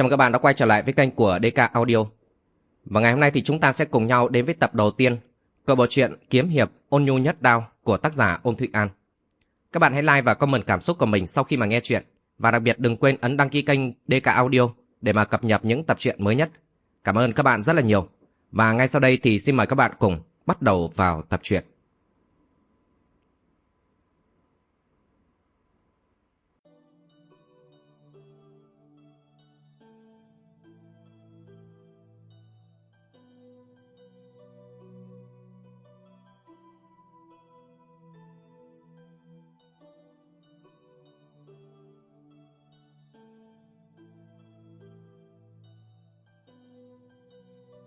Chào mừng các bạn đã quay trở lại với kênh của DK Audio. Và ngày hôm nay thì chúng ta sẽ cùng nhau đến với tập đầu tiên của bộ truyện Kiếm Hiệp Ôn Nhu Nhất Đao của tác giả Ôn Thụy An. Các bạn hãy like và comment cảm xúc của mình sau khi mà nghe truyện Và đặc biệt đừng quên ấn đăng ký kênh DK Audio để mà cập nhật những tập truyện mới nhất. Cảm ơn các bạn rất là nhiều. Và ngay sau đây thì xin mời các bạn cùng bắt đầu vào tập truyện.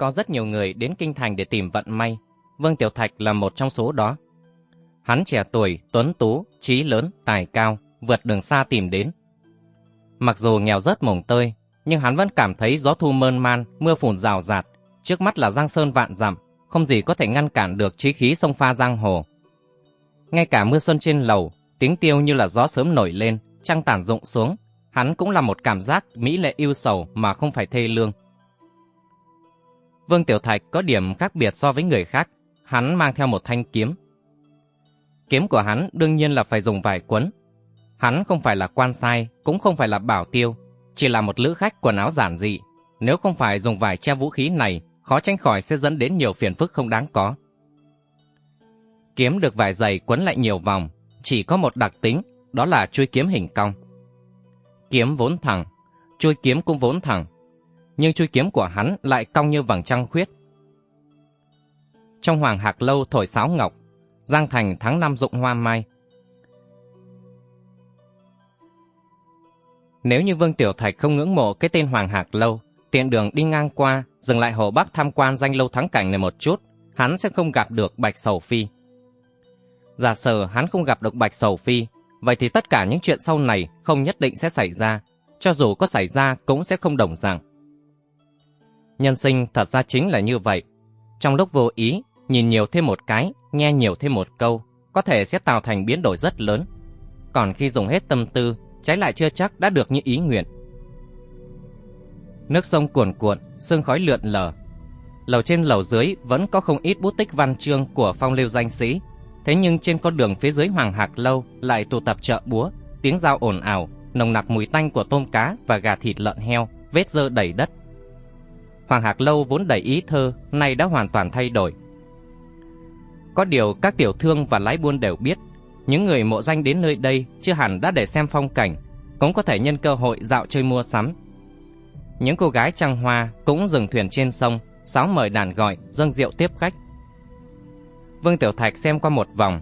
Có rất nhiều người đến kinh thành để tìm vận may, Vương Tiểu Thạch là một trong số đó. Hắn trẻ tuổi, tuấn tú, trí lớn, tài cao, vượt đường xa tìm đến. Mặc dù nghèo rớt mồng tơi, nhưng hắn vẫn cảm thấy gió thu mơn man, mưa phùn rào rạt, trước mắt là giang sơn vạn dặm, không gì có thể ngăn cản được trí khí sông pha giang hồ. Ngay cả mưa xuân trên lầu, tiếng tiêu như là gió sớm nổi lên, trăng tàn rụng xuống, hắn cũng là một cảm giác mỹ lệ yêu sầu mà không phải thê lương. Vương Tiểu Thạch có điểm khác biệt so với người khác, hắn mang theo một thanh kiếm. Kiếm của hắn đương nhiên là phải dùng vải quấn. Hắn không phải là quan sai, cũng không phải là bảo tiêu, chỉ là một lữ khách quần áo giản dị. Nếu không phải dùng vải che vũ khí này, khó tránh khỏi sẽ dẫn đến nhiều phiền phức không đáng có. Kiếm được vải dày quấn lại nhiều vòng, chỉ có một đặc tính, đó là chui kiếm hình cong. Kiếm vốn thẳng, chui kiếm cũng vốn thẳng, nhưng chui kiếm của hắn lại cong như vầng trăng khuyết. Trong hoàng hạc lâu thổi sáo ngọc, Giang Thành tháng năm dụng hoa mai. Nếu như Vương Tiểu Thạch không ngưỡng mộ cái tên Hoàng Hạc Lâu, tiện đường đi ngang qua, dừng lại Hồ Bắc tham quan danh lâu thắng cảnh này một chút, hắn sẽ không gặp được Bạch Sầu Phi. Giả sử hắn không gặp được Bạch Sầu Phi, vậy thì tất cả những chuyện sau này không nhất định sẽ xảy ra, cho dù có xảy ra cũng sẽ không đồng dạng. Nhân sinh thật ra chính là như vậy. Trong lúc vô ý, nhìn nhiều thêm một cái, nghe nhiều thêm một câu, có thể sẽ tạo thành biến đổi rất lớn. Còn khi dùng hết tâm tư, trái lại chưa chắc đã được như ý nguyện. Nước sông cuồn cuộn, sương khói lượn lờ. Lầu trên lầu dưới vẫn có không ít bút tích văn chương của phong lưu danh sĩ. Thế nhưng trên con đường phía dưới Hoàng Hạc Lâu lại tụ tập chợ búa, tiếng dao ồn ào, nồng nặc mùi tanh của tôm cá và gà thịt lợn heo, vết dơ đầy đất. Hoàng Hạc Lâu vốn đầy ý thơ, nay đã hoàn toàn thay đổi. Có điều các tiểu thương và lái buôn đều biết, những người mộ danh đến nơi đây chưa hẳn đã để xem phong cảnh, cũng có thể nhân cơ hội dạo chơi mua sắm. Những cô gái trăng hoa cũng dừng thuyền trên sông, sáo mời đàn gọi, dâng rượu tiếp khách. Vương Tiểu Thạch xem qua một vòng,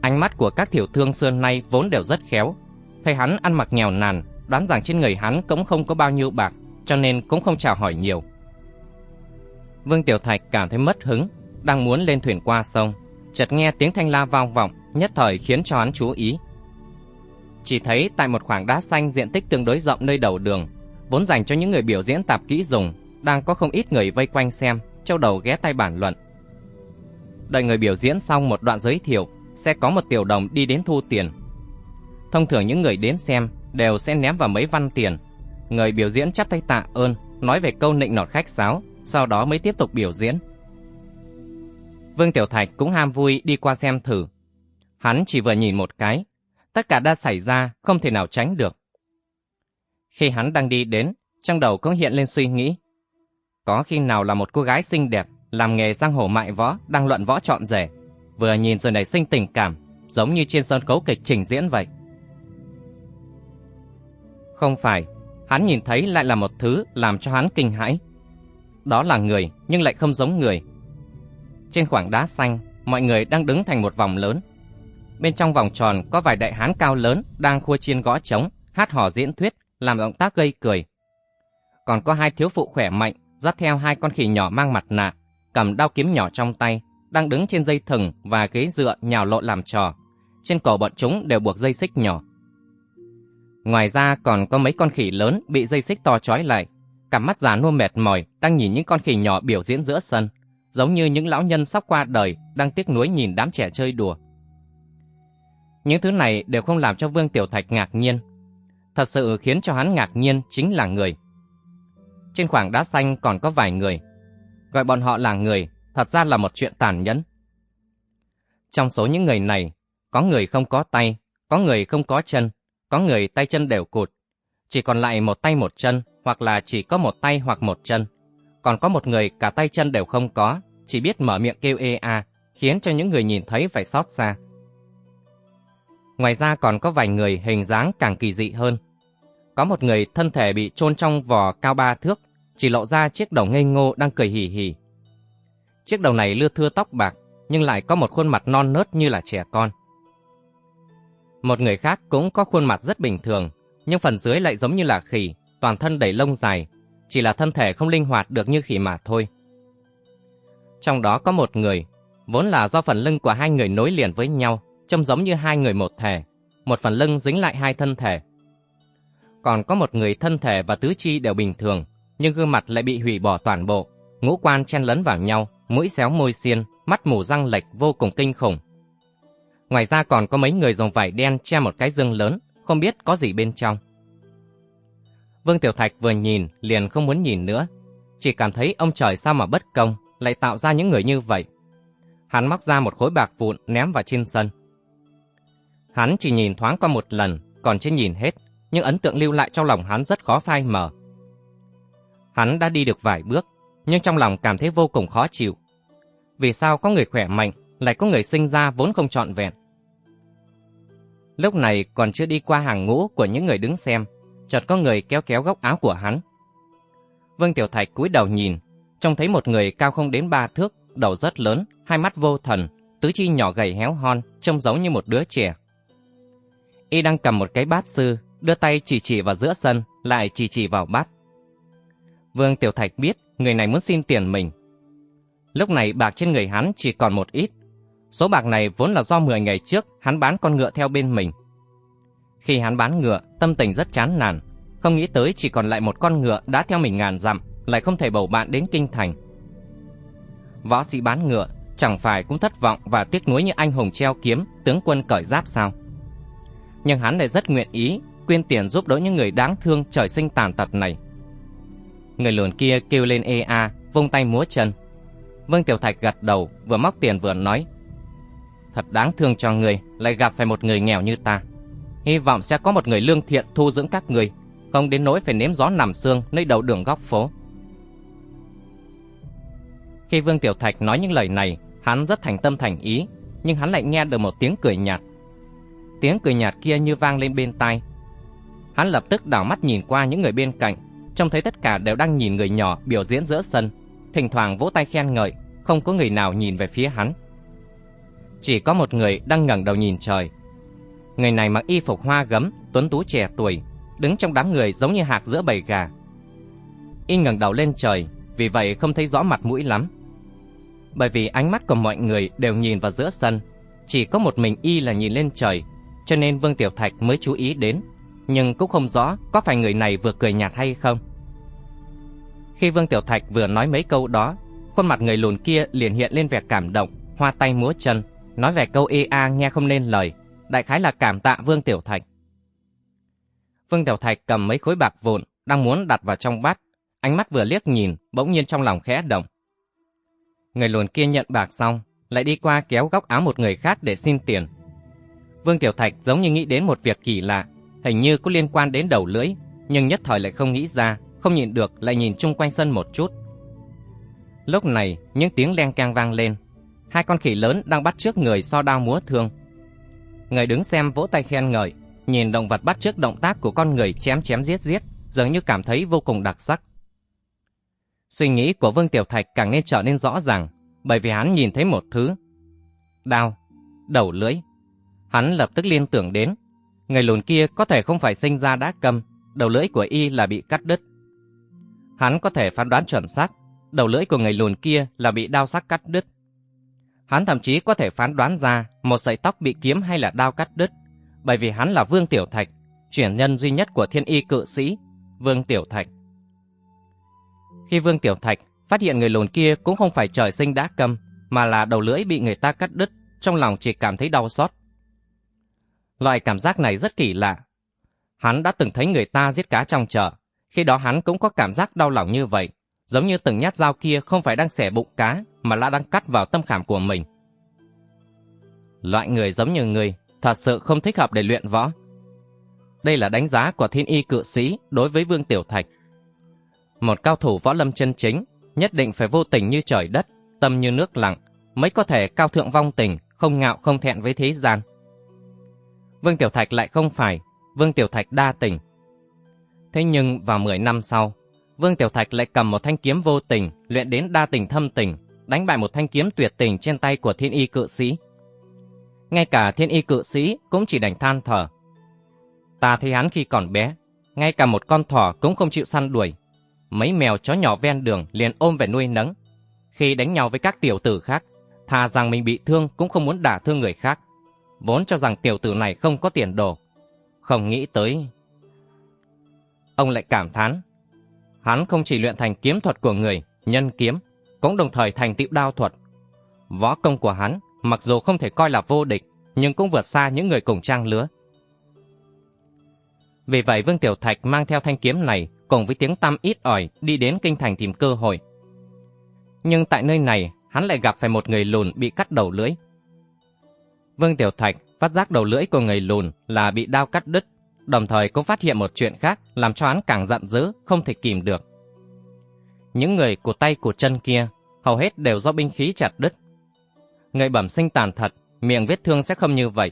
ánh mắt của các tiểu thương xưa nay vốn đều rất khéo. Thấy hắn ăn mặc nghèo nàn, đoán rằng trên người hắn cũng không có bao nhiêu bạc, cho nên cũng không chào hỏi nhiều. Vương Tiểu Thạch cảm thấy mất hứng, đang muốn lên thuyền qua sông, chợt nghe tiếng thanh la vang vọng, nhất thời khiến cho hắn chú ý. Chỉ thấy tại một khoảng đá xanh diện tích tương đối rộng nơi đầu đường, vốn dành cho những người biểu diễn tạp kỹ dùng, đang có không ít người vây quanh xem, châu đầu ghé tay bản luận. Đợi người biểu diễn xong một đoạn giới thiệu, sẽ có một tiểu đồng đi đến thu tiền. Thông thường những người đến xem đều sẽ ném vào mấy văn tiền. Người biểu diễn chắp tay tạ ơn, nói về câu nịnh nọt khách sáo, sau đó mới tiếp tục biểu diễn. Vương Tiểu Thạch cũng ham vui đi qua xem thử. Hắn chỉ vừa nhìn một cái, tất cả đã xảy ra không thể nào tránh được. Khi hắn đang đi đến, trong đầu cũng hiện lên suy nghĩ. Có khi nào là một cô gái xinh đẹp, làm nghề giang hồ mại võ, đang luận võ trọn rể, vừa nhìn rồi nảy sinh tình cảm, giống như trên sân khấu kịch trình diễn vậy. Không phải, hắn nhìn thấy lại là một thứ làm cho hắn kinh hãi đó là người nhưng lại không giống người. Trên khoảng đá xanh, mọi người đang đứng thành một vòng lớn. Bên trong vòng tròn có vài đại hán cao lớn đang khua chiên gõ trống, hát hò diễn thuyết, làm động tác gây cười. Còn có hai thiếu phụ khỏe mạnh, dắt theo hai con khỉ nhỏ mang mặt nạ, cầm đao kiếm nhỏ trong tay, đang đứng trên dây thừng và ghế dựa nhào lộn làm trò. Trên cổ bọn chúng đều buộc dây xích nhỏ. Ngoài ra còn có mấy con khỉ lớn bị dây xích to trói lại, Cặp mắt già nua mệt mỏi đang nhìn những con khỉ nhỏ biểu diễn giữa sân, giống như những lão nhân sắp qua đời đang tiếc nuối nhìn đám trẻ chơi đùa. Những thứ này đều không làm cho Vương Tiểu Thạch ngạc nhiên. Thật sự khiến cho hắn ngạc nhiên chính là người. trên khoảng đá xanh còn có vài người. Gọi bọn họ là người, thật ra là một chuyện tàn nhẫn. Trong số những người này, có người không có tay, có người không có chân, có người tay chân đều cụt. Chỉ còn lại một tay một chân, hoặc là chỉ có một tay hoặc một chân. Còn có một người cả tay chân đều không có, chỉ biết mở miệng kêu ê a, khiến cho những người nhìn thấy phải xót xa. Ngoài ra còn có vài người hình dáng càng kỳ dị hơn. Có một người thân thể bị chôn trong vò cao ba thước, chỉ lộ ra chiếc đầu ngây ngô đang cười hì hì. Chiếc đầu này lưa thưa tóc bạc, nhưng lại có một khuôn mặt non nớt như là trẻ con. Một người khác cũng có khuôn mặt rất bình thường, nhưng phần dưới lại giống như là khỉ, toàn thân đầy lông dài, chỉ là thân thể không linh hoạt được như khỉ mà thôi. Trong đó có một người, vốn là do phần lưng của hai người nối liền với nhau, trông giống như hai người một thể, một phần lưng dính lại hai thân thể. Còn có một người thân thể và tứ chi đều bình thường, nhưng gương mặt lại bị hủy bỏ toàn bộ, ngũ quan chen lấn vào nhau, mũi xéo môi xiên, mắt mù răng lệch vô cùng kinh khủng. Ngoài ra còn có mấy người dùng vải đen che một cái dương lớn, không biết có gì bên trong. Vương Tiểu Thạch vừa nhìn liền không muốn nhìn nữa, chỉ cảm thấy ông trời sao mà bất công, lại tạo ra những người như vậy. Hắn móc ra một khối bạc vụn ném vào trên sân. Hắn chỉ nhìn thoáng qua một lần, còn chưa nhìn hết, nhưng ấn tượng lưu lại trong lòng hắn rất khó phai mờ. Hắn đã đi được vài bước, nhưng trong lòng cảm thấy vô cùng khó chịu. Vì sao có người khỏe mạnh, lại có người sinh ra vốn không trọn vẹn? Lúc này còn chưa đi qua hàng ngũ của những người đứng xem, chợt có người kéo kéo góc áo của hắn. Vương Tiểu Thạch cúi đầu nhìn, trông thấy một người cao không đến ba thước, đầu rất lớn, hai mắt vô thần, tứ chi nhỏ gầy héo hon, trông giống như một đứa trẻ. Y đang cầm một cái bát sư, đưa tay chỉ chỉ vào giữa sân, lại chỉ chỉ vào bát. Vương Tiểu Thạch biết người này muốn xin tiền mình. Lúc này bạc trên người hắn chỉ còn một ít. Số bạc này vốn là do 10 ngày trước hắn bán con ngựa theo bên mình. Khi hắn bán ngựa, tâm tình rất chán nản, không nghĩ tới chỉ còn lại một con ngựa đã theo mình ngàn dặm, lại không thể bầu bạn đến kinh thành. Võ sĩ bán ngựa chẳng phải cũng thất vọng và tiếc nuối như anh hùng treo kiếm, tướng quân cởi giáp sao? Nhưng hắn lại rất nguyện ý quyên tiền giúp đỡ những người đáng thương trời sinh tàn tật này. Người lùn kia kêu lên ê a, vung tay múa chân. Vương Tiểu Thạch gật đầu, vừa móc tiền vừa nói. Thật đáng thương cho người, lại gặp phải một người nghèo như ta. Hy vọng sẽ có một người lương thiện thu dưỡng các người, không đến nỗi phải nếm gió nằm xương nơi đầu đường góc phố. Khi Vương Tiểu Thạch nói những lời này, hắn rất thành tâm thành ý, nhưng hắn lại nghe được một tiếng cười nhạt. Tiếng cười nhạt kia như vang lên bên tai. Hắn lập tức đảo mắt nhìn qua những người bên cạnh, trông thấy tất cả đều đang nhìn người nhỏ biểu diễn giữa sân, thỉnh thoảng vỗ tay khen ngợi, không có người nào nhìn về phía hắn. Chỉ có một người đang ngẩng đầu nhìn trời. Người này mặc y phục hoa gấm, tuấn tú trẻ tuổi, đứng trong đám người giống như hạc giữa bầy gà. Y ngẩng đầu lên trời, vì vậy không thấy rõ mặt mũi lắm. Bởi vì ánh mắt của mọi người đều nhìn vào giữa sân, chỉ có một mình Y là nhìn lên trời, cho nên Vương Tiểu Thạch mới chú ý đến, nhưng cũng không rõ có phải người này vừa cười nhạt hay không. Khi Vương Tiểu Thạch vừa nói mấy câu đó, khuôn mặt người lùn kia liền hiện lên vẻ cảm động, hoa tay múa chân, nói về câu ê a nghe không nên lời, đại khái là cảm tạ Vương Tiểu Thạch. Vương Tiểu Thạch cầm mấy khối bạc vụn, đang muốn đặt vào trong bát, ánh mắt vừa liếc nhìn, bỗng nhiên trong lòng khẽ động. Người lùn kia nhận bạc xong, lại đi qua kéo góc áo một người khác để xin tiền. Vương Tiểu Thạch giống như nghĩ đến một việc kỳ lạ, hình như có liên quan đến đầu lưỡi, nhưng nhất thời lại không nghĩ ra, không nhìn được lại nhìn chung quanh sân một chút. Lúc này, những tiếng len keng vang lên. Hai con khỉ lớn đang bắt trước người so đao múa thương. Người đứng xem vỗ tay khen ngợi, nhìn động vật bắt trước động tác của con người chém chém giết giết, dường như cảm thấy vô cùng đặc sắc. Suy nghĩ của Vương Tiểu Thạch càng nên trở nên rõ ràng, bởi vì hắn nhìn thấy một thứ. Đao, đầu lưỡi. Hắn lập tức liên tưởng đến, người lùn kia có thể không phải sinh ra đã cầm, đầu lưỡi của y là bị cắt đứt. Hắn có thể phán đoán chuẩn xác, đầu lưỡi của người lùn kia là bị đao sắc cắt đứt. Hắn thậm chí có thể phán đoán ra một sợi tóc bị kiếm hay là đao cắt đứt, bởi vì hắn là Vương Tiểu Thạch, chuyển nhân duy nhất của thiên y cự sĩ, Vương Tiểu Thạch. Khi Vương Tiểu Thạch phát hiện người lùn kia cũng không phải trời sinh đã cầm, mà là đầu lưỡi bị người ta cắt đứt, trong lòng chỉ cảm thấy đau xót. Loại cảm giác này rất kỳ lạ. Hắn đã từng thấy người ta giết cá trong chợ, Khi đó hắn cũng có cảm giác đau lòng như vậy, giống như từng nhát dao kia không phải đang xẻ bụng cá, mà là đang cắt vào tâm khảm của mình. Loại người giống như người, thật sự không thích hợp để luyện võ. Đây là đánh giá của thiên y cự sĩ đối với Vương Tiểu Thạch. Một cao thủ võ lâm chân chính nhất định phải vô tình như trời đất, tâm như nước lặng, mới có thể cao thượng vong tình, không ngạo không thẹn với thế gian. Vương Tiểu Thạch lại không phải, Vương Tiểu Thạch đa tình. Thế nhưng vào 10 năm sau, Vương Tiểu Thạch lại cầm một thanh kiếm vô tình, luyện đến đa tình thâm tình, đánh bại một thanh kiếm tuyệt tình trên tay của thiên y cự sĩ. Ngay cả thiên y cự sĩ cũng chỉ đành than thở. Ta thấy hắn khi còn bé, ngay cả một con thỏ cũng không chịu săn đuổi. Mấy mèo chó nhỏ ven đường liền ôm về nuôi nấng. Khi đánh nhau với các tiểu tử khác, thà rằng mình bị thương cũng không muốn đả thương người khác. Vốn cho rằng tiểu tử này không có tiền đồ. Không nghĩ tới... Ông lại cảm thán. Hắn không chỉ luyện thành kiếm thuật của người, nhân kiếm, cũng đồng thời thành tựu đao thuật. Võ công của hắn, mặc dù không thể coi là vô địch, nhưng cũng vượt xa những người cùng trang lứa. Vì vậy Vương Tiểu Thạch mang theo thanh kiếm này cùng với tiếng tăm ít ỏi đi đến kinh thành tìm cơ hội. Nhưng tại nơi này, hắn lại gặp phải một người lùn bị cắt đầu lưỡi. Vương Tiểu Thạch phát giác đầu lưỡi của người lùn là bị đao cắt đứt, đồng thời cũng phát hiện một chuyện khác làm cho hắn càng giận dữ, không thể kìm được. Những người của tay của chân kia hầu hết đều do binh khí chặt đứt. Người bẩm sinh tàn thật, miệng vết thương sẽ không như vậy.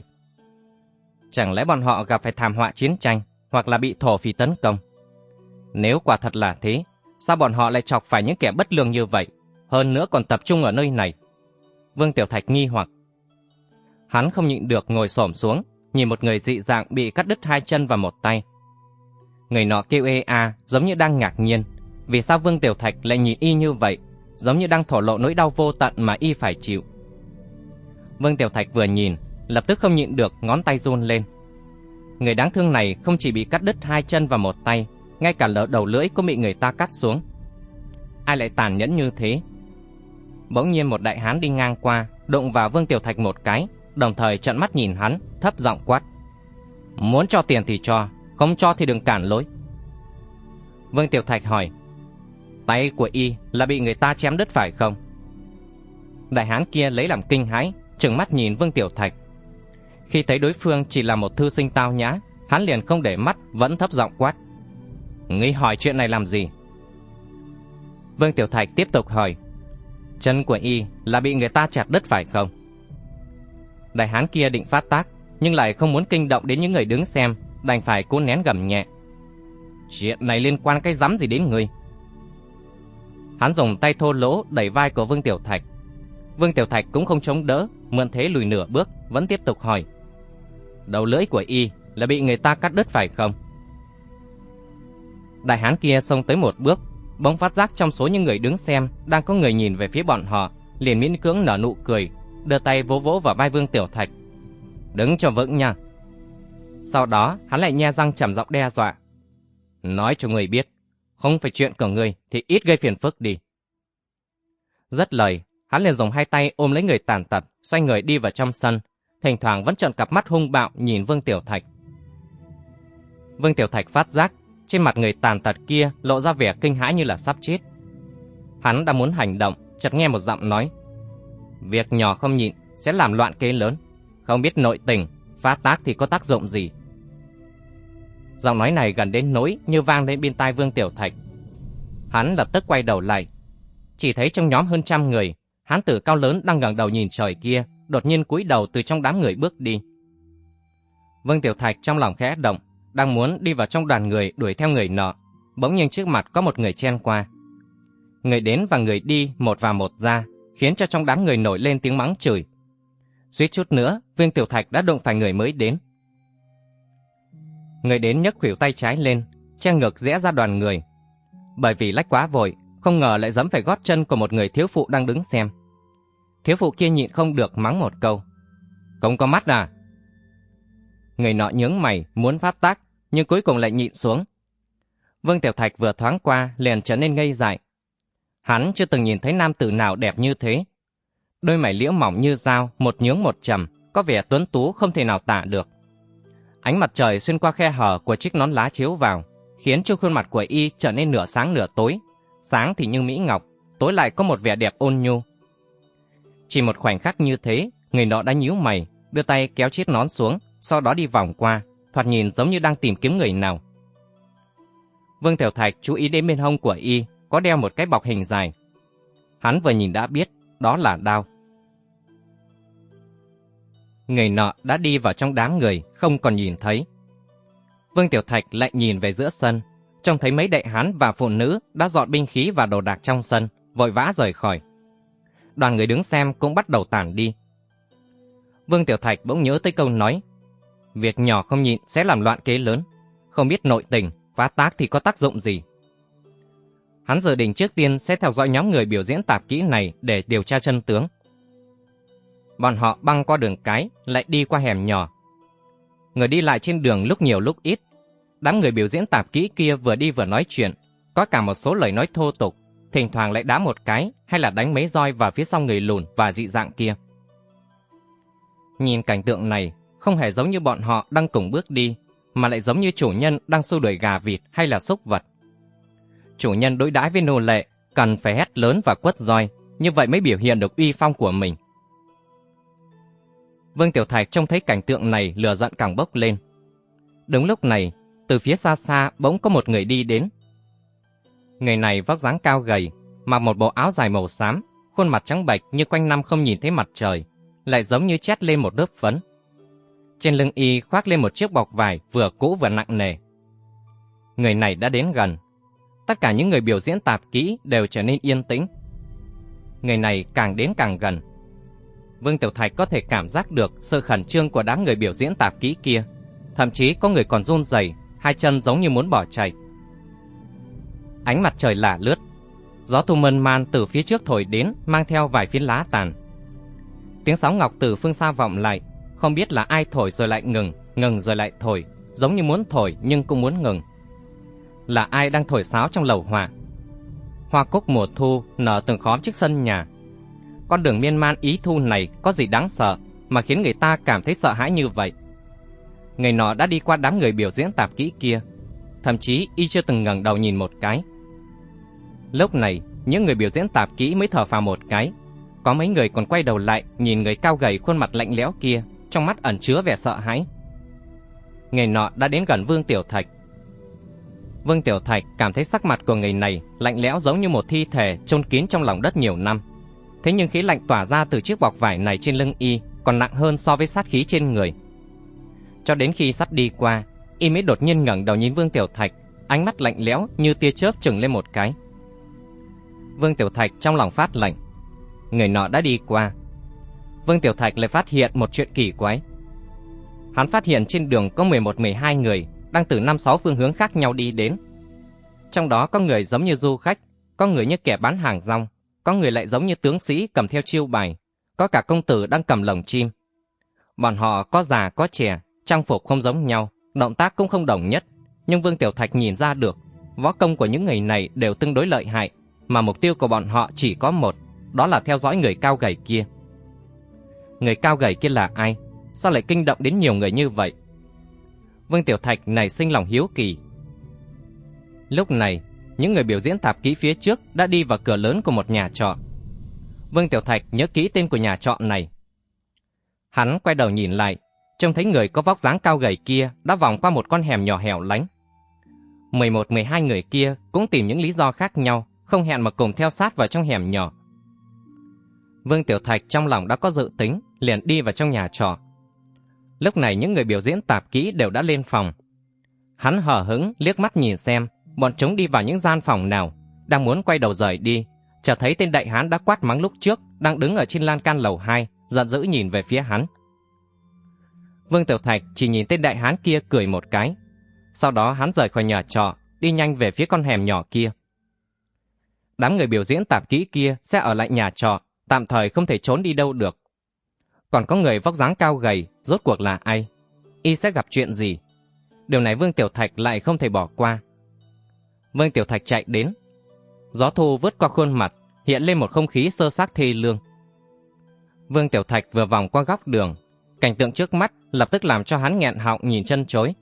Chẳng lẽ bọn họ gặp phải thảm họa chiến tranh hoặc là bị thổ phỉ tấn công? Nếu quả thật là thế, sao bọn họ lại chọc phải những kẻ bất lương như vậy, hơn nữa còn tập trung ở nơi này? Vương Tiểu Thạch nghi hoặc. Hắn không nhịn được ngồi xổm xuống, nhìn một người dị dạng bị cắt đứt hai chân và một tay. Người nọ kêu ê a, giống như đang ngạc nhiên. Vì sao Vương Tiểu Thạch lại nhìn y như vậy, giống như đang thổ lộ nỗi đau vô tận mà y phải chịu. Vương Tiểu Thạch vừa nhìn, lập tức không nhịn được ngón tay run lên. Người đáng thương này không chỉ bị cắt đứt hai chân và một tay, ngay cả lỡ đầu lưỡi cũng bị người ta cắt xuống. Ai lại tàn nhẫn như thế? Bỗng nhiên một đại hán đi ngang qua, đụng vào Vương Tiểu Thạch một cái, đồng thời trợn mắt nhìn hắn, thấp giọng quát. Muốn cho tiền thì cho, không cho thì đừng cản lối. Vương Tiểu Thạch hỏi, tay của y là bị người ta chém đứt phải không? Đại hán kia lấy làm kinh hãi, trừng mắt nhìn Vương Tiểu Thạch. Khi thấy đối phương chỉ là một thư sinh tao nhã, hắn liền không để mắt, vẫn thấp giọng quát. Ngươi hỏi chuyện này làm gì? Vương Tiểu Thạch tiếp tục hỏi. Chân của y là bị người ta chặt đứt phải không? Đại hán kia định phát tác, nhưng lại không muốn kinh động đến những người đứng xem, đành phải cố nén gầm nhẹ. Chuyện này liên quan cái rắm gì đến ngươi? Hắn dùng tay thô lỗ đẩy vai của Vương Tiểu Thạch. Vương Tiểu Thạch cũng không chống đỡ, mượn thế lùi nửa bước, vẫn tiếp tục hỏi. Đầu lưỡi của y là bị người ta cắt đứt phải không? Đại hán kia xông tới một bước, bỗng phát giác trong số những người đứng xem đang có người nhìn về phía bọn họ, liền miễn cưỡng nở nụ cười, đưa tay vỗ vỗ vào vai Vương Tiểu Thạch. Đứng cho vững nha. Sau đó, hắn lại nhe răng trầm giọng đe dọa. Nói cho người biết, không phải chuyện của người thì ít gây phiền phức đi. Rất lời, hắn liền dùng hai tay ôm lấy người tàn tật, xoay người đi vào trong sân, thỉnh thoảng vẫn trợn cặp mắt hung bạo nhìn Vương Tiểu Thạch. Vương Tiểu Thạch phát giác, trên mặt người tàn tật kia lộ ra vẻ kinh hãi như là sắp chết. Hắn đã muốn hành động, chợt nghe một giọng nói. Việc nhỏ không nhịn sẽ làm loạn kế lớn, không biết nội tình, phá tác thì có tác dụng gì. Giọng nói này gần đến nỗi như vang lên bên tai Vương Tiểu Thạch. Hắn lập tức quay đầu lại. Chỉ thấy trong nhóm hơn trăm người, hán tử cao lớn đang ngẩng đầu nhìn trời kia, đột nhiên cúi đầu từ trong đám người bước đi. Vương Tiểu Thạch trong lòng khẽ động, đang muốn đi vào trong đoàn người đuổi theo người nọ, bỗng nhiên trước mặt có một người chen qua. Người đến và người đi một vào một ra, khiến cho trong đám người nổi lên tiếng mắng chửi. Suýt chút nữa, Vương Tiểu Thạch đã đụng phải người mới đến. Người đến nhấc khuỷu tay trái lên, che ngực rẽ ra đoàn người. Bởi vì lách quá vội, không ngờ lại dẫm phải gót chân của một người thiếu phụ đang đứng xem. Thiếu phụ kia nhịn không được mắng một câu. Không có mắt à? Người nọ nhướng mày, muốn phát tác, nhưng cuối cùng lại nhịn xuống. Vương Tiểu Thạch vừa thoáng qua, liền trở nên ngây dại. Hắn chưa từng nhìn thấy nam tử nào đẹp như thế. Đôi mày liễu mỏng như dao, một nhướng một trầm, có vẻ tuấn tú không thể nào tả được. Ánh mặt trời xuyên qua khe hở của chiếc nón lá chiếu vào, khiến cho khuôn mặt của y trở nên nửa sáng nửa tối. Sáng thì như mỹ ngọc, tối lại có một vẻ đẹp ôn nhu. Chỉ một khoảnh khắc như thế, người nọ đã nhíu mày, đưa tay kéo chiếc nón xuống, sau đó đi vòng qua, thoạt nhìn giống như đang tìm kiếm người nào. Vương Tiểu Thạch chú ý đến bên hông của y, có đeo một cái bọc hình dài. Hắn vừa nhìn đã biết, đó là đao. Người nọ đã đi vào trong đám người, không còn nhìn thấy. Vương Tiểu Thạch lại nhìn về giữa sân, trông thấy mấy đệ hán và phụ nữ đã dọn binh khí và đồ đạc trong sân, vội vã rời khỏi. Đoàn người đứng xem cũng bắt đầu tản đi. Vương Tiểu Thạch bỗng nhớ tới câu nói, việc nhỏ không nhịn sẽ làm loạn kế lớn, không biết nội tình, phá tác thì có tác dụng gì. Hắn dự định trước tiên sẽ theo dõi nhóm người biểu diễn tạp kỹ này để điều tra chân tướng. Bọn họ băng qua đường cái, lại đi qua hẻm nhỏ. Người đi lại trên đường lúc nhiều lúc ít. Đám người biểu diễn tạp kỹ kia vừa đi vừa nói chuyện, có cả một số lời nói thô tục, thỉnh thoảng lại đá một cái hay là đánh mấy roi vào phía sau người lùn và dị dạng kia. Nhìn cảnh tượng này, không hề giống như bọn họ đang cùng bước đi, mà lại giống như chủ nhân đang xua đuổi gà vịt hay là súc vật. Chủ nhân đối đãi với nô lệ cần phải hét lớn và quất roi, như vậy mới biểu hiện được uy phong của mình. Vương Tiểu Thạch trông thấy cảnh tượng này lửa giận càng bốc lên. Đúng lúc này, từ phía xa xa bỗng có một người đi đến. Người này vóc dáng cao gầy, mặc một bộ áo dài màu xám, khuôn mặt trắng bệch như quanh năm không nhìn thấy mặt trời, lại giống như chét lên một lớp phấn. Trên lưng y khoác lên một chiếc bọc vải vừa cũ vừa nặng nề. Người này đã đến gần. Tất cả những người biểu diễn tạp kỹ đều trở nên yên tĩnh. Người này càng đến càng gần. Vương Tiểu Thạch có thể cảm giác được sự khẩn trương của đám người biểu diễn tạp kỹ kia. Thậm chí có người còn run rẩy, hai chân giống như muốn bỏ chạy. Ánh mặt trời lả lướt. Gió thu mơn man từ phía trước thổi đến mang theo vài phiến lá tàn. Tiếng sóng ngọc từ phương xa vọng lại, không biết là ai thổi rồi lại ngừng, ngừng rồi lại thổi, giống như muốn thổi nhưng cũng muốn ngừng. Là ai đang thổi sáo trong lầu hỏa? Hoa cúc mùa thu nở từng khóm trước sân nhà. Con đường miên man ý thu này có gì đáng sợ mà khiến người ta cảm thấy sợ hãi như vậy? ngày nọ đã đi qua đám người biểu diễn tạp kỹ kia, thậm chí y chưa từng ngẩng đầu nhìn một cái. Lúc này, những người biểu diễn tạp kỹ mới thở phào một cái. Có mấy người còn quay đầu lại nhìn người cao gầy khuôn mặt lạnh lẽo kia trong mắt ẩn chứa vẻ sợ hãi. ngày nọ đã đến gần Vương Tiểu Thạch. Vương Tiểu Thạch cảm thấy sắc mặt của người này lạnh lẽo giống như một thi thể chôn kín trong lòng đất nhiều năm. Thế nhưng khí lạnh tỏa ra từ chiếc bọc vải này trên lưng y còn nặng hơn so với sát khí trên người. Cho đến khi sắp đi qua, y mới đột nhiên ngẩng đầu nhìn Vương Tiểu Thạch, ánh mắt lạnh lẽo như tia chớp chừng lên một cái. Vương Tiểu Thạch trong lòng phát lạnh. Người nọ đã đi qua, Vương Tiểu Thạch lại phát hiện một chuyện kỳ quái. Hắn phát hiện trên đường có 11-12 người đang từ 5-6 phương hướng khác nhau đi đến. Trong đó có người giống như du khách, có người như kẻ bán hàng rong, có người lại giống như tướng sĩ cầm theo chiêu bài, có cả công tử đang cầm lồng chim. Bọn họ có già có trẻ, trang phục không giống nhau, động tác cũng không đồng nhất, nhưng Vương Tiểu Thạch nhìn ra được, võ công của những người này đều tương đối lợi hại, mà mục tiêu của bọn họ chỉ có một, đó là theo dõi người cao gầy kia. Người cao gầy kia là ai? Sao lại kinh động đến nhiều người như vậy? Vương Tiểu Thạch nảy sinh lòng hiếu kỳ. Lúc này, những người biểu diễn tạp kỹ phía trước đã đi vào cửa lớn của một nhà trọ. Vương Tiểu Thạch nhớ kỹ tên của nhà trọ này. Hắn quay đầu nhìn lại, trông thấy người có vóc dáng cao gầy kia đã vòng qua một con hẻm nhỏ hẻo lánh. 11-12 người kia cũng tìm những lý do khác nhau, không hẹn mà cùng theo sát vào trong hẻm nhỏ. Vương Tiểu Thạch trong lòng đã có dự tính, liền đi vào trong nhà trọ. Lúc này những người biểu diễn tạp kỹ đều đã lên phòng. Hắn hở hứng liếc mắt nhìn xem bọn chúng đi vào những gian phòng nào, đang muốn quay đầu rời đi, chợt thấy tên đại hán đã quát mắng lúc trước đang đứng ở trên lan can lầu 2, giận dữ nhìn về phía hắn. Vương Tiểu Thạch chỉ nhìn tên đại hán kia cười một cái. Sau đó hắn rời khỏi nhà trọ, đi nhanh về phía con hẻm nhỏ kia. Đám người biểu diễn tạp kỹ kia sẽ ở lại nhà trọ, tạm thời không thể trốn đi đâu được. Còn có người vóc dáng cao gầy, rốt cuộc là ai? Y sẽ gặp chuyện gì? Điều này Vương Tiểu Thạch lại không thể bỏ qua. Vương Tiểu Thạch chạy đến. Gió thu vứt qua khuôn mặt, hiện lên một không khí sơ xác thê lương. Vương Tiểu Thạch vừa vòng qua góc đường, cảnh tượng trước mắt lập tức làm cho hắn nghẹn họng nhìn chân chối.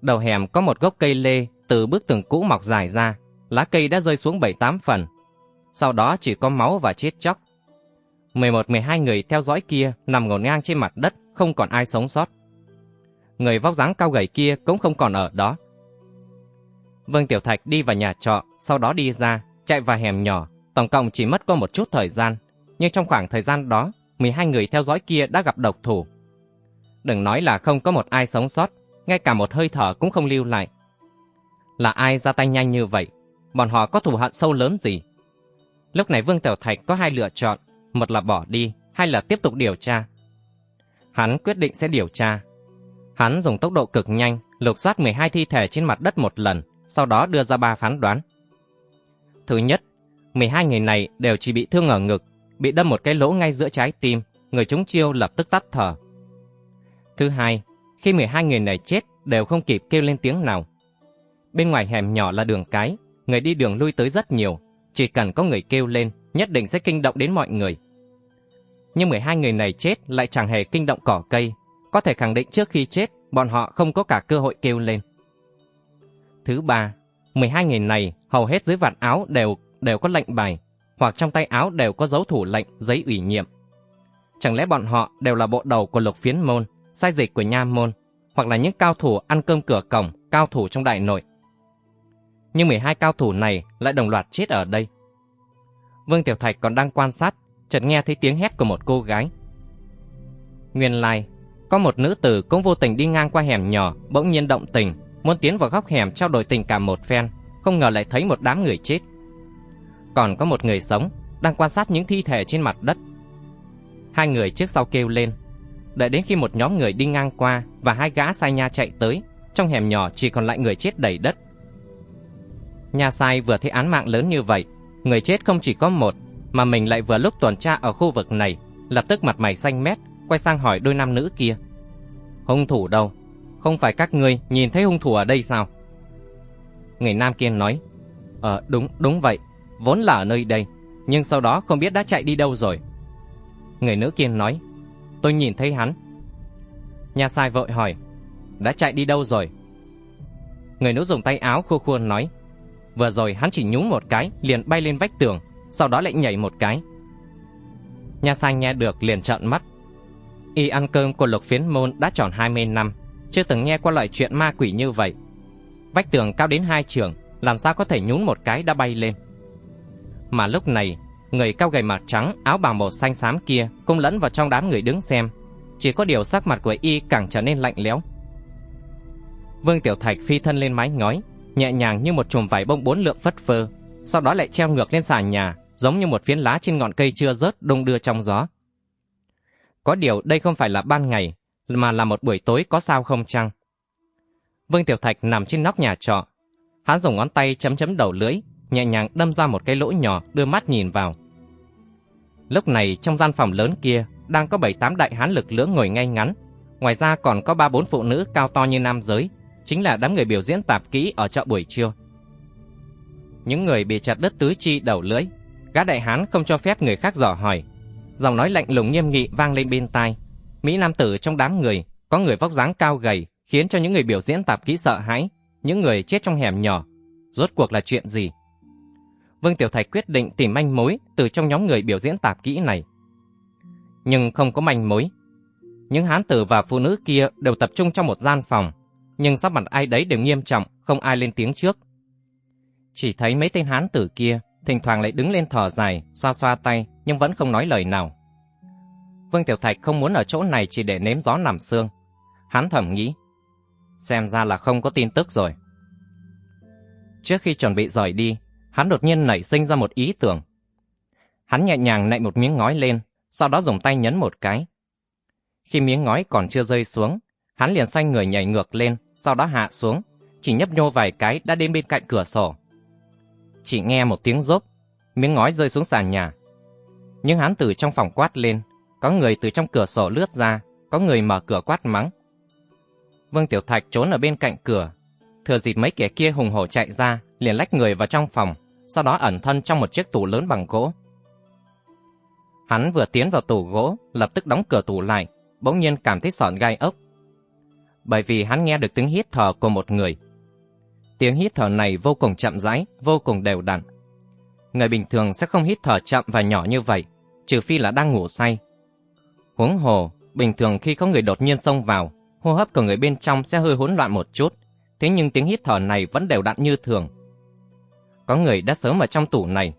Đầu hẻm có một gốc cây lê từ bức tường cũ mọc dài ra, lá cây đã rơi xuống bảy tám phần. Sau đó chỉ có máu và chết chóc. 11-12 người theo dõi kia nằm ngổn ngang trên mặt đất, không còn ai sống sót. Người vóc dáng cao gầy kia cũng không còn ở đó. Vương Tiểu Thạch đi vào nhà trọ, sau đó đi ra, chạy vào hẻm nhỏ, tổng cộng chỉ mất có một chút thời gian. Nhưng trong khoảng thời gian đó, 12 người theo dõi kia đã gặp độc thủ. Đừng nói là không có một ai sống sót, ngay cả một hơi thở cũng không lưu lại. Là ai ra tay nhanh như vậy? Bọn họ có thù hận sâu lớn gì? Lúc này Vương Tiểu Thạch có hai lựa chọn, một là bỏ đi, hai là tiếp tục điều tra. Hắn quyết định sẽ điều tra. Hắn dùng tốc độ cực nhanh, lục soát 12 thi thể trên mặt đất một lần, sau đó đưa ra ba phán đoán. Thứ nhất, 12 người này đều chỉ bị thương ở ngực, bị đâm một cái lỗ ngay giữa trái tim, người chúng chiêu lập tức tắt thở. Thứ hai, khi 12 người này chết đều không kịp kêu lên tiếng nào. Bên ngoài hẻm nhỏ là đường cái, người đi đường lui tới rất nhiều, chỉ cần có người kêu lên, nhất định sẽ kinh động đến mọi người. Nhưng 12 người này chết lại chẳng hề kinh động cỏ cây, có thể khẳng định trước khi chết, bọn họ không có cả cơ hội kêu lên. Thứ ba, 12 người này hầu hết dưới vạt áo đều đều có lệnh bài, hoặc trong tay áo đều có dấu thủ lệnh, giấy ủy nhiệm. Chẳng lẽ bọn họ đều là bộ đầu của lục phiến môn, sai dịch của nha môn, hoặc là những cao thủ ăn cơm cửa cổng, cao thủ trong đại nội. Nhưng 12 cao thủ này lại đồng loạt chết ở đây. Vương Tiểu Thạch còn đang quan sát, chợt nghe thấy tiếng hét của một cô gái. Nguyên lai, có một nữ tử cũng vô tình đi ngang qua hẻm nhỏ, bỗng nhiên động tình, muốn tiến vào góc hẻm trao đổi tình cảm một phen, không ngờ lại thấy một đám người chết. Còn có một người sống, đang quan sát những thi thể trên mặt đất. Hai người trước sau kêu lên, đợi đến khi một nhóm người đi ngang qua và hai gã sai nha chạy tới, trong hẻm nhỏ chỉ còn lại người chết đầy đất. Nhà sai vừa thấy án mạng lớn như vậy, người chết không chỉ có một, mà mình lại vừa lúc tuần tra ở khu vực này, lập tức mặt mày xanh mét, quay sang hỏi đôi nam nữ kia. Hung thủ đâu? Không phải các ngươi nhìn thấy hung thủ ở đây sao? Người nam kia nói, Ờ, đúng, đúng vậy, vốn là ở nơi đây, nhưng sau đó không biết đã chạy đi đâu rồi. Người nữ kia nói, tôi nhìn thấy hắn. Nhà sai vội hỏi, đã chạy đi đâu rồi? Người nữ dùng tay áo khô khua nói, vừa rồi hắn chỉ nhúng một cái, liền bay lên vách tường, sau đó lại nhảy một cái. Nhà sai nghe được liền trợn mắt. Y ăn cơm của lục phiến môn đã tròn 20 năm, chưa từng nghe qua loại chuyện ma quỷ như vậy. Vách tường cao đến hai trường, làm sao có thể nhún một cái đã bay lên. Mà lúc này, người cao gầy mặt trắng, áo bào màu xanh xám kia cũng lẫn vào trong đám người đứng xem. Chỉ có điều sắc mặt của y càng trở nên lạnh lẽo. Vương Tiểu Thạch phi thân lên mái ngói, nhẹ nhàng như một chùm vải bông bốn lượng phất phơ, sau đó lại treo ngược lên sàn nhà, giống như một phiến lá trên ngọn cây chưa rớt đung đưa trong gió. Có điều đây không phải là ban ngày, mà là một buổi tối có sao không chăng. Vương Tiểu Thạch nằm trên nóc nhà trọ. Hắn dùng ngón tay chấm chấm đầu lưỡi, nhẹ nhàng đâm ra một cái lỗ nhỏ đưa mắt nhìn vào. Lúc này trong gian phòng lớn kia đang có bảy tám đại hán lực lưỡng ngồi ngay ngắn. Ngoài ra còn có ba bốn phụ nữ cao to như nam giới, chính là đám người biểu diễn tạp kỹ ở chợ buổi trưa. Những người bị chặt đứt tứ chi đầu lưỡi, gã đại hán không cho phép người khác dò hỏi. Giọng nói lạnh lùng nghiêm nghị vang lên bên tai. Mỹ nam tử trong đám người, có người vóc dáng cao gầy, khiến cho những người biểu diễn tạp kỹ sợ hãi, những người chết trong hẻm nhỏ. Rốt cuộc là chuyện gì? Vương Tiểu Thạch quyết định tìm manh mối từ trong nhóm người biểu diễn tạp kỹ này. Nhưng không có manh mối. Những hán tử và phụ nữ kia đều tập trung trong một gian phòng, nhưng sắc mặt ai đấy đều nghiêm trọng, không ai lên tiếng trước. Chỉ thấy mấy tên hán tử kia thỉnh thoảng lại đứng lên thở dài, xoa xoa tay, nhưng vẫn không nói lời nào. Vương Tiểu Thạch không muốn ở chỗ này chỉ để nếm gió nằm xương. Hắn thầm nghĩ, xem ra là không có tin tức rồi. Trước khi chuẩn bị rời đi, hắn đột nhiên nảy sinh ra một ý tưởng. Hắn nhẹ nhàng nạy một miếng ngói lên, sau đó dùng tay nhấn một cái. Khi miếng ngói còn chưa rơi xuống, hắn liền xoay người nhảy ngược lên, sau đó hạ xuống, chỉ nhấp nhô vài cái đã đến bên cạnh cửa sổ. Chỉ nghe một tiếng rốp, miếng ngói rơi xuống sàn nhà. Nhưng hắn từ trong phòng quát lên, có người từ trong cửa sổ lướt ra, có người mở cửa quát mắng. Vương Tiểu Thạch trốn ở bên cạnh cửa, thừa dịp mấy kẻ kia hùng hổ chạy ra, liền lách người vào trong phòng, sau đó ẩn thân trong một chiếc tủ lớn bằng gỗ. Hắn vừa tiến vào tủ gỗ, lập tức đóng cửa tủ lại, bỗng nhiên cảm thấy sọn gai ốc. Bởi vì hắn nghe được tiếng hít thở của một người. Tiếng hít thở này vô cùng chậm rãi, vô cùng đều đặn. Người bình thường sẽ không hít thở chậm và nhỏ như vậy, trừ phi là đang ngủ say. Huống hồ, bình thường khi có người đột nhiên xông vào, hô hấp của người bên trong sẽ hơi hỗn loạn một chút, thế nhưng tiếng hít thở này vẫn đều đặn như thường. Có người đã sớm ở trong tủ này.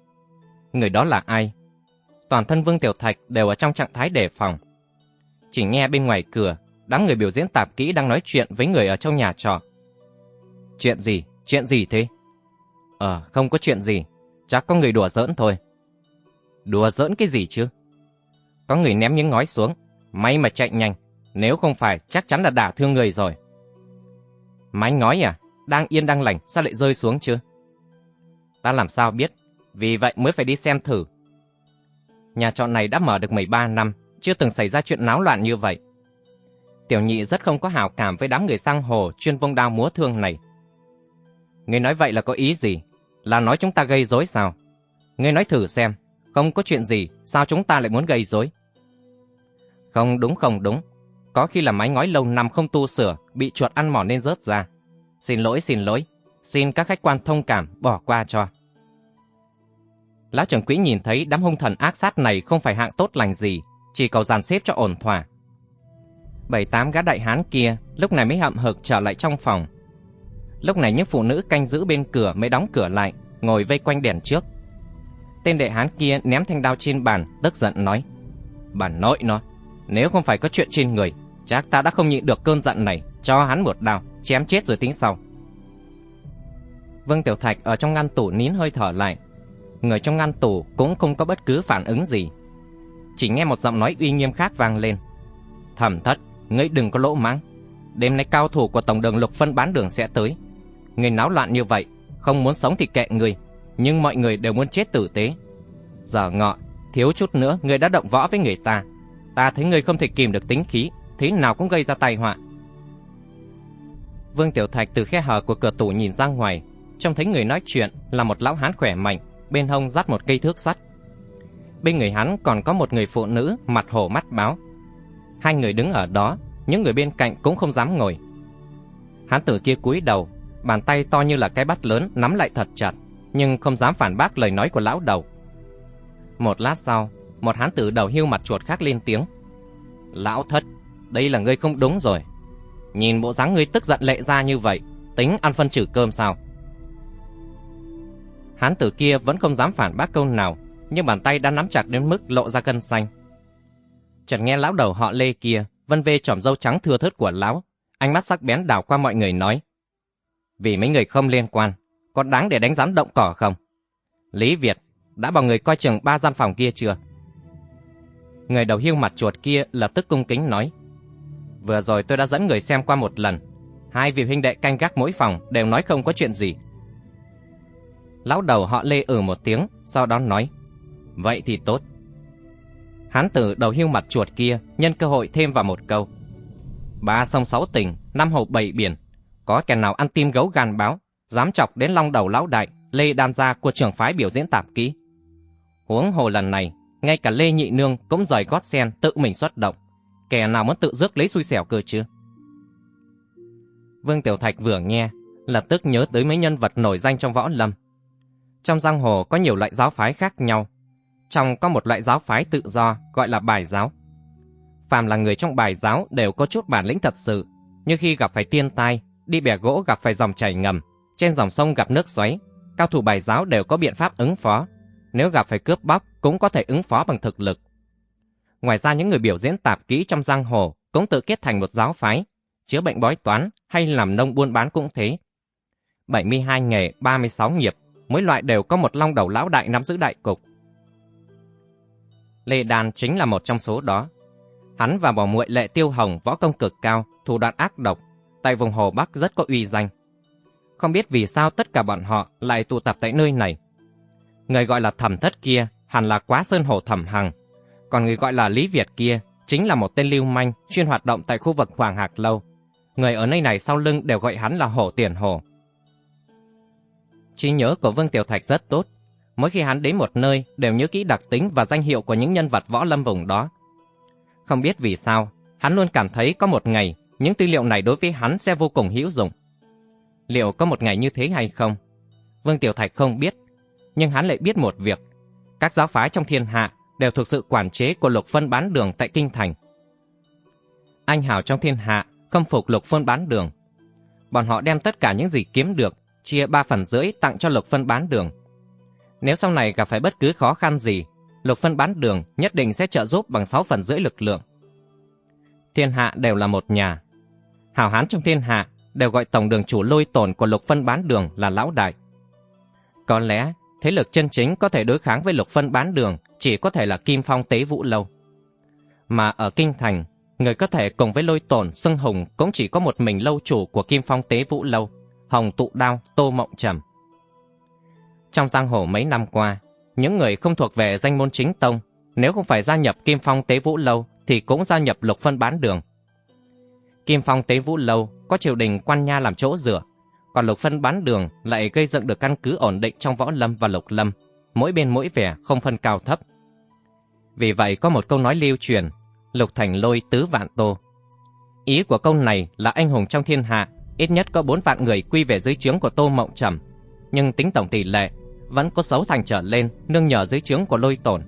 Người đó là ai? Toàn thân Vương Tiểu Thạch đều ở trong trạng thái đề phòng. Chỉ nghe bên ngoài cửa, đám người biểu diễn tạp kỹ đang nói chuyện với người ở trong nhà trọ. Chuyện gì? Chuyện gì thế? Ờ, không có chuyện gì. Chắc có người đùa giỡn thôi. Đùa giỡn cái gì chứ? Có người ném những ngói xuống. May mà chạy nhanh. Nếu không phải, chắc chắn là đả thương người rồi. Mái ngói à? Đang yên đang lành, sao lại rơi xuống chứ? Ta làm sao biết? Vì vậy mới phải đi xem thử. Nhà trọ này đã mở được 13 năm, chưa từng xảy ra chuyện náo loạn như vậy. Tiểu nhị rất không có hảo cảm với đám người sang hồ chuyên vung đao múa thương này. Ngươi nói vậy là có ý gì? Là nói chúng ta gây rối sao? Ngươi nói thử xem, không có chuyện gì, sao chúng ta lại muốn gây rối? Không đúng không đúng, có khi là mái ngói lâu năm không tu sửa, bị chuột ăn mòn nên rớt ra. Xin lỗi, xin lỗi, xin các khách quan thông cảm, bỏ qua cho. Lão trưởng quỹ nhìn thấy đám hung thần ác sát này không phải hạng tốt lành gì, chỉ cầu dàn xếp cho ổn thỏa. Bảy tám gã đại hán kia lúc này mới hậm hực trở lại trong phòng. Lúc này những phụ nữ canh giữ bên cửa mới đóng cửa lại, ngồi vây quanh đèn trước. Tên đệ hán kia ném thanh đao trên bàn, tức giận nói. Bản nội nó, nếu không phải có chuyện trên người, chắc ta đã không nhịn được cơn giận này, cho hắn một đao, chém chết rồi tính sau. Vương Tiểu Thạch ở trong ngăn tủ nín hơi thở lại. Người trong ngăn tủ cũng không có bất cứ phản ứng gì. Chỉ nghe một giọng nói uy nghiêm khác vang lên. Thẩm thất, ngươi đừng có lỗ mắng. Đêm nay cao thủ của Tổng đường Lục phân bán đường sẽ tới. Ngươi náo loạn như vậy, không muốn sống thì kệ ngươi. Nhưng mọi người đều muốn chết tử tế. Giờ ngọ, thiếu chút nữa ngươi đã động võ với người ta. Ta thấy ngươi không thể kìm được tính khí, thế nào cũng gây ra tai họa. Vương Tiểu Thạch từ khe hở của cửa tủ nhìn ra ngoài, trông thấy người nói chuyện là một lão hán khỏe mạnh, bên hông dắt một cây thước sắt. Bên người hắn còn có một người phụ nữ mặt hổ mắt báo. Hai người đứng ở đó, những người bên cạnh cũng không dám ngồi. Hán tử kia cúi đầu, bàn tay to như là cái bát lớn nắm lại thật chặt, nhưng không dám phản bác lời nói của lão đầu. Một lát sau, một hán tử đầu hưu mặt chuột khác lên tiếng. Lão thất, đây là ngươi không đúng rồi. Nhìn bộ dáng ngươi tức giận lệ ra như vậy, tính ăn phân trừ cơm sao? Hán tử kia vẫn không dám phản bác câu nào, nhưng bàn tay đã nắm chặt đến mức lộ ra cân xanh. Chợt nghe lão đầu họ Lê kia vân vê chòm dâu trắng thưa thớt của lão, ánh mắt sắc bén đảo qua mọi người nói: "Vì mấy người không liên quan, có đáng để đánh rắn động cỏ không? Lý Việt đã bảo người coi chừng ba gian phòng kia chưa?" Người đầu hiu mặt chuột kia lập tức cung kính nói: "Vừa rồi tôi đã dẫn người xem qua một lần, hai vị huynh đệ canh gác mỗi phòng đều nói không có chuyện gì." Lão đầu họ Lê ừ một tiếng, sau đó nói: "Vậy thì tốt." Hán tử đầu hưu mặt chuột kia nhân cơ hội thêm vào một câu. Ba sông sáu tỉnh, năm hồ bảy biển, có kẻ nào ăn tim gấu gan báo, dám chọc đến long đầu lão đại, Lê Đan Gia của trưởng phái biểu diễn tạp kỹ. Huống hồ lần này, ngay cả Lê Nhị Nương cũng rời gót sen tự mình xuất động. Kẻ nào muốn tự rước lấy xui xẻo cơ chứ? Vương Tiểu Thạch vừa nghe, lập tức nhớ tới mấy nhân vật nổi danh trong võ lâm. Trong giang hồ có nhiều loại giáo phái khác nhau, trong có một loại giáo phái tự do gọi là bài giáo. Phàm là người trong bài giáo đều có chút bản lĩnh thật sự, như khi gặp phải tiên tai, đi bẻ gỗ gặp phải dòng chảy ngầm, trên dòng sông gặp nước xoáy, cao thủ bài giáo đều có biện pháp ứng phó. Nếu gặp phải cướp bóc cũng có thể ứng phó bằng thực lực. Ngoài ra những người biểu diễn tạp kỹ trong giang hồ cũng tự kết thành một giáo phái, chữa bệnh bói toán hay làm nông buôn bán cũng thế. 72 nghề, 36 nghiệp, mỗi loại đều có một long đầu lão đại nắm giữ đại cục. Lê Đan chính là một trong số đó. Hắn và bỏ muội Lệ Tiêu Hồng võ công cực cao, thủ đoạn ác độc, tại vùng Hồ Bắc rất có uy danh. Không biết vì sao tất cả bọn họ lại tụ tập tại nơi này. Người gọi là thẩm thất kia hẳn là quá sơn hồ thẩm hằng, còn người gọi là Lý Việt kia chính là một tên lưu manh chuyên hoạt động tại khu vực Hoàng Hạc Lâu. Người ở nơi này sau lưng đều gọi hắn là hổ tiền hổ. Trí nhớ của Vương Tiểu Thạch rất tốt, mỗi khi hắn đến một nơi đều nhớ kỹ đặc tính và danh hiệu của những nhân vật võ lâm vùng đó. Không biết vì sao, hắn luôn cảm thấy có một ngày những tư liệu này đối với hắn sẽ vô cùng hữu dụng. Liệu có một ngày như thế hay không? Vương Tiểu Thạch không biết, nhưng hắn lại biết một việc. Các giáo phái trong thiên hạ đều thuộc sự quản chế của lục phân bán đường tại Kinh Thành. Anh hào trong thiên hạ không phục lục phân bán đường. Bọn họ đem tất cả những gì kiếm được, chia ba phần rưỡi tặng cho lục phân bán đường. Nếu sau này gặp phải bất cứ khó khăn gì, lục phân bán đường nhất định sẽ trợ giúp bằng 6 phần rưỡi lực lượng. Thiên hạ đều là một nhà. Hào hán trong thiên hạ đều gọi tổng đường chủ lôi tổn của lục phân bán đường là lão đại. Có lẽ thế lực chân chính có thể đối kháng với lục phân bán đường chỉ có thể là Kim Phong Tế Vũ Lâu. Mà ở Kinh Thành, người có thể cùng với lôi tổn xưng hùng cũng chỉ có một mình lâu chủ của Kim Phong Tế Vũ Lâu, Hồng Tụ Đao, Tô Mộng Trầm. Trong giang hồ mấy năm qua, những người không thuộc về danh môn chính tông, nếu không phải gia nhập Kim Phong Tế Vũ Lâu thì cũng gia nhập lục phân bán đường. Kim Phong Tế Vũ Lâu có triều đình quan nha làm chỗ dựa, còn lục phân bán đường lại gây dựng được căn cứ ổn định trong võ lâm và lục lâm, mỗi bên mỗi vẻ không phân cao thấp. Vì vậy có một câu nói lưu truyền, lục thành lôi tứ vạn tô. Ý của câu này là anh hùng trong thiên hạ, ít nhất có bốn vạn người quy về dưới trướng của Tô Mộng Trầm, nhưng tính tổng tỷ lệ vẫn có sáu thành trở lên nương nhờ dưới trướng của lôi tổn.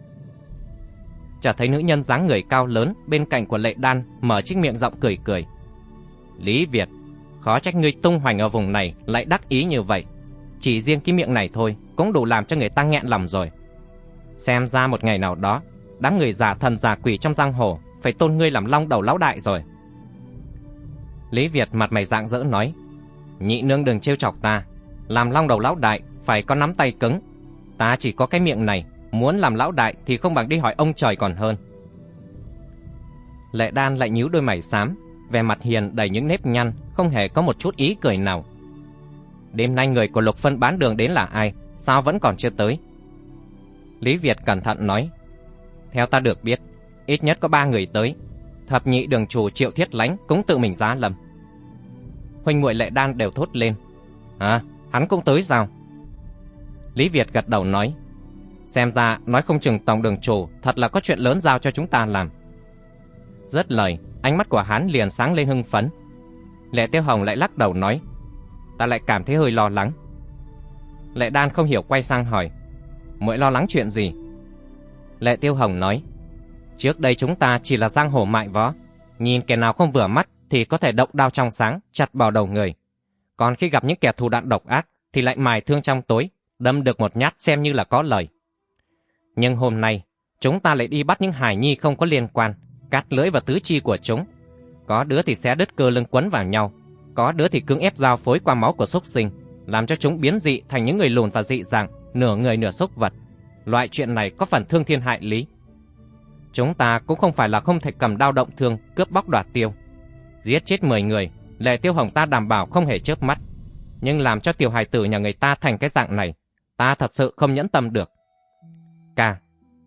Chả thấy nữ nhân dáng người cao lớn bên cạnh của lệ đan mở chiếc miệng giọng cười cười. Lý Việt, khó trách ngươi tung hoành ở vùng này lại đắc ý như vậy. Chỉ riêng cái miệng này thôi cũng đủ làm cho người ta nghẹn lòng rồi. Xem ra một ngày nào đó, đám người già thần già quỷ trong giang hồ phải tôn ngươi làm long đầu lão đại rồi. Lý Việt mặt mày dạng dỡ nói, nhị nương đừng trêu chọc ta, làm long đầu lão đại phải có nắm tay cứng. Ta chỉ có cái miệng này, muốn làm lão đại thì không bằng đi hỏi ông trời còn hơn. Lệ đan lại nhíu đôi mày xám, vẻ mặt hiền đầy những nếp nhăn, không hề có một chút ý cười nào. Đêm nay người của Lục Phân bán đường đến là ai? Sao vẫn còn chưa tới? Lý Việt cẩn thận nói. Theo ta được biết, ít nhất có ba người tới. Thập nhị đường chủ Triệu Thiết Lánh cũng tự mình giá lầm. Huynh muội lệ đan đều thốt lên. À, hắn cũng tới sao? Lý Việt gật đầu nói. Xem ra nói không chừng tổng đường chủ thật là có chuyện lớn giao cho chúng ta làm. Rất lời, ánh mắt của hắn liền sáng lên hưng phấn. Lệ Tiêu Hồng lại lắc đầu nói, ta lại cảm thấy hơi lo lắng. Lệ Đan không hiểu quay sang hỏi, muội lo lắng chuyện gì? Lệ Tiêu Hồng nói, trước đây chúng ta chỉ là giang hồ mại võ, nhìn kẻ nào không vừa mắt thì có thể động đao trong sáng, chặt bỏ đầu người. Còn khi gặp những kẻ thù đạn độc ác thì lại mài thương trong tối, đâm được một nhát xem như là có lời. Nhưng hôm nay, chúng ta lại đi bắt những hài nhi không có liên quan, cắt lưỡi và tứ chi của chúng. Có đứa thì xé đứt cơ lưng quấn vào nhau, có đứa thì cưỡng ép giao phối qua máu của súc sinh, làm cho chúng biến dị thành những người lùn và dị dạng, nửa người nửa súc vật. Loại chuyện này có phần thương thiên hại lý. Chúng ta cũng không phải là không thể cầm đao động thương, cướp bóc đoạt tiêu. Giết chết 10 người, lệ tiêu hồng ta đảm bảo không hề chớp mắt. Nhưng làm cho tiểu hài tử nhà người ta thành cái dạng này, ta thật sự không nhẫn tâm được. Ca,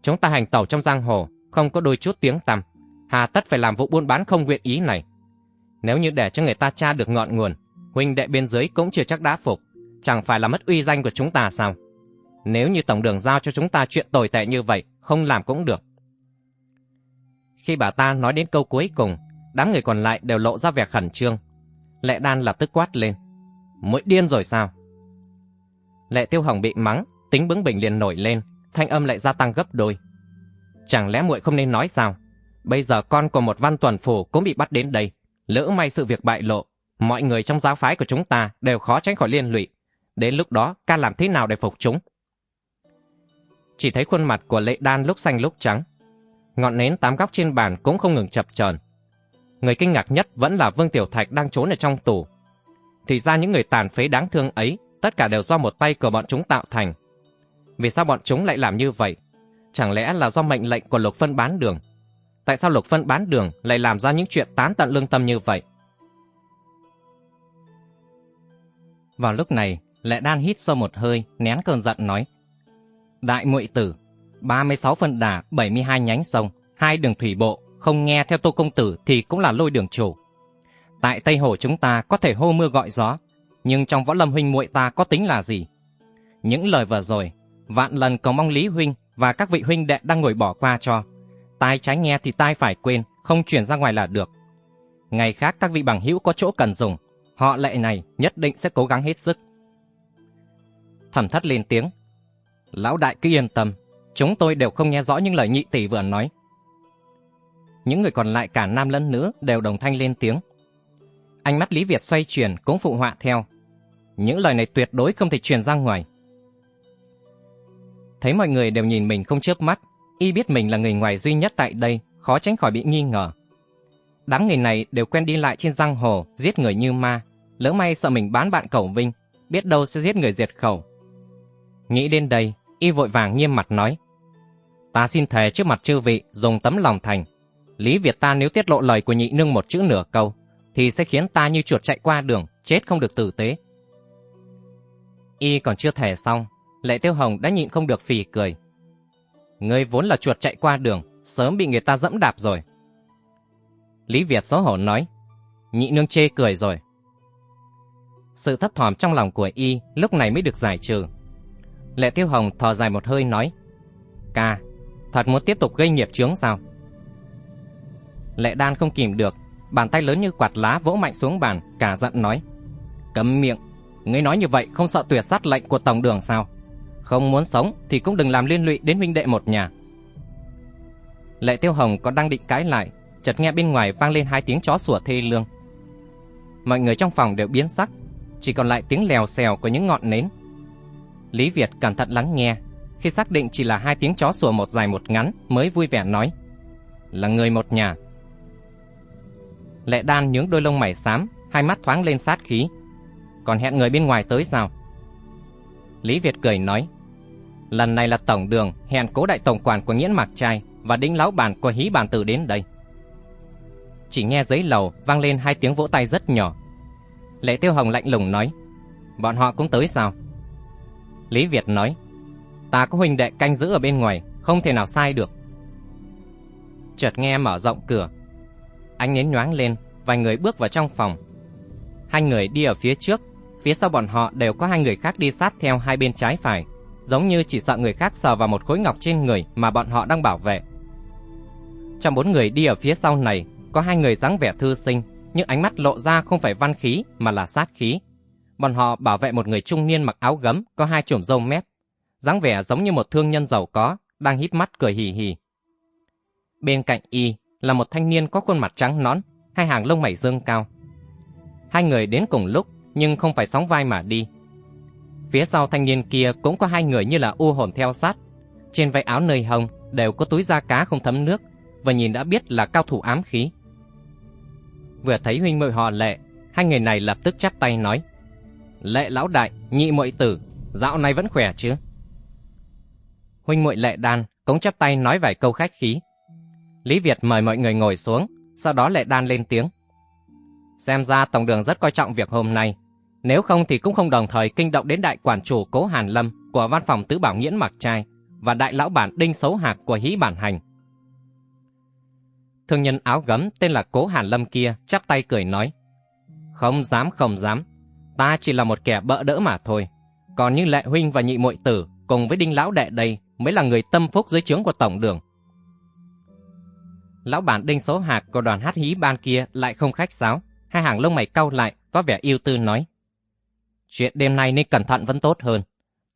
chúng ta hành tẩu trong giang hồ, không có đôi chút tiếng tăm hà tất phải làm vụ buôn bán không nguyện ý này. Nếu như để cho người ta tra được ngọn nguồn, huynh đệ bên dưới cũng chưa chắc đã phục, chẳng phải là mất uy danh của chúng ta sao? Nếu như tổng đường giao cho chúng ta chuyện tồi tệ như vậy, không làm cũng được. Khi bà ta nói đến câu cuối cùng, đám người còn lại đều lộ ra vẻ khẩn trương. Lệ Đan lập tức quát lên. Mũi điên rồi sao? Lệ Tiêu Hồng bị mắng, tính bướng bỉnh liền nổi lên, thanh âm lại gia tăng gấp đôi. Chẳng lẽ muội không nên nói sao? Bây giờ con của một văn tuần phủ cũng bị bắt đến đây. Lỡ may sự việc bại lộ, mọi người trong giáo phái của chúng ta đều khó tránh khỏi liên lụy. Đến lúc đó, ca làm thế nào để phục chúng? Chỉ thấy khuôn mặt của lệ đan lúc xanh lúc trắng. Ngọn nến tám góc trên bàn cũng không ngừng chập chờn. Người kinh ngạc nhất vẫn là Vương Tiểu Thạch đang trốn ở trong tủ. Thì ra những người tàn phế đáng thương ấy, tất cả đều do một tay của bọn chúng tạo thành. Vì sao bọn chúng lại làm như vậy? Chẳng lẽ là do mệnh lệnh của lục phân bán đường? tại sao Lục Phân bán đường lại làm ra những chuyện tán tận lương tâm như vậy? Vào lúc này, Lệ Đan hít sâu một hơi, nén cơn giận nói. Đại muội tử, 36 phân đà, 72 nhánh sông, hai đường thủy bộ, không nghe theo tô công tử thì cũng là lôi đường chủ. Tại Tây Hồ chúng ta có thể hô mưa gọi gió, nhưng trong võ lâm huynh muội ta có tính là gì? Những lời vừa rồi, vạn lần cầu mong Lý Huynh và các vị huynh đệ đang ngồi bỏ qua cho, Tai trái nghe thì tai phải quên, không chuyển ra ngoài là được. Ngày khác các vị bằng hữu có chỗ cần dùng, họ lệ này nhất định sẽ cố gắng hết sức. Thẩm thất lên tiếng. Lão đại cứ yên tâm, chúng tôi đều không nghe rõ những lời nhị tỷ vừa nói. Những người còn lại cả nam lẫn nữ đều đồng thanh lên tiếng. Ánh mắt Lý Việt xoay chuyển cũng phụ họa theo. Những lời này tuyệt đối không thể truyền ra ngoài. Thấy mọi người đều nhìn mình không chớp mắt, y biết mình là người ngoài duy nhất tại đây, khó tránh khỏi bị nghi ngờ. Đám người này đều quen đi lại trên giang hồ, giết người như ma. Lỡ may sợ mình bán bạn cẩu vinh, biết đâu sẽ giết người diệt khẩu. Nghĩ đến đây, y vội vàng nghiêm mặt nói. Ta xin thề trước mặt chư vị dùng tấm lòng thành. Lý Việt ta nếu tiết lộ lời của nhị nương một chữ nửa câu, thì sẽ khiến ta như chuột chạy qua đường, chết không được tử tế. Y còn chưa thề xong, Lệ Tiêu Hồng đã nhịn không được phì cười. Ngươi vốn là chuột chạy qua đường, sớm bị người ta dẫm đạp rồi. Lý Việt xấu hổ nói, nhị nương chê cười rồi. Sự thấp thỏm trong lòng của y lúc này mới được giải trừ. Lệ Tiêu Hồng thò dài một hơi nói, Ca, thật muốn tiếp tục gây nghiệp chướng sao? Lệ Đan không kìm được, bàn tay lớn như quạt lá vỗ mạnh xuống bàn, cả giận nói, Cấm miệng, ngươi nói như vậy không sợ tuyệt sát lệnh của Tổng đường sao? Không muốn sống thì cũng đừng làm liên lụy đến huynh đệ một nhà. Lệ Tiêu Hồng còn đang định cãi lại, chợt nghe bên ngoài vang lên hai tiếng chó sủa thê lương. Mọi người trong phòng đều biến sắc, chỉ còn lại tiếng lèo xèo của những ngọn nến. Lý Việt cẩn thận lắng nghe, khi xác định chỉ là hai tiếng chó sủa một dài một ngắn mới vui vẻ nói: "Là người một nhà." Lệ Đan nhướng đôi lông mày xám, hai mắt thoáng lên sát khí. "Còn hẹn người bên ngoài tới sao?" Lý Việt cười nói: "Lần này là tổng đường hẹn cố đại tổng quản của Nghiễn Mạc Trai và đinh lão bản của Hí bản tử đến đây." Chỉ nghe dưới lầu vang lên hai tiếng vỗ tay rất nhỏ. Lệ Tiêu Hồng lạnh lùng nói, bọn họ cũng tới sao? Lý Việt nói, ta có huynh đệ canh giữ ở bên ngoài, không thể nào sai được. Chợt nghe mở rộng cửa, ánh nến nhoáng lên, vài người bước vào trong phòng. Hai người đi ở phía trước, phía sau bọn họ đều có hai người khác đi sát theo hai bên trái phải, giống như chỉ sợ người khác sờ vào một khối ngọc trên người mà bọn họ đang bảo vệ. Trong bốn người đi ở phía sau này có hai người dáng vẻ thư sinh, nhưng ánh mắt lộ ra không phải văn khí mà là sát khí. Bọn họ bảo vệ một người trung niên mặc áo gấm, có hai chùm râu mép, dáng vẻ giống như một thương nhân giàu có, đang híp mắt cười hì hì. Bên cạnh y là một thanh niên có khuôn mặt trắng nõn, hai hàng lông mày dương cao. Hai người đến cùng lúc nhưng không phải sóng vai mà đi. Phía sau thanh niên kia cũng có hai người như là u hồn theo sát. Trên váy áo nơi hồng đều có túi da cá không thấm nước và nhìn đã biết là cao thủ ám khí. Vừa thấy huynh muội họ Lệ, hai người này lập tức chắp tay nói: "Lệ lão đại, nhị muội tử, dạo này vẫn khỏe chứ?" Huynh muội Lệ Đan cũng chắp tay nói vài câu khách khí. Lý Việt mời mọi người ngồi xuống, sau đó Lệ Đan lên tiếng: "Xem ra tổng đường rất coi trọng việc hôm nay, nếu không thì cũng không đồng thời kinh động đến đại quản chủ Cố Hàn Lâm của văn phòng tứ bảo nghiễn mặc trai và đại lão bản Đinh Xấu Hạc của Hí Bản Hành. Thương nhân áo gấm tên là Cố Hàn Lâm kia chắp tay cười nói. Không dám không dám, ta chỉ là một kẻ bỡ đỡ mà thôi. Còn như Lệ Huynh và Nhị muội Tử cùng với Đinh Lão Đệ đây mới là người tâm phúc dưới trướng của Tổng đường. Lão bản Đinh Số Hạc của đoàn hát hí ban kia lại không khách sáo, hai hàng lông mày cau lại có vẻ yêu tư nói. Chuyện đêm nay nên cẩn thận vẫn tốt hơn.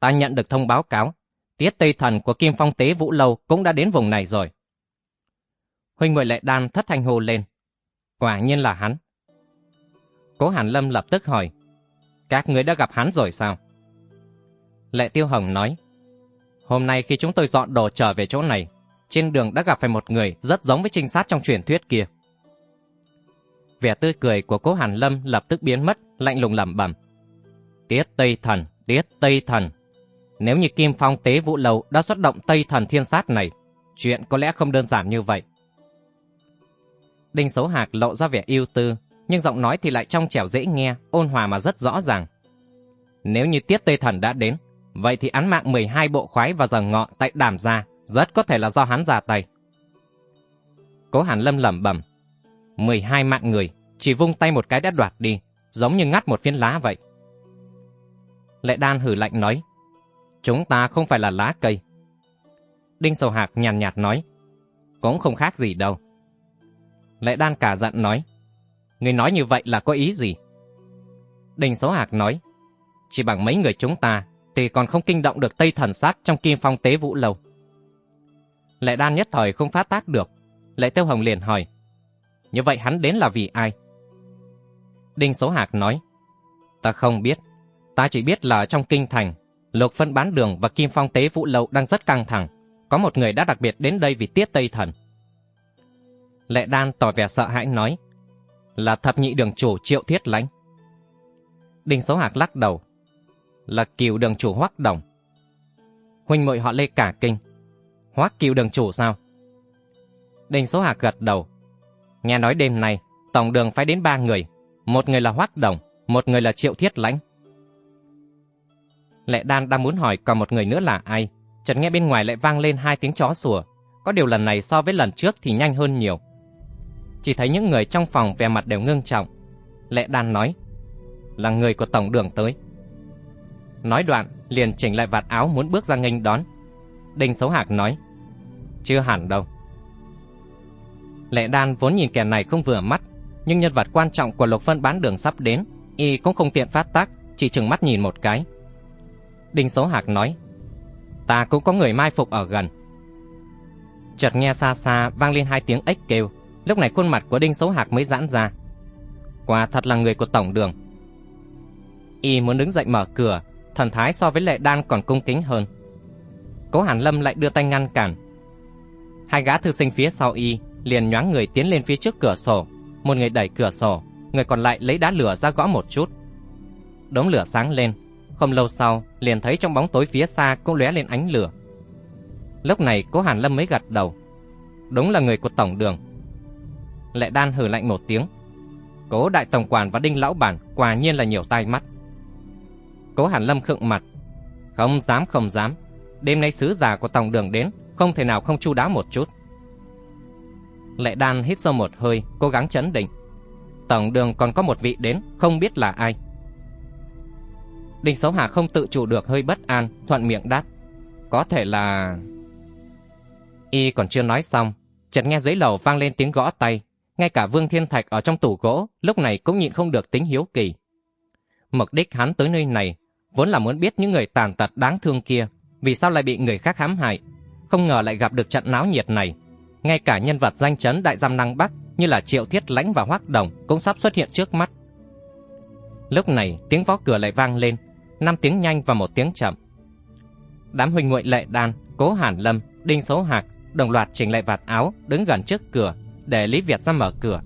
Ta nhận được thông báo cáo, tiết tây thần của Kim Phong Tế Vũ Lâu cũng đã đến vùng này rồi. Huynh Nguyễn lệ đan thất thanh hô lên. Quả nhiên là hắn. Cố Hàn Lâm lập tức hỏi. Các người đã gặp hắn rồi sao? Lệ Tiêu Hồng nói. Hôm nay khi chúng tôi dọn đồ trở về chỗ này, trên đường đã gặp phải một người rất giống với trinh sát trong truyền thuyết kia. Vẻ tươi cười của cố Hàn Lâm lập tức biến mất, lạnh lùng lẩm bẩm. Tiết Tây Thần, Tiết Tây Thần. Nếu như Kim Phong Tế Vũ Lầu đã xuất động Tây Thần Thiên Sát này, chuyện có lẽ không đơn giản như vậy. Đinh Sấu Hạc lộ ra vẻ yêu tư, nhưng giọng nói thì lại trong trẻo dễ nghe, ôn hòa mà rất rõ ràng. Nếu như Tiết Tây Thần đã đến, vậy thì án mạng 12 bộ khoái và giờ ngọ tại Đàm Gia rất có thể là do hắn ra tay. Cố Hàn Lâm lẩm bẩm, 12 mạng người, chỉ vung tay một cái đã đoạt đi, giống như ngắt một phiến lá vậy. Lệ Đan hử lạnh nói, chúng ta không phải là lá cây. Đinh Sầu Hạc nhàn nhạt nói, cũng không khác gì đâu. Lệ Đan cả giận nói, Người nói như vậy là có ý gì? Đinh Sầu Hạc nói, chỉ bằng mấy người chúng ta thì còn không kinh động được Tây Thần Sát trong Kim Phong Tế Vũ Lâu. Lệ Đan nhất thời không phát tác được. Lệ Tiêu Hồng liền hỏi, như vậy hắn đến là vì ai? Đinh Số Hạc nói, ta không biết. Ta chỉ biết là trong kinh thành, Lục Phân Bán Đường và Kim Phong Tế Vũ Lâu đang rất căng thẳng. Có một người đã đặc biệt đến đây vì tiết Tây Thần. Lệ Đan tỏ vẻ sợ hãi nói, là thập nhị đường chủ Triệu Thiết Lãnh. Đinh Số Hạc lắc đầu, là cửu đường chủ Hoắc Đồng. Huynh muội họ Lê cả kinh. Hoắc cửu đường chủ sao? Đinh Số Hạc gật đầu. Nghe nói đêm nay, tổng đường phải đến ba người. Một người là Hoắc Đồng, một người là Triệu Thiết Lãnh. Lệ Đan đang muốn hỏi còn một người nữa là ai. Chợt nghe bên ngoài lại vang lên hai tiếng chó sủa. Có điều lần này so với lần trước thì nhanh hơn nhiều. Chỉ thấy những người trong phòng vẻ mặt đều ngưng trọng. Lệ Đan nói, là người của tổng đường tới. Nói đoạn, liền chỉnh lại vạt áo muốn bước ra nghênh đón. Đinh Xấu Hạc nói, chưa hẳn đâu. Lệ Đan vốn nhìn kẻ này không vừa mắt, nhưng nhân vật quan trọng của Lục Phân bán đường sắp đến, y cũng không tiện phát tác, chỉ chừng mắt nhìn một cái. Đinh số Hạc nói, ta cũng có người mai phục ở gần. Chợt nghe xa xa vang lên hai tiếng ếch kêu, lúc này khuôn mặt của Đinh số Hạc mới giãn ra. Quả thật là người của tổng đường. Y muốn đứng dậy mở cửa, thần thái so với lệ đan còn cung kính hơn. Cố Hàn Lâm lại đưa tay ngăn cản. Hai gã thư sinh phía sau y liền nhoáng người tiến lên phía trước cửa sổ. Một người đẩy cửa sổ, người còn lại lấy đá lửa ra gõ một chút. Đống lửa sáng lên, không lâu sau liền thấy trong bóng tối phía xa cũng lóe lên ánh lửa. Lúc này Cố Hàn Lâm mới gật đầu. Đúng là người của tổng đường. Lệ Đan hừ lạnh một tiếng. Cố đại tổng quản và Đinh lão bản quả nhiên là nhiều tai mắt. Cố Hàn Lâm khựng mặt. Không dám không dám. Đêm nay sứ giả của tổng đường đến, không thể nào không chu đáo một chút. Lệ Đan hít sâu một hơi, cố gắng chấn định. Tổng đường còn có một vị đến, không biết là ai. Đinh Sấu Hà không tự chủ được hơi bất an, thuận miệng đáp. Có thể là... Y còn chưa nói xong, chợt nghe dưới lầu vang lên tiếng gõ tay. Ngay cả Vương Thiên Thạch ở trong tủ gỗ lúc này cũng nhịn không được tính hiếu kỳ. Mục đích hắn tới nơi này vốn là muốn biết những người tàn tật đáng thương kia vì sao lại bị người khác hãm hại. Không ngờ lại gặp được trận náo nhiệt này. Ngay cả nhân vật danh chấn đại giam năng Bắc như là Triệu Thiết Lãnh và Hoác Đồng cũng sắp xuất hiện trước mắt. Lúc này tiếng vó cửa lại vang lên, năm tiếng nhanh và một tiếng chậm. Đám huynh nguội lệ đan, cố hàn lâm, đinh số hạc đồng loạt chỉnh lại vạt áo đứng gần trước cửa để Lý Việt ra mở cửa.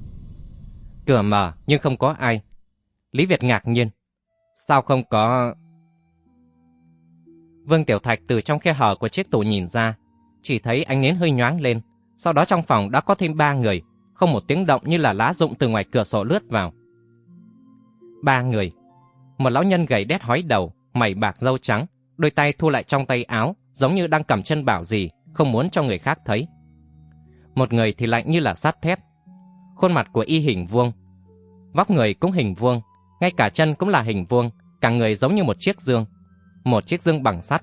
Cửa mở nhưng không có ai. Lý Việt ngạc nhiên. Sao không có... Vương Tiểu Thạch từ trong khe hở của chiếc tủ nhìn ra, chỉ thấy ánh nến hơi nhoáng lên, sau đó trong phòng đã có thêm ba người, không một tiếng động như là lá rụng từ ngoài cửa sổ lướt vào. Ba người. Một lão nhân gầy đét hói đầu, mày bạc râu trắng, đôi tay thu lại trong tay áo, giống như đang cầm chân bảo gì, không muốn cho người khác thấy. Một người thì lạnh như là sắt thép. Khuôn mặt của y hình vuông. Vóc người cũng hình vuông, ngay cả chân cũng là hình vuông, cả người giống như một chiếc dương. Một chiếc dương bằng sắt.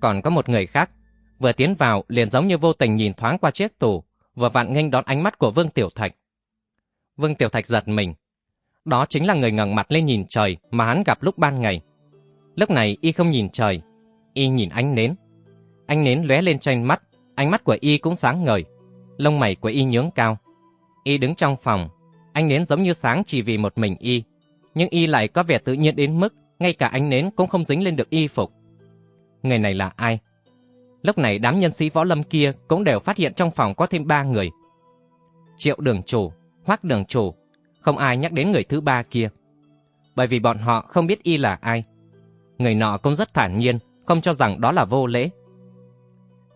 Còn có một người khác, vừa tiến vào liền giống như vô tình nhìn thoáng qua chiếc tủ, vừa vặn nghênh đón ánh mắt của Vương Tiểu Thạch. Vương Tiểu Thạch giật mình. Đó chính là người ngẩng mặt lên nhìn trời mà hắn gặp lúc ban ngày. Lúc này y không nhìn trời, y nhìn ánh nến. Ánh nến lóe lên trên mắt, ánh mắt của y cũng sáng ngời. Lông mày của y nhướng cao. Y đứng trong phòng, ánh nến giống như sáng chỉ vì một mình y. Nhưng y lại có vẻ tự nhiên đến mức ngay cả ánh nến cũng không dính lên được y phục. Người này là ai? Lúc này đám nhân sĩ võ lâm kia cũng đều phát hiện trong phòng có thêm ba người. Triệu đường chủ, hoác đường chủ, không ai nhắc đến người thứ ba kia. Bởi vì bọn họ không biết y là ai. Người nọ cũng rất thản nhiên, không cho rằng đó là vô lễ.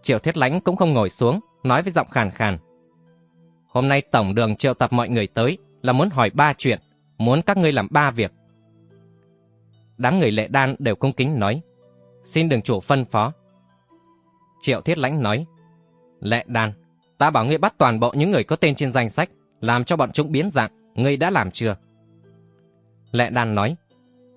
Triệu Thiết Lánh cũng không ngồi xuống, nói với giọng khàn khàn. Hôm nay tổng đường triệu tập mọi người tới là muốn hỏi ba chuyện, muốn các ngươi làm ba việc. Đám người lệ đan đều cung kính nói, xin đường chủ phân phó. Triệu Thiết Lãnh nói, lệ đan, ta bảo ngươi bắt toàn bộ những người có tên trên danh sách, làm cho bọn chúng biến dạng, ngươi đã làm chưa? Lệ đan nói,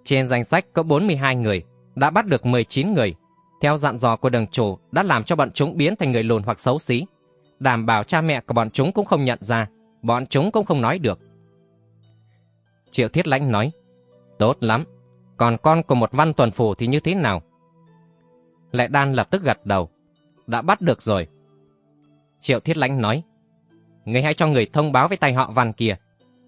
trên danh sách có 42 người, đã bắt được 19 người, theo dặn dò của đường chủ đã làm cho bọn chúng biến thành người lùn hoặc xấu xí. Đảm bảo cha mẹ của bọn chúng cũng không nhận ra, bọn chúng cũng không nói được. Triệu Thiết Lãnh nói, Tốt lắm. Còn con của một văn tuần phủ thì như thế nào? Lệ đan lập tức gật đầu. Đã bắt được rồi. Triệu Thiết Lãnh nói. Người hãy cho người thông báo với tay họ văn kia.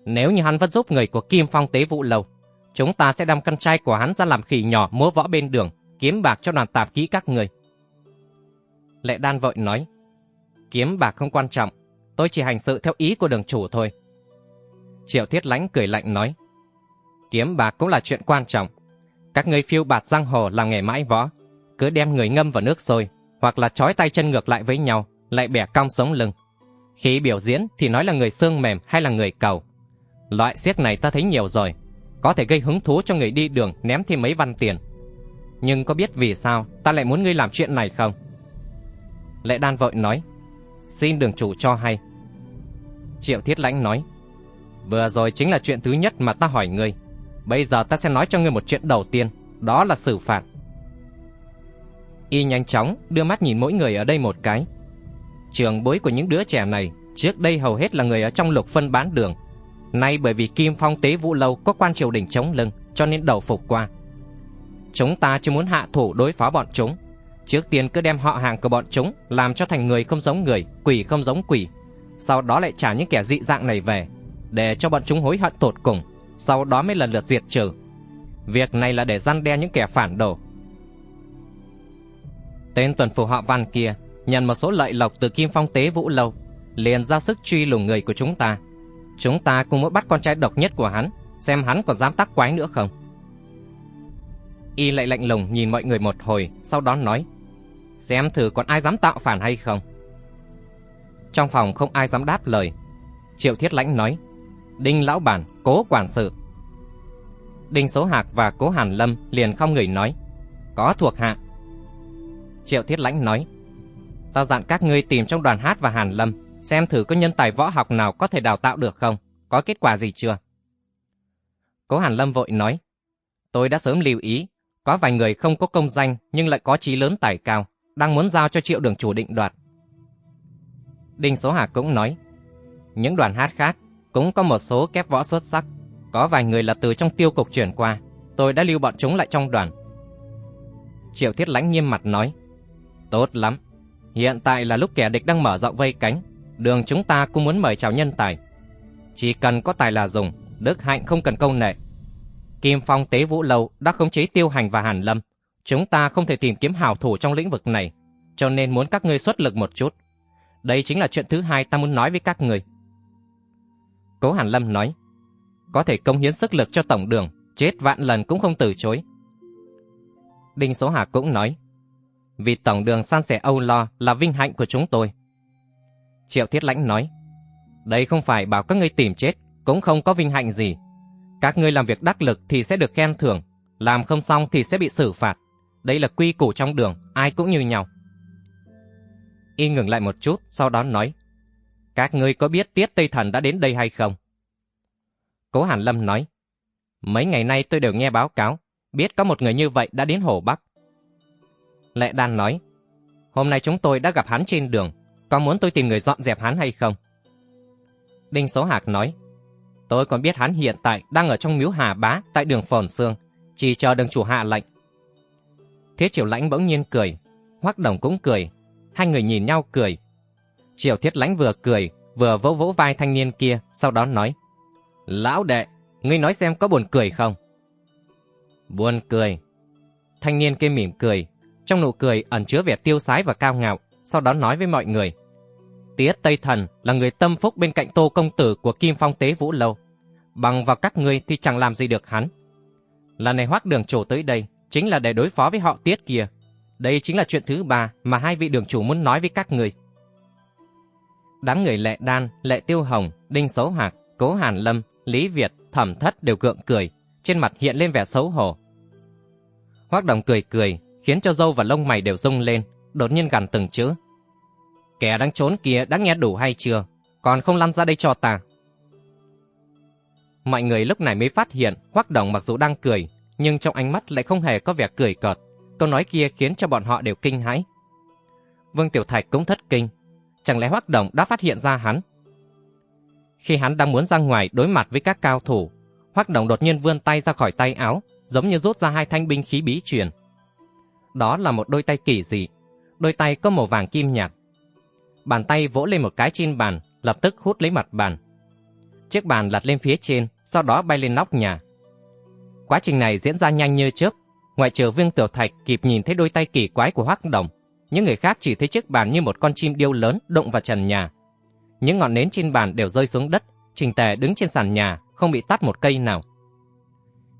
Nếu như hắn vẫn giúp người của Kim Phong tế vụ lâu, chúng ta sẽ đâm con trai của hắn ra làm khỉ nhỏ múa võ bên đường, kiếm bạc cho đoàn tạp kỹ các người. Lệ đan vội nói. Kiếm bạc không quan trọng, tôi chỉ hành sự theo ý của đường chủ thôi. Triệu Thiết Lãnh cười lạnh nói. Kiếm bạc cũng là chuyện quan trọng. Các người phiêu bạt giang hồ làm nghề mãi võ, cứ đem người ngâm vào nước sôi, hoặc là trói tay chân ngược lại với nhau, lại bẻ cong sống lưng. Khi biểu diễn thì nói là người xương mềm hay là người cầu. Loại siếc này ta thấy nhiều rồi, có thể gây hứng thú cho người đi đường ném thêm mấy văn tiền. Nhưng có biết vì sao ta lại muốn ngươi làm chuyện này không? Lệ đan vội nói, xin đường chủ cho hay. Triệu Thiết Lãnh nói, vừa rồi chính là chuyện thứ nhất mà ta hỏi ngươi. Bây giờ ta sẽ nói cho ngươi một chuyện đầu tiên, đó là xử phạt. Y nhanh chóng đưa mắt nhìn mỗi người ở đây một cái. Trường bối của những đứa trẻ này trước đây hầu hết là người ở trong lục phân bán đường. Nay bởi vì Kim Phong Tế Vũ Lâu có quan triều đình chống lưng cho nên đầu phục qua. Chúng ta chỉ muốn hạ thủ đối phó bọn chúng. Trước tiên cứ đem họ hàng của bọn chúng làm cho thành người không giống người, quỷ không giống quỷ. Sau đó lại trả những kẻ dị dạng này về, để cho bọn chúng hối hận tột cùng, sau đó mới lần lượt diệt trừ. Việc này là để răn đe những kẻ phản đồ, Tên tuần phủ họ Văn kia nhận một số lợi lộc từ Kim Phong Tế Vũ Lâu, liền ra sức truy lùng người của chúng ta. Chúng ta cùng muốn bắt con trai độc nhất của hắn, xem hắn còn dám tác quái nữa không. Y lại lạnh lùng nhìn mọi người một hồi, sau đó nói, xem thử còn ai dám tạo phản hay không. Trong phòng không ai dám đáp lời. Triệu Thiết Lãnh nói, Đinh Lão Bản, cố quản sự. Đinh Số Hạc và cố Hàn Lâm liền không người nói, có thuộc hạ, Triệu Thiết Lãnh nói, ta dặn các ngươi tìm trong đoàn hát và Hàn Lâm, xem thử có nhân tài võ học nào có thể đào tạo được không, có kết quả gì chưa? Cố Hàn Lâm vội nói, Tôi đã sớm lưu ý, có vài người không có công danh nhưng lại có trí lớn tài cao, đang muốn giao cho triệu đường chủ định đoạt. Đinh Số Hà cũng nói, những đoàn hát khác cũng có một số kép võ xuất sắc, có vài người là từ trong tiêu cục chuyển qua, tôi đã lưu bọn chúng lại trong đoàn. Triệu Thiết Lãnh nghiêm mặt nói, Tốt lắm. Hiện tại là lúc kẻ địch đang mở rộng vây cánh. Đường chúng ta cũng muốn mời chào nhân tài. Chỉ cần có tài là dùng, Đức Hạnh không cần câu nệ. Kim Phong Tế Vũ Lâu đã khống chế Tiêu Hành và Hàn Lâm. Chúng ta không thể tìm kiếm hào thủ trong lĩnh vực này, cho nên muốn các ngươi xuất lực một chút. Đây chính là chuyện thứ hai ta muốn nói với các người. Cố Hàn Lâm nói, có thể công hiến sức lực cho tổng đường, chết vạn lần cũng không từ chối. Đinh Số Hà cũng nói, vì tổng đường san sẻ âu lo là vinh hạnh của chúng tôi. Triệu Thiết Lãnh nói, đây không phải bảo các ngươi tìm chết, cũng không có vinh hạnh gì. Các ngươi làm việc đắc lực thì sẽ được khen thưởng, làm không xong thì sẽ bị xử phạt. Đây là quy củ trong đường, ai cũng như nhau. Y ngừng lại một chút, sau đó nói, các ngươi có biết Tiết Tây Thần đã đến đây hay không? Cố Hàn Lâm nói, mấy ngày nay tôi đều nghe báo cáo, biết có một người như vậy đã đến Hồ Bắc. Lệ Đan nói, hôm nay chúng tôi đã gặp hắn trên đường, có muốn tôi tìm người dọn dẹp hắn hay không? Đinh Số Hạc nói, tôi còn biết hắn hiện tại đang ở trong miếu Hà Bá tại đường Phồn Sương, chỉ chờ đường chủ hạ lệnh. Thiết Triều Lãnh bỗng nhiên cười, Hoắc Đồng cũng cười, hai người nhìn nhau cười. Triều Thiết Lãnh vừa cười, vừa vỗ vỗ vai thanh niên kia, sau đó nói, Lão đệ, ngươi nói xem có buồn cười không? Buồn cười. Thanh niên kia mỉm cười, trong nụ cười ẩn chứa vẻ tiêu sái và cao ngạo, sau đó nói với mọi người. Tía Tây Thần là người tâm phúc bên cạnh tô công tử của Kim Phong Tế Vũ Lâu. Bằng vào các ngươi thì chẳng làm gì được hắn. Lần này hoác đường chủ tới đây chính là để đối phó với họ Tiết kia. Đây chính là chuyện thứ ba mà hai vị đường chủ muốn nói với các người. Đám người Lệ Đan, Lệ Tiêu Hồng, Đinh Xấu Hạc, Cố Hàn Lâm, Lý Việt, Thẩm Thất đều gượng cười, trên mặt hiện lên vẻ xấu hổ. Hoác Đồng cười cười, khiến cho dâu và lông mày đều rung lên, đột nhiên gằn từng chữ. Kẻ đang trốn kia đã nghe đủ hay chưa, còn không lăn ra đây cho ta. Mọi người lúc này mới phát hiện Hoắc Đồng mặc dù đang cười, nhưng trong ánh mắt lại không hề có vẻ cười cợt. Câu nói kia khiến cho bọn họ đều kinh hãi. Vương Tiểu Thạch cũng thất kinh. Chẳng lẽ Hoắc Đồng đã phát hiện ra hắn? Khi hắn đang muốn ra ngoài đối mặt với các cao thủ, Hoắc Đồng đột nhiên vươn tay ra khỏi tay áo, giống như rút ra hai thanh binh khí bí truyền. Đó là một đôi tay kỳ dị, đôi tay có màu vàng kim nhạt. Bàn tay vỗ lên một cái trên bàn, lập tức hút lấy mặt bàn. Chiếc bàn lật lên phía trên, sau đó bay lên nóc nhà. Quá trình này diễn ra nhanh như chớp, ngoại trừ Vương Tiểu Thạch kịp nhìn thấy đôi tay kỳ quái của Hoắc Đồng, những người khác chỉ thấy chiếc bàn như một con chim điêu lớn đụng vào trần nhà. Những ngọn nến trên bàn đều rơi xuống đất, trình tề đứng trên sàn nhà, không bị tắt một cây nào.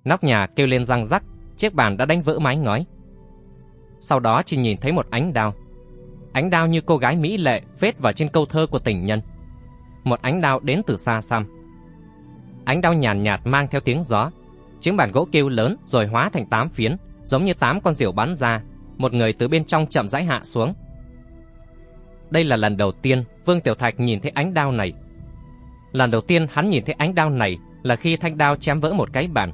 Nóc nhà kêu lên răng rắc, chiếc bàn đã đánh vỡ mái ngói. Sau đó chỉ nhìn thấy một ánh đao. Ánh đao như cô gái mỹ lệ vết vào trên câu thơ của tình nhân. Một ánh đao đến từ xa xăm. Ánh đao nhàn nhạt, nhạt mang theo tiếng gió. Chiếc bàn gỗ kêu lớn rồi hóa thành tám phiến, giống như tám con diều bắn ra. Một người từ bên trong chậm rãi hạ xuống. Đây là lần đầu tiên Vương Tiểu Thạch nhìn thấy ánh đao này. Lần đầu tiên hắn nhìn thấy ánh đao này là khi thanh đao chém vỡ một cái bàn.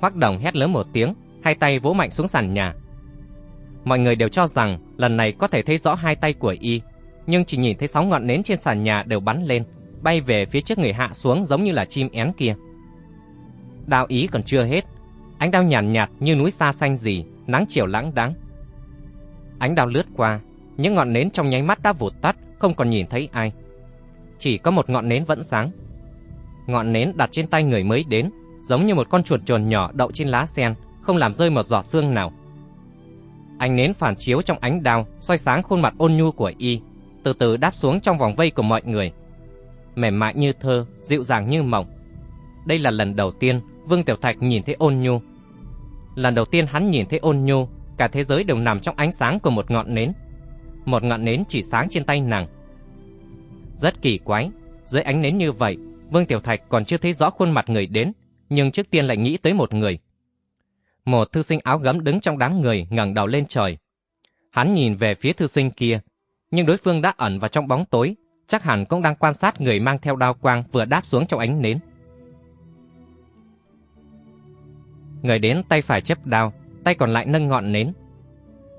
Hoắc Đồng hét lớn một tiếng, hai tay vỗ mạnh xuống sàn nhà. Mọi người đều cho rằng lần này có thể thấy rõ hai tay của y, nhưng chỉ nhìn thấy sáu ngọn nến trên sàn nhà đều bắn lên, bay về phía trước người hạ xuống giống như là chim én kia. Đao ý còn chưa hết, ánh đao nhàn nhạt, nhạt như núi xa xanh gì, nắng chiều lãng đắng. Ánh đao lướt qua, những ngọn nến trong nháy mắt đã vụt tắt, không còn nhìn thấy ai. Chỉ có một ngọn nến vẫn sáng. Ngọn nến đặt trên tay người mới đến, giống như một con chuột trồn nhỏ đậu trên lá sen, không làm rơi một giọt sương nào. Ánh nến phản chiếu trong ánh đao, soi sáng khuôn mặt ôn nhu của y, từ từ đáp xuống trong vòng vây của mọi người. Mềm mại như thơ, dịu dàng như mộng. Đây là lần đầu tiên Vương Tiểu Thạch nhìn thấy ôn nhu. Lần đầu tiên hắn nhìn thấy ôn nhu, cả thế giới đều nằm trong ánh sáng của một ngọn nến. Một ngọn nến chỉ sáng trên tay nàng. Rất kỳ quái, dưới ánh nến như vậy, Vương Tiểu Thạch còn chưa thấy rõ khuôn mặt người đến, nhưng trước tiên lại nghĩ tới một người. Một thư sinh áo gấm đứng trong đám người ngẩng đầu lên trời. Hắn nhìn về phía thư sinh kia, nhưng đối phương đã ẩn vào trong bóng tối, chắc hẳn cũng đang quan sát người mang theo đao quang vừa đáp xuống trong ánh nến. Người đến tay phải chấp đao, tay còn lại nâng ngọn nến.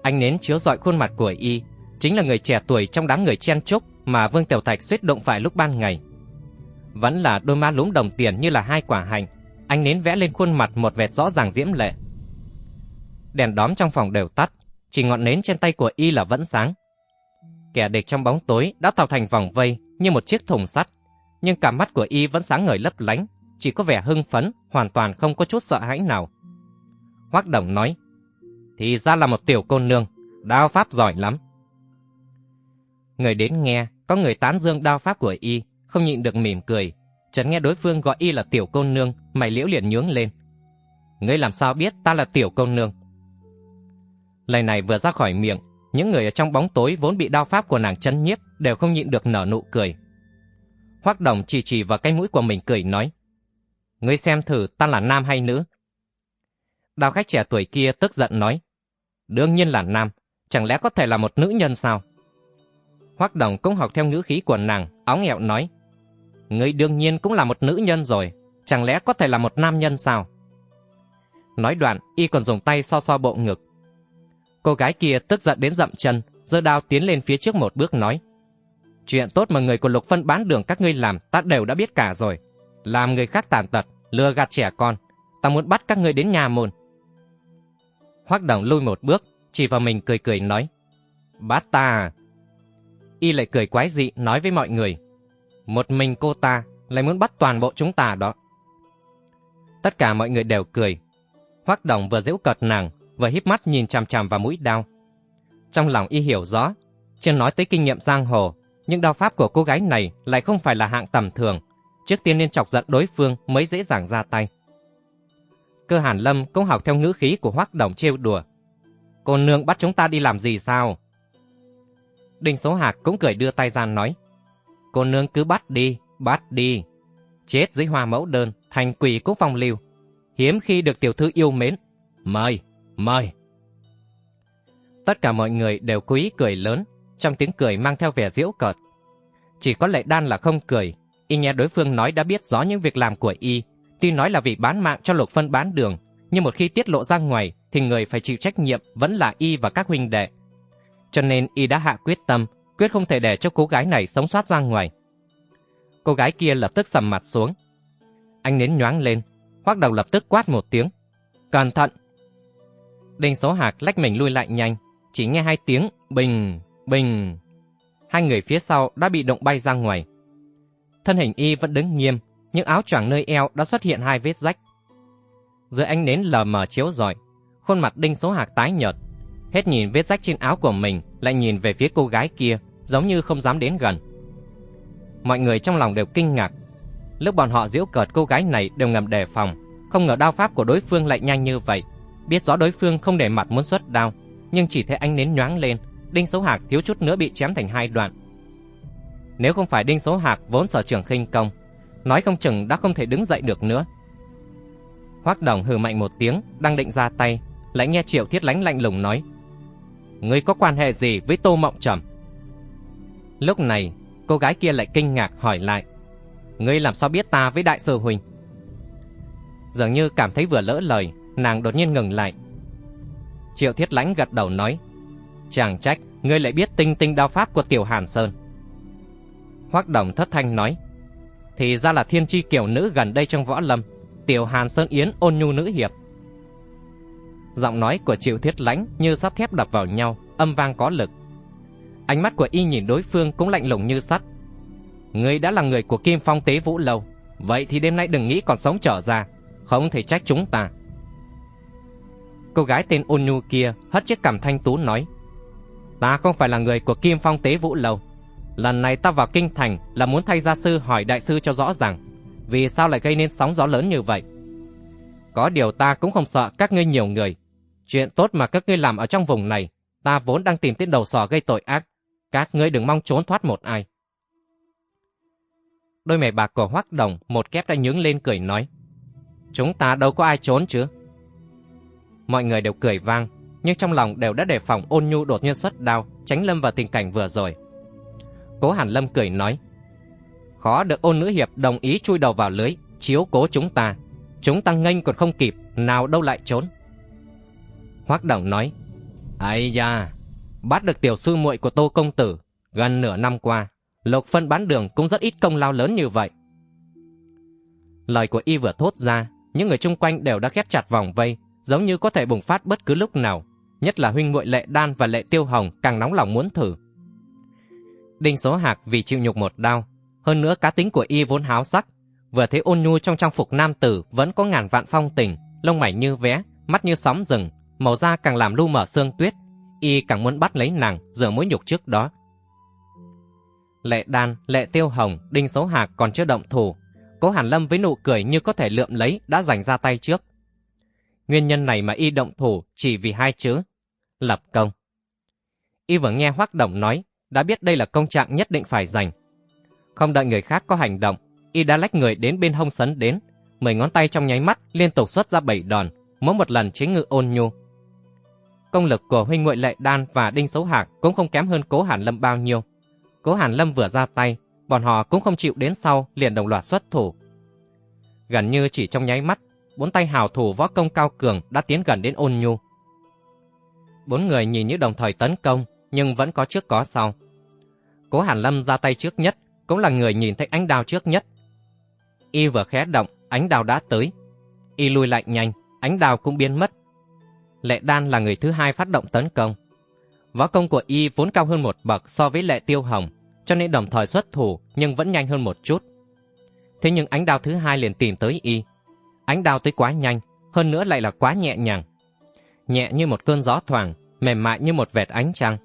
Ánh nến chiếu rọi khuôn mặt của y, chính là người trẻ tuổi trong đám người chen chúc mà Vương Tiểu Thạch suýt động phải lúc ban ngày. Vẫn là đôi má lúm đồng tiền như là hai quả hành, ánh nến vẽ lên khuôn mặt một vệt rõ ràng diễm lệ. Đèn đóm trong phòng đều tắt, chỉ ngọn nến trên tay của y là vẫn sáng. Kẻ địch trong bóng tối đã tạo thành vòng vây như một chiếc thùng sắt, nhưng cả mắt của y vẫn sáng ngời lấp lánh, chỉ có vẻ hưng phấn, hoàn toàn không có chút sợ hãi nào. Hoắc Đồng nói, thì ra là một tiểu cô nương, đao pháp giỏi lắm. Người đến nghe, có người tán dương đao pháp của y, không nhịn được mỉm cười, chợt nghe đối phương gọi y là tiểu cô nương, mày liễu liền nhướng lên. Ngươi làm sao biết ta là tiểu cô nương? Lời này vừa ra khỏi miệng, những người ở trong bóng tối vốn bị đao pháp của nàng chấn nhiếp đều không nhịn được nở nụ cười. Hoắc Đồng chỉ chỉ vào cái mũi của mình cười nói: "Ngươi xem thử ta là nam hay nữ?" Đào khách trẻ tuổi kia tức giận nói: "Đương nhiên là nam, chẳng lẽ có thể là một nữ nhân sao?" Hoắc Đồng cũng học theo ngữ khí của nàng, áo nghẹo nói: Ngươi đương nhiên cũng là một nữ nhân rồi, chẳng lẽ có thể là một nam nhân sao? Nói đoạn, y còn dùng tay so so bộ ngực. Cô gái kia tức giận đến dậm chân, giơ đao tiến lên phía trước một bước nói. Chuyện tốt mà người của Lục Phân bán đường các ngươi làm, ta đều đã biết cả rồi. Làm người khác tàn tật, lừa gạt trẻ con, ta muốn bắt các ngươi đến nhà môn. Hoắc Đồng lui một bước, chỉ vào mình cười cười nói. Bắt ta à? Y lại cười quái dị nói với mọi người. Một mình cô ta lại muốn bắt toàn bộ chúng ta đó. Tất cả mọi người đều cười. Hoắc Đồng vừa giễu cợt nàng, vừa híp mắt nhìn chằm chằm vào mũi đao. Trong lòng y hiểu rõ, chưa nói tới kinh nghiệm giang hồ, nhưng đao pháp của cô gái này lại không phải là hạng tầm thường. Trước tiên nên chọc giận đối phương mới dễ dàng ra tay. Cơ Hàn Lâm cũng học theo ngữ khí của Hoắc Đồng trêu đùa. Cô nương bắt chúng ta đi làm gì sao? Đinh Số Hạc cũng cười đưa tay ra nói. Cô nương cứ bắt đi, bắt đi. Chết dưới hoa mẫu đơn, thành quỷ cũng phong lưu. Hiếm khi được tiểu thư yêu mến. Mời, mời. Tất cả mọi người đều quý cười lớn, trong tiếng cười mang theo vẻ diễu cợt. Chỉ có lệ đan là không cười, y nghe đối phương nói đã biết rõ những việc làm của y, tuy nói là vì bán mạng cho lục phân bán đường, nhưng một khi tiết lộ ra ngoài thì người phải chịu trách nhiệm vẫn là y và các huynh đệ. Cho nên y đã hạ quyết tâm quyết không thể để cho cô gái này sống sót ra ngoài. Cô gái kia lập tức sầm mặt xuống. Anh nến nhoáng lên, Hoắc đầu lập tức quát một tiếng. Cẩn thận! Đinh Số Hạc lách mình lui lại nhanh, chỉ nghe hai tiếng bình, bình. Hai người phía sau đã bị động bay ra ngoài. Thân hình y vẫn đứng nghiêm, nhưng áo choàng nơi eo đã xuất hiện hai vết rách. Dưới ánh nến lờ mờ chiếu rọi, khuôn mặt Đinh Số Hạc tái nhợt. Hết nhìn vết rách trên áo của mình, lại nhìn về phía cô gái kia, giống như không dám đến gần. Mọi người trong lòng đều kinh ngạc. Lúc bọn họ giễu cợt cô gái này đều ngầm đề phòng, không ngờ đao pháp của đối phương lại nhanh như vậy. Biết rõ đối phương không để mặt muốn xuất đao, nhưng chỉ thấy ánh nến nhoáng lên, Đinh Số Hạc thiếu chút nữa bị chém thành hai đoạn. Nếu không phải Đinh Số Hạc vốn sở trường khinh công, nói không chừng đã không thể đứng dậy được nữa. Hoắc Đồng hừ mạnh một tiếng, đang định ra tay, lại nghe Triệu Thiết Lánh lạnh lùng nói: "Ngươi có quan hệ gì với Tô Mộng Trầm?" Lúc này, cô gái kia lại kinh ngạc hỏi lại: "Ngươi làm sao biết ta với đại sư huynh?" Dường như cảm thấy vừa lỡ lời, nàng đột nhiên ngừng lại. Triệu Thiết Lãnh gật đầu nói: chàng trách ngươi lại biết tinh tinh đao pháp của Tiểu Hàn Sơn." Hoắc Đồng thất thanh nói: "Thì ra là thiên chi kiểu nữ gần đây trong võ lâm, Tiểu Hàn Sơn Yến ôn nhu nữ hiệp." Giọng nói của Triệu Thiết Lãnh như sắt thép đập vào nhau, âm vang có lực. Ánh mắt của y nhìn đối phương cũng lạnh lùng như sắt. Ngươi đã là người của Kim Phong Tế Vũ lâu, vậy thì đêm nay đừng nghĩ còn sống trở ra, không thể trách chúng ta. Cô gái tên Ôn kia hất chiếc cằm thanh tú nói: "Ta không phải là người của Kim Phong Tế Vũ lâu, lần này ta vào kinh thành là muốn thay gia sư hỏi đại sư cho rõ ràng, vì sao lại gây nên sóng gió lớn như vậy. Có điều ta cũng không sợ các ngươi nhiều người, chuyện tốt mà các ngươi làm ở trong vùng này, ta vốn đang tìm tên đầu sò gây tội ác, các ngươi đừng mong trốn thoát một ai." Đôi mày bạc của Hoắc Đồng một kép đã nhướng lên cười nói: Chúng ta đâu có ai trốn chứ. Mọi người đều cười vang, nhưng trong lòng đều đã đề phòng ôn nhu đột nhiên xuất đao, tránh lâm vào tình cảnh vừa rồi. Cố Hàn Lâm cười nói, khó được ôn nữ hiệp đồng ý chui đầu vào lưới, chiếu cố chúng ta. Chúng ta nghênh còn không kịp, nào đâu lại trốn. Hoác Đồng nói, ai da, bắt được tiểu sư muội của Tô Công Tử, gần nửa năm qua, Lục Phân bán đường cũng rất ít công lao lớn như vậy. Lời của y vừa thốt ra, những người chung quanh đều đã khép chặt vòng vây, giống như có thể bùng phát bất cứ lúc nào, nhất là huynh muội Lệ Đan và Lệ Tiêu Hồng càng nóng lòng muốn thử. Đinh Số Hạc vì chịu nhục một đau, hơn nữa cá tính của y vốn háo sắc, vừa thấy ôn nhu trong trang phục nam tử vẫn có ngàn vạn phong tình, lông mày như vé, mắt như sóng rừng, màu da càng làm lu mở xương tuyết, y càng muốn bắt lấy nàng rửa mối nhục trước đó. Lệ Đan, Lệ Tiêu Hồng, Đinh Số Hạc còn chưa động thủ, Cố Hàn Lâm với nụ cười như có thể lượm lấy đã giành ra tay trước. Nguyên nhân này mà y động thủ chỉ vì hai chữ, lập công. Y vừa nghe Hoắc Đồng nói, đã biết đây là công trạng nhất định phải giành. Không đợi người khác có hành động, y đã lách người đến bên hông sấn đến, mười ngón tay trong nháy mắt liên tục xuất ra bảy đòn, mỗi một lần chế ngự ôn nhu. Công lực của huynh muội Lệ Đan và Đinh Sấu Hạc cũng không kém hơn Cố Hàn Lâm bao nhiêu. Cố Hàn Lâm vừa ra tay, bọn họ cũng không chịu đến sau liền đồng loạt xuất thủ. Gần như chỉ trong nháy mắt, bốn tay hào thủ võ công cao cường đã tiến gần đến ôn nhu. Bốn người nhìn như đồng thời tấn công, nhưng vẫn có trước có sau. Cố Hàn Lâm ra tay trước nhất, cũng là người nhìn thấy ánh đao trước nhất. Y vừa khé động, ánh đao đã tới. Y lùi lại nhanh, ánh đao cũng biến mất. Lệ Đan là người thứ hai phát động tấn công. Võ công của Y vốn cao hơn một bậc so với Lệ Tiêu Hồng, cho nên đồng thời xuất thủ nhưng vẫn nhanh hơn một chút. Thế nhưng ánh đao thứ hai liền tìm tới y. Ánh đao tới quá nhanh, hơn nữa lại là quá nhẹ nhàng. Nhẹ như một cơn gió thoảng, mềm mại như một vệt ánh trăng.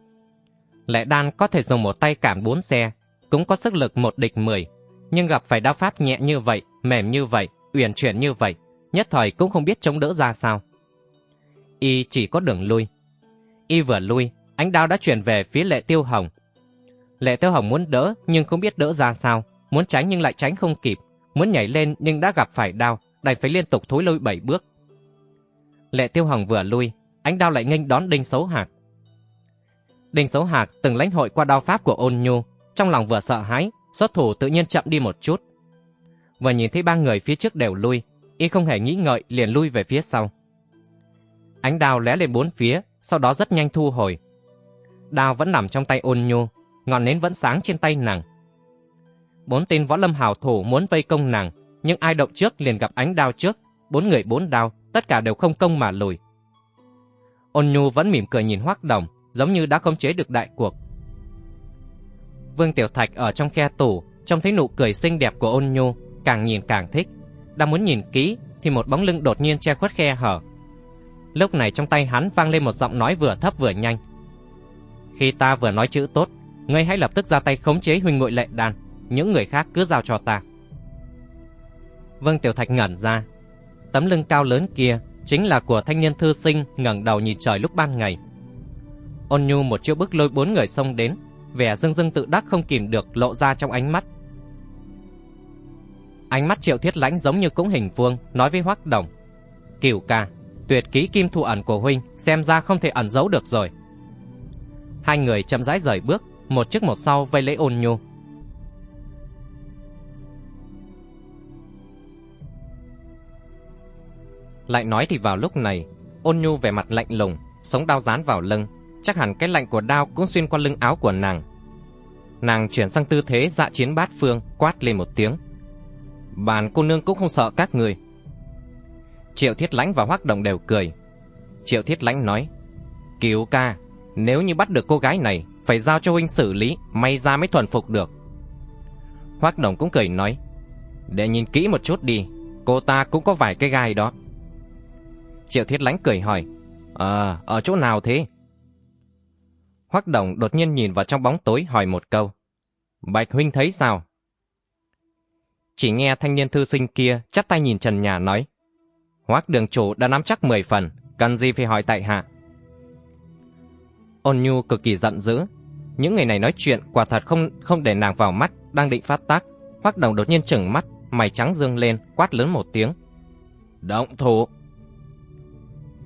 Lệ đan có thể dùng một tay cảm bốn xe, cũng có sức lực một địch mười, nhưng gặp phải đao pháp nhẹ như vậy, mềm như vậy, uyển chuyển như vậy, nhất thời cũng không biết chống đỡ ra sao. Y chỉ có đường lui. Y vừa lui, ánh đao đã chuyển về phía lệ tiêu hồng, Lệ Tiêu Hồng muốn đỡ nhưng không biết đỡ ra sao, muốn tránh nhưng lại tránh không kịp, muốn nhảy lên nhưng đã gặp phải đao, đành phải liên tục thối lui bảy bước. Lệ Tiêu Hồng vừa lui, ánh đao lại nghênh đón Đinh Sấu Hạc. Đinh Sấu Hạc từng lãnh hội qua đao pháp của Ôn Nhu, trong lòng vừa sợ hãi, xuất thủ tự nhiên chậm đi một chút. Vừa nhìn thấy ba người phía trước đều lui, y không hề nghĩ ngợi liền lui về phía sau. Ánh đao lóe lên bốn phía, sau đó rất nhanh thu hồi. Đao vẫn nằm trong tay Ôn Nhu, ngọn nến vẫn sáng trên tay nàng. Bốn tên võ lâm hào thủ muốn vây công nàng, nhưng ai động trước liền gặp ánh đao trước, bốn người bốn đao, tất cả đều không công mà lùi. Ôn Nhu vẫn mỉm cười nhìn Hoắc Đồng, giống như đã khống chế được đại cuộc. Vương Tiểu Thạch ở trong khe tủ, trông thấy nụ cười xinh đẹp của Ôn Nhu, càng nhìn càng thích. Đang muốn nhìn kỹ thì một bóng lưng đột nhiên che khuất khe hở. Lúc này trong tay hắn vang lên một giọng nói vừa thấp vừa nhanh. Khi ta vừa nói chữ tốt, ngươi hãy lập tức ra tay khống chế huynh muội lệ đàn, những người khác cứ giao cho ta. Vương Tiểu Thạch ngẩn ra. Tấm lưng cao lớn kia chính là của thanh niên thư sinh ngẩng đầu nhìn trời lúc ban ngày. Ôn Nhu một chiêu bước lôi bốn người xông đến, vẻ dưng dưng tự đắc không kìm được lộ ra trong ánh mắt. Ánh mắt Triệu Thiết Lãnh giống như cũng hình vuông, nói với Hoắc Đồng: "Cửu ca, tuyệt kỹ kim thu ẩn của huynh xem ra không thể ẩn giấu được rồi." Hai người chậm rãi rời bước, một trước một sau vây lấy Ôn Nhu. Lại nói thì vào lúc này, Ôn Nhu vẻ mặt lạnh lùng, sống đao dán vào lưng, chắc hẳn cái lạnh của đao cũng xuyên qua lưng áo của nàng. Nàng chuyển sang tư thế dạ chiến bát phương, quát lên một tiếng. Bàn cô nương cũng không sợ các người. Triệu Thiết Lãnh và Hoắc Đồng đều cười. Triệu Thiết Lãnh nói, cứu ca, nếu như bắt được cô gái này, phải giao cho huynh xử lý, may ra mới thuần phục được. Hoắc Đồng cũng cười nói, để nhìn kỹ một chút đi, cô ta cũng có vài cái gai đó. Triệu Thiết lánh cười hỏi, Ờ, ở chỗ nào thế? Hoắc Đồng đột nhiên nhìn vào trong bóng tối hỏi một câu. Bạch Huynh thấy sao? Chỉ nghe thanh niên thư sinh kia chắp tay nhìn trần nhà nói. Hoắc đường chủ đã nắm chắc 10 phần, cần gì phải hỏi tại hạ. Ôn Nhu cực kỳ giận dữ. Những người này nói chuyện quả thật không không để nàng vào mắt, đang định phát tác. Hoắc Đồng đột nhiên chừng mắt, mày trắng dương lên, quát lớn một tiếng. Động thủ!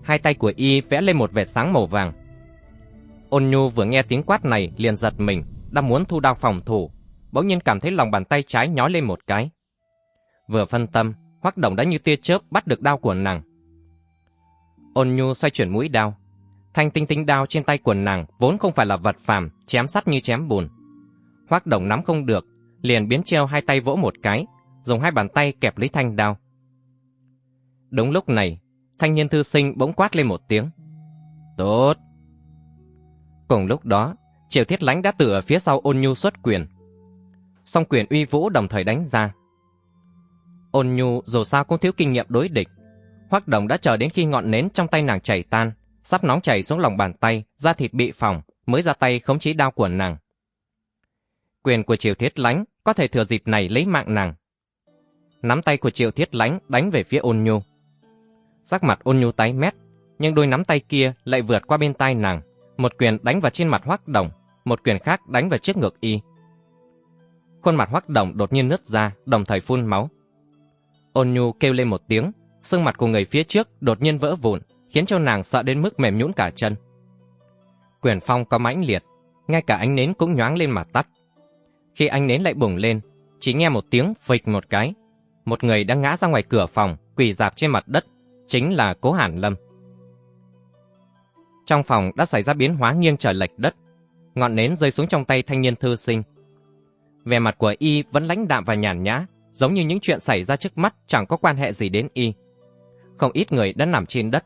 Hai tay của y vẽ lên một vệt sáng màu vàng. Ôn Nhu vừa nghe tiếng quát này liền giật mình, đang muốn thu đao phòng thủ, bỗng nhiên cảm thấy lòng bàn tay trái nhói lên một cái. Vừa phân tâm, Hoắc Đồng đã như tia chớp bắt được đao của nàng. Ôn Nhu xoay chuyển mũi đao. Thanh tinh tinh đao trên tay của nàng vốn không phải là vật phàm, chém sắt như chém bùn. Hoắc Đồng nắm không được, liền biến treo hai tay vỗ một cái, dùng hai bàn tay kẹp lấy thanh đao. Đúng lúc này, thanh niên thư sinh bỗng quát lên một tiếng. Tốt! Cùng lúc đó, Triều Thiết Lánh đã từ ở phía sau ôn nhu xuất quyền. Song quyền uy vũ đồng thời đánh ra. Ôn nhu dù sao cũng thiếu kinh nghiệm đối địch. Hoắc đồng đã chờ đến khi ngọn nến trong tay nàng chảy tan, sắp nóng chảy xuống lòng bàn tay, da thịt bị phỏng, mới ra tay khống chế đao của nàng. Quyền của Triều Thiết Lánh có thể thừa dịp này lấy mạng nàng. Nắm tay của Triều Thiết Lánh đánh về phía ôn nhu. Sắc mặt ôn nhu tái mét, nhưng đôi nắm tay kia lại vượt qua bên tai nàng, một quyền đánh vào trên mặt Hoắc Đồng, một quyền khác đánh vào trước ngực y. Khuôn mặt Hoắc Đồng đột nhiên nứt ra, đồng thời phun máu. Ôn Nhu kêu lên một tiếng, xương mặt của người phía trước đột nhiên vỡ vụn, khiến cho nàng sợ đến mức mềm nhũn cả chân. Quyền phong có mãnh liệt, ngay cả ánh nến cũng nhoáng lên mà tắt. Khi ánh nến lại bùng lên, chỉ nghe một tiếng phịch một cái, một người đang ngã ra ngoài cửa phòng, quỳ dạp trên mặt đất, chính là Cố Hàn Lâm. Trong phòng đã xảy ra biến hóa nghiêng trời lệch đất, ngọn nến rơi xuống trong tay thanh niên thư sinh. Vẻ mặt của y vẫn lãnh đạm và nhàn nhã, giống như những chuyện xảy ra trước mắt chẳng có quan hệ gì đến y. Không ít người đã nằm trên đất.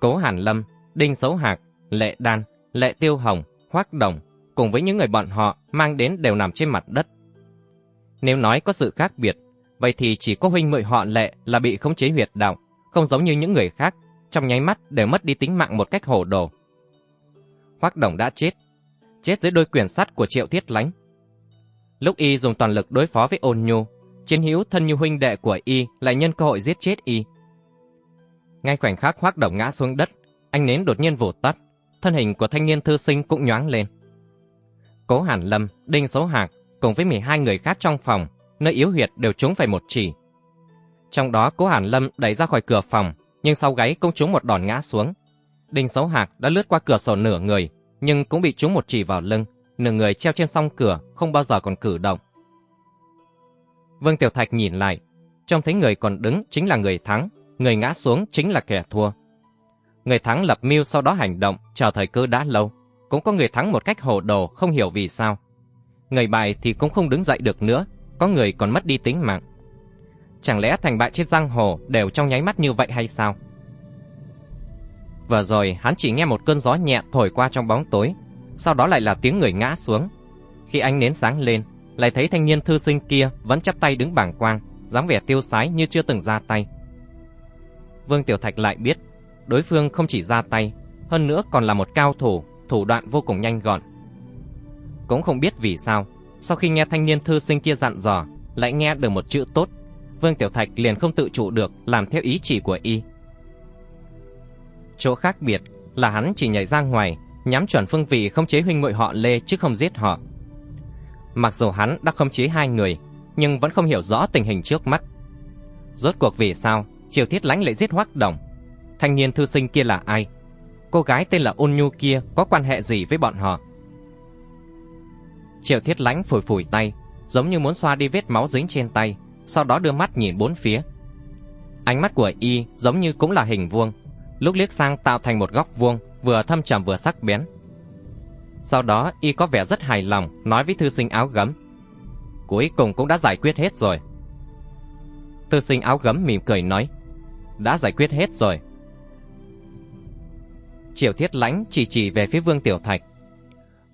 Cố Hàn Lâm, Đinh Sấu Hạc, Lệ Đan, Lệ Tiêu Hồng, Hoác Đồng cùng với những người bọn họ mang đến đều nằm trên mặt đất. Nếu nói có sự khác biệt, vậy thì chỉ có huynh muội họ Lệ là bị khống chế huyệt đạo, không giống như những người khác, trong nháy mắt đều mất đi tính mạng một cách hồ đồ. Hoắc Đồng đã chết, chết dưới đôi quyền sắt của Triệu Thiết Lánh. Lúc y dùng toàn lực đối phó với Ôn Nhu, chiến hữu thân như huynh đệ của y lại nhân cơ hội giết chết y. Ngay khoảnh khắc Hoắc Đồng ngã xuống đất, anh nến đột nhiên vụt tắt, thân hình của thanh niên thư sinh cũng nhoáng lên. Cố Hàn Lâm, Đinh Số Hạc cùng với 12 người khác trong phòng, nơi yếu huyệt đều trúng phải một chỉ. Trong đó Cố Hàn Lâm đẩy ra khỏi cửa phòng, nhưng sau gáy cũng trúng một đòn ngã xuống. Đinh Sấu Hạc đã lướt qua cửa sổ nửa người, nhưng cũng bị trúng một chỉ vào lưng, nửa người treo trên song cửa, không bao giờ còn cử động. Vương Tiểu Thạch nhìn lại, trông thấy người còn đứng chính là người thắng, người ngã xuống chính là kẻ thua. Người thắng lập mưu sau đó hành động, chờ thời cơ đã lâu, cũng có người thắng một cách hồ đồ, không hiểu vì sao. Người bại thì cũng không đứng dậy được nữa, có người còn mất đi tính mạng. Chẳng lẽ thành bại trên giang hồ đều trong nháy mắt như vậy hay sao? Vừa rồi hắn chỉ nghe một cơn gió nhẹ thổi qua trong bóng tối, sau đó lại là tiếng người ngã xuống. Khi ánh nến sáng lên, lại thấy thanh niên thư sinh kia vẫn chắp tay đứng bảng quang, dáng vẻ tiêu sái như chưa từng ra tay. Vương Tiểu Thạch lại biết, đối phương không chỉ ra tay, hơn nữa còn là một cao thủ, thủ đoạn vô cùng nhanh gọn. Cũng không biết vì sao, sau khi nghe thanh niên thư sinh kia dặn dò, lại nghe được một chữ tốt, Vương Tiểu Thạch liền không tự chủ được làm theo ý chỉ của y. Chỗ khác biệt là hắn chỉ nhảy ra ngoài, nhắm chuẩn phương vị không chế huynh muội họ Lê chứ không giết họ. Mặc dù hắn đã không chế hai người, nhưng vẫn không hiểu rõ tình hình trước mắt. Rốt cuộc vì sao Triều Thiết Lãnh lại giết Hoắc Đồng? Thanh niên thư sinh kia là ai? Cô gái tên là Ôn Nhu kia có quan hệ gì với bọn họ? Triệu Thiết Lãnh phủi phủi tay, giống như muốn xoa đi vết máu dính trên tay, sau đó đưa mắt nhìn bốn phía. Ánh mắt của y giống như cũng là hình vuông, lúc liếc sang tạo thành một góc vuông, vừa thâm trầm vừa sắc bén. Sau đó y có vẻ rất hài lòng nói với thư sinh áo gấm. Cuối cùng cũng đã giải quyết hết rồi. Thư sinh áo gấm mỉm cười nói. Đã giải quyết hết rồi. Triệu thiết lãnh chỉ chỉ về phía Vương Tiểu Thạch.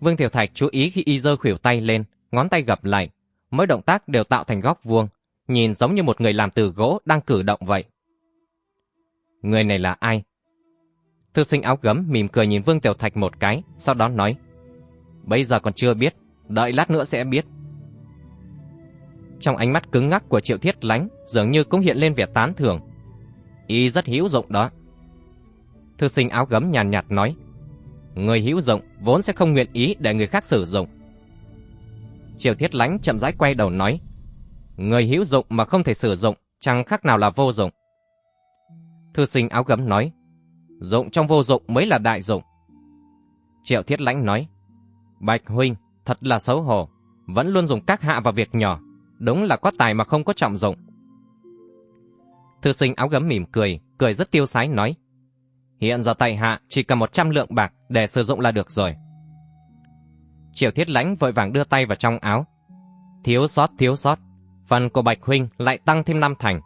Vương Tiểu Thạch chú ý khi y giơ khuỷu tay lên, ngón tay gập lại. Mỗi động tác đều tạo thành góc vuông, nhìn giống như một người làm từ gỗ đang cử động vậy. Người này là ai? Thư sinh áo gấm mỉm cười nhìn Vương Tiểu Thạch một cái, sau đó nói. Bây giờ còn chưa biết, đợi lát nữa sẽ biết. Trong ánh mắt cứng ngắc của Triệu Thiết Lánh dường như cũng hiện lên vẻ tán thưởng. Y rất hữu dụng đó. Thư sinh áo gấm nhàn nhạt, nói. Người hữu dụng vốn sẽ không nguyện ý để người khác sử dụng. Triệu Thiết Lánh chậm rãi quay đầu nói. Người hữu dụng mà không thể sử dụng chẳng khác nào là vô dụng. Thư sinh áo gấm nói. Dụng trong vô dụng mới là đại dụng. Triệu Thiết Lãnh nói. Bạch Huynh, thật là xấu hổ. Vẫn luôn dùng các hạ vào việc nhỏ. Đúng là có tài mà không có trọng dụng. Thư sinh áo gấm mỉm cười, cười rất tiêu sái nói. Hiện giờ tại hạ chỉ cần 100 lượng bạc để sử dụng là được rồi. Triệu Thiết Lãnh vội vàng đưa tay vào trong áo. Thiếu sót thiếu sót, phần của Bạch Huynh lại tăng thêm năm thành.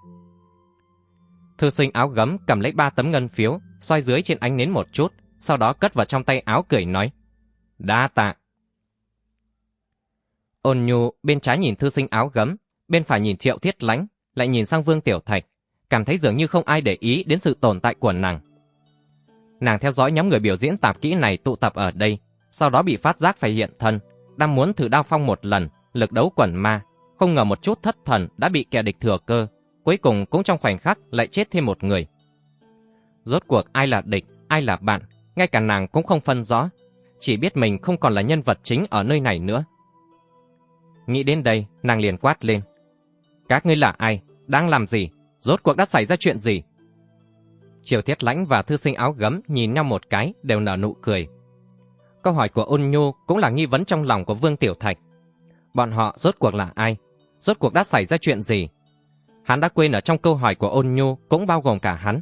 Thư sinh áo gấm cầm lấy ba tấm ngân phiếu, soi dưới trên ánh nến một chút, sau đó cất vào trong tay áo cười nói. Đa tạ. Ôn nhu bên trái nhìn thư sinh áo gấm, bên phải nhìn triệu thiết lánh, lại nhìn sang vương tiểu thạch, cảm thấy dường như không ai để ý đến sự tồn tại của nàng. Nàng theo dõi nhóm người biểu diễn tạp kỹ này tụ tập ở đây, sau đó bị phát giác phải hiện thân, đang muốn thử đao phong một lần, lực đấu quần ma, không ngờ một chút thất thần đã bị kẻ địch thừa cơ, cuối cùng cũng trong khoảnh khắc lại chết thêm một người. Rốt cuộc ai là địch, ai là bạn, ngay cả nàng cũng không phân rõ, chỉ biết mình không còn là nhân vật chính ở nơi này nữa. Nghĩ đến đây, nàng liền quát lên. Các ngươi là ai? Đang làm gì? Rốt cuộc đã xảy ra chuyện gì? Triều Thiết Lãnh và thư sinh áo gấm nhìn nhau một cái đều nở nụ cười. Câu hỏi của ôn nhu cũng là nghi vấn trong lòng của Vương Tiểu Thạch. Bọn họ rốt cuộc là ai? Rốt cuộc đã xảy ra chuyện gì? Hắn đã quên ở trong câu hỏi của ôn nhu cũng bao gồm cả hắn.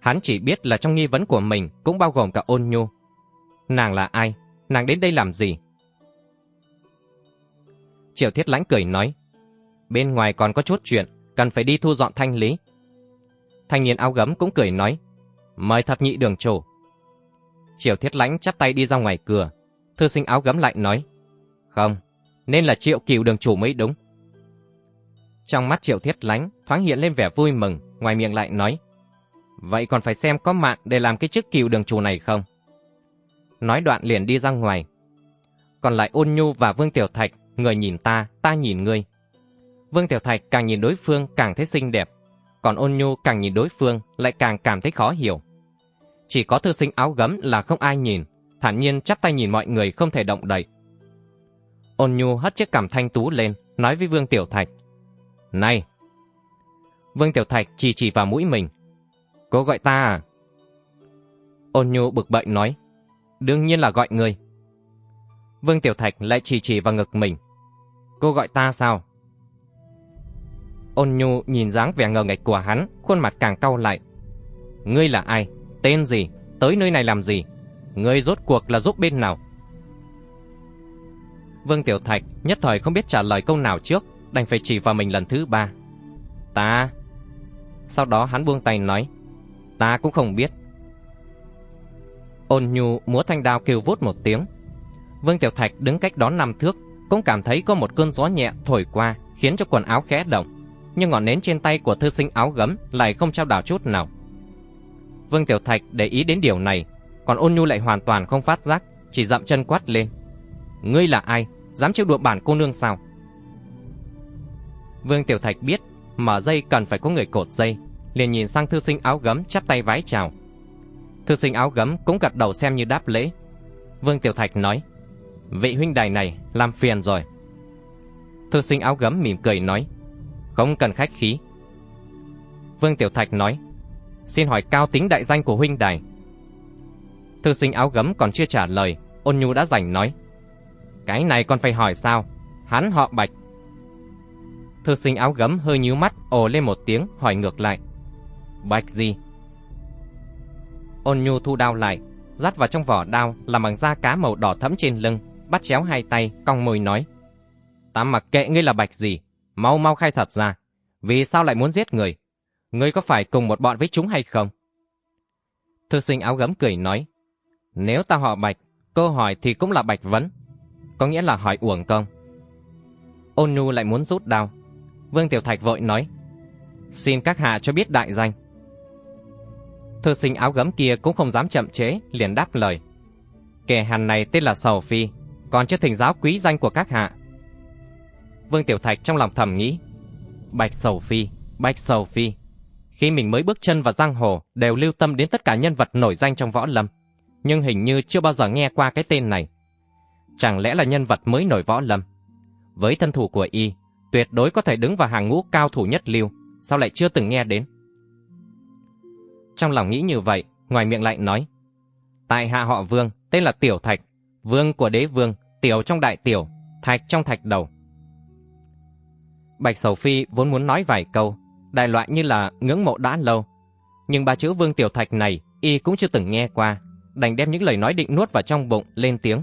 Hắn chỉ biết là trong nghi vấn của mình cũng bao gồm cả ôn nhu. Nàng là ai? Nàng đến đây làm gì? triều Thiết Lãnh cười nói. Bên ngoài còn có chút chuyện, cần phải đi thu dọn thanh lý. Thanh niên áo gấm cũng cười nói. Mời thập nhị đường chủ. triều Thiết Lãnh chắp tay đi ra ngoài cửa. Thư sinh áo gấm lại nói. Không, nên là triệu kiều đường chủ mới đúng. Trong mắt Triệu Thiết Lánh thoáng hiện lên vẻ vui mừng, ngoài miệng lại nói. Vậy còn phải xem có mạng để làm cái chức cửu đường chủ này không? Nói đoạn liền đi ra ngoài. Còn lại ôn nhu và Vương Tiểu Thạch, người nhìn ta, ta nhìn ngươi. Vương Tiểu Thạch càng nhìn đối phương càng thấy xinh đẹp, còn ôn nhu càng nhìn đối phương lại càng cảm thấy khó hiểu. Chỉ có thư sinh áo gấm là không ai nhìn, thản nhiên chắp tay nhìn mọi người không thể động đậy. Ôn nhu hất chiếc cằm thanh tú lên, nói với Vương Tiểu Thạch. Này! Vương Tiểu Thạch chỉ chỉ vào mũi mình. Cô gọi ta à? Ôn nhu bực bậy nói. Đương nhiên là gọi người. Vương Tiểu Thạch lại chỉ chỉ vào ngực mình. Cô gọi ta sao? Ôn nhu nhìn dáng vẻ ngờ nghịch của hắn, khuôn mặt càng cau lại. Ngươi là ai? Tên gì? Tới nơi này làm gì? Ngươi rốt cuộc là giúp bên nào? Vương Tiểu Thạch nhất thời không biết trả lời câu nào trước, đành phải chỉ vào mình lần thứ ba. Ta... Sau đó hắn buông tay nói, ta cũng không biết. Ôn nhu múa thanh đao kêu vút một tiếng. Vương Tiểu Thạch đứng cách đó năm thước, cũng cảm thấy có một cơn gió nhẹ thổi qua, khiến cho quần áo khẽ động. Nhưng ngọn nến trên tay của thư sinh áo gấm lại không trao đảo chút nào. Vương Tiểu Thạch để ý đến điều này, còn ôn nhu lại hoàn toàn không phát giác, chỉ dậm chân quát lên. Ngươi là ai? Dám trêu đùa bản cô nương sao? Vương Tiểu Thạch biết, mở dây cần phải có người cột dây, liền nhìn sang thư sinh áo gấm chắp tay vái chào. Thư sinh áo gấm cũng gật đầu xem như đáp lễ. Vương Tiểu Thạch nói, vị huynh đài này làm phiền rồi. Thư sinh áo gấm mỉm cười nói, không cần khách khí. Vương Tiểu Thạch nói, xin hỏi cao tính đại danh của huynh đài. Thư sinh áo gấm còn chưa trả lời, ôn nhu đã rảnh nói, cái này còn phải hỏi sao? Hắn họ Bạch. Thư sinh áo gấm hơi nhíu mắt, ồ lên một tiếng, hỏi ngược lại. Bạch gì? Ôn nhu thu đao lại, dắt vào trong vỏ đao là bằng da cá màu đỏ thẫm trên lưng, bắt chéo hai tay, cong môi nói. Ta mặc kệ ngươi là bạch gì, mau mau khai thật ra. Vì sao lại muốn giết người? Ngươi có phải cùng một bọn với chúng hay không? Thư sinh áo gấm cười nói. Nếu ta họ bạch, câu hỏi thì cũng là bạch vấn. Có nghĩa là hỏi uổng công. Ôn nhu lại muốn rút đao. Vương Tiểu Thạch vội nói. Xin các hạ cho biết đại danh. Thư sinh áo gấm kia cũng không dám chậm chế, liền đáp lời. Kẻ hàn này tên là Sầu Phi, còn chưa thỉnh giáo quý danh của các hạ. Vương Tiểu Thạch trong lòng thầm nghĩ. Bạch Sầu Phi, Bạch Sầu Phi. Khi mình mới bước chân vào giang hồ, đều lưu tâm đến tất cả nhân vật nổi danh trong võ lâm. Nhưng hình như chưa bao giờ nghe qua cái tên này. Chẳng lẽ là nhân vật mới nổi võ lâm? Với thân thủ của y, tuyệt đối có thể đứng vào hàng ngũ cao thủ nhất lưu, sao lại chưa từng nghe đến? Trong lòng nghĩ như vậy, ngoài miệng lại nói. Tại hạ họ Vương, tên là Tiểu Thạch, Vương của đế vương, Tiểu trong đại tiểu, Thạch trong thạch đầu. Bạch Sầu Phi vốn muốn nói vài câu, đại loại như là ngưỡng mộ đã lâu. Nhưng ba chữ Vương Tiểu Thạch này, y cũng chưa từng nghe qua, đành đem những lời nói định nuốt vào trong bụng, lên tiếng.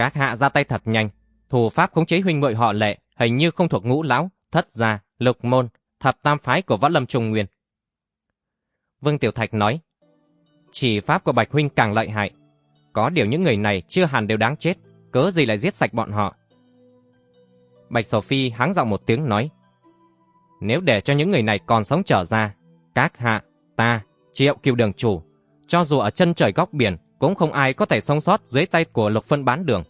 Các hạ ra tay thật nhanh, thủ pháp khống chế huynh muội họ lệ hình như không thuộc ngũ lão, thất gia, lục môn, thập tam phái của võ lâm trung nguyên. Vương Tiểu Thạch nói, chỉ pháp của Bạch Huynh càng lợi hại. Có điều những người này chưa hẳn đều đáng chết, cớ gì lại giết sạch bọn họ. Bạch Sầu Phi háng giọng một tiếng nói, nếu để cho những người này còn sống trở ra, các hạ, ta, triệu kiều đường chủ, cho dù ở chân trời góc biển, cũng không ai có thể sống sót dưới tay của lục phân bán đường.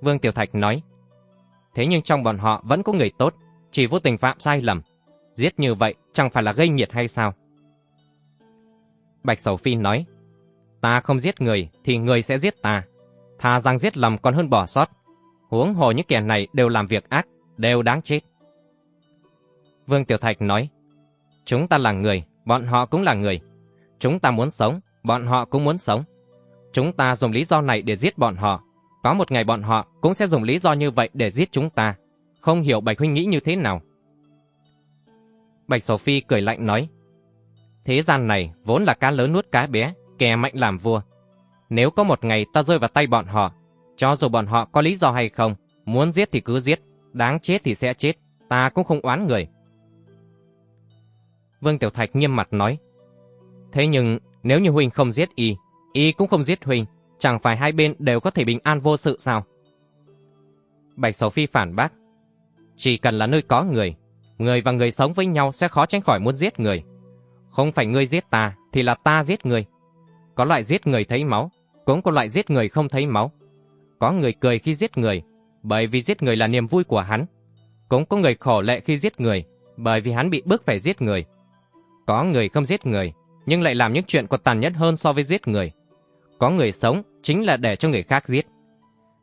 Vương Tiểu Thạch nói, thế nhưng trong bọn họ vẫn có người tốt, chỉ vô tình phạm sai lầm. Giết như vậy chẳng phải là gây nhiệt hay sao? Bạch Sầu Phi nói, ta không giết người thì người sẽ giết ta. Thà rằng giết lầm còn hơn bỏ sót. Huống hồ những kẻ này đều làm việc ác, đều đáng chết. Vương Tiểu Thạch nói, chúng ta là người, bọn họ cũng là người. Chúng ta muốn sống, bọn họ cũng muốn sống. Chúng ta dùng lý do này để giết bọn họ. Có một ngày bọn họ cũng sẽ dùng lý do như vậy để giết chúng ta. Không hiểu Bạch Huynh nghĩ như thế nào. Bạch Sầu Phi cười lạnh nói, Thế gian này vốn là cá lớn nuốt cá bé, kẻ mạnh làm vua. Nếu có một ngày ta rơi vào tay bọn họ, cho dù bọn họ có lý do hay không, muốn giết thì cứ giết, đáng chết thì sẽ chết, ta cũng không oán người. Vương Tiểu Thạch nghiêm mặt nói, Thế nhưng nếu như Huynh không giết y, y cũng không giết Huynh, chẳng phải hai bên đều có thể bình an vô sự sao? Bạch Sầu Phi phản bác, chỉ cần là nơi có người, người và người sống với nhau sẽ khó tránh khỏi muốn giết người. Không phải ngươi giết ta, thì là ta giết người. Có loại giết người thấy máu, cũng có loại giết người không thấy máu. Có người cười khi giết người, bởi vì giết người là niềm vui của hắn. Cũng có người khổ lệ khi giết người, bởi vì hắn bị bức phải giết người. Có người không giết người, nhưng lại làm những chuyện còn tàn nhẫn hơn so với giết người. Có người sống chính là để cho người khác giết.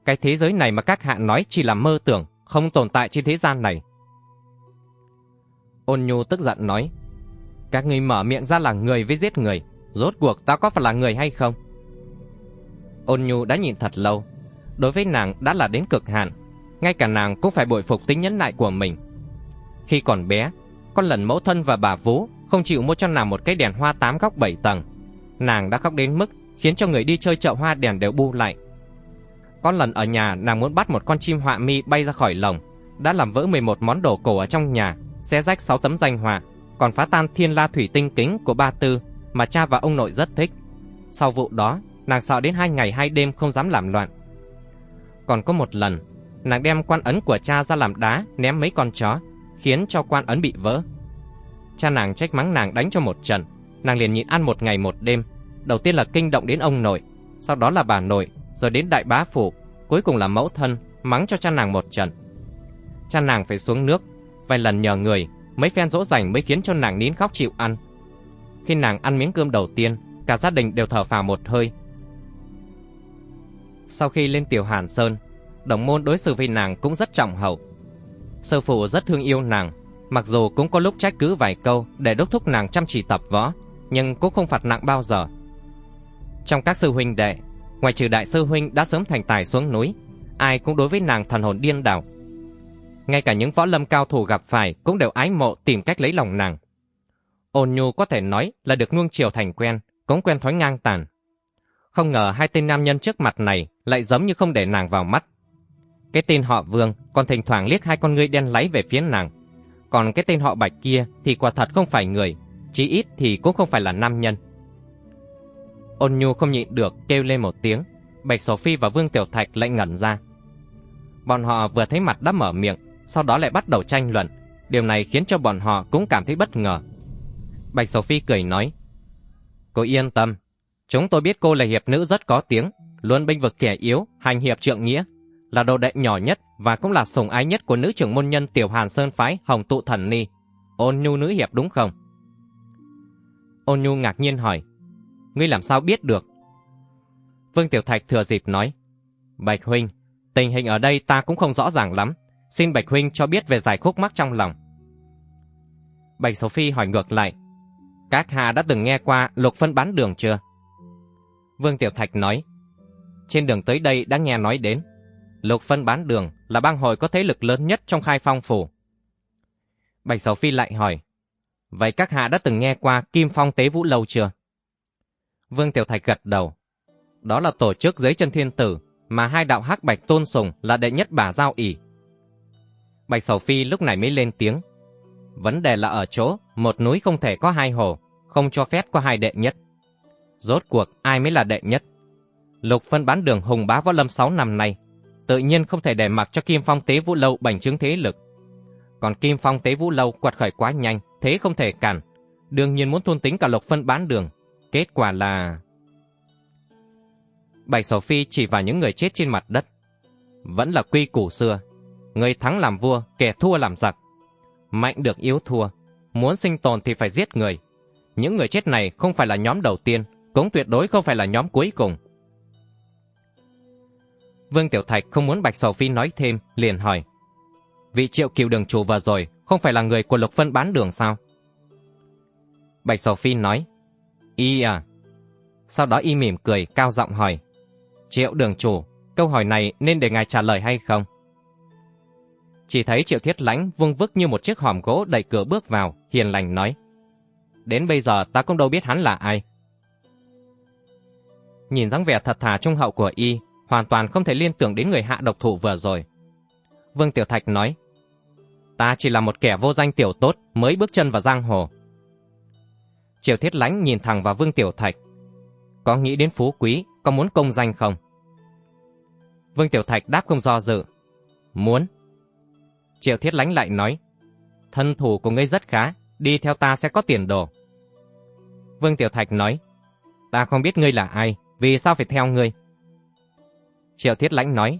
Cái thế giới này mà các hạ nói chỉ là mơ tưởng, không tồn tại trên thế gian này. Ôn nhu tức giận nói, các người mở miệng ra là người với giết người, rốt cuộc ta có phải là người hay không? Ôn nhu đã nhìn thật lâu, đối với nàng đã là đến cực hạn, ngay cả nàng cũng phải bội phục tính nhẫn nại của mình. Khi còn bé, con lần mẫu thân và bà vú không chịu mua cho nàng một cái đèn hoa tám góc bảy tầng. Nàng đã khóc đến mức khiến cho người đi chơi chợ hoa đèn đều bu lại. Con lần ở nhà nàng muốn bắt một con chim họa mi bay ra khỏi lồng, đã làm vỡ 11 món đồ cổ ở trong nhà, xé rách sáu tấm danh họa, còn phá tan thiên la thủy tinh kính của ba tư mà cha và ông nội rất thích. Sau vụ đó, nàng sợ đến hai ngày hai đêm không dám làm loạn. Còn có một lần, nàng đem quan ấn của cha ra làm đá ném mấy con chó, khiến cho quan ấn bị vỡ. Cha nàng trách mắng nàng đánh cho một trận, nàng liền nhịn ăn một ngày một đêm. Đầu tiên là kinh động đến ông nội, sau đó là bà nội, rồi đến đại bá phụ, cuối cùng là mẫu thân, mắng cho cha nàng một trận. Cha nàng phải xuống nước, vài lần nhờ người, mấy phen dỗ dành mới khiến cho nàng nín khóc chịu ăn. Khi nàng ăn miếng cơm đầu tiên, cả gia đình đều thở phào một hơi. Sau khi lên tiểu Hàn Sơn, đồng môn đối xử với nàng cũng rất trọng hậu. Sư phụ rất thương yêu nàng, mặc dù cũng có lúc trách cứ vài câu để đốc thúc nàng chăm chỉ tập võ, nhưng cũng không phạt nặng bao giờ. Trong các sư huynh đệ, ngoài trừ đại sư huynh đã sớm thành tài xuống núi, ai cũng đối với nàng thần hồn điên đảo. Ngay cả những võ lâm cao thủ gặp phải cũng đều ái mộ tìm cách lấy lòng nàng. Ôn nhu có thể nói là được nuông chiều thành quen, cũng quen thói ngang tàn. Không ngờ hai tên nam nhân trước mặt này lại giống như không để nàng vào mắt. Cái tên họ Vương còn thỉnh thoảng liếc hai con ngươi đen láy về phía nàng. Còn cái tên họ Bạch kia thì quả thật không phải người, chí ít thì cũng không phải là nam nhân. Ôn nhu không nhịn được kêu lên một tiếng, Bạch Sổ Phi và Vương Tiểu Thạch lại ngẩn ra. Bọn họ vừa thấy mặt đã mở miệng, sau đó lại bắt đầu tranh luận. Điều này khiến cho bọn họ cũng cảm thấy bất ngờ. Bạch Sổ Phi cười nói, Cô yên tâm, chúng tôi biết cô là hiệp nữ rất có tiếng, luôn bênh vực kẻ yếu, hành hiệp trượng nghĩa, là đồ đệ nhỏ nhất và cũng là sủng ái nhất của nữ trưởng môn nhân Tiểu Hàn Sơn phái Hồng Tụ Thần Ni. Ôn Nhu nữ hiệp đúng không? Ôn Nhu ngạc nhiên hỏi, ngươi làm sao biết được? Vương Tiểu Thạch thừa dịp nói, Bạch Huynh, tình hình ở đây ta cũng không rõ ràng lắm, xin Bạch Huynh cho biết về giải khúc mắc trong lòng. Bạch Sophie hỏi ngược lại, các hạ đã từng nghe qua lục phân bán đường chưa? Vương Tiểu Thạch nói, trên đường tới đây đã nghe nói đến. Lục phân bán đường là bang hội có thế lực lớn nhất trong khai phong phủ. Bạch Sầu Phi lại hỏi, vậy các hạ đã từng nghe qua Kim Phong Tế Vũ Lâu chưa? Vương Tiểu Thạch gật đầu. Đó là tổ chức dưới chân thiên tử mà hai đạo hắc bạch tôn sùng là đệ nhất bà giao ỷ. Bạch Sầu Phi lúc này mới lên tiếng. Vấn đề là ở chỗ một núi không thể có hai hồ, không cho phép có hai đệ nhất. Rốt cuộc ai mới là đệ nhất? Lục phân bán đường hùng bá võ lâm 6 năm nay, tự nhiên không thể để mặc cho Kim Phong Tế Vũ Lâu bành trướng thế lực. Còn Kim Phong Tế Vũ Lâu quật khởi quá nhanh, thế không thể cản. Đương nhiên muốn thôn tính cả lục phân bán đường. Kết quả là... Bạch Sầu Phi chỉ vào những người chết trên mặt đất. Vẫn là quy củ xưa. Người thắng làm vua, kẻ thua làm giặc. Mạnh được yếu thua. Muốn sinh tồn thì phải giết người. Những người chết này không phải là nhóm đầu tiên, cũng tuyệt đối không phải là nhóm cuối cùng. Vương Tiểu Thạch không muốn Bạch Sầu Phi nói thêm, liền hỏi. Vị triệu kiều đường chủ vừa rồi không phải là người của Lục Phân bán đường sao? Bạch Sầu Phi nói. Y à. Sau đó y mỉm cười, cao giọng hỏi. Triệu đường chủ, câu hỏi này nên để ngài trả lời hay không? Chỉ thấy Triệu Thiết Lãnh vung vức như một chiếc hòm gỗ đẩy cửa bước vào, hiền lành nói. Đến bây giờ ta cũng đâu biết hắn là ai. Nhìn dáng vẻ thật thà trung hậu của y, hoàn toàn không thể liên tưởng đến người hạ độc thủ vừa rồi. Vương Tiểu Thạch nói, ta chỉ là một kẻ vô danh tiểu tốt mới bước chân vào giang hồ. Triều Thiết Lánh nhìn thẳng vào Vương Tiểu Thạch. Có nghĩ đến phú quý, có muốn công danh không? Vương Tiểu Thạch đáp không do dự. Muốn. Triệu Thiết Lánh lại nói, thân thủ của ngươi rất khá, đi theo ta sẽ có tiền đồ. Vương Tiểu Thạch nói, ta không biết ngươi là ai, vì sao phải theo ngươi? Triệu Thiết Lãnh nói,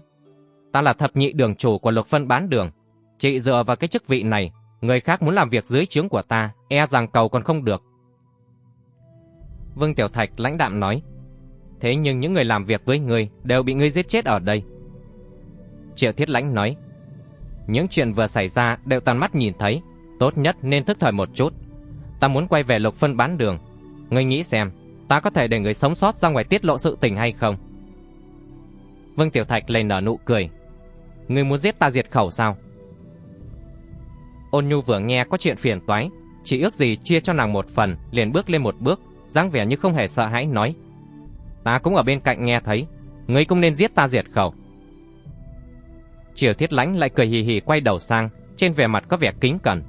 ta là thập nhị đường chủ của lục phân bán đường. Chị dựa vào cái chức vị này, người khác muốn làm việc dưới trướng của ta, e rằng cầu còn không được. Vương Tiểu Thạch lãnh đạm nói, thế nhưng những người làm việc với ngươi đều bị ngươi giết chết ở đây. Triệu Thiết Lãnh nói, những chuyện vừa xảy ra đều tàn mắt nhìn thấy, tốt nhất nên thức thời một chút. Ta muốn quay về lục phân bán đường. Ngươi nghĩ xem, ta có thể để người sống sót ra ngoài tiết lộ sự tình hay không? Vương Tiểu Thạch lên nở nụ cười. người muốn giết ta diệt khẩu sao? Ôn Nhu vừa nghe có chuyện phiền toái, chỉ ước gì chia cho nàng một phần, liền bước lên một bước, dáng vẻ như không hề sợ hãi nói: "Ta cũng ở bên cạnh nghe thấy, ngươi cũng nên giết ta diệt khẩu." Triều Thiết Lãnh lại cười hì hì quay đầu sang, trên vẻ mặt có vẻ kính cẩn.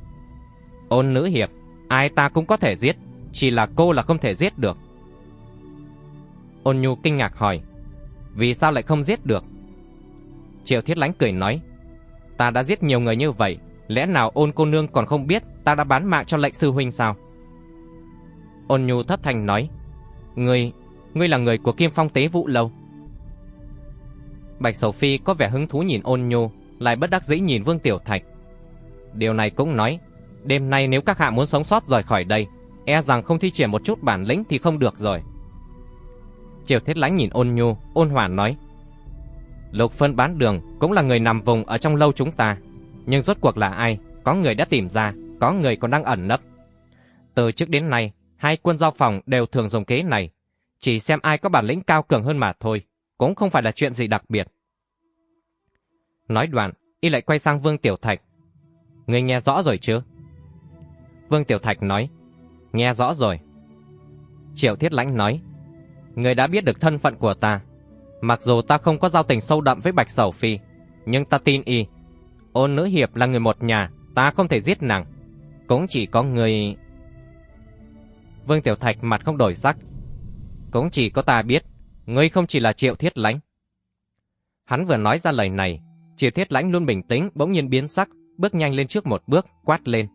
Ôn nữ hiệp, ai ta cũng có thể giết, chỉ là cô là không thể giết được. Ôn nhu kinh ngạc hỏi, vì sao lại không giết được? Triệu thiết lánh cười nói, ta đã giết nhiều người như vậy, lẽ nào ôn cô nương còn không biết ta đã bán mạng cho lệnh sư huynh sao? Ôn nhu thất thành nói, ngươi, ngươi là người của Kim Phong Tế Vũ Lâu. Bạch Sầu Phi có vẻ hứng thú nhìn ôn nhu, lại bất đắc dĩ nhìn Vương Tiểu Thạch. Điều này cũng nói, đêm nay nếu các hạ muốn sống sót rời khỏi đây, e rằng không thi triển một chút bản lĩnh thì không được rồi. Triều Thiết Lãnh nhìn ôn nhu, ôn hòa nói. Lục Phân bán đường cũng là người nằm vùng ở trong lâu chúng ta. Nhưng rốt cuộc là ai? Có người đã tìm ra, có người còn đang ẩn nấp. Từ trước đến nay, hai quân giao phòng đều thường dùng kế này. Chỉ xem ai có bản lĩnh cao cường hơn mà thôi. Cũng không phải là chuyện gì đặc biệt. Nói đoạn, y lại quay sang Vương Tiểu Thạch. Người nghe rõ rồi chứ? Vương Tiểu Thạch nói. Nghe rõ rồi. Triệu Thiết Lãnh nói. Người đã biết được thân phận của ta. Mặc dù ta không có giao tình sâu đậm với Bạch Sầu Phi, nhưng ta tin y. Ôn nữ hiệp là người một nhà, ta không thể giết nàng. Cũng chỉ có người... Vương Tiểu Thạch mặt không đổi sắc. Cũng chỉ có ta biết, ngươi không chỉ là Triệu Thiết Lãnh. Hắn vừa nói ra lời này, Triệu Thiết Lãnh luôn bình tĩnh, bỗng nhiên biến sắc, bước nhanh lên trước một bước, quát lên.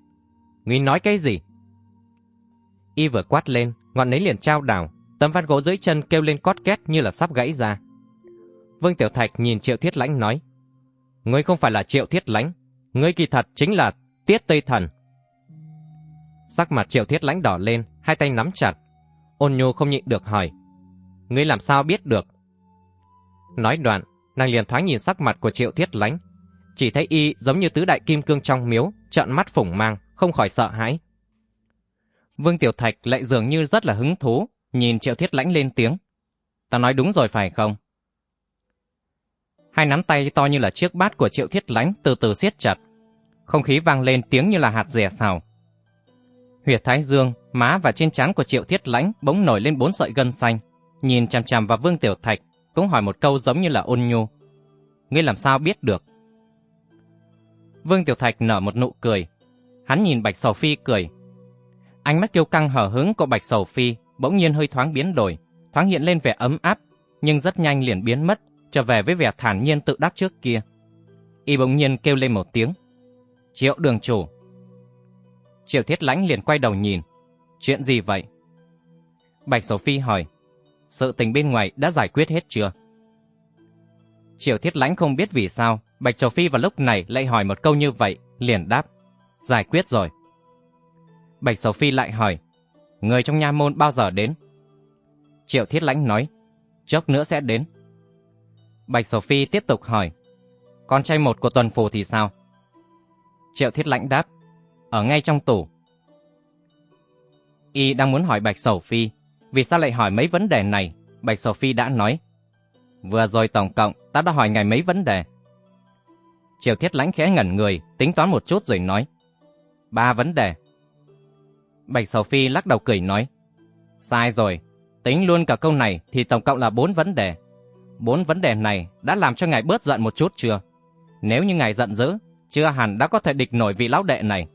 Ngươi nói cái gì? Y vừa quát lên, ngọn nấy liền trao đảo, tấm ván gỗ dưới chân kêu lên cót két như là sắp gãy ra. Vương Tiểu Thạch nhìn Triệu Thiết Lãnh nói, Ngươi không phải là Triệu Thiết Lãnh, ngươi kỳ thật chính là Tiết Tây Thần. Sắc mặt Triệu Thiết Lãnh đỏ lên, hai tay nắm chặt. Ôn nhu không nhịn được hỏi, Ngươi làm sao biết được? Nói đoạn, nàng liền thoáng nhìn sắc mặt của Triệu Thiết Lãnh, chỉ thấy y giống như tứ đại kim cương trong miếu, trợn mắt phủng mang, không khỏi sợ hãi. Vương Tiểu Thạch lại dường như rất là hứng thú, nhìn Triệu Thiết Lãnh lên tiếng. Ta nói đúng rồi phải không? Hai nắm tay to như là chiếc bát của Triệu Thiết Lãnh từ từ siết chặt. Không khí vang lên tiếng như là hạt rẻ xào. Huyệt thái dương, má và trên trán của Triệu Thiết Lãnh bỗng nổi lên bốn sợi gân xanh. Nhìn chằm chằm vào Vương Tiểu Thạch, cũng hỏi một câu giống như là ôn nhu. Ngươi làm sao biết được? Vương Tiểu Thạch nở một nụ cười. Hắn nhìn Bạch Sầu Phi cười. Ánh mắt kiêu căng hở hứng của Bạch Sầu Phi bỗng nhiên hơi thoáng biến đổi, thoáng hiện lên vẻ ấm áp, nhưng rất nhanh liền biến mất, trở về với vẻ thản nhiên tự đắc trước kia. Y bỗng nhiên kêu lên một tiếng. Triệu đường chủ. Triệu thiết lãnh liền quay đầu nhìn. Chuyện gì vậy? Bạch Sầu Phi hỏi. Sự tình bên ngoài đã giải quyết hết chưa? Triệu thiết lãnh không biết vì sao Bạch Sầu Phi vào lúc này lại hỏi một câu như vậy, liền đáp. Giải quyết rồi. Bạch Sầu Phi lại hỏi. Người trong nha môn bao giờ đến? Triệu thiết lãnh nói. Chốc nữa sẽ đến. Bạch Sophie tiếp tục hỏi. Con trai một của tuần phù thì sao? Triệu thiết lãnh đáp. Ở ngay trong tủ. Y đang muốn hỏi Bạch Sophie. Vì sao lại hỏi mấy vấn đề này? Bạch Sophie đã nói. Vừa rồi tổng cộng, ta đã hỏi ngài mấy vấn đề. Triệu thiết lãnh khẽ ngẩn người, tính toán một chút rồi nói. Ba vấn đề. Bạch Sophie lắc đầu cười nói. Sai rồi, tính luôn cả câu này thì tổng cộng là bốn vấn đề. Bốn vấn đề này đã làm cho ngài bớt giận một chút chưa? Nếu như ngài giận dữ, chưa hẳn đã có thể địch nổi vị lão đệ này.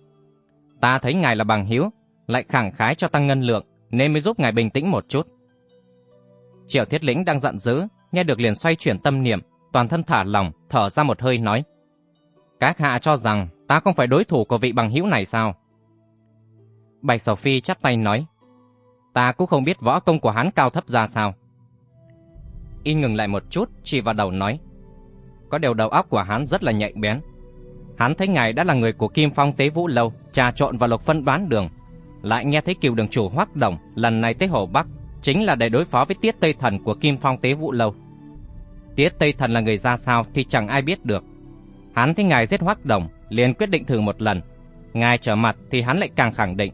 Ta thấy ngài là bằng hiếu, lại khẳng khái cho tăng ngân lượng, nên mới giúp ngài bình tĩnh một chút. Triệu Thiết Lĩnh đang giận dữ, nghe được liền xoay chuyển tâm niệm, toàn thân thả lỏng, thở ra một hơi nói. Các hạ cho rằng ta không phải đối thủ của vị bằng hữu này sao? Bạch Sầu Phi chắp tay nói. Ta cũng không biết võ công của hắn cao thấp ra sao. Y ngừng lại một chút, chỉ vào đầu nói. Có điều đầu óc của hắn rất là nhạy bén. Hắn thấy ngài đã là người của Kim Phong Tế Vũ Lâu, trà trộn vào lục phân bán đường. Lại nghe thấy kiều đường chủ hoắc đồng lần này tới Hồ Bắc, chính là để đối phó với Tiết Tây Thần của Kim Phong Tế Vũ Lâu. Tiết Tây Thần là người ra sao thì chẳng ai biết được. Hắn thấy ngài giết hoắc đồng, liền quyết định thử một lần. Ngài trở mặt thì hắn lại càng khẳng định.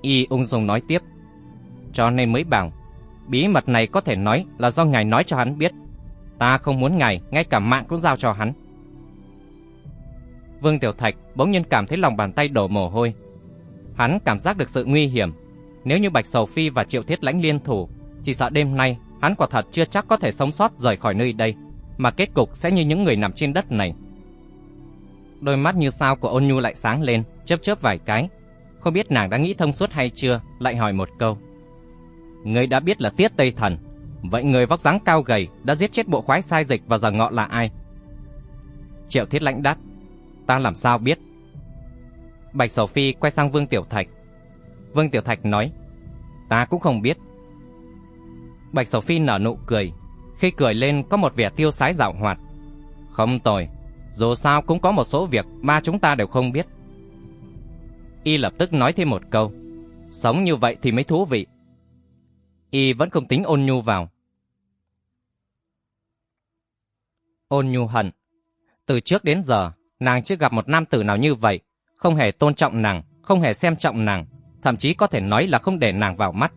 Y ung dung nói tiếp. Cho nên mới bảo Bí mật này có thể nói là do ngài nói cho hắn biết. Ta không muốn ngài, ngay cả mạng cũng giao cho hắn. Vương Tiểu Thạch bỗng nhiên cảm thấy lòng bàn tay đổ mồ hôi. Hắn cảm giác được sự nguy hiểm. Nếu như Bạch Sầu Phi và Triệu Thiết Lãnh liên thủ, chỉ sợ đêm nay hắn quả thật chưa chắc có thể sống sót rời khỏi nơi đây, mà kết cục sẽ như những người nằm trên đất này. Đôi mắt như sao của ôn nhu lại sáng lên, chớp chớp vài cái. Không biết nàng đã nghĩ thông suốt hay chưa, lại hỏi một câu. Người đã biết là tiết Tây Thần. Vậy người vóc dáng cao gầy đã giết chết bộ khoái sai dịch và giờ ngọ là ai? Triệu thiết lãnh đáp. Ta làm sao biết? Bạch Sầu Phi quay sang Vương Tiểu Thạch. Vương Tiểu Thạch nói. Ta cũng không biết. Bạch Sầu Phi nở nụ cười. Khi cười lên có một vẻ tiêu sái dạo hoạt. Không tồi, dù sao cũng có một số việc mà chúng ta đều không biết. Y lập tức nói thêm một câu. Sống như vậy thì mới thú vị. Y vẫn không tính ôn nhu vào. Ôn nhu hận. Từ trước đến giờ, nàng chưa gặp một nam tử nào như vậy. Không hề tôn trọng nàng, không hề xem trọng nàng, thậm chí có thể nói là không để nàng vào mắt.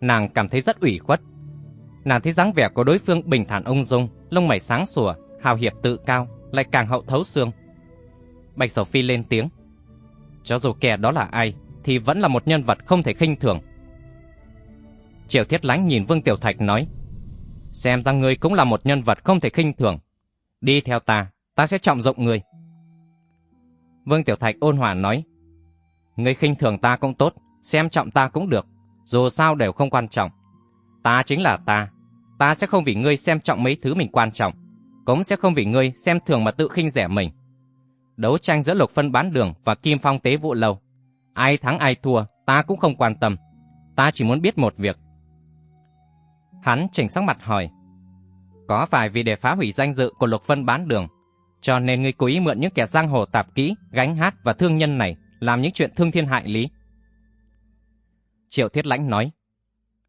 Nàng cảm thấy rất ủy khuất. Nàng thấy dáng vẻ của đối phương bình thản ung dung, lông mày sáng sủa, hào hiệp tự cao, lại càng hậu thấu xương. Bạch Sầu Phi lên tiếng. Cho dù kẻ đó là ai, thì vẫn là một nhân vật không thể khinh thường. Triệu Thiết Lánh nhìn Vương Tiểu Thạch nói, xem ra ngươi cũng là một nhân vật không thể khinh thường. Đi theo ta, ta sẽ trọng dụng ngươi. Vương Tiểu Thạch ôn hòa nói, ngươi khinh thường ta cũng tốt, xem trọng ta cũng được, dù sao đều không quan trọng. Ta chính là ta, ta sẽ không vì ngươi xem trọng mấy thứ mình quan trọng, cũng sẽ không vì ngươi xem thường mà tự khinh rẻ mình. Đấu tranh giữa lục phân bán đường và kim phong tế vụ lâu. Ai thắng ai thua, ta cũng không quan tâm. Ta chỉ muốn biết một việc. Hắn chỉnh sắc mặt hỏi. Có phải vì để phá hủy danh dự của lục phân bán đường, cho nên ngươi cố ý mượn những kẻ giang hồ tạp kỹ, gánh hát và thương nhân này làm những chuyện thương thiên hại lý? Triệu Thiết Lãnh nói.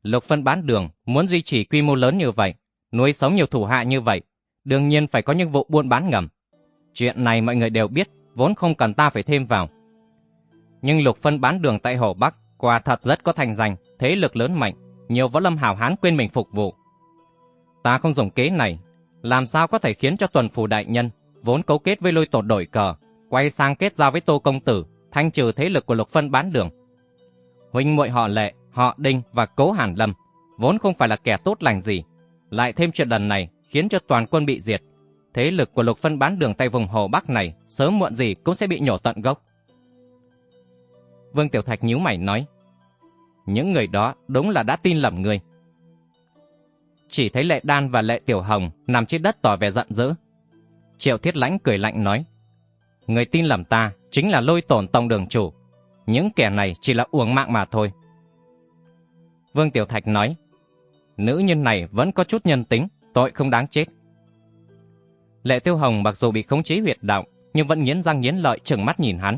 Lục phân bán đường muốn duy trì quy mô lớn như vậy, nuôi sống nhiều thủ hạ như vậy, đương nhiên phải có những vụ buôn bán ngầm. Chuyện này mọi người đều biết, vốn không cần ta phải thêm vào. Nhưng lục phân bán đường tại Hồ Bắc quả thật rất có thành danh, thế lực lớn mạnh, nhiều võ lâm hào hán quên mình phục vụ. Ta không dùng kế này, làm sao có thể khiến cho tuần phủ đại nhân, vốn cấu kết với lôi tổ đổi cờ, quay sang kết giao với tô công tử, thanh trừ thế lực của lục phân bán đường. Huynh muội họ lệ, họ đinh và cố hàn lâm, vốn không phải là kẻ tốt lành gì. Lại thêm chuyện lần này khiến cho toàn quân bị diệt. Thế lực của lục phân bán đường tại vùng Hồ Bắc này sớm muộn gì cũng sẽ bị nhổ tận gốc. Vương Tiểu Thạch nhíu mày nói, những người đó đúng là đã tin lầm người. Chỉ thấy Lệ Đan và Lệ Tiểu Hồng nằm trên đất tỏ vẻ giận dữ. Triệu Thiết Lãnh cười lạnh nói, người tin lầm ta chính là lôi tổn tông đường chủ. Những kẻ này chỉ là uổng mạng mà thôi. Vương Tiểu Thạch nói, nữ nhân này vẫn có chút nhân tính, tội không đáng chết. Lệ Tiêu Hồng mặc dù bị khống chế huyệt động nhưng vẫn nghiến răng nghiến lợi trừng mắt nhìn hắn.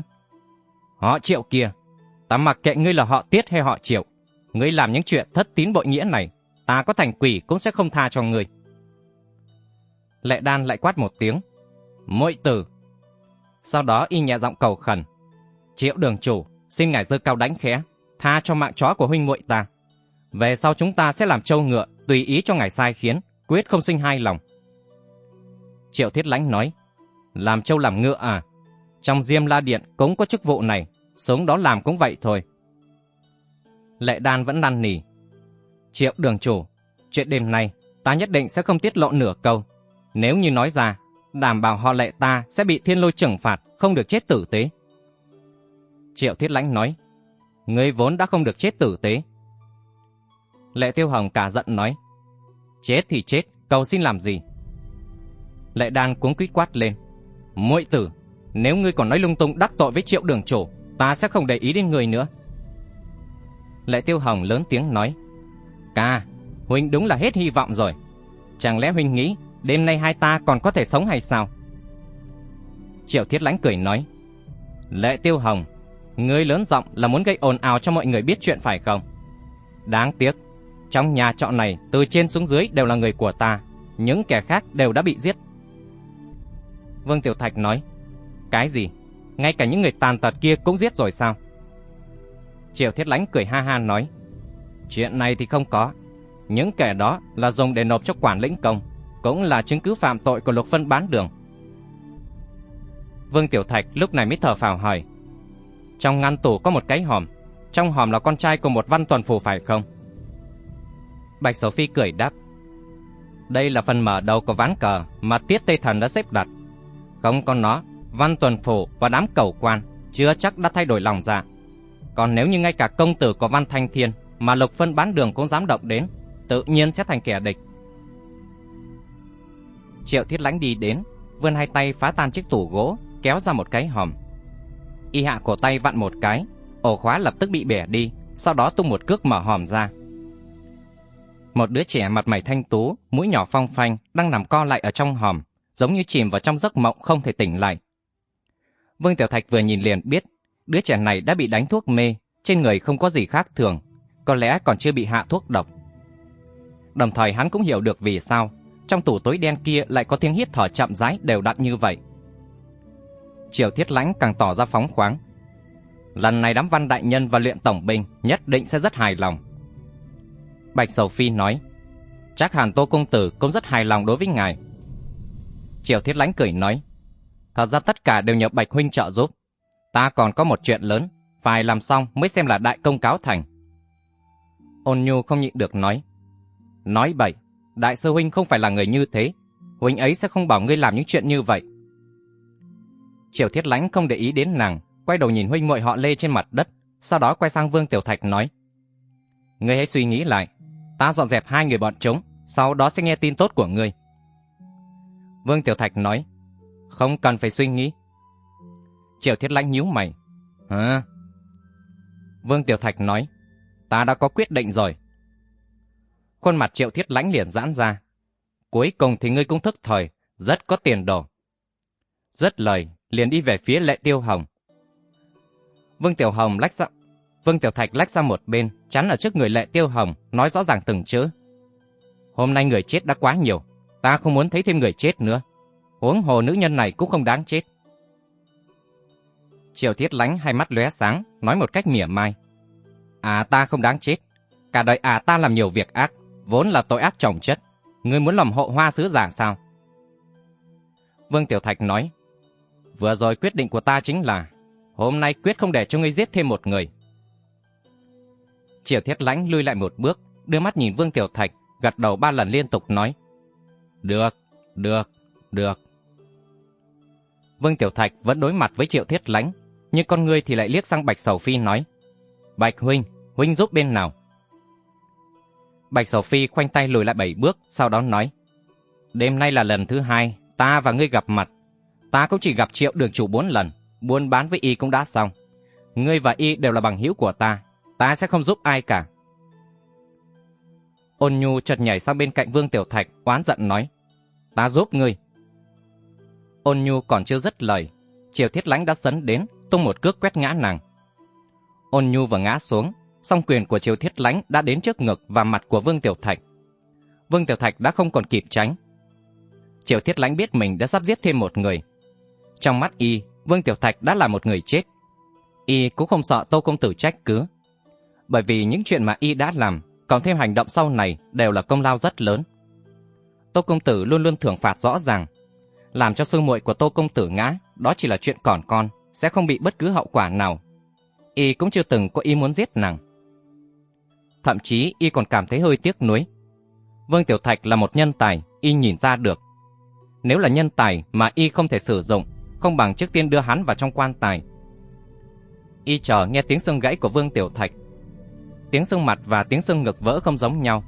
Họ triệu kia, ta mặc kệ ngươi là họ tiết hay họ triệu. Ngươi làm những chuyện thất tín bội nghĩa này, ta có thành quỷ cũng sẽ không tha cho ngươi. Lệ đan lại quát một tiếng. Mội tử. Sau đó y nhẹ giọng cầu khẩn. Triệu đường chủ, xin ngài dơ cao đánh khẽ, tha cho mạng chó của huynh muội ta. Về sau chúng ta sẽ làm trâu ngựa, tùy ý cho ngài sai khiến, quyết không sinh hai lòng. Triệu Thiết Lãnh nói, làm trâu làm ngựa à? Trong Diêm La Điện cũng có chức vụ này, sống đó làm cũng vậy thôi. Lệ Đan vẫn năn nỉ. Triệu đường chủ, chuyện đêm nay ta nhất định sẽ không tiết lộ nửa câu. Nếu như nói ra, đảm bảo họ lệ ta sẽ bị thiên lôi trừng phạt, không được chết tử tế. Triệu Thiết Lãnh nói, ngươi vốn đã không được chết tử tế. Lệ Tiêu Hồng cả giận nói, chết thì chết, cầu xin làm gì? Lại đang cuống quýt quát lên, muội tử, nếu ngươi còn nói lung tung đắc tội với Triệu Đường chủ, ta sẽ không để ý đến người nữa. Lệ Tiêu Hồng lớn tiếng nói, ca, huynh đúng là hết hy vọng rồi. Chẳng lẽ huynh nghĩ đêm nay hai ta còn có thể sống hay sao? Triệu Thiết Lãnh cười nói, Lệ Tiêu Hồng, ngươi lớn giọng là muốn gây ồn ào cho mọi người biết chuyện phải không? Đáng tiếc, trong nhà trọ này từ trên xuống dưới đều là người của ta, những kẻ khác đều đã bị giết. Vương Tiểu Thạch nói, cái gì? Ngay cả những người tàn tật kia cũng giết rồi sao? Triệu Thiết Lãnh cười ha ha nói, chuyện này thì không có. Những kẻ đó là dùng để nộp cho quản lĩnh công, cũng là chứng cứ phạm tội của lục phân bán đường. Vương Tiểu Thạch lúc này mới thở phào hỏi, trong ngăn tủ có một cái hòm, trong hòm là con trai của một văn tuần phủ phải không? Bạch Sổ Phi cười đáp, đây là phần mở đầu của ván cờ mà Tiết Tây Thần đã xếp đặt. Không có nó, Văn Tuần Phủ và đám cầu quan chưa chắc đã thay đổi lòng dạ. Còn nếu như ngay cả công tử của Văn Thanh Thiên mà Lục Phân bán đường cũng dám động đến, tự nhiên sẽ thành kẻ địch. Triệu Thiết Lãnh đi đến, vươn hai tay phá tan chiếc tủ gỗ, kéo ra một cái hòm. Y hạ cổ tay vặn một cái, ổ khóa lập tức bị bẻ đi, sau đó tung một cước mở hòm ra. Một đứa trẻ mặt mày thanh tú, mũi nhỏ phong phanh, đang nằm co lại ở trong hòm, giống như chìm vào trong giấc mộng không thể tỉnh lại. Vương Tiểu Thạch vừa nhìn liền biết, đứa trẻ này đã bị đánh thuốc mê, trên người không có gì khác thường, có lẽ còn chưa bị hạ thuốc độc. Đồng thời hắn cũng hiểu được vì sao, trong tủ tối đen kia lại có tiếng hít thở chậm rãi đều đặn như vậy. Triều Thiết Lãnh càng tỏ ra phóng khoáng. Lần này đám văn đại nhân và luyện tổng binh nhất định sẽ rất hài lòng. Bạch Sầu Phi nói, chắc hẳn Tô Công Tử cũng rất hài lòng đối với ngài. Triều Thiết Lãnh cười nói, thật ra tất cả đều nhờ Bạch Huynh trợ giúp. Ta còn có một chuyện lớn, phải làm xong mới xem là đại công cáo thành. Ôn Nhu không nhịn được nói, nói bậy, đại sư Huynh không phải là người như thế, Huynh ấy sẽ không bảo ngươi làm những chuyện như vậy. Triều Thiết Lãnh không để ý đến nàng, quay đầu nhìn huynh muội họ Lê trên mặt đất, sau đó quay sang Vương Tiểu Thạch nói: "Ngươi hãy suy nghĩ lại, ta dọn dẹp hai người bọn chúng, sau đó sẽ nghe tin tốt của ngươi." Vương Tiểu Thạch nói: "Không cần phải suy nghĩ." Triệu Thiết Lãnh nhíu mày: "Hả?" Vương Tiểu Thạch nói: "Ta đã có quyết định rồi." Khuôn mặt Triệu Thiết Lãnh liền giãn ra. "Cuối cùng thì ngươi cũng thức thời, rất có tiền đồ." Rất lời, liền đi về phía Lệ Tiêu Hồng. Vương Tiểu Hồng lách ra, Vương Tiểu Thạch lách ra một bên, chắn ở trước người Lệ Tiêu Hồng, nói rõ ràng từng chữ. Hôm nay người chết đã quá nhiều, ta không muốn thấy thêm người chết nữa. Huống hồ nữ nhân này cũng không đáng chết. Triều Thiết Lánh hai mắt lóe sáng, nói một cách mỉa mai. À ta không đáng chết. Cả đời à ta làm nhiều việc ác, vốn là tội ác chồng chất. Ngươi muốn làm hộ hoa sứ giả sao? Vương Tiểu Thạch nói, Vừa rồi quyết định của ta chính là hôm nay quyết không để cho ngươi giết thêm một người. Triều Thiết Lãnh lui lại một bước, đưa mắt nhìn Vương Tiểu Thạch, gật đầu ba lần liên tục nói. Được, được, được. Vương Tiểu Thạch vẫn đối mặt với Triệu Thiết Lãnh, nhưng con người thì lại liếc sang Bạch Sầu Phi nói. Bạch Huynh, Huynh giúp bên nào? Bạch Sầu Phi khoanh tay lùi lại bảy bước, sau đó nói. Đêm nay là lần thứ hai, ta và ngươi gặp mặt, Ta cũng chỉ gặp triệu đường chủ bốn lần, buôn bán với y cũng đã xong. Ngươi và y đều là bằng hữu của ta, ta sẽ không giúp ai cả. Ôn nhu chợt nhảy sang bên cạnh Vương Tiểu Thạch, oán giận nói. Ta giúp ngươi. Ôn nhu còn chưa dứt lời, Triều Thiết Lánh đã sấn đến, tung một cước quét ngã nàng. Ôn nhu vừa ngã xuống, song quyền của Triều Thiết Lánh đã đến trước ngực và mặt của Vương Tiểu Thạch. Vương Tiểu Thạch đã không còn kịp tránh. Triều Thiết Lánh biết mình đã sắp giết thêm một người, trong mắt y, Vương Tiểu Thạch đã là một người chết. Y cũng không sợ Tô Công Tử trách cứ. Bởi vì những chuyện mà y đã làm, còn thêm hành động sau này đều là công lao rất lớn. Tô Công Tử luôn luôn thưởng phạt rõ ràng. Làm cho sư muội của Tô Công Tử ngã, đó chỉ là chuyện còn con, sẽ không bị bất cứ hậu quả nào. Y cũng chưa từng có ý muốn giết nàng. Thậm chí y còn cảm thấy hơi tiếc nuối. Vương Tiểu Thạch là một nhân tài, y nhìn ra được. Nếu là nhân tài mà y không thể sử dụng, không bằng trước tiên đưa hắn vào trong quan tài. Y chờ nghe tiếng xương gãy của Vương Tiểu Thạch. Tiếng xương mặt và tiếng xương ngực vỡ không giống nhau.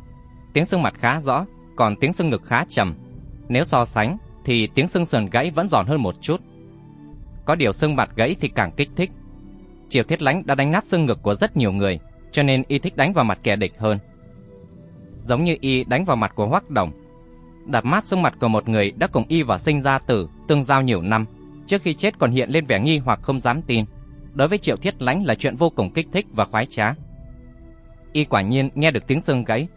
Tiếng xương mặt khá rõ, còn tiếng xương ngực khá trầm. Nếu so sánh, thì tiếng xương sườn gãy vẫn giòn hơn một chút. Có điều xương mặt gãy thì càng kích thích. Triều Thiết Lánh đã đánh nát xương ngực của rất nhiều người, cho nên y thích đánh vào mặt kẻ địch hơn. Giống như y đánh vào mặt của Hoắc Đồng. Đạp mát xương mặt của một người đã cùng y và sinh ra tử, tương giao nhiều năm, trước khi chết còn hiện lên vẻ nghi hoặc không dám tin. Đối với Triệu Thiết Lánh là chuyện vô cùng kích thích và khoái trá. Y quả nhiên nghe được tiếng xương gãy.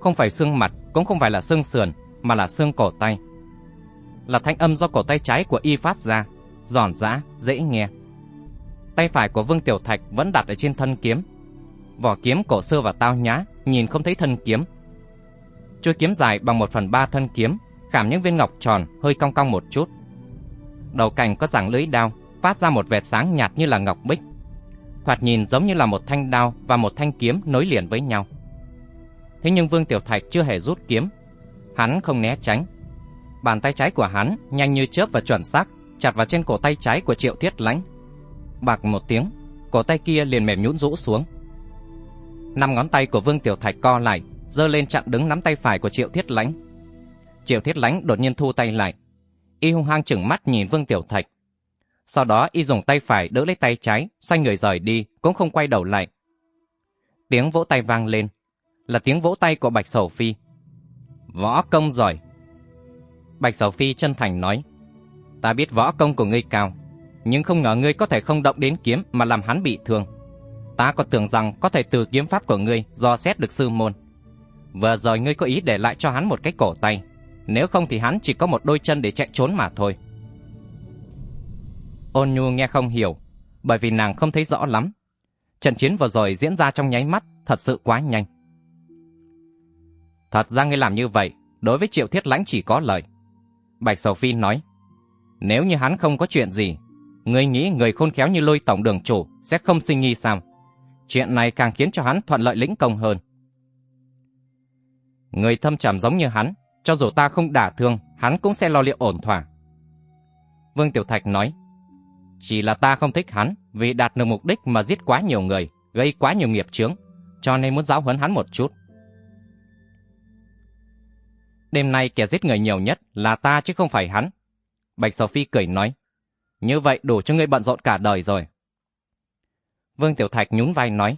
Không phải xương mặt, cũng không phải là xương sườn, mà là xương cổ tay. Là thanh âm do cổ tay trái của Y phát ra, giòn giã, dễ nghe. Tay phải của Vương Tiểu Thạch vẫn đặt ở trên thân kiếm. Vỏ kiếm cổ xưa và tao nhã, nhìn không thấy thân kiếm. Chuôi kiếm dài bằng một phần ba thân kiếm, khảm những viên ngọc tròn hơi cong cong một chút đầu cành có dạng lưới đao, phát ra một vệt sáng nhạt như là ngọc bích. Thoạt nhìn giống như là một thanh đao và một thanh kiếm nối liền với nhau. Thế nhưng Vương Tiểu Thạch chưa hề rút kiếm. Hắn không né tránh. Bàn tay trái của hắn nhanh như chớp và chuẩn xác, chặt vào trên cổ tay trái của Triệu Thiết Lãnh. Bạc một tiếng, cổ tay kia liền mềm nhũn rũ xuống. Năm ngón tay của Vương Tiểu Thạch co lại, giơ lên chặn đứng nắm tay phải của Triệu Thiết Lãnh. Triệu Thiết Lãnh đột nhiên thu tay lại. Y hung hăng chừng mắt nhìn Vương Tiểu Thạch. Sau đó y dùng tay phải đỡ lấy tay trái, xoay người rời đi, cũng không quay đầu lại. Tiếng vỗ tay vang lên, là tiếng vỗ tay của Bạch Sầu Phi. Võ công giỏi. Bạch Sầu Phi chân thành nói, ta biết võ công của ngươi cao, nhưng không ngờ ngươi có thể không động đến kiếm mà làm hắn bị thương. Ta còn tưởng rằng có thể từ kiếm pháp của ngươi do xét được sư môn. Vừa rồi ngươi có ý để lại cho hắn một cái cổ tay, nếu không thì hắn chỉ có một đôi chân để chạy trốn mà thôi. Ôn Nhu nghe không hiểu, bởi vì nàng không thấy rõ lắm. Trận chiến vừa rồi diễn ra trong nháy mắt, thật sự quá nhanh. Thật ra ngươi làm như vậy, đối với Triệu Thiết Lãnh chỉ có lợi. Bạch Sầu Phi nói, nếu như hắn không có chuyện gì, ngươi nghĩ người khôn khéo như lôi tổng đường chủ sẽ không sinh nghi sao? Chuyện này càng khiến cho hắn thuận lợi lĩnh công hơn. Người thâm trầm giống như hắn, cho dù ta không đả thương, hắn cũng sẽ lo liệu ổn thỏa. Vương Tiểu Thạch nói, chỉ là ta không thích hắn vì đạt được mục đích mà giết quá nhiều người, gây quá nhiều nghiệp chướng, cho nên muốn giáo huấn hắn một chút. Đêm nay kẻ giết người nhiều nhất là ta chứ không phải hắn. Bạch Sophie cười nói, như vậy đủ cho ngươi bận rộn cả đời rồi. Vương Tiểu Thạch nhún vai nói,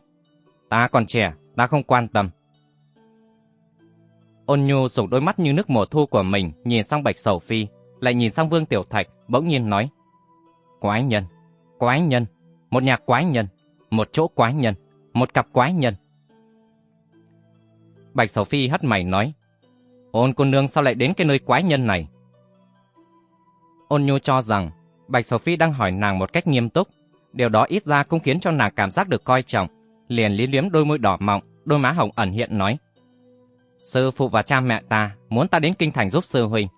ta còn trẻ, ta không quan tâm. Ôn Nhu dùng đôi mắt như nước mùa thu của mình nhìn sang Bạch Sầu Phi, lại nhìn sang Vương Tiểu Thạch, bỗng nhiên nói, Quái nhân, quái nhân, một nhà quái nhân, một chỗ quái nhân, một cặp quái nhân. Bạch Sầu Phi hất mày nói, Ôn cô nương sao lại đến cái nơi quái nhân này? Ôn nhu cho rằng Bạch Sầu Phi đang hỏi nàng một cách nghiêm túc. Điều đó ít ra cũng khiến cho nàng cảm giác được coi trọng. Liền liếm liếm đôi môi đỏ mọng, đôi má hồng ẩn hiện nói. Sư phụ và cha mẹ ta muốn ta đến kinh thành giúp sư huynh.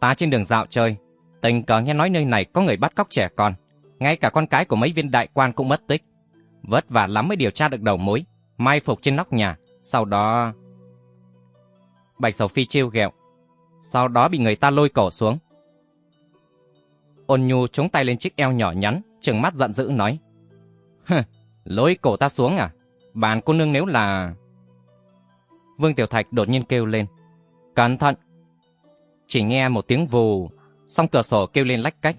Ta trên đường dạo chơi, tình cờ nghe nói nơi này có người bắt cóc trẻ con. Ngay cả con cái của mấy viên đại quan cũng mất tích. Vất vả lắm mới điều tra được đầu mối, mai phục trên nóc nhà. Sau đó... Bạch Sầu Phi trêu ghẹo. Sau đó bị người ta lôi cổ xuống. Ôn Nhu chống tay lên chiếc eo nhỏ nhắn, trừng mắt giận dữ nói. Hừ, lôi cổ ta xuống à? Bạn cô nương nếu là... Vương Tiểu Thạch đột nhiên kêu lên. Cẩn thận! Chỉ nghe một tiếng vù, song cửa sổ kêu lên lách cách.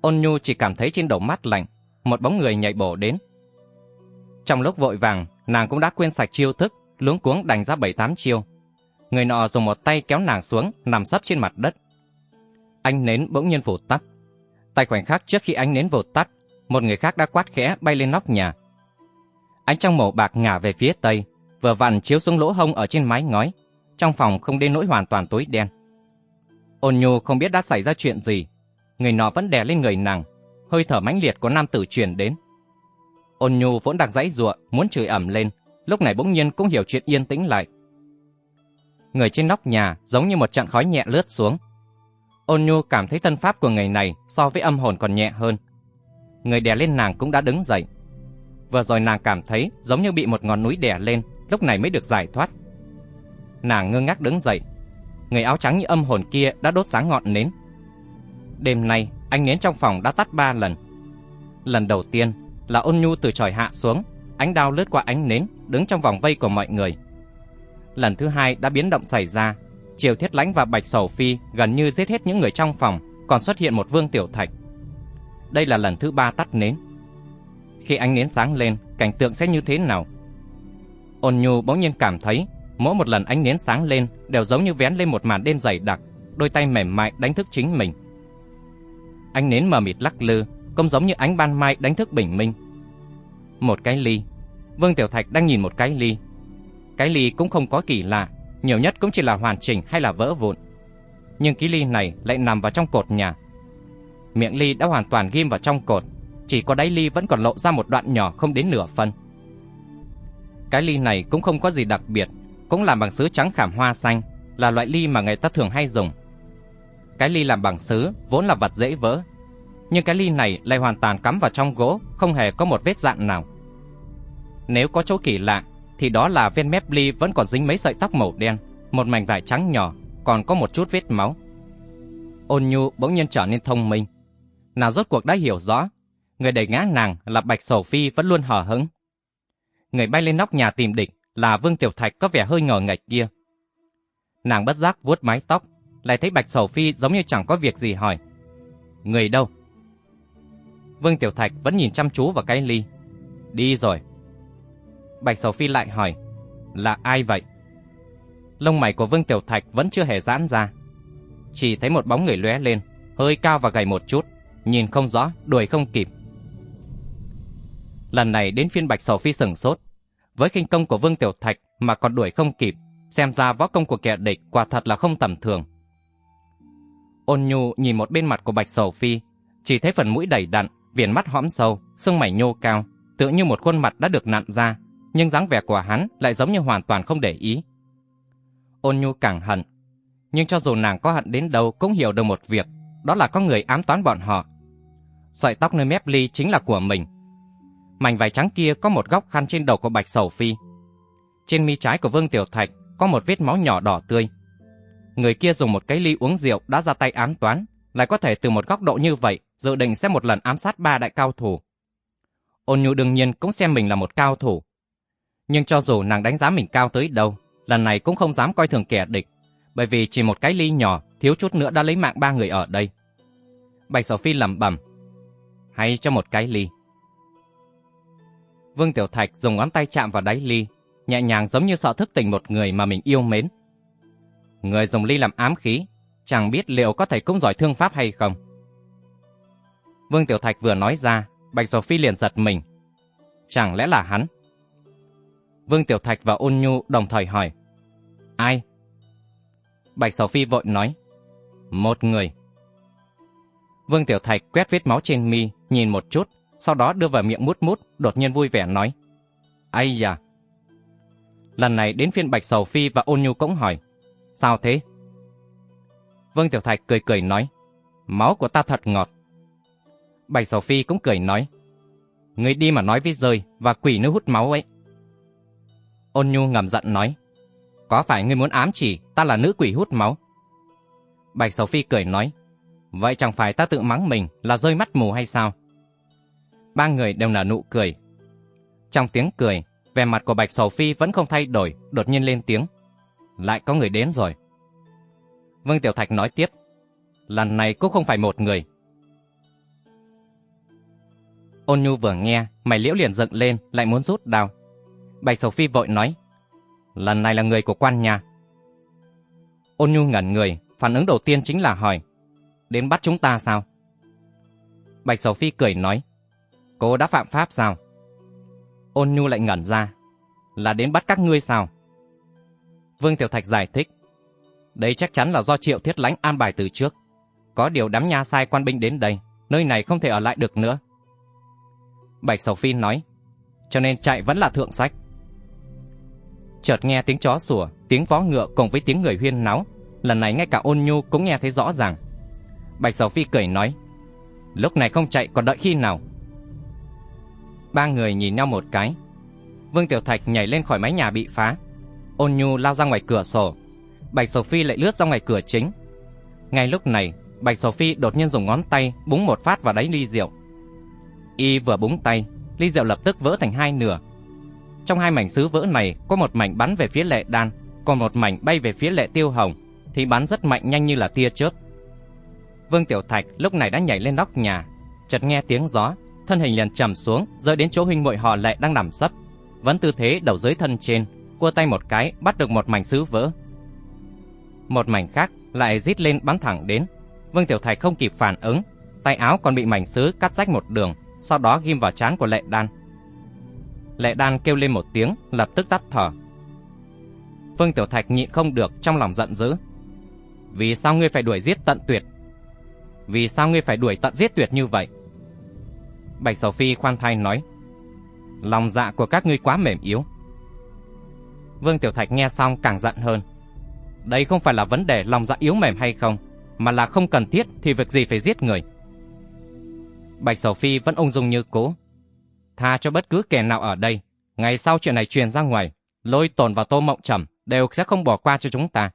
Ôn Nhu chỉ cảm thấy trên đầu mắt lạnh, một bóng người nhảy bổ đến. Trong lúc vội vàng, nàng cũng đã quên sạch chiêu thức, luống cuống đành ra bảy tám chiêu. Người nọ dùng một tay kéo nàng xuống, nằm sấp trên mặt đất. Ánh nến bỗng nhiên vụt tắt. Tại khoảnh khắc trước khi ánh nến vụt tắt, một người khác đã quát khẽ bay lên nóc nhà. Ánh trong màu bạc ngả về phía tây, vừa vặn chiếu xuống lỗ hông ở trên mái ngói. Trong phòng không đến nỗi hoàn toàn tối đen. Ôn nhu không biết đã xảy ra chuyện gì. Người nọ vẫn đè lên người nàng, hơi thở mãnh liệt của nam tử truyền đến. Ôn nhu vốn đang dãy giụa, muốn chửi ẩm lên, lúc này bỗng nhiên cũng hiểu chuyện yên tĩnh lại. Người trên nóc nhà giống như một trận khói nhẹ lướt xuống. Ôn nhu cảm thấy thân pháp của người này so với âm hồn còn nhẹ hơn. Người đè lên nàng cũng đã đứng dậy. Vừa rồi nàng cảm thấy giống như bị một ngọn núi đè lên, lúc này mới được giải thoát. Nàng ngơ ngác đứng dậy. Người áo trắng như âm hồn kia đã đốt sáng ngọn nến. Đêm nay, ánh nến trong phòng đã tắt ba lần. Lần đầu tiên là ôn nhu từ trời hạ xuống, ánh đao lướt qua ánh nến, đứng trong vòng vây của mọi người. Lần thứ hai đã biến động xảy ra, Triều Thiết Lãnh và Bạch Sầu Phi gần như giết hết những người trong phòng, còn xuất hiện một Vương Tiểu Thạch. Đây là lần thứ ba tắt nến. Khi ánh nến sáng lên, cảnh tượng sẽ như thế nào? Ôn Nhu bỗng nhiên cảm thấy, mỗi một lần ánh nến sáng lên đều giống như vén lên một màn đêm dày đặc, đôi tay mềm mại đánh thức chính mình. Ánh nến mờ mịt lắc lư, cũng giống như ánh ban mai đánh thức bình minh. Một cái ly. Vương Tiểu Thạch đang nhìn một cái ly. Cái ly cũng không có kỳ lạ, nhiều nhất cũng chỉ là hoàn chỉnh hay là vỡ vụn. Nhưng cái ly này lại nằm vào trong cột nhà. Miệng ly đã hoàn toàn ghim vào trong cột, chỉ có đáy ly vẫn còn lộ ra một đoạn nhỏ không đến nửa phân. Cái ly này cũng không có gì đặc biệt, cũng làm bằng sứ trắng khảm hoa xanh, là loại ly mà người ta thường hay dùng. Cái ly làm bằng sứ vốn là vật dễ vỡ, nhưng cái ly này lại hoàn toàn cắm vào trong gỗ, không hề có một vết dạn nào. Nếu có chỗ kỳ lạ, thì đó là viên mép ly vẫn còn dính mấy sợi tóc màu đen, một mảnh vải trắng nhỏ, còn có một chút vết máu. Ôn Nhu bỗng nhiên trở nên thông minh. Nàng rốt cuộc đã hiểu rõ, người đẩy ngã nàng là Bạch Sầu Phi vẫn luôn hờ hững. Người bay lên nóc nhà tìm địch là Vương Tiểu Thạch có vẻ hơi ngờ ngạch kia. Nàng bất giác vuốt mái tóc, lại thấy Bạch Sầu Phi giống như chẳng có việc gì hỏi. Người đâu? Vương Tiểu Thạch vẫn nhìn chăm chú vào cái ly. Đi rồi. Bạch Sầu Phi lại hỏi. Là ai vậy? Lông mày của Vương Tiểu Thạch vẫn chưa hề giãn ra. Chỉ thấy một bóng người lóe lên, hơi cao và gầy một chút, nhìn không rõ, đuổi không kịp. Lần này đến phiên Bạch Sầu Phi sừng sốt. Với khinh công của Vương Tiểu Thạch mà còn đuổi không kịp, xem ra võ công của kẻ địch quả thật là không tầm thường. Ôn nhu nhìn một bên mặt của Bạch Sầu Phi, chỉ thấy phần mũi đầy đặn, viền mắt hõm sâu, xương mày nhô cao, tựa như một khuôn mặt đã được nặn ra, nhưng dáng vẻ của hắn lại giống như hoàn toàn không để ý. Ôn nhu càng hận, nhưng cho dù nàng có hận đến đâu cũng hiểu được một việc, đó là có người ám toán bọn họ. Sợi tóc nơi mép ly chính là của mình. Mảnh vải trắng kia có một góc khăn trên đầu của Bạch Sầu Phi. Trên mi trái của Vương Tiểu Thạch có một vết máu nhỏ đỏ tươi. Người kia dùng một cái ly uống rượu đã ra tay ám toán, lại có thể từ một góc độ như vậy dự định sẽ một lần ám sát ba đại cao thủ. Ôn nhu đương nhiên cũng xem mình là một cao thủ. Nhưng cho dù nàng đánh giá mình cao tới đâu, lần này cũng không dám coi thường kẻ địch, bởi vì chỉ một cái ly nhỏ thiếu chút nữa đã lấy mạng ba người ở đây. Bạch Sở Phi lẩm bẩm, hay cho một cái ly. Vương Tiểu Thạch dùng ngón tay chạm vào đáy ly, nhẹ nhàng giống như sợ thức tỉnh một người mà mình yêu mến. Người dùng ly làm ám khí, chẳng biết liệu có thể cũng giỏi thương pháp hay không. Vương Tiểu Thạch vừa nói ra, Bạch Sở Phi liền giật mình. Chẳng lẽ là hắn? Vương Tiểu Thạch và Ôn Nhu đồng thời hỏi. Ai? Bạch Sầu Phi vội nói. Một người. Vương Tiểu Thạch quét vết máu trên mi, nhìn một chút, sau đó đưa vào miệng mút mút, đột nhiên vui vẻ nói. Ây da! Lần này đến phiên Bạch Sầu Phi và Ôn Nhu cũng hỏi. Sao thế? Vương Tiểu Thạch cười cười nói. Máu của ta thật ngọt. Bạch Sầu Phi cũng cười nói. Người đi mà nói với rơi và quỷ nữ hút máu ấy. Ôn Nhu ngầm giận nói. Có phải ngươi muốn ám chỉ ta là nữ quỷ hút máu? Bạch Sầu Phi cười nói. Vậy chẳng phải ta tự mắng mình là rơi mắt mù hay sao? Ba người đều nở nụ cười. Trong tiếng cười, vẻ mặt của Bạch Sầu Phi vẫn không thay đổi, đột nhiên lên tiếng. Lại có người đến rồi. Vương Tiểu Thạch nói tiếp. Lần này cũng không phải một người. Ôn Nhu vừa nghe, mày liễu liền dựng lên, lại muốn rút đao. Bạch Sầu Phi vội nói. Lần này là người của quan nhà. Ôn Nhu ngẩn người, phản ứng đầu tiên chính là hỏi. Đến bắt chúng ta sao? Bạch Sầu Phi cười nói. Cô đã phạm pháp sao? Ôn Nhu lại ngẩn ra. Là đến bắt các ngươi sao? Vương Tiểu Thạch giải thích. Đây chắc chắn là do Triệu Thiết Lãnh an bài từ trước. Có điều đám nha sai quan binh đến đây, nơi này không thể ở lại được nữa. Bạch Sầu Phi nói, cho nên chạy vẫn là thượng sách. Chợt nghe tiếng chó sủa, tiếng vó ngựa cùng với tiếng người huyên náo, lần này ngay cả ôn nhu cũng nghe thấy rõ ràng. Bạch Sầu Phi cười nói, lúc này không chạy còn đợi khi nào? Ba người nhìn nhau một cái. Vương Tiểu Thạch nhảy lên khỏi mái nhà bị phá. Ôn nhu lao ra ngoài cửa sổ. Bạch Sầu Phi lại lướt ra ngoài cửa chính. Ngay lúc này, Bạch Sầu Phi đột nhiên dùng ngón tay búng một phát vào đáy ly rượu. Y vừa búng tay, ly rượu lập tức vỡ thành hai nửa. Trong hai mảnh sứ vỡ này có một mảnh bắn về phía lệ đan, còn một mảnh bay về phía lệ tiêu hồng, thì bắn rất mạnh nhanh như là tia chớp. Vương Tiểu Thạch lúc này đã nhảy lên nóc nhà, chợt nghe tiếng gió, thân hình liền trầm xuống, rơi đến chỗ huynh muội họ lệ đang nằm sấp, vẫn tư thế đầu dưới thân trên, cua tay một cái bắt được một mảnh sứ vỡ. Một mảnh khác lại rít lên bắn thẳng đến. Vương Tiểu Thạch không kịp phản ứng, tay áo còn bị mảnh sứ cắt rách một đường, sau đó ghim vào trán của Lệ Đan. Lệ Đan kêu lên một tiếng, lập tức tắt thở. Vương Tiểu Thạch nhịn không được trong lòng giận dữ. Vì sao ngươi phải đuổi giết tận tuyệt? Vì sao ngươi phải đuổi tận giết tuyệt như vậy? Bạch Sầu Phi khoan thai nói. Lòng dạ của các ngươi quá mềm yếu. Vương Tiểu Thạch nghe xong càng giận hơn. Đây không phải là vấn đề lòng dạ yếu mềm hay không, mà là không cần thiết thì việc gì phải giết người. Bạch Sầu Phi vẫn ung dung như cũ. Tha cho bất cứ kẻ nào ở đây, ngày sau chuyện này truyền ra ngoài, lôi tồn và tô mộng trầm đều sẽ không bỏ qua cho chúng ta.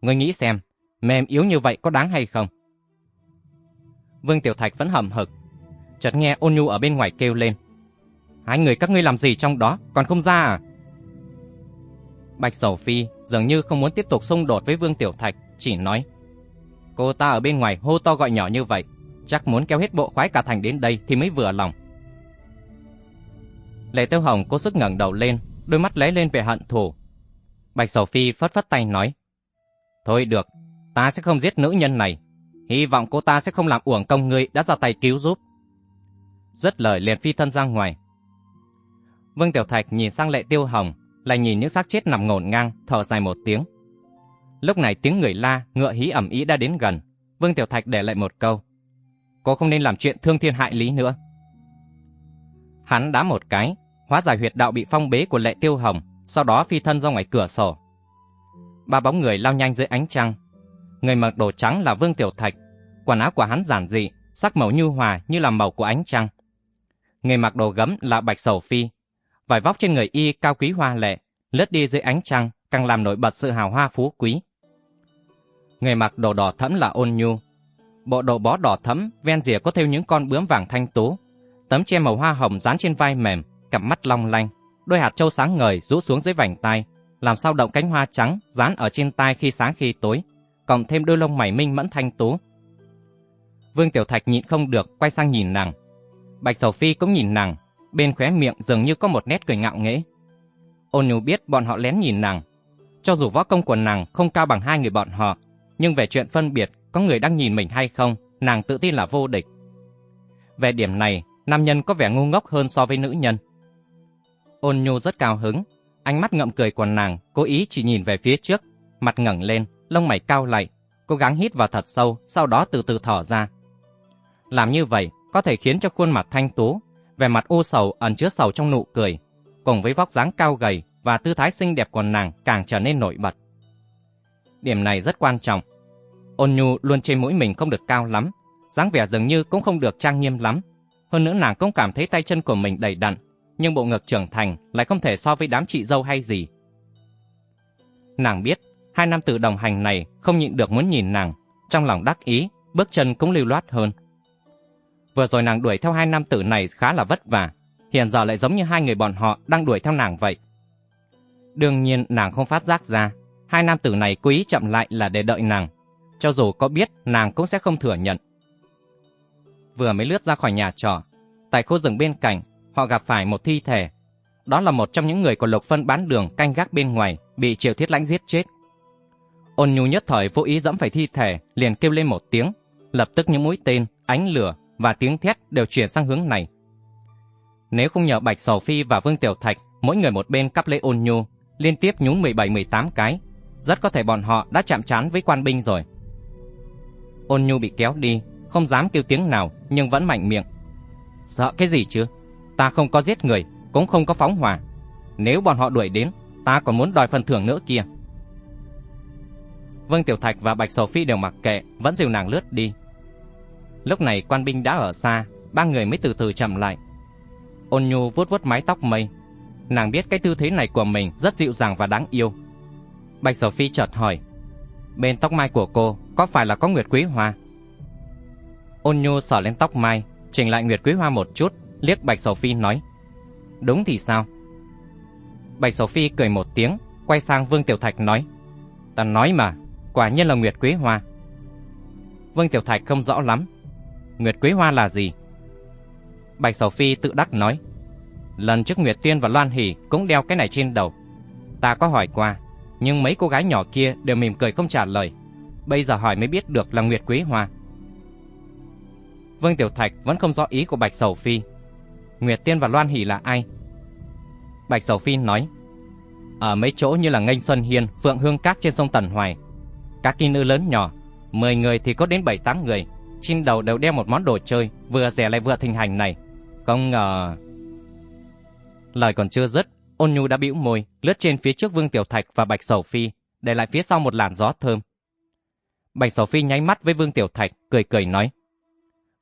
Ngươi nghĩ xem, mềm yếu như vậy có đáng hay không? Vương Tiểu Thạch vẫn hầm hực. Chợt nghe ôn nhu ở bên ngoài kêu lên. Hai người các ngươi làm gì trong đó, còn không ra à? Bạch Sầu Phi dường như không muốn tiếp tục xung đột với Vương Tiểu Thạch, chỉ nói. Cô ta ở bên ngoài hô to gọi nhỏ như vậy, chắc muốn kéo hết bộ khoái cả thành đến đây thì mới vừa lòng. Lệ Tiêu Hồng cố sức ngẩng đầu lên, đôi mắt lóe lên vẻ hận thù. Bạch Sầu Phi phất phất tay nói. Thôi được, ta sẽ không giết nữ nhân này. Hy vọng cô ta sẽ không làm uổng công ngươi đã ra tay cứu giúp. Dứt lời liền phi thân ra ngoài. Vương Tiểu Thạch nhìn sang Lệ Tiêu Hồng, lại nhìn những xác chết nằm ngổn ngang, thở dài một tiếng. Lúc này tiếng người la, ngựa hí ẩm ý đã đến gần. Vương Tiểu Thạch để lại một câu. Cô không nên làm chuyện thương thiên hại lý nữa. Hắn đá một cái, hóa giải huyệt đạo bị phong bế của Lệ Tiêu Hồng, sau đó phi thân ra ngoài cửa sổ. Ba bóng người lao nhanh dưới ánh trăng. Người mặc đồ trắng là Vương Tiểu Thạch, quần áo của hắn giản dị, sắc màu nhu hòa như là màu của ánh trăng. Người mặc đồ gấm là Bạch Sầu Phi, vải vóc trên người y cao quý hoa lệ, lướt đi dưới ánh trăng, càng làm nổi bật sự hào hoa phú quý. Người mặc đồ đỏ thẫm là ôn nhu. Bộ đồ bó đỏ thẫm, ven rìa có thêu những con bướm vàng thanh tú. Tấm che màu hoa hồng dán trên vai mềm, cặp mắt long lanh, đôi hạt châu sáng ngời rũ xuống dưới vành tai, làm sao động cánh hoa trắng dán ở trên tai khi sáng khi tối, cộng thêm đôi lông mày minh mẫn thanh tú. Vương Tiểu Thạch nhịn không được, quay sang nhìn nàng. Bạch Sầu Phi cũng nhìn nàng, bên khóe miệng dường như có một nét cười ngạo nghễ. Ôn nhu biết bọn họ lén nhìn nàng. Cho dù võ công của nàng không cao bằng hai người bọn họ, nhưng về chuyện phân biệt có người đang nhìn mình hay không, nàng tự tin là vô địch. Về điểm này, nam nhân có vẻ ngu ngốc hơn so với nữ nhân. Ôn nhu rất cao hứng, ánh mắt ngậm cười của nàng cố ý chỉ nhìn về phía trước, mặt ngẩng lên, lông mày cao lại, cố gắng hít vào thật sâu, sau đó từ từ thở ra. Làm như vậy có thể khiến cho khuôn mặt thanh tú, vẻ mặt u sầu ẩn chứa sầu trong nụ cười, cùng với vóc dáng cao gầy và tư thái xinh đẹp của nàng càng trở nên nổi bật. Điểm này rất quan trọng. Ôn nhu luôn trên mũi mình không được cao lắm, dáng vẻ dường như cũng không được trang nghiêm lắm. Hơn nữa nàng cũng cảm thấy tay chân của mình đầy đặn, nhưng bộ ngực trưởng thành lại không thể so với đám chị dâu hay gì. Nàng biết, hai nam tử đồng hành này không nhịn được muốn nhìn nàng, trong lòng đắc ý, bước chân cũng lưu loát hơn. Vừa rồi nàng đuổi theo hai nam tử này khá là vất vả, hiện giờ lại giống như hai người bọn họ đang đuổi theo nàng vậy. Đương nhiên nàng không phát giác ra, hai nam tử này quý chậm lại là để đợi nàng. Cho dù có biết, nàng cũng sẽ không thừa nhận. Vừa mới lướt ra khỏi nhà trọ, tại khu rừng bên cạnh, họ gặp phải một thi thể. Đó là một trong những người của Lục Phân bán đường canh gác bên ngoài, bị Triệu Thiết Lãnh giết chết. Ôn nhu nhất thời vô ý dẫm phải thi thể, liền kêu lên một tiếng. Lập tức những mũi tên, ánh lửa và tiếng thét đều chuyển sang hướng này. Nếu không nhờ Bạch Sầu Phi và Vương Tiểu Thạch mỗi người một bên cắp lấy ôn nhu, liên tiếp nhúng 17-18 cái, rất có thể bọn họ đã chạm trán với quan binh rồi. Ôn nhu bị kéo đi, không dám kêu tiếng nào nhưng vẫn mạnh miệng. Sợ cái gì chứ? Ta không có giết người, cũng không có phóng hỏa. Nếu bọn họ đuổi đến, ta còn muốn đòi phần thưởng nữa kia. Vương Tiểu Thạch và Bạch Sầu Phi đều mặc kệ, vẫn dìu nàng lướt đi. Lúc này quan binh đã ở xa, ba người mới từ từ chậm lại. Ôn nhu vuốt vuốt mái tóc mây. Nàng biết cái tư thế này của mình rất dịu dàng và đáng yêu. Bạch Sầu Phi chợt hỏi, bên tóc mai của cô có phải là có nguyệt quý hoa? Ôn nhu sờ lên tóc mai, chỉnh lại nguyệt quý hoa một chút, liếc Bạch Sầu Phi nói, đúng thì sao? Bạch Sầu Phi cười một tiếng, quay sang Vương Tiểu Thạch nói, ta nói mà, quả nhiên là nguyệt quý hoa. Vương Tiểu Thạch không rõ lắm, Nguyệt Quế Hoa là gì? Bạch Sầu Phi tự đắc nói. Lần trước Nguyệt Tiên và Loan Hỷ cũng đeo cái này trên đầu. Ta có hỏi qua, nhưng mấy cô gái nhỏ kia đều mỉm cười không trả lời. Bây giờ hỏi mới biết được là Nguyệt Quế Hoa. Vương Tiểu Thạch vẫn không rõ ý của Bạch Sầu Phi. Nguyệt Tiên và Loan Hỷ là ai? Bạch Sầu Phi nói. Ở mấy chỗ như là nganh Xuân Hiên, Phượng Hương Các trên sông Tần Hoài. Các kỳ nữ lớn nhỏ, 10 người thì có đến 7-8 người trên đầu đều đeo một món đồ chơi, vừa rẻ lại vừa thịnh hành này. Không ngờ... Lời còn chưa dứt, ôn nhu đã bĩu môi, lướt trên phía trước Vương Tiểu Thạch và Bạch Sầu Phi, để lại phía sau một làn gió thơm. Bạch Sầu Phi nháy mắt với Vương Tiểu Thạch, cười cười nói.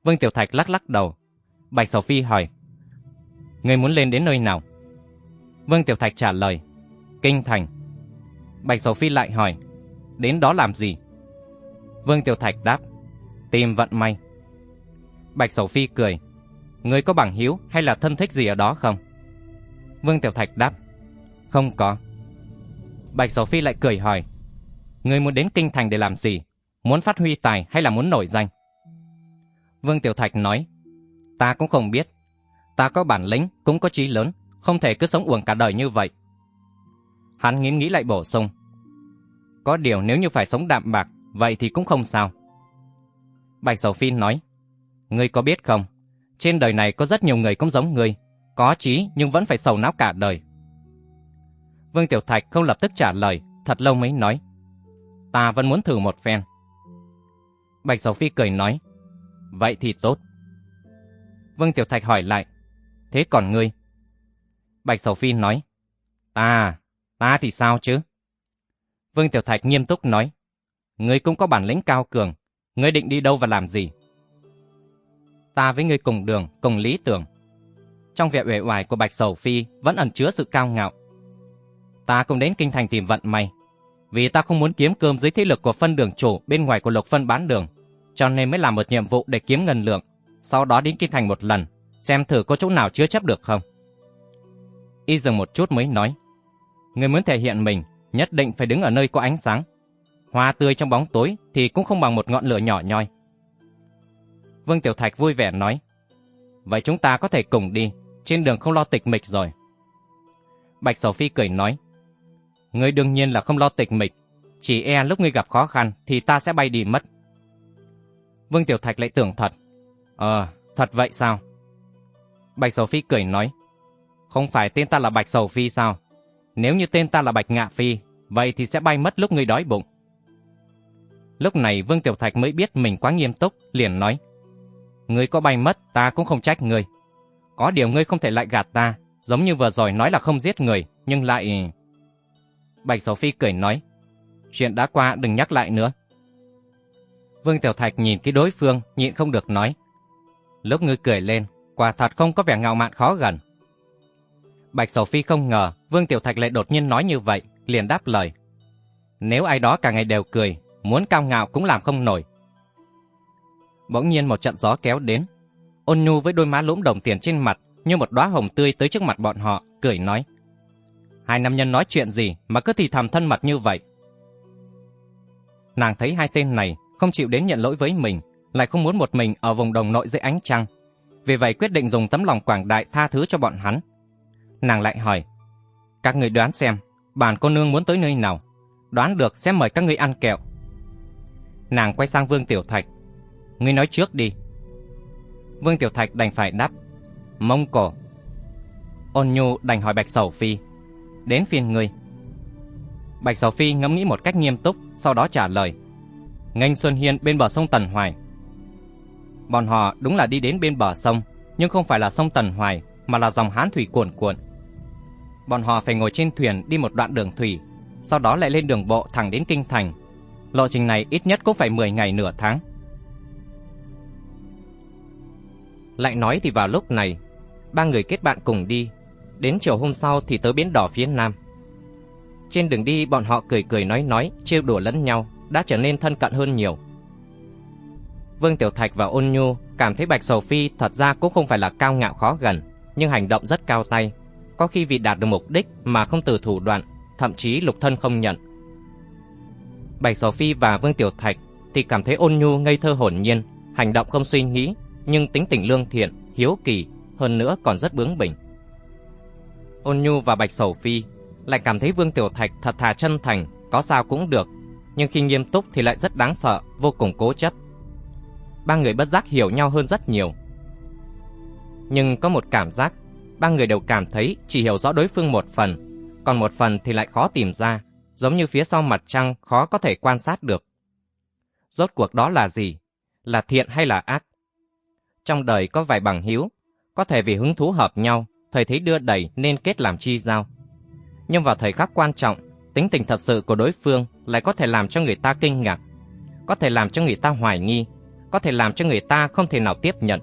Vương Tiểu Thạch lắc lắc đầu. Bạch Sầu Phi hỏi. Người muốn lên đến nơi nào? Vương Tiểu Thạch trả lời. Kinh thành. Bạch Sầu Phi lại hỏi. Đến đó làm gì? Vương Tiểu Thạch đáp, tìm vận may. Bạch Sầu Phi cười. người có bằng hiếu hay là thân thích gì ở đó không? Vương Tiểu Thạch đáp. Không có. Bạch Sầu Phi lại cười hỏi. người muốn đến kinh thành để làm gì? Muốn phát huy tài hay là muốn nổi danh? Vương Tiểu Thạch nói. Ta cũng không biết. Ta có bản lĩnh, cũng có trí lớn. Không thể cứ sống uổng cả đời như vậy. Hắn nghiến nghĩ lại bổ sung. Có điều nếu như phải sống đạm bạc, vậy thì cũng không sao. Bạch Sầu Phi nói. Ngươi có biết không? Trên đời này có rất nhiều người cũng giống ngươi. Có trí nhưng vẫn phải sầu não cả đời. Vương Tiểu Thạch không lập tức trả lời, thật lâu mới nói. Ta vẫn muốn thử một phen. Bạch Sầu Phi cười nói. Vậy thì tốt. Vương Tiểu Thạch hỏi lại. Thế còn ngươi? Bạch Sầu Phi nói. Ta, ta thì sao chứ? Vương Tiểu Thạch nghiêm túc nói. Ngươi cũng có bản lĩnh cao cường. Ngươi định đi đâu và làm gì? Ta với ngươi cùng đường, cùng lý tưởng. Trong vẻ uể oải của Bạch Sầu Phi vẫn ẩn chứa sự cao ngạo. Ta cũng đến kinh thành tìm vận may. Vì ta không muốn kiếm cơm dưới thế lực của phân đường chủ bên ngoài của lục phân bán đường. Cho nên mới làm một nhiệm vụ để kiếm ngân lượng. Sau đó đến kinh thành một lần, xem thử có chỗ nào chứa chấp được không. Y dừng một chút mới nói. Người muốn thể hiện mình, nhất định phải đứng ở nơi có ánh sáng. Hoa tươi trong bóng tối thì cũng không bằng một ngọn lửa nhỏ nhoi. Vương Tiểu Thạch vui vẻ nói. Vậy chúng ta có thể cùng đi, trên đường không lo tịch mịch rồi. Bạch Sầu Phi cười nói. Ngươi đương nhiên là không lo tịch mịch, chỉ e lúc ngươi gặp khó khăn thì ta sẽ bay đi mất. Vương Tiểu Thạch lại tưởng thật. Ờ, thật vậy sao? Bạch Sầu Phi cười nói. Không phải tên ta là Bạch Sầu Phi sao? Nếu như tên ta là Bạch Ngạ Phi, vậy thì sẽ bay mất lúc ngươi đói bụng. Lúc này Vương Tiểu Thạch mới biết mình quá nghiêm túc, liền nói. Ngươi có bay mất, ta cũng không trách ngươi. Có điều ngươi không thể lại gạt ta, giống như vừa rồi nói là không giết người, nhưng lại... Bạch Sầu Phi cười nói. Chuyện đã qua đừng nhắc lại nữa. Vương Tiểu Thạch nhìn cái đối phương, nhịn không được nói. Lúc ngươi cười lên, quả thật không có vẻ ngạo mạn khó gần. Bạch Sầu Phi không ngờ Vương Tiểu Thạch lại đột nhiên nói như vậy, liền đáp lời. Nếu ai đó cả ngày đều cười, muốn cao ngạo cũng làm không nổi. Bỗng nhiên một trận gió kéo đến. Ôn nhu với đôi má lũm đồng tiền trên mặt như một đóa hồng tươi tới trước mặt bọn họ, cười nói. Hai nam nhân nói chuyện gì mà cứ thì thầm thân mật như vậy? Nàng thấy hai tên này không chịu đến nhận lỗi với mình, lại không muốn một mình ở vùng đồng nội dưới ánh trăng. Vì vậy quyết định dùng tấm lòng quảng đại tha thứ cho bọn hắn. Nàng lại hỏi, các người đoán xem, bản cô nương muốn tới nơi nào? Đoán được sẽ mời các người ăn kẹo. Nàng quay sang Vương Tiểu Thạch. Ngươi nói trước đi. Vương Tiểu Thạch đành phải đáp. Mông Cổ. Ôn Nhu đành hỏi Bạch Sầu Phi. Đến phiên ngươi. Bạch Sầu Phi ngẫm nghĩ một cách nghiêm túc, sau đó trả lời nghênh Xuân Hiên bên bờ sông Tần Hoài. Bọn họ đúng là đi đến bên bờ sông, nhưng không phải là sông Tần Hoài, mà là dòng hán thủy cuồn cuộn. Bọn họ phải ngồi trên thuyền đi một đoạn đường thủy, sau đó lại lên đường bộ thẳng đến kinh thành. Lộ trình này ít nhất cũng phải 10 ngày nửa tháng. Lại nói thì vào lúc này, ba người kết bạn cùng đi, đến chiều hôm sau thì tới bến đỏ phía nam. Trên đường đi bọn họ cười cười nói nói, trêu đùa lẫn nhau, đã trở nên thân cận hơn nhiều. Vương Tiểu Thạch và Ôn Nhu cảm thấy Bạch Sầu Phi thật ra cũng không phải là cao ngạo khó gần, nhưng hành động rất cao tay, có khi vì đạt được mục đích mà không từ thủ đoạn, thậm chí lục thân không nhận. Bạch Sầu Phi và Vương Tiểu Thạch thì cảm thấy Ôn Nhu ngây thơ hồn nhiên, hành động không suy nghĩ, nhưng tính tình lương thiện, hiếu kỳ, hơn nữa còn rất bướng bỉnh. Ôn Nhu và Bạch Sầu Phi lại cảm thấy Vương Tiểu Thạch thật thà chân thành, có sao cũng được, nhưng khi nghiêm túc thì lại rất đáng sợ, vô cùng cố chấp. Ba người bất giác hiểu nhau hơn rất nhiều. Nhưng có một cảm giác, ba người đều cảm thấy chỉ hiểu rõ đối phương một phần, còn một phần thì lại khó tìm ra, giống như phía sau mặt trăng khó có thể quan sát được. Rốt cuộc đó là gì? Là thiện hay là ác? Trong đời có vài bằng hiếu, có thể vì hứng thú hợp nhau, thời thấy đưa đẩy nên kết làm chi giao. Nhưng vào thời khắc quan trọng, tính tình thật sự của đối phương lại có thể làm cho người ta kinh ngạc, có thể làm cho người ta hoài nghi, có thể làm cho người ta không thể nào tiếp nhận.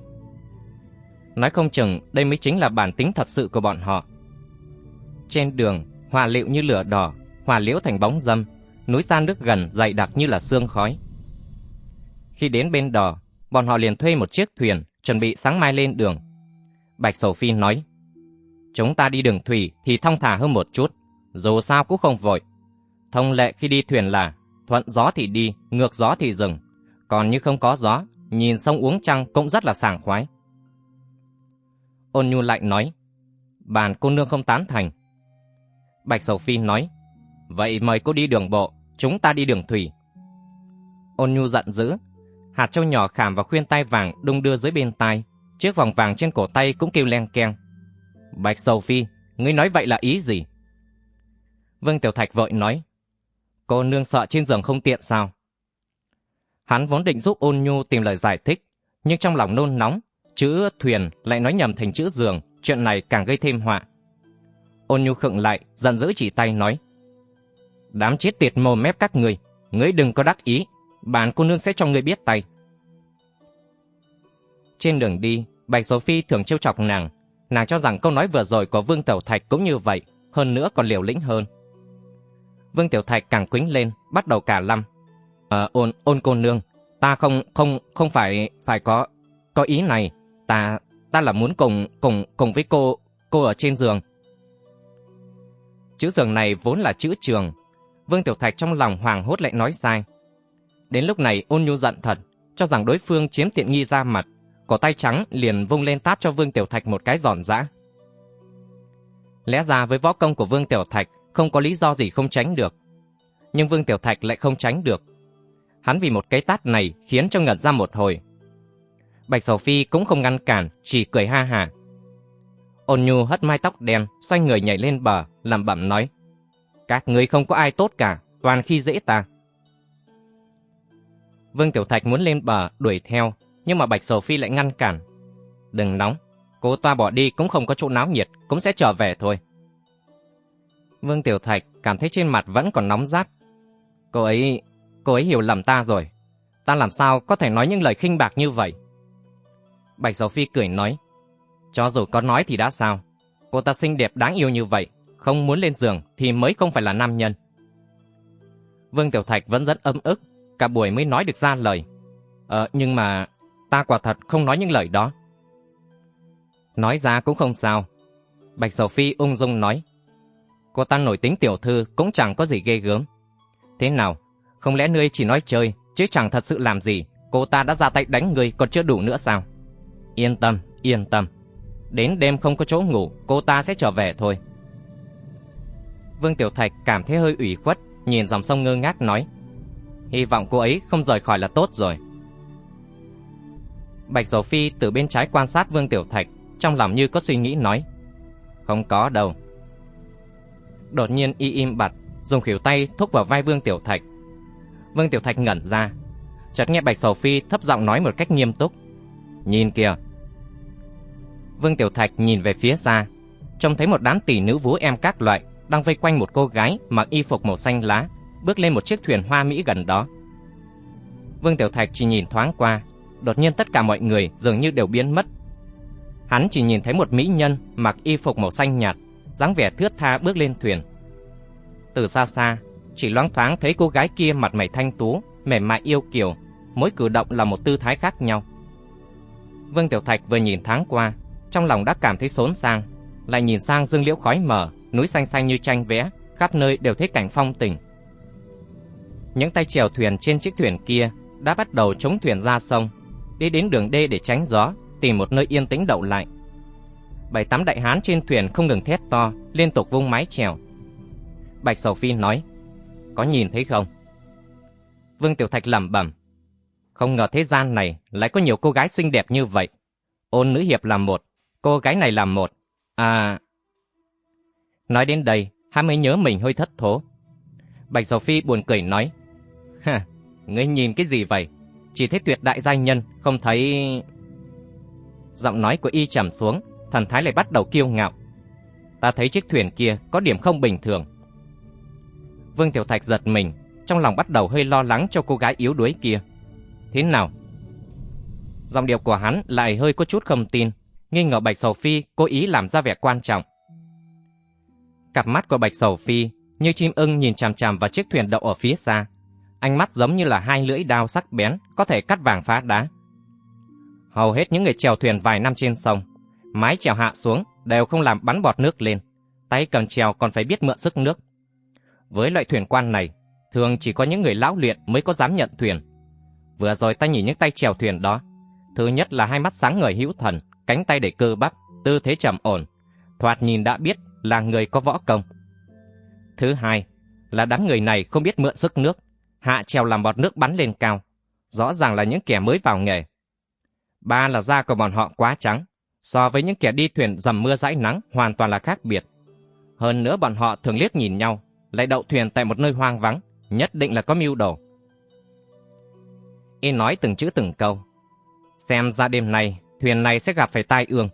Nói không chừng đây mới chính là bản tính thật sự của bọn họ. Trên đường, hòa liệu như lửa đỏ, hòa liễu thành bóng dâm, núi san nước gần dày đặc như là sương khói. Khi đến bên đò, bọn họ liền thuê một chiếc thuyền, chuẩn bị sáng mai lên đường. Bạch Sầu Phi nói, chúng ta đi đường thủy thì thong thả hơn một chút, dù sao cũng không vội. Thông lệ khi đi thuyền là thuận gió thì đi, ngược gió thì dừng. Còn như không có gió, nhìn sông uống trăng cũng rất là sảng khoái. Ôn nhu lạnh nói, bàn cô nương không tán thành. Bạch Sầu Phi nói, vậy mời cô đi đường bộ, chúng ta đi đường thủy. Ôn nhu giận dữ, hạt châu nhỏ khảm vào khuyên tai vàng đung đưa dưới bên tai, chiếc vòng vàng trên cổ tay cũng kêu len keng. Bạch Sầu Phi, ngươi nói vậy là ý gì? Vương Tiểu Thạch vội nói, cô nương sợ trên giường không tiện sao? Hắn vốn định giúp ôn nhu tìm lời giải thích, nhưng trong lòng nôn nóng, chữ thuyền lại nói nhầm thành chữ giường, chuyện này càng gây thêm họa. Ôn nhu khựng lại, giận dữ chỉ tay nói, Đám chết tiệt mồm mép các người, ngươi đừng có đắc ý, bản cô nương sẽ cho ngươi biết tay. Trên đường đi, Bạch Sophie thường trêu chọc nàng, nàng cho rằng câu nói vừa rồi của Vương Tiểu Thạch cũng như vậy, hơn nữa còn liều lĩnh hơn. Vương Tiểu Thạch càng quính lên, bắt đầu cả lăm Ờ, ôn, ôn cô nương, ta không, không, không phải, phải có, có ý này, ta, ta là muốn cùng, cùng, cùng với cô, cô ở trên giường. Chữ giường này vốn là chữ trường, Vương Tiểu Thạch trong lòng hoàng hốt lại nói sai. Đến lúc này ôn nhu giận thật, cho rằng đối phương chiếm tiện nghi ra mặt, cổ tay trắng liền vung lên tát cho Vương Tiểu Thạch một cái giòn giã. Lẽ ra với võ công của Vương Tiểu Thạch không có lý do gì không tránh được. Nhưng Vương Tiểu Thạch lại không tránh được. Hắn vì một cái tát này khiến cho ngẩn ra một hồi. Bạch Sầu Phi cũng không ngăn cản, chỉ cười ha hà. Ôn nhu hất mái tóc đen, xoay người nhảy lên bờ, làm bẩm nói. Các người không có ai tốt cả, toàn khi dễ ta. Vương Tiểu Thạch muốn lên bờ đuổi theo, nhưng mà Bạch Sầu Phi lại ngăn cản. Đừng nóng, cô ta bỏ đi cũng không có chỗ náo nhiệt, cũng sẽ trở về thôi. Vương Tiểu Thạch cảm thấy trên mặt vẫn còn nóng rát. Cô ấy, cô ấy hiểu lầm ta rồi. Ta làm sao có thể nói những lời khinh bạc như vậy? Bạch Giáo Phi cười nói, cho dù có nói thì đã sao? Cô ta xinh đẹp đáng yêu như vậy, không muốn lên giường thì mới không phải là nam nhân. Vương Tiểu Thạch vẫn rất âm ức, cả buổi mới nói được ra lời. Ờ, nhưng mà ta quả thật không nói những lời đó. Nói ra cũng không sao. Bạch Sầu Phi ung dung nói. Cô ta nổi tính tiểu thư cũng chẳng có gì ghê gớm. Thế nào, không lẽ ngươi chỉ nói chơi, chứ chẳng thật sự làm gì, cô ta đã ra tay đánh ngươi còn chưa đủ nữa sao? Yên tâm, yên tâm. Đến đêm không có chỗ ngủ, cô ta sẽ trở về thôi. Vương Tiểu Thạch cảm thấy hơi ủy khuất, nhìn dòng sông ngơ ngác nói. Hy vọng cô ấy không rời khỏi là tốt rồi. Bạch Dầu Phi từ bên trái quan sát Vương Tiểu Thạch, trong lòng như có suy nghĩ nói. Không có đâu. Đột nhiên y im bặt, dùng khỉu tay thúc vào vai Vương Tiểu Thạch. Vương Tiểu Thạch ngẩn ra, chợt nghe Bạch Sầu Phi thấp giọng nói một cách nghiêm túc. Nhìn kìa. Vương Tiểu Thạch nhìn về phía xa, trông thấy một đám tỷ nữ vú em các loại đang vây quanh một cô gái mặc y phục màu xanh lá, bước lên một chiếc thuyền hoa mỹ gần đó. Vương Tiểu Thạch chỉ nhìn thoáng qua, đột nhiên tất cả mọi người dường như đều biến mất. Hắn chỉ nhìn thấy một mỹ nhân mặc y phục màu xanh nhạt, dáng vẻ thướt tha bước lên thuyền. Từ xa xa, chỉ loáng thoáng thấy cô gái kia mặt mày thanh tú, mềm mại yêu kiều, mỗi cử động là một tư thái khác nhau. Vương Tiểu Thạch vừa nhìn thoáng qua, trong lòng đã cảm thấy xốn sang, lại nhìn sang dương liễu khói mờ, núi xanh xanh như tranh vẽ, khắp nơi đều thấy cảnh phong tình. Những tay chèo thuyền trên chiếc thuyền kia đã bắt đầu chống thuyền ra sông, đi đến đường đê để tránh gió, tìm một nơi yên tĩnh đậu lại. Bảy tám đại hán trên thuyền không ngừng thét to, liên tục vung mái chèo. Bạch Sầu Phi nói, có nhìn thấy không? Vương Tiểu Thạch lẩm bẩm, không ngờ thế gian này lại có nhiều cô gái xinh đẹp như vậy. Ôn nữ hiệp làm một, cô gái này làm một. À... Nói đến đây, hắn mới nhớ mình hơi thất thố. Bạch Sầu Phi buồn cười nói, Ha, ngươi nhìn cái gì vậy? Chỉ thấy tuyệt đại giai nhân, không thấy... Giọng nói của y trầm xuống, thần thái lại bắt đầu kiêu ngạo. Ta thấy chiếc thuyền kia có điểm không bình thường. Vương Tiểu Thạch giật mình, trong lòng bắt đầu hơi lo lắng cho cô gái yếu đuối kia. Thế nào? Giọng điệu của hắn lại hơi có chút không tin, nghi ngờ Bạch Sầu Phi cố ý làm ra vẻ quan trọng. Cặp mắt của Bạch Sầu Phi như chim ưng nhìn chằm chằm vào chiếc thuyền đậu ở phía xa. Ánh mắt giống như là hai lưỡi đao sắc bén có thể cắt vàng phá đá. Hầu hết những người chèo thuyền vài năm trên sông, mái chèo hạ xuống đều không làm bắn bọt nước lên, tay cầm chèo còn phải biết mượn sức nước. Với loại thuyền quan này, thường chỉ có những người lão luyện mới có dám nhận thuyền. Vừa rồi ta nhìn những tay chèo thuyền đó, thứ nhất là hai mắt sáng ngời hữu thần, cánh tay để cơ bắp, tư thế trầm ổn, thoạt nhìn đã biết là người có võ công. Thứ hai là đám người này không biết mượn sức nước, hạ trèo làm bọt nước bắn lên cao, rõ ràng là những kẻ mới vào nghề. Ba là da của bọn họ quá trắng, so với những kẻ đi thuyền dầm mưa dãi nắng hoàn toàn là khác biệt. Hơn nữa bọn họ thường liếc nhìn nhau, lại đậu thuyền tại một nơi hoang vắng, nhất định là có mưu đồ. Y nói từng chữ từng câu. Xem ra đêm nay, thuyền này sẽ gặp phải tai ương.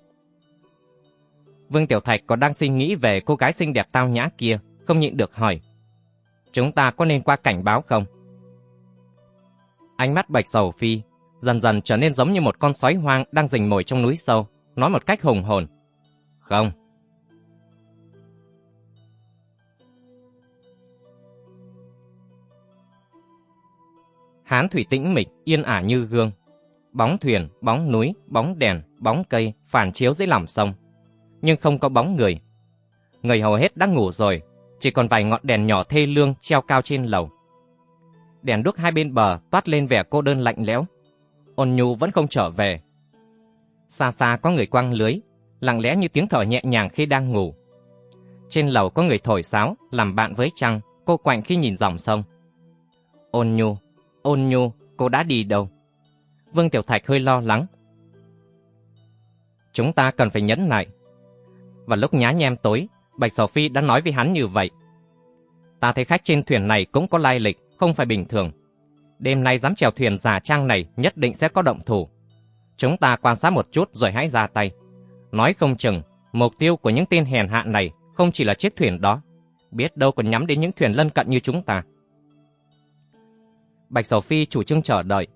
Vương Tiểu Thạch còn đang suy nghĩ về cô gái xinh đẹp tao nhã kia, không nhịn được hỏi. Chúng ta có nên qua cảnh báo không? Ánh mắt bạch sầu phi, dần dần trở nên giống như một con sói hoang đang rình mồi trong núi sâu, nói một cách hùng hồn. Không. Hán thủy tĩnh mịch, yên ả như gương. Bóng thuyền, bóng núi, bóng đèn, bóng cây phản chiếu dưới lòng sông. Nhưng không có bóng người. Người hầu hết đã ngủ rồi, chỉ còn vài ngọn đèn nhỏ thê lương treo cao trên lầu. Đèn đuốc hai bên bờ toát lên vẻ cô đơn lạnh lẽo. Ôn nhu vẫn không trở về. Xa xa có người quăng lưới, lặng lẽ như tiếng thở nhẹ nhàng khi đang ngủ. Trên lầu có người thổi sáo, làm bạn với trăng, cô quạnh khi nhìn dòng sông. Ôn nhu, ôn nhu, cô đã đi đâu? Vương Tiểu Thạch hơi lo lắng. Chúng ta cần phải nhẫn nại. Và lúc nhá nhem tối, Bạch Sầu Phi đã nói với hắn như vậy. Ta thấy khách trên thuyền này cũng có lai lịch, không phải bình thường. Đêm nay dám chèo thuyền giả trang này nhất định sẽ có động thủ. Chúng ta quan sát một chút rồi hãy ra tay. Nói không chừng, mục tiêu của những tên hèn hạ này không chỉ là chiếc thuyền đó, biết đâu còn nhắm đến những thuyền lân cận như chúng ta. Bạch Sầu Phi chủ trương chờ đợi.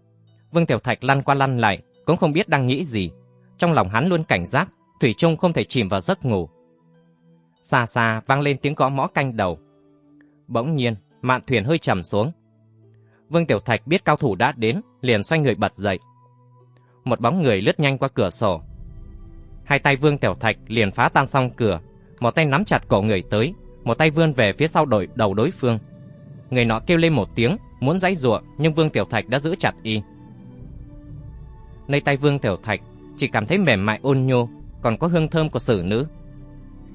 Vương Tiểu Thạch lăn qua lăn lại, cũng không biết đang nghĩ gì. Trong lòng hắn luôn cảnh giác, Thủy Trung không thể chìm vào giấc ngủ. Xa xa vang lên tiếng gõ mõ canh đầu. Bỗng nhiên, mạn thuyền hơi trầm xuống. Vương Tiểu Thạch biết cao thủ đã đến, liền xoay người bật dậy. Một bóng người lướt nhanh qua cửa sổ. Hai tay Vương Tiểu Thạch liền phá tan xong cửa, một tay nắm chặt cổ người tới, một tay vươn về phía sau đội đầu đối phương. Người nọ kêu lên một tiếng, muốn giãy giụa, nhưng Vương Tiểu Thạch đã giữ chặt y. Nơi tay Vương Tiểu Thạch chỉ cảm thấy mềm mại ôn nhô, còn có hương thơm của xử nữ.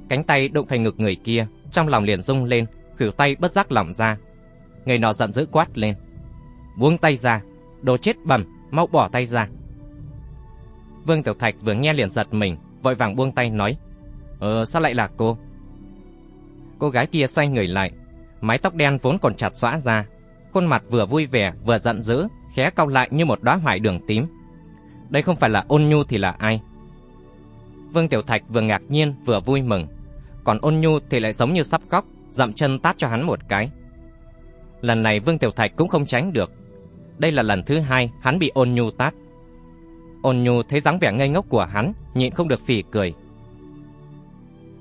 Cánh tay đụng phải ngực người kia, trong lòng liền rung lên, khuỷu tay bất giác lỏng ra. Người nọ giận dữ quát lên. Buông tay ra, đồ chết bẩm mau bỏ tay ra. Vương Tiểu Thạch vừa nghe liền giật mình, vội vàng buông tay nói. Ờ, sao lại là cô? Cô gái kia xoay người lại, mái tóc đen vốn còn chặt xõa ra, khuôn mặt vừa vui vẻ vừa giận dữ, khẽ cau lại như một đóa hoại đường tím. Đây không phải là ôn nhu thì là ai? Vương Tiểu Thạch vừa ngạc nhiên vừa vui mừng, còn ôn nhu thì lại giống như sắp khóc, dậm chân tát cho hắn một cái. Lần này Vương Tiểu Thạch cũng không tránh được. Đây là lần thứ hai hắn bị ôn nhu tát. Ôn nhu thấy dáng vẻ ngây ngốc của hắn, nhịn không được phì cười.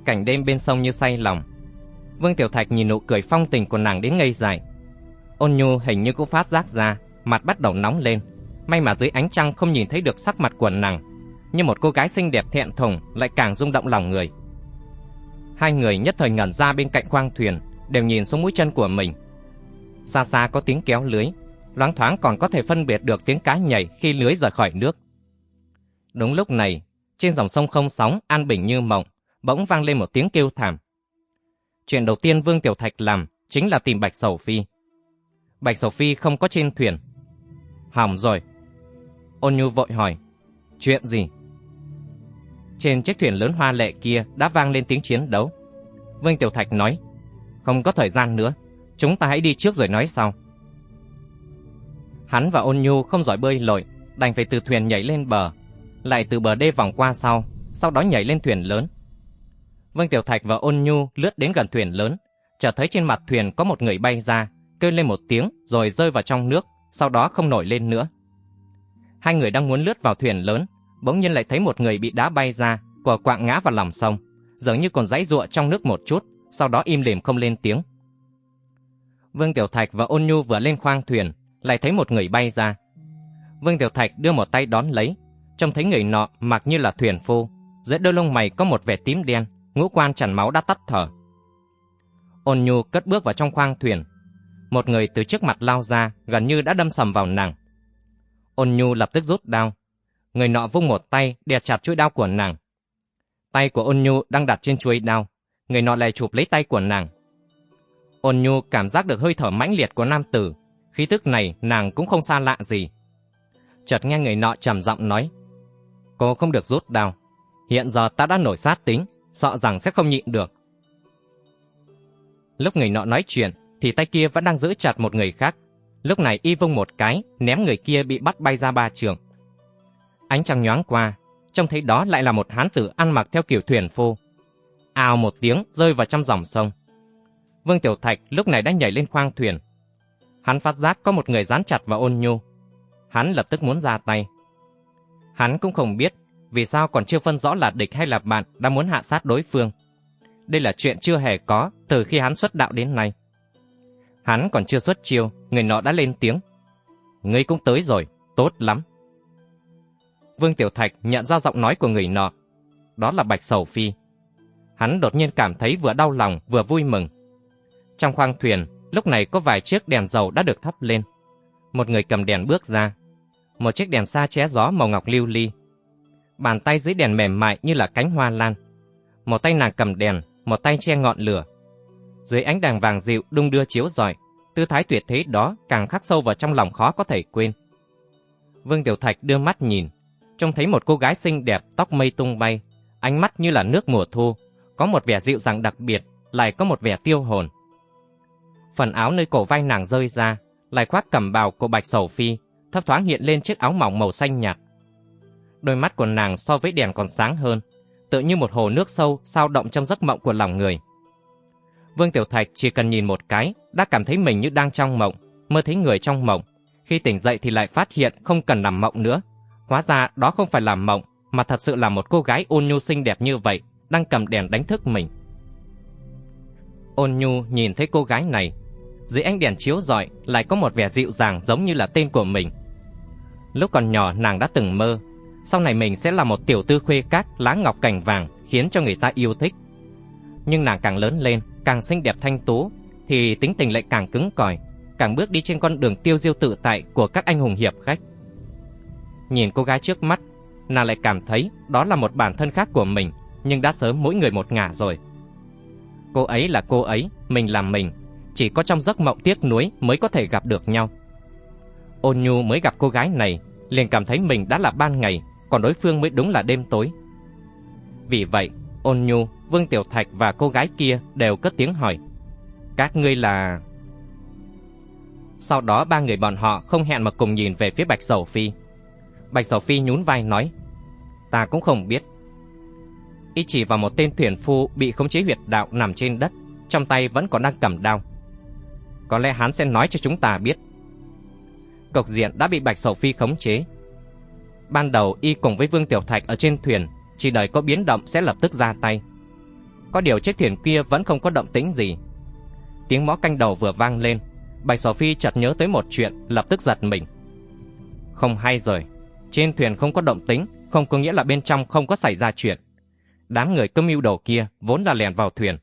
Cảnh đêm bên sông như say lòng. Vương Tiểu Thạch nhìn nụ cười phong tình của nàng đến ngây dài. Ôn nhu hình như cũng phát giác ra, mặt bắt đầu nóng lên. May mà dưới ánh trăng không nhìn thấy được sắc mặt của nàng. Như một cô gái xinh đẹp thẹn thùng lại càng rung động lòng người. Hai người nhất thời ngẩn ra bên cạnh khoang thuyền, đều nhìn xuống mũi chân của mình. Xa xa có tiếng kéo lưới, loáng thoáng còn có thể phân biệt được tiếng cá nhảy khi lưới rời khỏi nước. Đúng lúc này, trên dòng sông không sóng an bình như mộng, bỗng vang lên một tiếng kêu thảm. Chuyện đầu tiên Vương Tiểu Thạch làm chính là tìm Bạch Sầu Phi. Bạch Sầu Phi không có trên thuyền. Hỏng rồi. Ôn Nhu vội hỏi, chuyện gì? Trên chiếc thuyền lớn hoa lệ kia đã vang lên tiếng chiến đấu. Vương Tiểu Thạch nói, không có thời gian nữa, chúng ta hãy đi trước rồi nói sau. Hắn và Ôn Nhu không giỏi bơi lội, đành phải từ thuyền nhảy lên bờ, lại từ bờ đê vòng qua sau, sau đó nhảy lên thuyền lớn. Vương Tiểu Thạch và Ôn Nhu lướt đến gần thuyền lớn, chợt thấy trên mặt thuyền có một người bay ra, kêu lên một tiếng rồi rơi vào trong nước, sau đó không nổi lên nữa. Hai người đang muốn lướt vào thuyền lớn, bỗng nhiên lại thấy một người bị đá bay ra, quả quạng ngã vào lòng sông, dường như còn giãy giụa trong nước một chút, sau đó im lìm không lên tiếng. Vương Tiểu Thạch và Ôn Nhu vừa lên khoang thuyền, lại thấy một người bay ra. Vương Tiểu Thạch đưa một tay đón lấy, trông thấy người nọ mặc như là thuyền phu, giữa đôi lông mày có một vẻ tím đen, ngũ quan chằn máu đã tắt thở. Ôn nhu cất bước vào trong khoang thuyền. Một người từ trước mặt lao ra, gần như đã đâm sầm vào nàng. Ôn nhu lập tức rút đao. Người nọ vung một tay, đè chặt chuôi đao của nàng. Tay của ôn nhu đang đặt trên chuôi đao. Người nọ lại chụp lấy tay của nàng. Ôn nhu cảm giác được hơi thở mãnh liệt của nam tử. Khí tức này nàng cũng không xa lạ gì. Chợt nghe người nọ trầm giọng nói. Cô không được rút đao. Hiện giờ ta đã nổi sát tính, sợ rằng sẽ không nhịn được. Lúc người nọ nói chuyện, thì tay kia vẫn đang giữ chặt một người khác. Lúc này y vung một cái, ném người kia bị bắt bay ra ba trường. Ánh trăng nhoáng qua, trông thấy đó lại là một hán tử ăn mặc theo kiểu thuyền phu. Ào một tiếng rơi vào trong dòng sông. Vương Tiểu Thạch lúc này đã nhảy lên khoang thuyền. Hắn phát giác có một người dán chặt vào ôn nhu. Hắn lập tức muốn ra tay. Hắn cũng không biết vì sao còn chưa phân rõ là địch hay là bạn đã muốn hạ sát đối phương. Đây là chuyện chưa hề có từ khi hắn xuất đạo đến nay. Hắn còn chưa xuất chiêu, người nọ đã lên tiếng. Ngươi cũng tới rồi, tốt lắm. Vương Tiểu Thạch nhận ra giọng nói của người nọ. Đó là Bạch Sầu Phi. Hắn đột nhiên cảm thấy vừa đau lòng vừa vui mừng. Trong khoang thuyền, lúc này có vài chiếc đèn dầu đã được thắp lên. Một người cầm đèn bước ra. Một chiếc đèn xa ché gió màu ngọc lưu ly. Bàn tay dưới đèn mềm mại như là cánh hoa lan. Một tay nàng cầm đèn, một tay che ngọn lửa. Dưới ánh đèn vàng dịu đung đưa chiếu rọi, tư thái tuyệt thế đó càng khắc sâu vào trong lòng khó có thể quên. Vương Tiểu Thạch đưa mắt nhìn, trông thấy một cô gái xinh đẹp tóc mây tung bay, ánh mắt như là nước mùa thu, có một vẻ dịu dàng đặc biệt, lại có một vẻ tiêu hồn. Phần áo nơi cổ vai nàng rơi ra, lại khoác cẩm bào của Bạch Sầu Phi, thấp thoáng hiện lên chiếc áo mỏng màu xanh nhạt. Đôi mắt của nàng so với đèn còn sáng hơn, tự như một hồ nước sâu sao động trong giấc mộng của lòng người. Vương Tiểu Thạch chỉ cần nhìn một cái đã cảm thấy mình như đang trong mộng, mơ thấy người trong mộng. Khi tỉnh dậy thì lại phát hiện không cần nằm mộng nữa. Hóa ra đó không phải là mộng, mà thật sự là một cô gái ôn nhu xinh đẹp như vậy, đang cầm đèn đánh thức mình. Ôn nhu nhìn thấy cô gái này, dưới ánh đèn chiếu rọi lại có một vẻ dịu dàng giống như là tên của mình. Lúc còn nhỏ nàng đã từng mơ, sau này mình sẽ là một tiểu tư khuê các lá ngọc cành vàng khiến cho người ta yêu thích. Nhưng nàng càng lớn lên, càng xinh đẹp thanh tú, thì tính tình lại càng cứng cỏi, càng bước đi trên con đường tiêu diêu tự tại của các anh hùng hiệp khách. Nhìn cô gái trước mắt, nàng lại cảm thấy đó là một bản thân khác của mình, nhưng đã sớm mỗi người một ngả rồi. Cô ấy là cô ấy, mình là mình, chỉ có trong giấc mộng tiếc nuối mới có thể gặp được nhau. Ôn Nhu mới gặp cô gái này, liền cảm thấy mình đã là ban ngày, còn đối phương mới đúng là đêm tối. Vì vậy, Ôn Nhu, Vương Tiểu Thạch và cô gái kia đều cất tiếng hỏi. Các ngươi là... Sau đó ba người bọn họ không hẹn mà cùng nhìn về phía Bạch Sầu Phi. Bạch Sầu Phi nhún vai nói. Ta cũng không biết. Y chỉ vào một tên thuyền phu bị khống chế huyệt đạo nằm trên đất, trong tay vẫn còn đang cầm đao. Có lẽ hắn sẽ nói cho chúng ta biết. Cục diện đã bị Bạch Sầu Phi khống chế. Ban đầu y cùng với Vương Tiểu Thạch ở trên thuyền chỉ đợi có biến động sẽ lập tức ra tay. Có điều chiếc thuyền kia vẫn không có động tĩnh gì. Tiếng mõ canh đầu vừa vang lên, Bạch Sầu Phi chợt nhớ tới một chuyện, lập tức giật mình. Không hay rồi, trên thuyền không có động tĩnh, không có nghĩa là bên trong không có xảy ra chuyện. Đám người cơ mưu đầu kia vốn là lèn vào thuyền,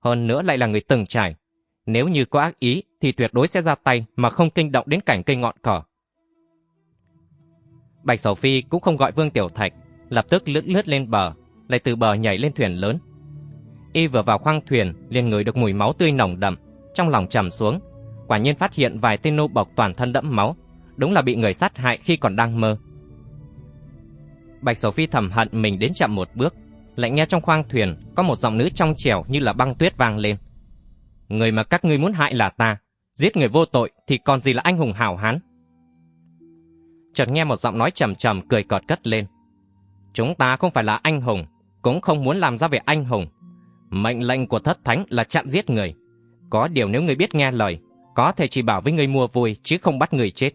hơn nữa lại là người từng trải. Nếu như có ác ý thì tuyệt đối sẽ ra tay mà không kinh động đến cảnh cây ngọn cỏ. Bạch Sầu Phi cũng không gọi Vương Tiểu Thạch lập tức lướt lướt lên bờ, lại từ bờ nhảy lên thuyền lớn. Y vừa vào khoang thuyền, liền ngửi được mùi máu tươi nồng đậm, trong lòng trầm xuống, quả nhiên phát hiện vài tên nô bộc toàn thân đẫm máu, đúng là bị người sát hại khi còn đang mơ. Bạch Sầu Phi thầm hận mình đến chậm một bước, lại nghe trong khoang thuyền có một giọng nữ trong trẻo như là băng tuyết vang lên. Người mà các ngươi muốn hại là ta, giết người vô tội thì còn gì là anh hùng hảo hán. Chợt nghe một giọng nói trầm trầm cười cợt cất lên. Chúng ta không phải là anh hùng, cũng không muốn làm ra vẻ anh hùng. Mệnh lệnh của thất thánh là chặn giết người. Có điều nếu người biết nghe lời, có thể chỉ bảo với người mua vui chứ không bắt người chết.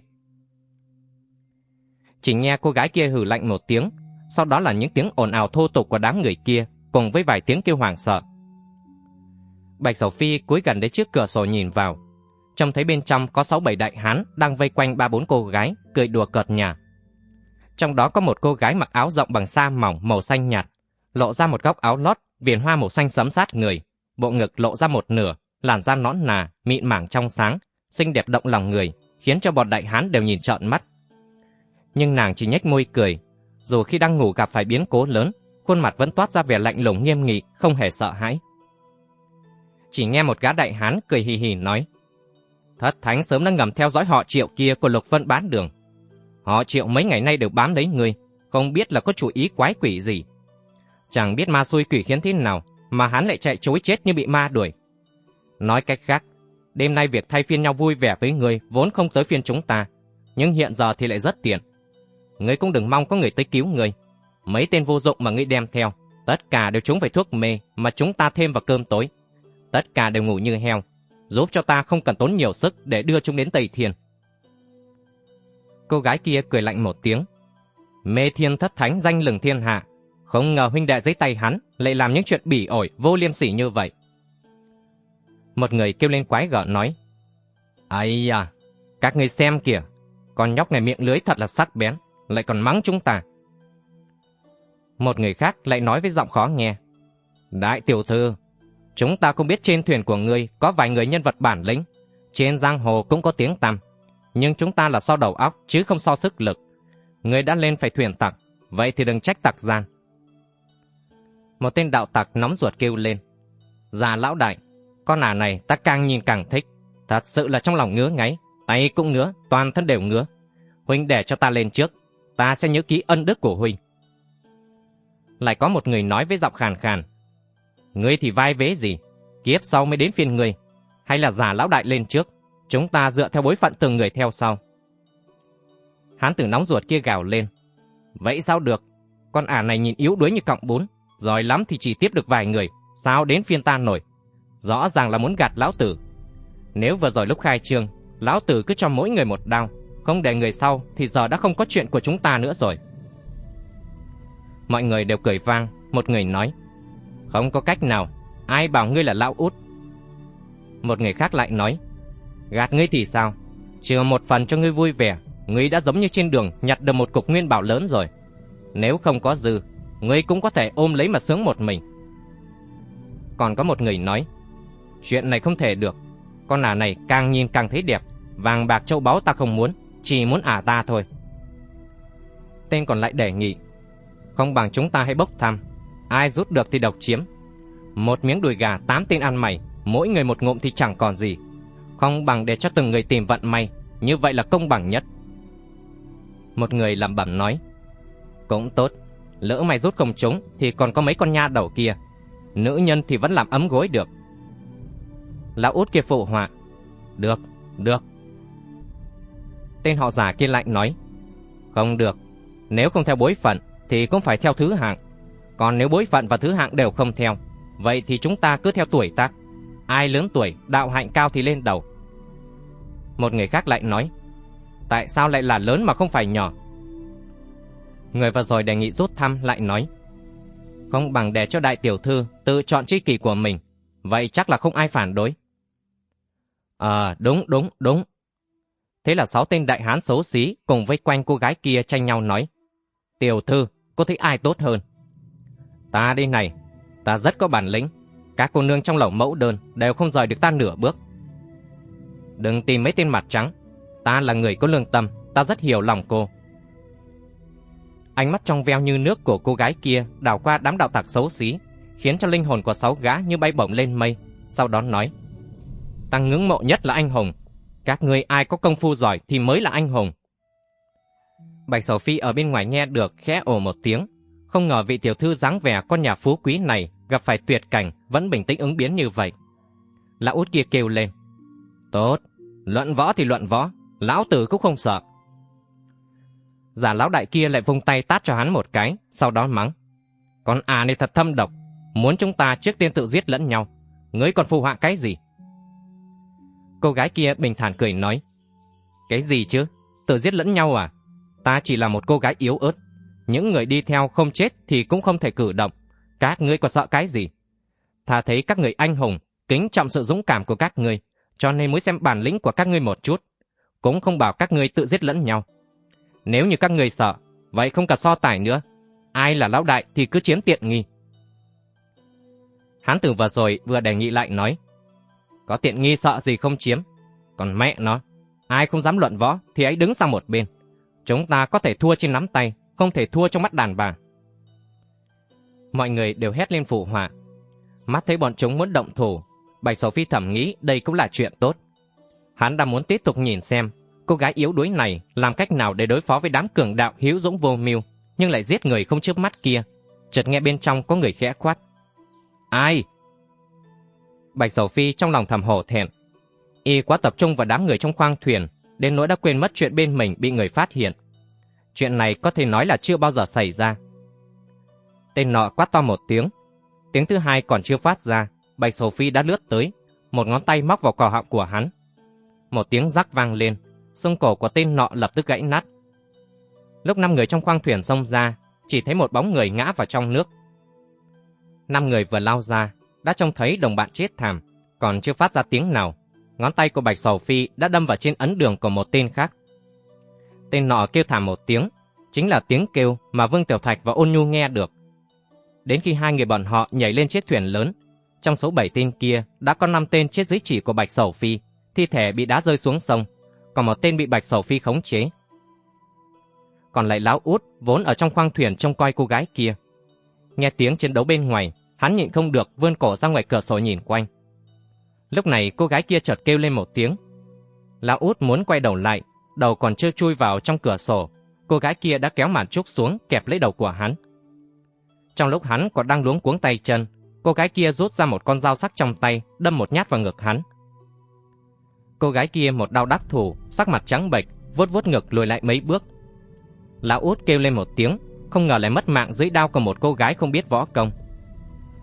Chỉ nghe cô gái kia hử lạnh một tiếng, sau đó là những tiếng ồn ào thô tục của đám người kia, cùng với vài tiếng kêu hoảng sợ. Bạch Sầu Phi cúi gần đến trước cửa sổ nhìn vào, trông thấy bên trong có sáu bảy đại hán đang vây quanh ba bốn cô gái, cười đùa cợt nhà. Trong đó có một cô gái mặc áo rộng bằng sa mỏng màu xanh nhạt, lộ ra một góc áo lót viền hoa màu xanh sẫm sát người, bộ ngực lộ ra một nửa, làn da nõn nà, mịn màng trong sáng, xinh đẹp động lòng người, khiến cho bọn đại hán đều nhìn trợn mắt. Nhưng nàng chỉ nhếch môi cười, dù khi đang ngủ gặp phải biến cố lớn, khuôn mặt vẫn toát ra vẻ lạnh lùng nghiêm nghị, không hề sợ hãi. Chỉ nghe một gã đại hán cười hì hì nói, Thất Thánh sớm đã ngầm theo dõi họ triệu kia của Lục Vân bán đường. Họ triệu mấy ngày nay đều bám lấy ngươi, không biết là có chủ ý quái quỷ gì. Chẳng biết ma xui quỷ khiến thế nào, mà hắn lại chạy chối chết như bị ma đuổi. Nói cách khác, đêm nay việc thay phiên nhau vui vẻ với ngươi vốn không tới phiên chúng ta, nhưng hiện giờ thì lại rất tiện. Ngươi cũng đừng mong có người tới cứu ngươi. Mấy tên vô dụng mà ngươi đem theo, tất cả đều chúng phải thuốc mê mà chúng ta thêm vào cơm tối. Tất cả đều ngủ như heo, giúp cho ta không cần tốn nhiều sức để đưa chúng đến Tây Thiên. Cô gái kia cười lạnh một tiếng. Mê thiên thất thánh danh lừng thiên hạ, không ngờ huynh đệ dưới tay hắn lại làm những chuyện bỉ ổi vô liêm sỉ như vậy. Một người kêu lên quái gở nói. Ây à, các người xem kìa, con nhóc này miệng lưới thật là sắc bén, lại còn mắng chúng ta. Một người khác lại nói với giọng khó nghe. Đại tiểu thư, chúng ta cũng biết trên thuyền của ngươi có vài người nhân vật bản lĩnh, trên giang hồ cũng có tiếng tăm, nhưng chúng ta là so đầu óc chứ không so sức lực. Ngươi đã lên phải thuyền tặc, vậy thì đừng trách tặc gian. Một tên đạo tặc nóng ruột kêu lên. Già lão đại, con ả này ta càng nhìn càng thích. Thật sự là trong lòng ngứa ngáy, tay cũng ngứa, toàn thân đều ngứa. Huynh để cho ta lên trước, ta sẽ nhớ kỹ ân đức của Huynh. Lại có một người nói với giọng khàn khàn. Ngươi thì vai vế gì? Kiếp sau mới đến phiên ngươi. Hay là già lão đại lên trước? Chúng ta dựa theo bối phận từng người theo sau. Hán tử nóng ruột kia gào lên. Vậy sao được? Con ả này nhìn yếu đuối như cọng bún. Giỏi lắm thì chỉ tiếp được vài người. Sao đến phiên ta nổi? Rõ ràng là muốn gạt lão tử. Nếu vừa rồi lúc khai trương, lão tử cứ cho mỗi người một đao, không để người sau thì giờ đã không có chuyện của chúng ta nữa rồi. Mọi người đều cười vang, một người nói, không có cách nào, ai bảo ngươi là lão út. Một người khác lại nói, gạt ngươi thì sao, chừa một phần cho ngươi vui vẻ, ngươi đã giống như trên đường nhặt được một cục nguyên bảo lớn rồi. Nếu không có dư, ngươi cũng có thể ôm lấy mà sướng một mình. Còn có một người nói, chuyện này không thể được, con ả này càng nhìn càng thấy đẹp, vàng bạc châu báu ta không muốn, chỉ muốn ả ta thôi. Tên còn lại đề nghị, không bằng chúng ta hãy bốc thăm, ai rút được thì độc chiếm. Một miếng đùi gà tám tên ăn mày, mỗi người một ngụm thì chẳng còn gì. Không bằng để cho từng người tìm vận may, như vậy là công bằng nhất. Một người lẩm bẩm nói, cũng tốt, lỡ mày rút không trúng thì còn có mấy con nha đầu kia. Nữ nhân thì vẫn làm ấm gối được. Lão út kia phụ họa, được, được. Tên họ giả kia lạnh nói, không được, nếu không theo bối phận thì cũng phải theo thứ hạng. Còn nếu bối phận và thứ hạng đều không theo, vậy thì chúng ta cứ theo tuổi tác. Ai lớn tuổi, đạo hạnh cao thì lên đầu. Một người khác lại nói, tại sao lại là lớn mà không phải nhỏ? Người vừa rồi đề nghị rút thăm lại nói, không bằng để cho đại tiểu thư tự chọn tri kỷ của mình, vậy chắc là không ai phản đối. Ờ, đúng, đúng, đúng. Thế là sáu tên đại hán xấu xí cùng vây quanh cô gái kia tranh nhau nói, Tiểu thư, cô thấy ai tốt hơn? Ta đây này, ta rất có bản lĩnh. Các cô nương trong lẩu mẫu đơn đều không rời được ta nửa bước. Đừng tìm mấy tên mặt trắng. Ta là người có lương tâm, ta rất hiểu lòng cô. Ánh mắt trong veo như nước của cô gái kia đảo qua đám đạo tặc xấu xí, khiến cho linh hồn của sáu gã như bay bổng lên mây, sau đó nói. Ta ngưỡng mộ nhất là anh hùng. Các ngươi ai có công phu giỏi thì mới là anh hùng. Bạch Sầu Phi ở bên ngoài nghe được khẽ ồ một tiếng. Không ngờ vị tiểu thư dáng vẻ con nhà phú quý này gặp phải tuyệt cảnh vẫn bình tĩnh ứng biến như vậy. Lão út kia kêu lên. Tốt, luận võ thì luận võ, lão tử cũng không sợ. Giả lão đại kia lại vung tay tát cho hắn một cái, sau đó mắng. Con à này thật thâm độc, muốn chúng ta trước tiên tự giết lẫn nhau, ngươi còn phù họa cái gì? Cô gái kia bình thản cười nói. Cái gì chứ? Tự giết lẫn nhau à? Ta chỉ là một cô gái yếu ớt. Những người đi theo không chết thì cũng không thể cử động. Các ngươi có sợ cái gì? thà thấy các người anh hùng, kính trọng sự dũng cảm của các ngươi, cho nên muốn xem bản lĩnh của các ngươi một chút. Cũng không bảo các ngươi tự giết lẫn nhau. Nếu như các ngươi sợ, Vậy không cần so tài nữa. Ai là lão đại thì cứ chiếm tiện nghi. Hán tử vừa rồi vừa đề nghị lại nói. Có tiện nghi sợ gì không chiếm. Còn mẹ nó, ai không dám luận võ thì ấy đứng sang một bên. Chúng ta có thể thua trên nắm tay, không thể thua trong mắt đàn bà. Mọi người đều hét lên phụ họa. Mắt thấy bọn chúng muốn động thủ, Bạch Sầu Phi thẩm nghĩ đây cũng là chuyện tốt. Hắn đang muốn tiếp tục nhìn xem cô gái yếu đuối này làm cách nào để đối phó với đám cường đạo hiếu dũng vô mưu, nhưng lại giết người không chớp mắt kia. Chợt nghe bên trong có người khẽ quát. Ai? Bạch Sầu Phi trong lòng thầm hổ thẹn. Y quá tập trung vào đám người trong khoang thuyền, đến nỗi đã quên mất chuyện bên mình bị người phát hiện. Chuyện này có thể nói là chưa bao giờ xảy ra. Tên nọ quát to một tiếng. Tiếng thứ hai còn chưa phát ra, Bạch Sầu Phi đã lướt tới, một ngón tay móc vào cò họng của hắn. Một tiếng rắc vang lên, xương cổ của tên nọ lập tức gãy nát. Lúc năm người trong khoang thuyền xông ra, chỉ thấy một bóng người ngã vào trong nước. Năm người vừa lao ra, đã trông thấy đồng bạn chết thảm, còn chưa phát ra tiếng nào. Ngón tay của Bạch Sầu Phi đã đâm vào trên ấn đường của một tên khác. Tên nọ kêu thảm một tiếng, chính là tiếng kêu mà Vương Tiểu Thạch và Ôn Nhu nghe được. Đến khi hai người bọn họ nhảy lên chiếc thuyền lớn, trong số bảy tên kia đã có năm tên chết dưới chỉ của Bạch Sầu Phi, thi thể bị đá rơi xuống sông, còn một tên bị Bạch Sầu Phi khống chế. Còn lại lão út vốn ở trong khoang thuyền trông coi cô gái kia. Nghe tiếng chiến đấu bên ngoài, hắn nhịn không được vươn cổ ra ngoài cửa sổ nhìn quanh. Lúc này cô gái kia chợt kêu lên một tiếng. Lão út muốn quay đầu lại, đầu còn chưa chui vào trong cửa sổ, cô gái kia đã kéo màn trúc xuống kẹp lấy đầu của hắn. Trong lúc hắn còn đang luống cuống tay chân, cô gái kia rút ra một con dao sắc trong tay, đâm một nhát vào ngực hắn. Cô gái kia một đau đắc thủ, sắc mặt trắng bệch, vuốt vuốt ngực lùi lại mấy bước. Lão út kêu lên một tiếng, không ngờ lại mất mạng dưới đao của một cô gái không biết võ công.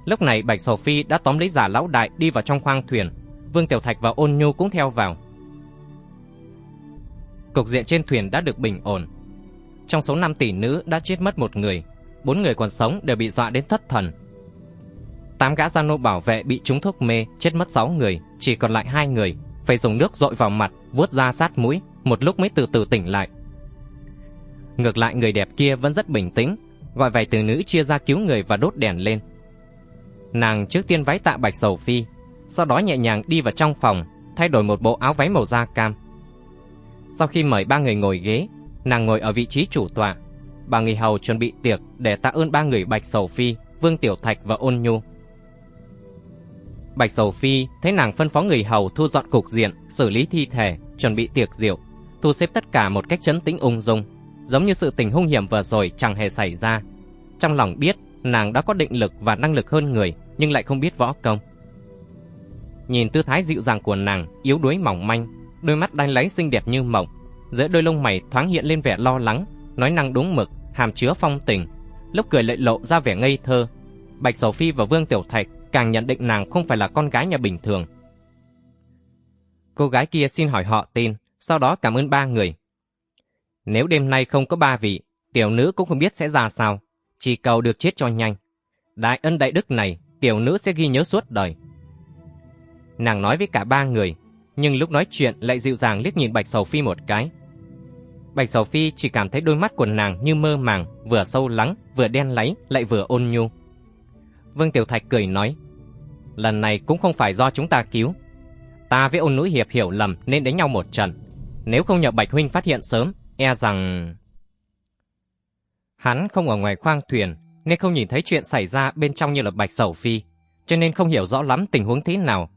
Lúc này Bạch Sầu Phi đã tóm lấy giả lão đại đi vào trong khoang thuyền, Vương Tiểu Thạch và Ôn Nhu cũng theo vào. Cục diện trên thuyền đã được bình ổn. Trong số 5 tỷ nữ đã chết mất một người, bốn người còn sống đều bị dọa đến thất thần. Tám gã gia nô bảo vệ bị trúng thuốc mê, chết mất 6 người, chỉ còn lại hai người, phải dùng nước dội vào mặt, vuốt ra sát mũi, một lúc mới từ từ tỉnh lại. Ngược lại người đẹp kia vẫn rất bình tĩnh, gọi vài từ nữ chia ra cứu người và đốt đèn lên. Nàng trước tiên váy tạ bạch sầu phi, sau đó nhẹ nhàng đi vào trong phòng, thay đổi một bộ áo váy màu da cam. Sau khi mời ba người ngồi ghế, nàng ngồi ở vị trí chủ tọa. Bà người hầu chuẩn bị tiệc để tạ ơn ba người Bạch Sầu Phi, Vương Tiểu Thạch và Ôn Nhu. Bạch Sầu Phi thấy nàng phân phó người hầu thu dọn cục diện, xử lý thi thể, chuẩn bị tiệc rượu, thu xếp tất cả một cách chấn tĩnh ung dung, giống như sự tình hung hiểm vừa rồi chẳng hề xảy ra. Trong lòng biết nàng đã có định lực và năng lực hơn người, nhưng lại không biết võ công. Nhìn tư thái dịu dàng của nàng, yếu đuối mỏng manh, đôi mắt đanh lánh xinh đẹp như mộng, giữa đôi lông mày thoáng hiện lên vẻ lo lắng, nói năng đúng mực, hàm chứa phong tình, lúc cười lại lộ ra vẻ ngây thơ. Bạch Sầu Phi và Vương Tiểu Thạch càng nhận định nàng không phải là con gái nhà bình thường. Cô gái kia xin hỏi họ tên, sau đó cảm ơn ba người. Nếu đêm nay không có ba vị, tiểu nữ cũng không biết sẽ ra sao, chỉ cầu được chết cho nhanh. Đại ân đại đức này, tiểu nữ sẽ ghi nhớ suốt đời. Nàng nói với cả ba người, nhưng lúc nói chuyện lại dịu dàng liếc nhìn Bạch Sầu Phi một cái. Bạch Sầu Phi chỉ cảm thấy đôi mắt của nàng như mơ màng, vừa sâu lắng, vừa đen láy, lại vừa ôn nhu. Vương Tiểu Thạch cười nói, lần này cũng không phải do chúng ta cứu. Ta với ôn núi hiệp hiểu lầm nên đánh nhau một trận. Nếu không nhờ Bạch Huynh phát hiện sớm, e rằng... Hắn không ở ngoài khoang thuyền, nên không nhìn thấy chuyện xảy ra bên trong như là Bạch Sầu Phi, cho nên không hiểu rõ lắm tình huống thế nào.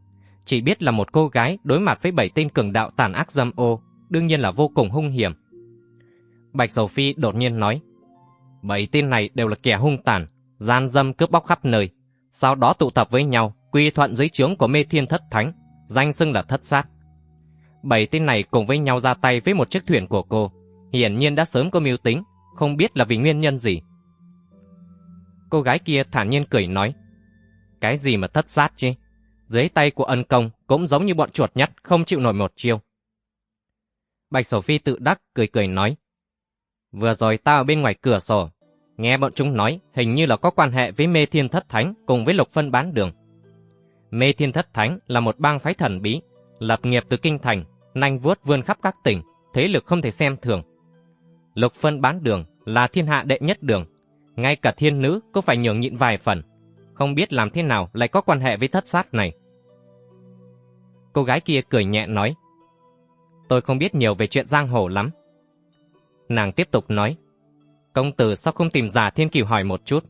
Chỉ biết là một cô gái đối mặt với bảy tên cường đạo tàn ác dâm ô, đương nhiên là vô cùng hung hiểm. Bạch Sầu Phi đột nhiên nói, bảy tên này đều là kẻ hung tàn, gian dâm cướp bóc khắp nơi, sau đó tụ tập với nhau, quy thuận dưới trướng của mê thiên thất thánh, danh xưng là thất sát. Bảy tên này cùng với nhau ra tay với một chiếc thuyền của cô, hiển nhiên đã sớm có mưu tính, không biết là vì nguyên nhân gì. Cô gái kia thản nhiên cười nói, cái gì mà thất sát chứ? Dưới tay của ân công cũng giống như bọn chuột nhắt không chịu nổi một chiêu. Bạch Sổ Phi tự đắc cười cười nói, vừa rồi ta ở bên ngoài cửa sổ, Nghe bọn chúng nói hình như là có quan hệ với Mê Thiên Thất Thánh cùng với Lục Phân Bán Đường. Mê Thiên Thất Thánh là một bang phái thần bí, lập nghiệp từ kinh thành, nanh vuốt vươn khắp các tỉnh, thế lực không thể xem thường. Lục Phân Bán Đường là thiên hạ đệ nhất đường. Ngay cả thiên nữ cũng phải nhường nhịn vài phần. Không biết làm thế nào lại có quan hệ với thất sát này. Cô gái kia cười nhẹ nói. Tôi không biết nhiều về chuyện giang hồ lắm. Nàng tiếp tục nói. Công tử sao không tìm giả thiên kiều hỏi một chút?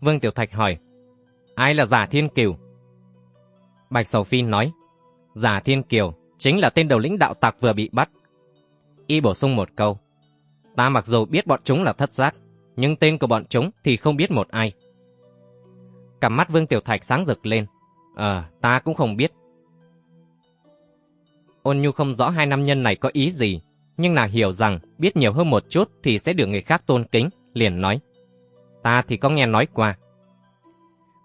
Vương Tiểu Thạch hỏi. Ai là giả thiên kiều? Bạch Sầu Phi nói. Giả thiên kiều chính là tên đầu lĩnh đạo tặc vừa bị bắt. Y bổ sung một câu. Ta mặc dù biết bọn chúng là thất giác, nhưng tên của bọn chúng thì không biết một ai. Cặp mắt Vương Tiểu Thạch sáng rực lên. Ờ, ta cũng không biết. Ôn Nhu không rõ hai nam nhân này có ý gì, nhưng nàng hiểu rằng biết nhiều hơn một chút thì sẽ được người khác tôn kính, liền nói. Ta thì có nghe nói qua.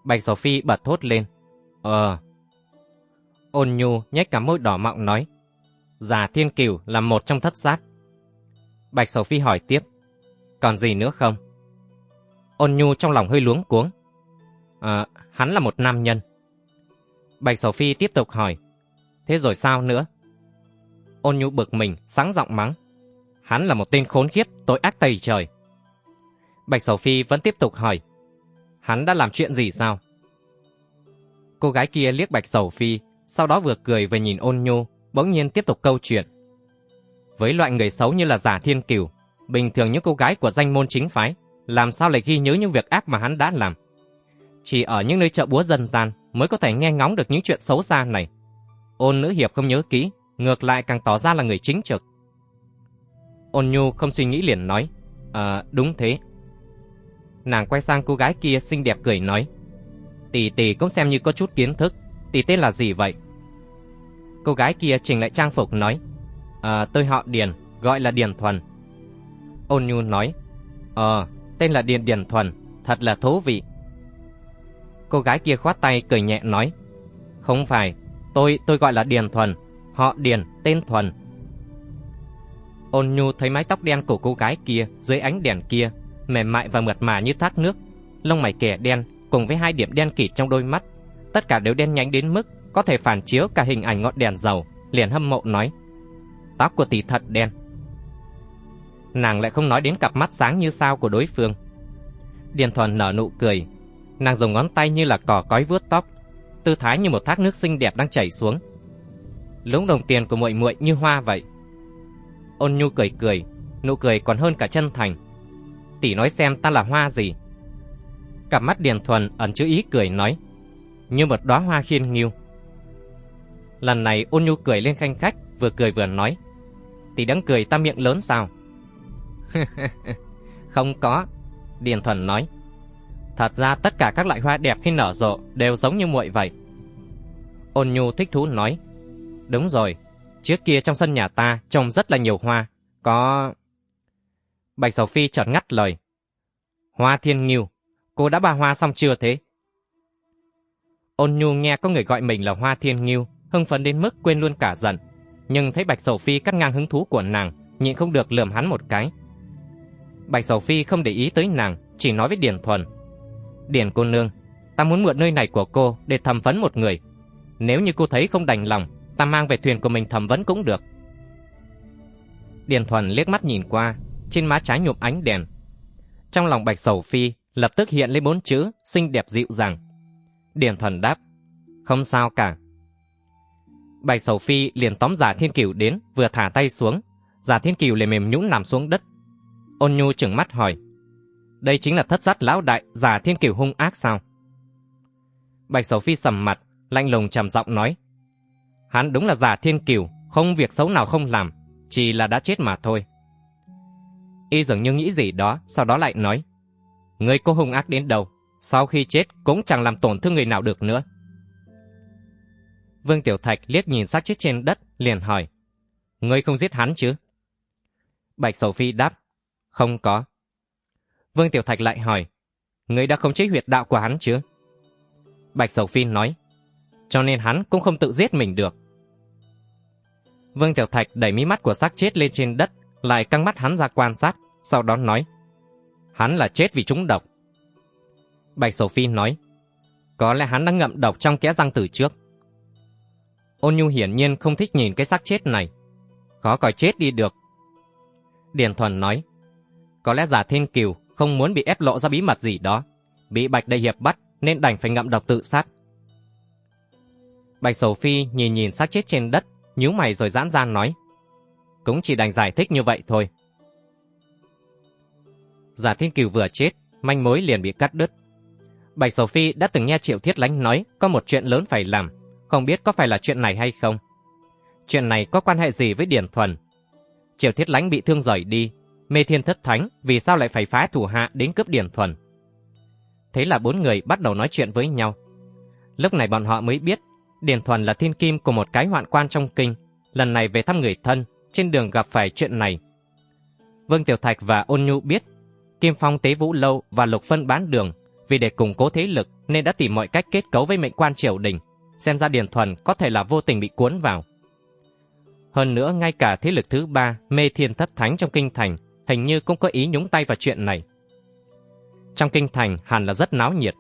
Bạch Sophie bật thốt lên. Ờ. Ôn Nhu nhếch cả môi đỏ mọng nói. Già Thiên Kiều là một trong thất sát. Bạch Sophie hỏi tiếp. Còn gì nữa không? Ôn Nhu trong lòng hơi luống cuống. À, hắn là một nam nhân. Bạch sầu phi tiếp tục hỏi. Thế rồi sao nữa? Ôn Nhu bực mình, sáng giọng mắng. Hắn là một tên khốn khiếp, tội ác tày trời. Bạch Sầu Phi vẫn tiếp tục hỏi. Hắn đã làm chuyện gì sao? Cô gái kia liếc Bạch Sầu Phi, sau đó vừa cười vừa nhìn ôn nhu, bỗng nhiên tiếp tục câu chuyện. Với loại người xấu như là giả thiên cửu, bình thường những cô gái của danh môn chính phái, làm sao lại ghi nhớ những việc ác mà hắn đã làm? Chỉ ở những nơi chợ búa dân gian mới có thể nghe ngóng được những chuyện xấu xa này. Ôn nữ hiệp không nhớ kỹ, ngược lại càng tỏ ra là người chính trực. Ôn nhu không suy nghĩ liền nói, À, đúng thế. Nàng quay sang cô gái kia xinh đẹp cười nói, Tỷ tỷ cũng xem như có chút kiến thức, tỷ tên là gì vậy? Cô gái kia chỉnh lại trang phục nói, À, tôi họ Điền, gọi là Điền Thuần. Ôn nhu nói, Ờ, tên là Điền Điền Thuần, thật là thú vị. Cô gái kia khoát tay cười nhẹ nói, Không phải, tôi tôi gọi là Điền Thuần, họ Điền, tên Thuần. Ôn nhu thấy mái tóc đen của cô gái kia dưới ánh đèn kia, mềm mại và mượt mà như thác nước, lông mày kẻ đen cùng với hai điểm đen kịt trong đôi mắt, tất cả đều đen nhánh đến mức có thể phản chiếu cả hình ảnh ngọn đèn dầu, liền hâm mộ nói: "Tóc của tỷ thật đen." Nàng lại không nói đến cặp mắt sáng như sao của đối phương. Điền Thuần nở nụ cười, nàng dùng ngón tay như là cỏ cói vuốt tóc, tư thái như một thác nước xinh đẹp đang chảy xuống, lúng đồng tiền của muội muội như hoa vậy. Ôn nhu cười cười, nụ cười còn hơn cả chân thành. Tỷ nói xem ta là hoa gì? Cặp mắt Điền Thuần ẩn chứa ý cười nói, như một đóa hoa khiên nghiêu. Lần này ôn nhu cười lên khanh khách, vừa cười vừa nói, tỷ đang cười ta miệng lớn sao? Không có, Điền Thuần nói. Thật ra tất cả các loại hoa đẹp khi nở rộ đều giống như muội vậy. Ôn nhu thích thú nói, Đúng rồi, trước kia trong sân nhà ta trồng rất là nhiều hoa, có... Bạch Sầu Phi chợt ngắt lời. Hoa thiên nghiêu, cô đã bà hoa xong chưa thế? Ôn nhu nghe có người gọi mình là hoa thiên nghiêu, hưng phấn đến mức quên luôn cả giận. Nhưng thấy Bạch Sầu Phi cắt ngang hứng thú của nàng, nhịn không được lườm hắn một cái. Bạch Sầu Phi không để ý tới nàng, chỉ nói với Điền Thuần. Điền cô nương, ta muốn mượn nơi này của cô để thẩm vấn một người. Nếu như cô thấy không đành lòng, ta mang về thuyền của mình thẩm vấn cũng được. Điền Thuần liếc mắt nhìn qua, trên má trái nhụp ánh đèn. Trong lòng Bạch Sầu Phi lập tức hiện lên bốn chữ xinh đẹp dịu dàng. Điền Thuần đáp, không sao cả. Bạch Sầu Phi liền tóm giả thiên cửu đến, vừa thả tay xuống. Giả thiên cửu liền mềm nhũn nằm xuống đất. Ôn nhu chừng mắt hỏi, đây chính là thất sát lão đại giả thiên kiểu hung ác sao? Bạch Sầu Phi sầm mặt, lạnh lùng trầm giọng nói, Hắn đúng là giả thiên kiều, không việc xấu nào không làm, chỉ là đã chết mà thôi. Y dường như nghĩ gì đó, sau đó lại nói, Người cô hung ác đến đâu, sau khi chết cũng chẳng làm tổn thương người nào được nữa. Vương Tiểu Thạch liếc nhìn xác chết trên đất, liền hỏi, Ngươi không giết hắn chứ? Bạch Sầu Phi đáp, không có. Vương Tiểu Thạch lại hỏi, Ngươi đã không chế huyệt đạo của hắn chứ? Bạch Sầu Phi nói, cho nên hắn cũng không tự giết mình được. Vương Tiểu Thạch đẩy mí mắt của xác chết lên trên đất, lại căng mắt hắn ra quan sát, sau đó nói. Hắn là chết vì trúng độc. Bạch Sầu Phi nói. Có lẽ hắn đã ngậm độc trong kẽ răng từ trước. Ôn Nhu hiển nhiên không thích nhìn cái xác chết này. Khó coi chết đi được. Điền Thuần nói. Có lẽ giả thiên kiều không muốn bị ép lộ ra bí mật gì đó. Bị Bạch Đại Hiệp bắt nên đành phải ngậm độc tự sát. Bạch Sầu Phi nhìn nhìn xác chết trên đất, nhíu mày rồi giãn ra nói. Cũng chỉ đành giải thích như vậy thôi. Giả Thiên Kiều vừa chết, manh mối liền bị cắt đứt. Bạch Sầu Phi đã từng nghe Triệu Thiết Lánh nói có một chuyện lớn phải làm, không biết có phải là chuyện này hay không. Chuyện này có quan hệ gì với Điển Thuần? Triệu Thiết Lánh bị thương rời đi, mê thiên thất thánh vì sao lại phải phá thủ hạ đến cướp Điển Thuần? Thế là bốn người bắt đầu nói chuyện với nhau. Lúc này bọn họ mới biết Điển Thuần là thiên kim của một cái hoạn quan trong kinh, lần này về thăm người thân, trên đường gặp phải chuyện này. Vương Tiểu Thạch và Ôn Nhu biết Kim Phong tế vũ lâu và Lục Phân bán đường vì để củng cố thế lực nên đã tìm mọi cách kết cấu với mệnh quan triều đình, xem ra Điền Thuần có thể là vô tình bị cuốn vào. Hơn nữa, ngay cả thế lực thứ ba, mê thiên thất thánh trong kinh thành, hình như cũng có ý nhúng tay vào chuyện này. Trong kinh thành hẳn là rất náo nhiệt.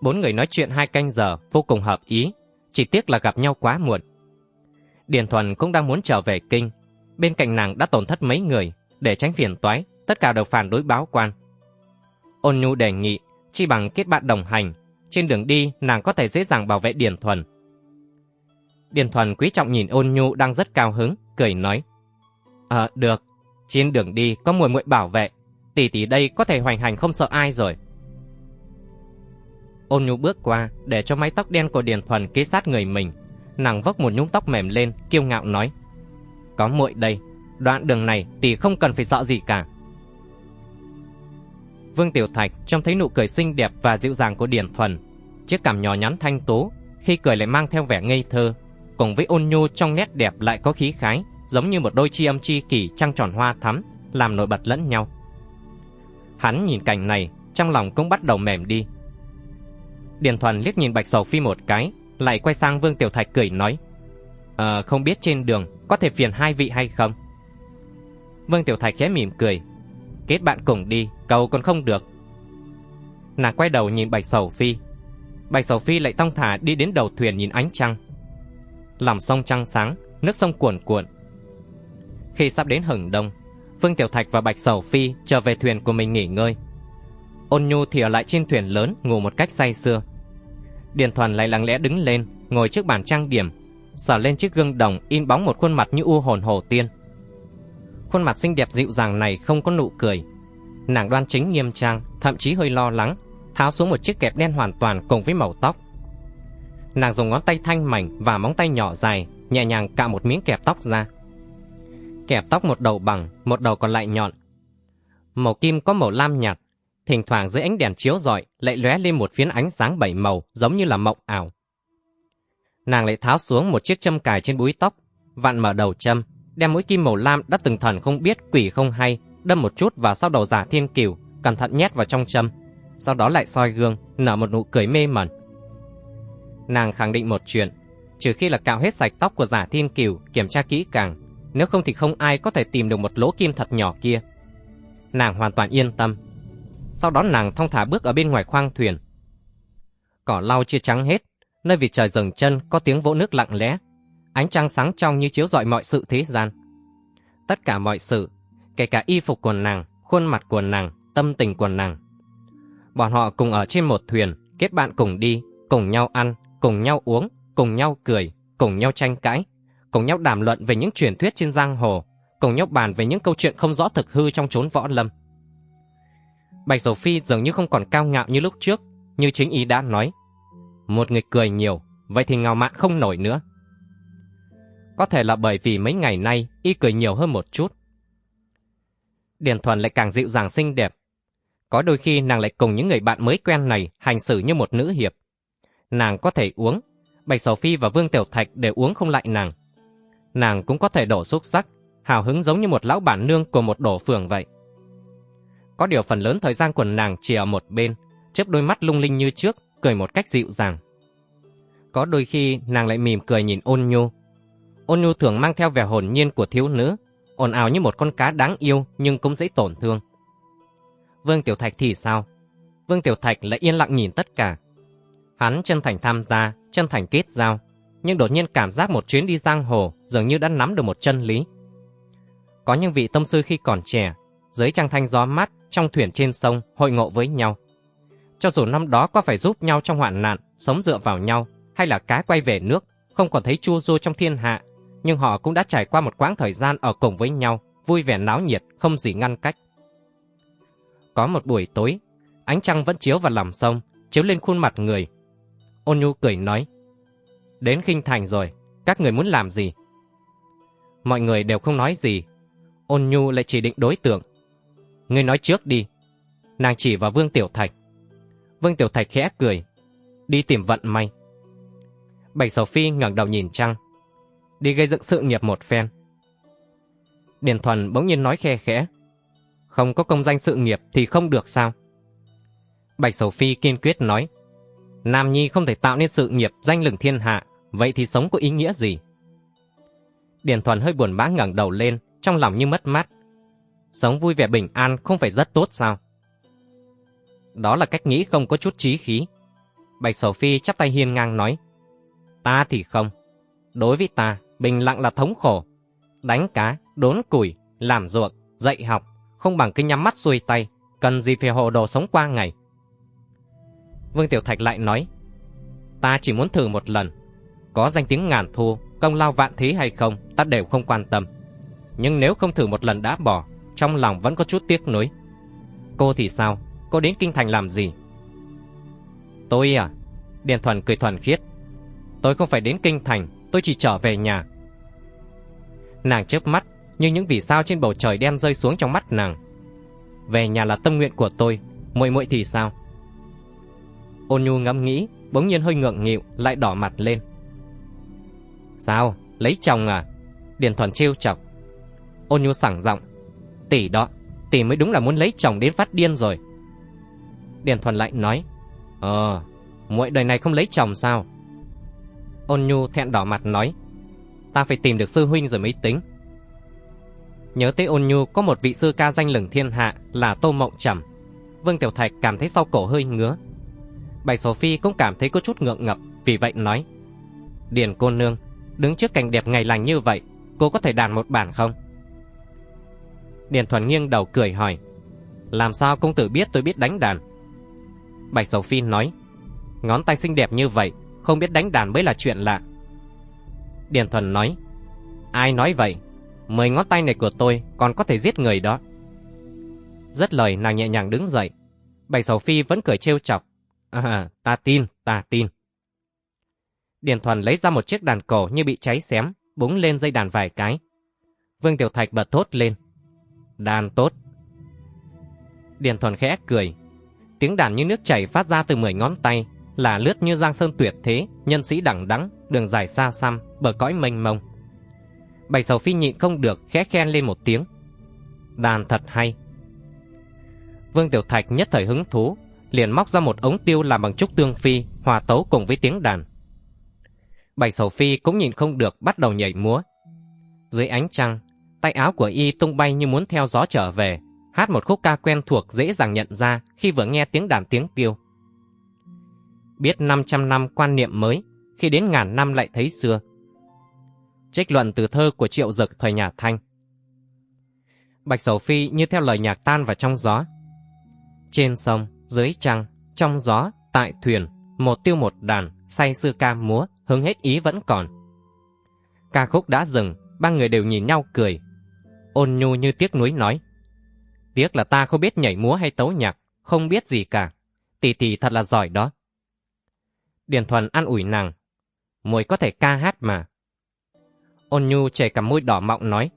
Bốn người nói chuyện hai canh giờ, vô cùng hợp ý, chỉ tiếc là gặp nhau quá muộn. Điền Thuần cũng đang muốn trở về kinh, bên cạnh nàng đã tổn thất mấy người, để tránh phiền toái, tất cả đều phản đối báo quan. Ôn Nhu đề nghị, chi bằng kết bạn đồng hành, trên đường đi nàng có thể dễ dàng bảo vệ Điền Thuần. Điền Thuần quý trọng nhìn Ôn Nhu đang rất cao hứng, cười nói: "Ờ, được, trên đường đi có muội muội bảo vệ, tỷ tỷ đây có thể hoành hành không sợ ai rồi." Ôn Nhu bước qua, để cho mái tóc đen của Điền Thuần kế sát người mình, nàng vốc một nhúng tóc mềm lên, kiêu ngạo nói: "Có muội đây, đoạn đường này tỷ không cần phải sợ gì cả." Vương Tiểu Thạch trông thấy nụ cười xinh đẹp và dịu dàng của Điền Thuần, chiếc cằm nhỏ nhắn thanh tú, khi cười lại mang theo vẻ ngây thơ, cùng với ôn nhu trong nét đẹp lại có khí khái, giống như một đôi chi âm chi kỷ trăng tròn hoa thắm, làm nổi bật lẫn nhau. Hắn nhìn cảnh này, trong lòng cũng bắt đầu mềm đi. Điền Thuần liếc nhìn Bạch Sầu Phi một cái, lại quay sang Vương Tiểu Thạch cười nói: "Ờ, không biết trên đường có thể phiền hai vị hay không?" Vương Tiểu Thạch khẽ mỉm cười, Kết bạn cùng đi, cầu còn không được. Nàng quay đầu nhìn Bạch Sầu Phi. Bạch Sầu Phi lại thong thả đi đến đầu thuyền nhìn ánh trăng. làm sông trăng sáng, nước sông cuồn cuộn. Khi sắp đến hừng đông, Vương Tiểu Thạch và Bạch Sầu Phi trở về thuyền của mình nghỉ ngơi. Ôn Nhu thì ở lại trên thuyền lớn ngủ một cách say sưa. Điền Thuần lại lặng lẽ đứng lên, ngồi trước bàn trang điểm, sờ lên chiếc gương đồng in bóng một khuôn mặt như u hồn hồ tiên khuôn mặt xinh đẹp dịu dàng này không có nụ cười. Nàng đoan chính nghiêm trang, thậm chí hơi lo lắng, tháo xuống một chiếc kẹp đen hoàn toàn cùng với màu tóc. Nàng dùng ngón tay thanh mảnh và móng tay nhỏ dài, nhẹ nhàng cạo một miếng kẹp tóc ra. Kẹp tóc một đầu bằng, một đầu còn lại nhọn. Màu kim có màu lam nhạt, thỉnh thoảng dưới ánh đèn chiếu rọi lại lóe lên một phiến ánh sáng bảy màu giống như là mộng ảo. Nàng lại tháo xuống một chiếc châm cài trên búi tóc, vặn mở đầu châm, đem mũi kim màu lam đã từng thần không biết quỷ không hay đâm một chút vào sau đầu giả thiên kiều cẩn thận nhét vào trong châm sau đó lại soi gương nở một nụ cười mê mẩn nàng khẳng định một chuyện trừ khi là cạo hết sạch tóc của giả thiên kiều kiểm tra kỹ càng nếu không thì không ai có thể tìm được một lỗ kim thật nhỏ kia nàng hoàn toàn yên tâm sau đó nàng thong thả bước ở bên ngoài khoang thuyền cỏ lau chưa trắng hết nơi vịt trời dừng chân có tiếng vỗ nước lặng lẽ ánh trăng sáng trong như chiếu rọi mọi sự thế gian. Tất cả mọi sự, kể cả y phục của nàng, khuôn mặt của nàng, tâm tình của nàng. Bọn họ cùng ở trên một thuyền, kết bạn cùng đi, cùng nhau ăn, cùng nhau uống, cùng nhau cười, cùng nhau tranh cãi, cùng nhau đàm luận về những truyền thuyết trên giang hồ, cùng nhau bàn về những câu chuyện không rõ thực hư trong chốn võ lâm. Bạch Sầu Phi dường như không còn cao ngạo như lúc trước, như chính ý đã nói. Một người cười nhiều, vậy thì ngào mạn không nổi nữa. Có thể là bởi vì mấy ngày nay y cười nhiều hơn một chút. Điền Thuần lại càng dịu dàng xinh đẹp. Có đôi khi nàng lại cùng những người bạn mới quen này hành xử như một nữ hiệp. Nàng có thể uống, Bạch Sầu Phi và Vương Tiểu Thạch đều uống không lại nàng. Nàng cũng có thể đổ xúc sắc, hào hứng giống như một lão bản nương của một đổ phường vậy. Có điều phần lớn thời gian của nàng chỉ ở một bên, chớp đôi mắt lung linh như trước, cười một cách dịu dàng. Có đôi khi nàng lại mỉm cười nhìn ôn nhu, Ôn nhu thường mang theo vẻ hồn nhiên của thiếu nữ, ồn ào như một con cá đáng yêu nhưng cũng dễ tổn thương. Vương Tiểu Thạch thì sao? Vương Tiểu Thạch lại yên lặng nhìn tất cả. Hắn chân thành tham gia, chân thành kết giao, nhưng đột nhiên cảm giác một chuyến đi giang hồ dường như đã nắm được một chân lý. Có những vị tâm sư khi còn trẻ, dưới trăng thanh gió mát trong thuyền trên sông hội ngộ với nhau. Cho dù năm đó có phải giúp nhau trong hoạn nạn, sống dựa vào nhau, hay là cá quay về nước, không còn thấy chua du trong thiên hạ, nhưng họ cũng đã trải qua một quãng thời gian ở cùng với nhau, vui vẻ náo nhiệt, không gì ngăn cách. Có một buổi tối, ánh trăng vẫn chiếu vào lòng sông, chiếu lên khuôn mặt người. Ôn nhu cười nói, đến khinh thành rồi, các người muốn làm gì? Mọi người đều không nói gì. Ôn nhu lại chỉ định đối tượng. Ngươi nói trước đi. Nàng chỉ vào Vương Tiểu Thạch. Vương Tiểu Thạch khẽ cười. Đi tìm vận may. Bạch Sầu Phi ngẩng đầu nhìn trăng. Đi gây dựng sự nghiệp một phen. Điền Thuần bỗng nhiên nói khe khẽ. Không có công danh sự nghiệp thì không được sao? Bạch Sầu Phi kiên quyết nói. Nam Nhi không thể tạo nên sự nghiệp danh lừng thiên hạ, vậy thì sống có ý nghĩa gì? Điền Thuần hơi buồn bã ngẩng đầu lên, trong lòng như mất mát. Sống vui vẻ bình an không phải rất tốt sao? Đó là cách nghĩ không có chút trí khí. Bạch Sầu Phi chắp tay hiên ngang nói. Ta thì không. Đối với ta, bình lặng là thống khổ. Đánh cá, đốn củi, làm ruộng, dạy học, không bằng cái nhắm mắt xuôi tay, cần gì phải hồ đồ sống qua ngày. Vương Tiểu Thạch lại nói, ta chỉ muốn thử một lần, có danh tiếng ngàn thu, công lao vạn thế hay không, ta đều không quan tâm. Nhưng nếu không thử một lần đã bỏ, trong lòng vẫn có chút tiếc nuối. Cô thì sao? Cô đến Kinh Thành làm gì? Tôi à? Điền Thuần cười thuần khiết. Tôi không phải đến Kinh Thành, tôi chỉ trở về nhà. Nàng chớp mắt, nhưng những vì sao trên bầu trời đen rơi xuống trong mắt nàng. Về nhà là tâm nguyện của tôi, muội muội thì sao? Ôn nhu ngẫm nghĩ, bỗng nhiên hơi ngượng nghịu, lại đỏ mặt lên. Sao? Lấy chồng à? Điền Thuần trêu chọc. Ôn nhu sảng giọng. Tỷ đó, tỷ mới đúng là muốn lấy chồng đến phát điên rồi. Điền Thuần lại nói. Ờ, muội đời này không lấy chồng sao? Ôn nhu thẹn đỏ mặt nói. Ta phải tìm được sư huynh rồi mới tính. Nhớ tới ôn nhu có một vị sư ca danh lừng thiên hạ là Tô Mộng Trầm. Vương Tiểu Thạch cảm thấy sau cổ hơi ngứa. Bạch Sổ Phi cũng cảm thấy có chút ngượng ngập, vì vậy nói. Điền cô nương, đứng trước cảnh đẹp ngày lành như vậy, cô có thể đàn một bản không? Điền Thuần nghiêng đầu cười hỏi. Làm sao công tử biết tôi biết đánh đàn? Bạch Sầu Phi nói. Ngón tay xinh đẹp như vậy, không biết đánh đàn mới là chuyện lạ. Điền Thuần nói. Ai nói vậy? Mười ngón tay này của tôi còn có thể giết người đó. Rất lời nàng nhẹ nhàng đứng dậy. Bạch Sầu Phi vẫn cười trêu chọc. À, ta tin, ta tin. Điền Thuần lấy ra một chiếc đàn cổ như bị cháy xém, búng lên dây đàn vài cái. Vương Tiểu Thạch bật thốt lên. Đàn tốt. Điền Thuần khẽ cười. Tiếng đàn như nước chảy phát ra từ mười ngón tay, là lướt như giang sơn tuyệt thế, nhân sĩ đẳng đắng, đường dài xa xăm, bờ cõi mênh mông. Bạch Sầu Phi nhịn không được, khẽ khen lên một tiếng. Đàn thật hay. Vương Tiểu Thạch nhất thời hứng thú, liền móc ra một ống tiêu làm bằng trúc tương phi, hòa tấu cùng với tiếng đàn. Bạch Sầu Phi cũng nhìn không được bắt đầu nhảy múa. Dưới ánh trăng, tay áo của y tung bay như muốn theo gió trở về, hát một khúc ca quen thuộc dễ dàng nhận ra khi vừa nghe tiếng đàn tiếng tiêu. Biết 500 năm quan niệm mới, khi đến ngàn năm lại thấy xưa. Trích luận từ thơ của Triệu Dực thời nhà Thanh. Bạch Sầu Phi như theo lời nhạc tan vào trong gió. Trên sông, dưới trăng, trong gió, tại thuyền, một tiêu một đàn, say sư ca múa, hứng hết ý vẫn còn. Ca khúc đã dừng, ba người đều nhìn nhau cười. Ôn nhu như tiếc nuối nói. Tiếc là ta không biết nhảy múa hay tấu nhạc, không biết gì cả. Tỷ tỷ thật là giỏi đó. Điền Thuần an ủi nàng. Mùi có thể ca hát mà. Ôn nhu chảy cả môi đỏ mọng nói.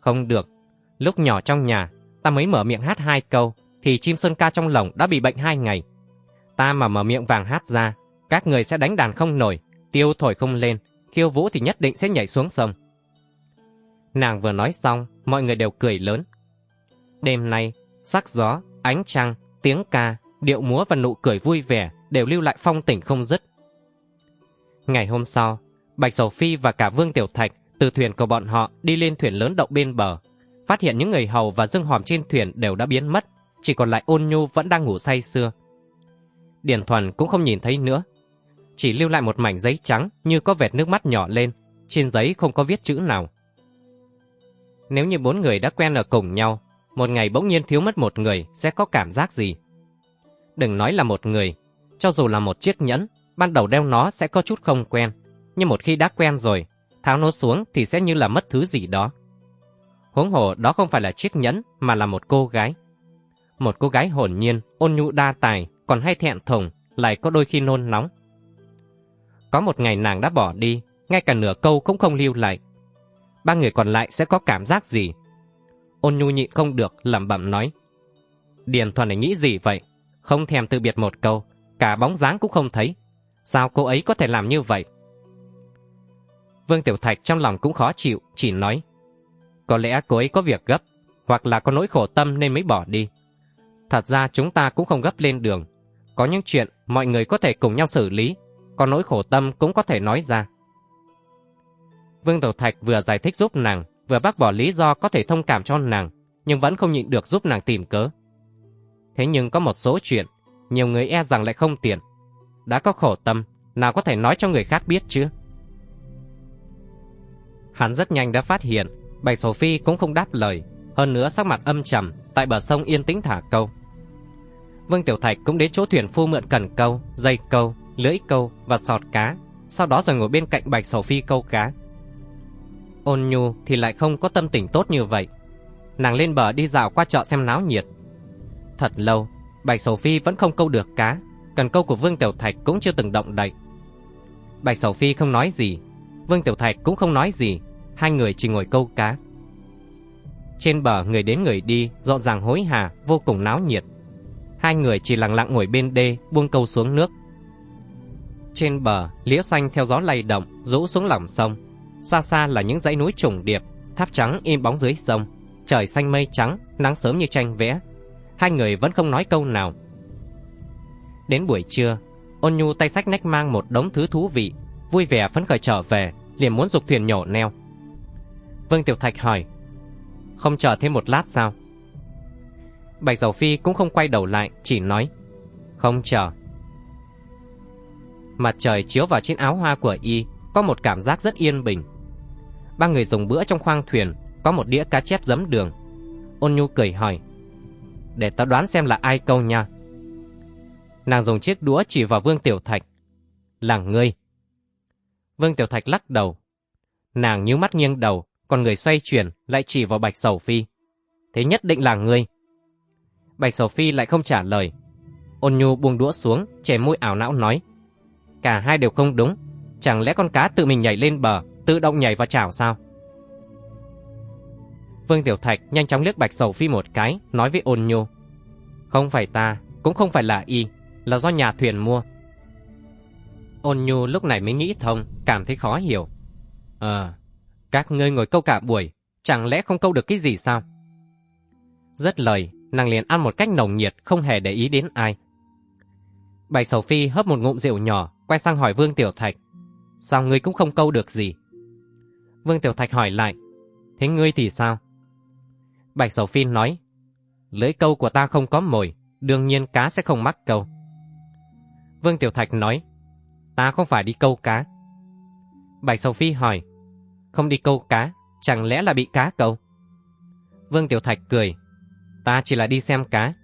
Không được, lúc nhỏ trong nhà, ta mới mở miệng hát hai câu, thì chim sơn ca trong lồng đã bị bệnh hai ngày. Ta mà mở miệng vàng hát ra, các người sẽ đánh đàn không nổi, tiêu thổi không lên, khiêu vũ thì nhất định sẽ nhảy xuống sông. Nàng vừa nói xong, mọi người đều cười lớn. Đêm nay, sắc gió, ánh trăng, tiếng ca, điệu múa và nụ cười vui vẻ đều lưu lại phong tỉnh không dứt. Ngày hôm sau, Bạch Sầu Phi và cả Vương Tiểu Thạch từ thuyền của bọn họ đi lên thuyền lớn đậu bên bờ, phát hiện những người hầu và dương hòm trên thuyền đều đã biến mất, chỉ còn lại ôn nhu vẫn đang ngủ say sưa. điển Thuần cũng không nhìn thấy nữa, chỉ lưu lại một mảnh giấy trắng như có vệt nước mắt nhỏ lên, trên giấy không có viết chữ nào. Nếu như bốn người đã quen ở cùng nhau, một ngày bỗng nhiên thiếu mất một người sẽ có cảm giác gì? Đừng nói là một người, cho dù là một chiếc nhẫn, ban đầu đeo nó sẽ có chút không quen, nhưng một khi đã quen rồi, tháo nó xuống thì sẽ như là mất thứ gì đó. Huống hồ đó không phải là chiếc nhẫn mà là một cô gái. Một cô gái hồn nhiên, ôn nhu đa tài, còn hay thẹn thùng, lại có đôi khi nôn nóng. Có một ngày nàng đã bỏ đi, ngay cả nửa câu cũng không lưu lại. Ba người còn lại sẽ có cảm giác gì? Ôn nhu nhịn không được, lẩm bẩm nói. Điền Thuần này nghĩ gì vậy? Không thèm từ biệt một câu, cả bóng dáng cũng không thấy. Sao cô ấy có thể làm như vậy? Vương Tiểu Thạch trong lòng cũng khó chịu, chỉ nói. Có lẽ cô ấy có việc gấp, hoặc là có nỗi khổ tâm nên mới bỏ đi. Thật ra chúng ta cũng không gấp lên đường. Có những chuyện mọi người có thể cùng nhau xử lý, có nỗi khổ tâm cũng có thể nói ra. Vương Tiểu Thạch vừa giải thích giúp nàng, vừa bác bỏ lý do có thể thông cảm cho nàng, nhưng vẫn không nhịn được giúp nàng tìm cớ. Thế nhưng có một số chuyện, nhiều người e rằng lại không tiện. Đã có khổ tâm, nào có thể nói cho người khác biết chứ? Hắn rất nhanh đã phát hiện, Bạch Sổ Phi cũng không đáp lời, hơn nữa sắc mặt âm trầm, tại bờ sông yên tĩnh thả câu. Vương Tiểu Thạch cũng đến chỗ thuyền phu mượn cần câu, dây câu, lưỡi câu và sọt cá, sau đó rồi ngồi bên cạnh Bạch Sầu Phi câu cá. Ôn nhu thì lại không có tâm tình tốt như vậy. Nàng lên bờ đi dạo qua chợ xem náo nhiệt. Thật lâu, Bạch Sầu Phi vẫn không câu được cá, cần câu của Vương Tiểu Thạch cũng chưa từng động đậy. Bạch Sầu Phi không nói gì, Vương Tiểu Thạch cũng không nói gì, hai người chỉ ngồi câu cá. Trên bờ người đến người đi, rộn ràng hối hả, vô cùng náo nhiệt. Hai người chỉ lặng lặng ngồi bên đê, buông câu xuống nước. Trên bờ, liễu xanh theo gió lay động, rũ xuống lòng sông. Xa xa là những dãy núi trùng điệp, tháp trắng im bóng dưới sông. Trời xanh mây trắng, nắng sớm như tranh vẽ. Hai người vẫn không nói câu nào. Đến buổi trưa, ôn nhu tay sách nách mang một đống thứ thú vị, vui vẻ phấn khởi trở về, liền muốn dục thuyền nhổ neo. Vương Tiểu Thạch hỏi, không chờ thêm một lát sao? Bạch Dầu Phi cũng không quay đầu lại, chỉ nói, không chờ. Mặt trời chiếu vào trên áo hoa của y, có một cảm giác rất yên bình. Ba người dùng bữa trong khoang thuyền, có một đĩa cá chép giấm đường. Ôn nhu cười hỏi, để tao đoán xem là ai câu nha. Nàng dùng chiếc đũa chỉ vào Vương Tiểu Thạch. Là ngươi. Vương Tiểu Thạch lắc đầu. Nàng nhíu mắt nghiêng đầu, còn người xoay chuyển lại chỉ vào Bạch Sầu Phi. Thế nhất định là ngươi. Bạch Sầu Phi lại không trả lời. Ôn nhu buông đũa xuống, chè môi ảo não nói. Cả hai đều không đúng. Chẳng lẽ con cá tự mình nhảy lên bờ, tự động nhảy vào chảo sao? Vương Tiểu Thạch nhanh chóng liếc Bạch Sầu Phi một cái, nói với ôn nhu. Không phải ta, cũng không phải là y, là do nhà thuyền mua. Ôn nhu lúc này mới nghĩ thông, cảm thấy khó hiểu. Ờ, các ngươi ngồi câu cả buổi, chẳng lẽ không câu được cái gì sao? Rất lời, nàng liền ăn một cách nồng nhiệt, không hề để ý đến ai. Bạch Sầu Phi hấp một ngụm rượu nhỏ, quay sang hỏi Vương Tiểu Thạch. Sao ngươi cũng không câu được gì? Vương Tiểu Thạch hỏi lại. Thế ngươi thì sao? Bạch Sầu Phi nói. Lưỡi câu của ta không có mồi, đương nhiên cá sẽ không mắc câu. Vương Tiểu Thạch nói. Ta không phải đi câu cá. Bạch Sầu Phi hỏi. Không đi câu cá, chẳng lẽ là bị cá câu? Vương Tiểu Thạch cười. Ta chỉ là đi xem cá.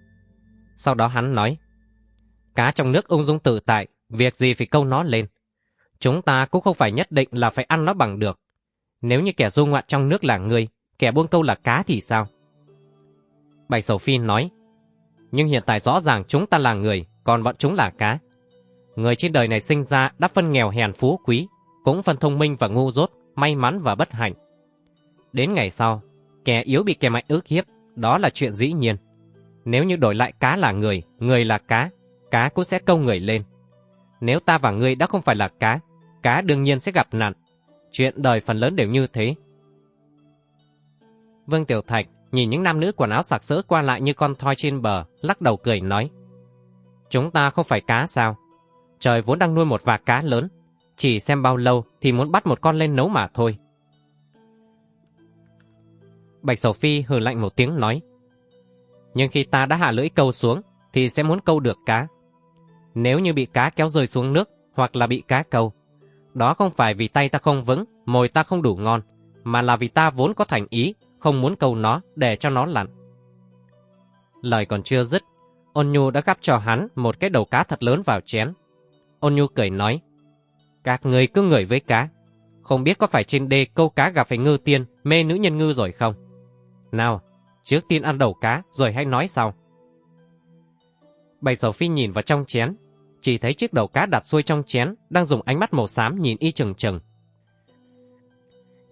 Sau đó hắn nói. Cá trong nước ung dung tự tại, việc gì phải câu nó lên. Chúng ta cũng không phải nhất định là phải ăn nó bằng được. Nếu như kẻ du ngoạn trong nước là người, kẻ buông câu là cá thì sao? Bạch Sầu Phi nói, nhưng hiện tại rõ ràng chúng ta là người, còn bọn chúng là cá. Người trên đời này sinh ra đã phân nghèo hèn phú quý, cũng phân thông minh và ngu dốt, may mắn và bất hạnh. Đến ngày sau, kẻ yếu bị kẻ mạnh ước hiếp, đó là chuyện dĩ nhiên. Nếu như đổi lại cá là người, người là cá, cá cũng sẽ câu người lên. Nếu ta và ngươi đã không phải là cá, cá đương nhiên sẽ gặp nạn. Chuyện đời phần lớn đều như thế. Vương Tiểu Thạch nhìn những nam nữ quần áo sặc sỡ qua lại như con thoi trên bờ, lắc đầu cười nói. Chúng ta không phải cá sao? Trời vốn đang nuôi một vạc cá lớn, chỉ xem bao lâu thì muốn bắt một con lên nấu mà thôi. Bạch Sầu Phi hừ lạnh một tiếng nói. Nhưng khi ta đã hạ lưỡi câu xuống, thì sẽ muốn câu được cá. Nếu như bị cá kéo rơi xuống nước, hoặc là bị cá câu, đó không phải vì tay ta không vững, mồi ta không đủ ngon, mà là vì ta vốn có thành ý, không muốn câu nó để cho nó lặn. Lời còn chưa dứt, ôn nhu đã gắp cho hắn một cái đầu cá thật lớn vào chén. Ôn nhu cười nói, các người cứ ngửi với cá, không biết có phải trên đê câu cá gặp phải ngư tiên mê nữ nhân ngư rồi không? Nào, trước tiên ăn đầu cá rồi hãy nói sau. Bạch Sầu Phi nhìn vào trong chén, chỉ thấy chiếc đầu cá đặt xuôi trong chén đang dùng ánh mắt màu xám nhìn y chừng chừng.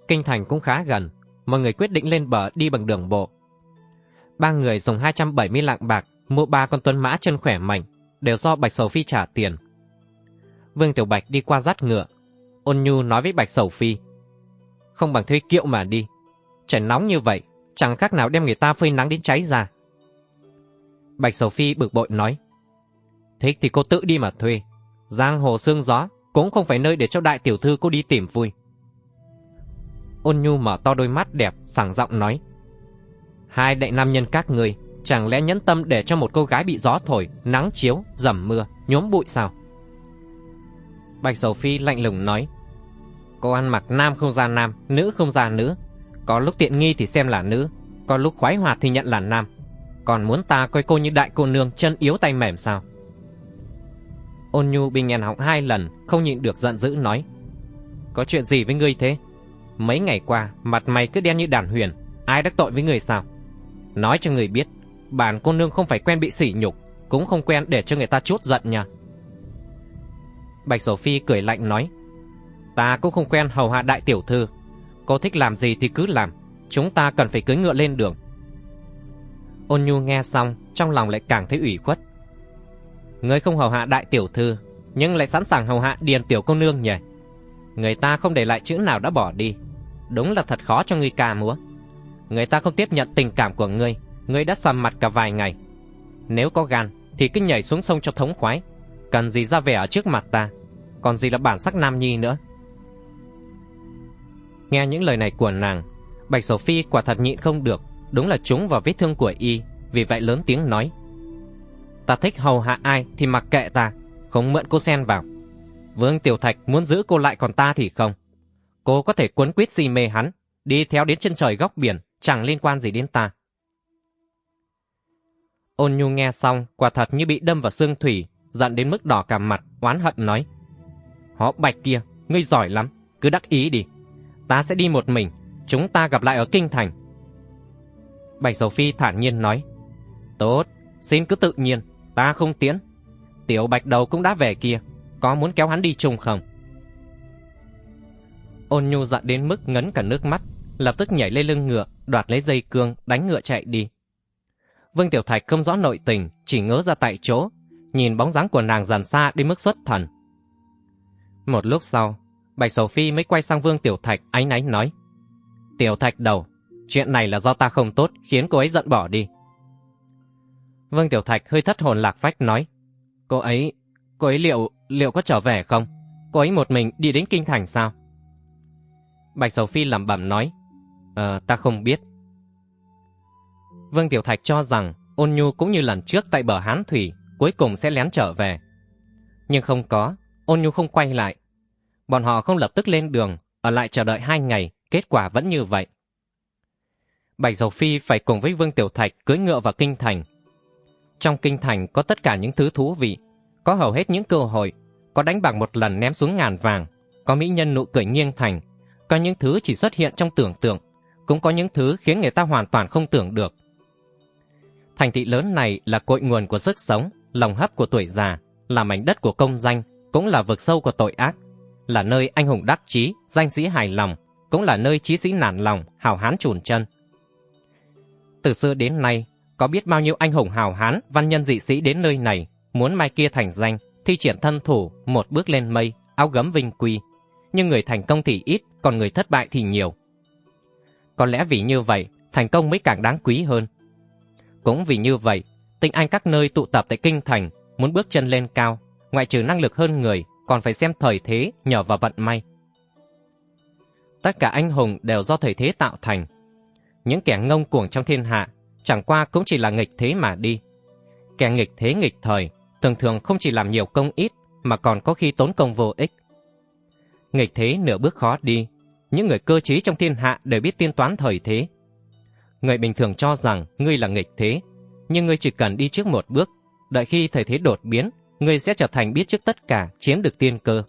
Kinh thành cũng khá gần, mọi người quyết định lên bờ đi bằng đường bộ. Ba người dùng 270 lạng bạc mua ba con tuấn mã chân khỏe mạnh, đều do Bạch Sầu Phi trả tiền. Vương Tiểu Bạch đi qua dắt ngựa, ôn nhu nói với Bạch Sầu Phi. Không bằng thuê kiệu mà đi, trời nóng như vậy, chẳng khác nào đem người ta phơi nắng đến cháy ra. Bạch Sầu Phi bực bội nói. Thích thì cô tự đi mà thuê, giang hồ sương gió cũng không phải nơi để cho đại tiểu thư cô đi tìm vui. Ôn nhu mở to đôi mắt đẹp, sảng giọng nói. Hai đại nam nhân các người, chẳng lẽ nhẫn tâm để cho một cô gái bị gió thổi, nắng chiếu, dầm mưa, nhốm bụi sao? Bạch Sầu Phi lạnh lùng nói. Cô ăn mặc nam không ra nam, nữ không ra nữ. Có lúc tiện nghi thì xem là nữ, có lúc khoái hoạt thì nhận là nam. Còn muốn ta coi cô như đại cô nương chân yếu tay mềm sao? Ôn nhu bị nghẹn họng hai lần, không nhịn được giận dữ nói. Có chuyện gì với ngươi thế? Mấy ngày qua, mặt mày cứ đen như đàn huyền, ai đắc tội với người sao? Nói cho người biết, bản cô nương không phải quen bị sỉ nhục, cũng không quen để cho người ta chút giận nha. Bạch Sổ Phi cười lạnh nói, ta cũng không quen hầu hạ đại tiểu thư. Cô thích làm gì thì cứ làm, chúng ta cần phải cưới ngựa lên đường. Ôn nhu nghe xong, trong lòng lại càng thấy ủy khuất. Ngươi không hầu hạ đại tiểu thư, nhưng lại sẵn sàng hầu hạ điền tiểu cô nương nhỉ? Người ta không để lại chữ nào đã bỏ đi. Đúng là thật khó cho ngươi ca múa. Người ta không tiếp nhận tình cảm của ngươi, ngươi đã sầm mặt cả vài ngày. Nếu có gan, thì cứ nhảy xuống sông cho thống khoái. Cần gì ra vẻ ở trước mặt ta, còn gì là bản sắc nam nhi nữa. Nghe những lời này của nàng, Bạch Sổ Phi quả thật nhịn không được, đúng là trúng vào vết thương của y, vì vậy lớn tiếng nói. Ta thích hầu hạ ai thì mặc kệ ta, không mượn cô sen vào. Vương Tiểu Thạch muốn giữ cô lại còn ta thì không. Cô có thể quấn quýt si mê hắn, đi theo đến chân trời góc biển, chẳng liên quan gì đến ta. Ôn nhu nghe xong, quả thật như bị đâm vào xương thủy, giận đến mức đỏ cả mặt, oán hận nói. Họ bạch kia, ngươi giỏi lắm, cứ đắc ý đi. Ta sẽ đi một mình, chúng ta gặp lại ở Kinh Thành. Bạch Sầu Phi thản nhiên nói. Tốt, xin cứ tự nhiên, ta không tiến. Tiểu bạch đầu cũng đã về kia, có muốn kéo hắn đi chung không? Ôn nhu giận đến mức ngấn cả nước mắt, lập tức nhảy lên lưng ngựa, đoạt lấy dây cương, đánh ngựa chạy đi. Vương Tiểu Thạch không rõ nội tình, chỉ ngớ ra tại chỗ, nhìn bóng dáng của nàng dần xa đến mức xuất thần. Một lúc sau, Bạch Sầu Phi mới quay sang Vương Tiểu Thạch ánh náy nói. Tiểu Thạch đầu, chuyện này là do ta không tốt, khiến cô ấy giận bỏ đi. Vương Tiểu Thạch hơi thất hồn lạc phách nói. Cô ấy, cô ấy liệu, liệu có trở về không? Cô ấy một mình đi đến Kinh Thành sao? Bạch Sầu Phi lẩm bẩm nói. Ờ, ta không biết. Vương Tiểu Thạch cho rằng ôn nhu cũng như lần trước tại bờ Hán Thủy cuối cùng sẽ lén trở về. Nhưng không có, ôn nhu không quay lại. Bọn họ không lập tức lên đường, ở lại chờ đợi hai ngày, kết quả vẫn như vậy. Bạch Dầu Phi phải cùng với Vương Tiểu Thạch cưỡi ngựa vào kinh thành. Trong kinh thành có tất cả những thứ thú vị, có hầu hết những cơ hội, có đánh bạc một lần ném xuống ngàn vàng, có mỹ nhân nụ cười nghiêng thành, có những thứ chỉ xuất hiện trong tưởng tượng, cũng có những thứ khiến người ta hoàn toàn không tưởng được. Thành thị lớn này là cội nguồn của sức sống, lòng hấp của tuổi già, là mảnh đất của công danh, cũng là vực sâu của tội ác, là nơi anh hùng đắc chí, danh sĩ hài lòng, cũng là nơi chí sĩ nản lòng, hào hán chùn chân. Từ xưa đến nay, có biết bao nhiêu anh hùng hào hán, văn nhân dị sĩ đến nơi này, muốn mai kia thành danh, thi triển thân thủ, một bước lên mây, áo gấm vinh quy. Nhưng người thành công thì ít, còn người thất bại thì nhiều. Có lẽ vì như vậy, thành công mới càng đáng quý hơn. Cũng vì như vậy, tinh anh các nơi tụ tập tại kinh thành, muốn bước chân lên cao, ngoại trừ năng lực hơn người, còn phải xem thời thế nhờ vào vận may. Tất cả anh hùng đều do thời thế tạo thành. Những kẻ ngông cuồng trong thiên hạ, chẳng qua cũng chỉ là nghịch thế mà đi. Kẻ nghịch thế nghịch thời, thường thường không chỉ làm nhiều công ít, mà còn có khi tốn công vô ích. Nghịch thế nửa bước khó đi, những người cơ trí trong thiên hạ đều biết tiên toán thời thế. Người bình thường cho rằng ngươi là nghịch thế, nhưng ngươi chỉ cần đi trước một bước, đợi khi thời thế đột biến, ngươi sẽ trở thành biết trước tất cả, chiếm được tiên cơ.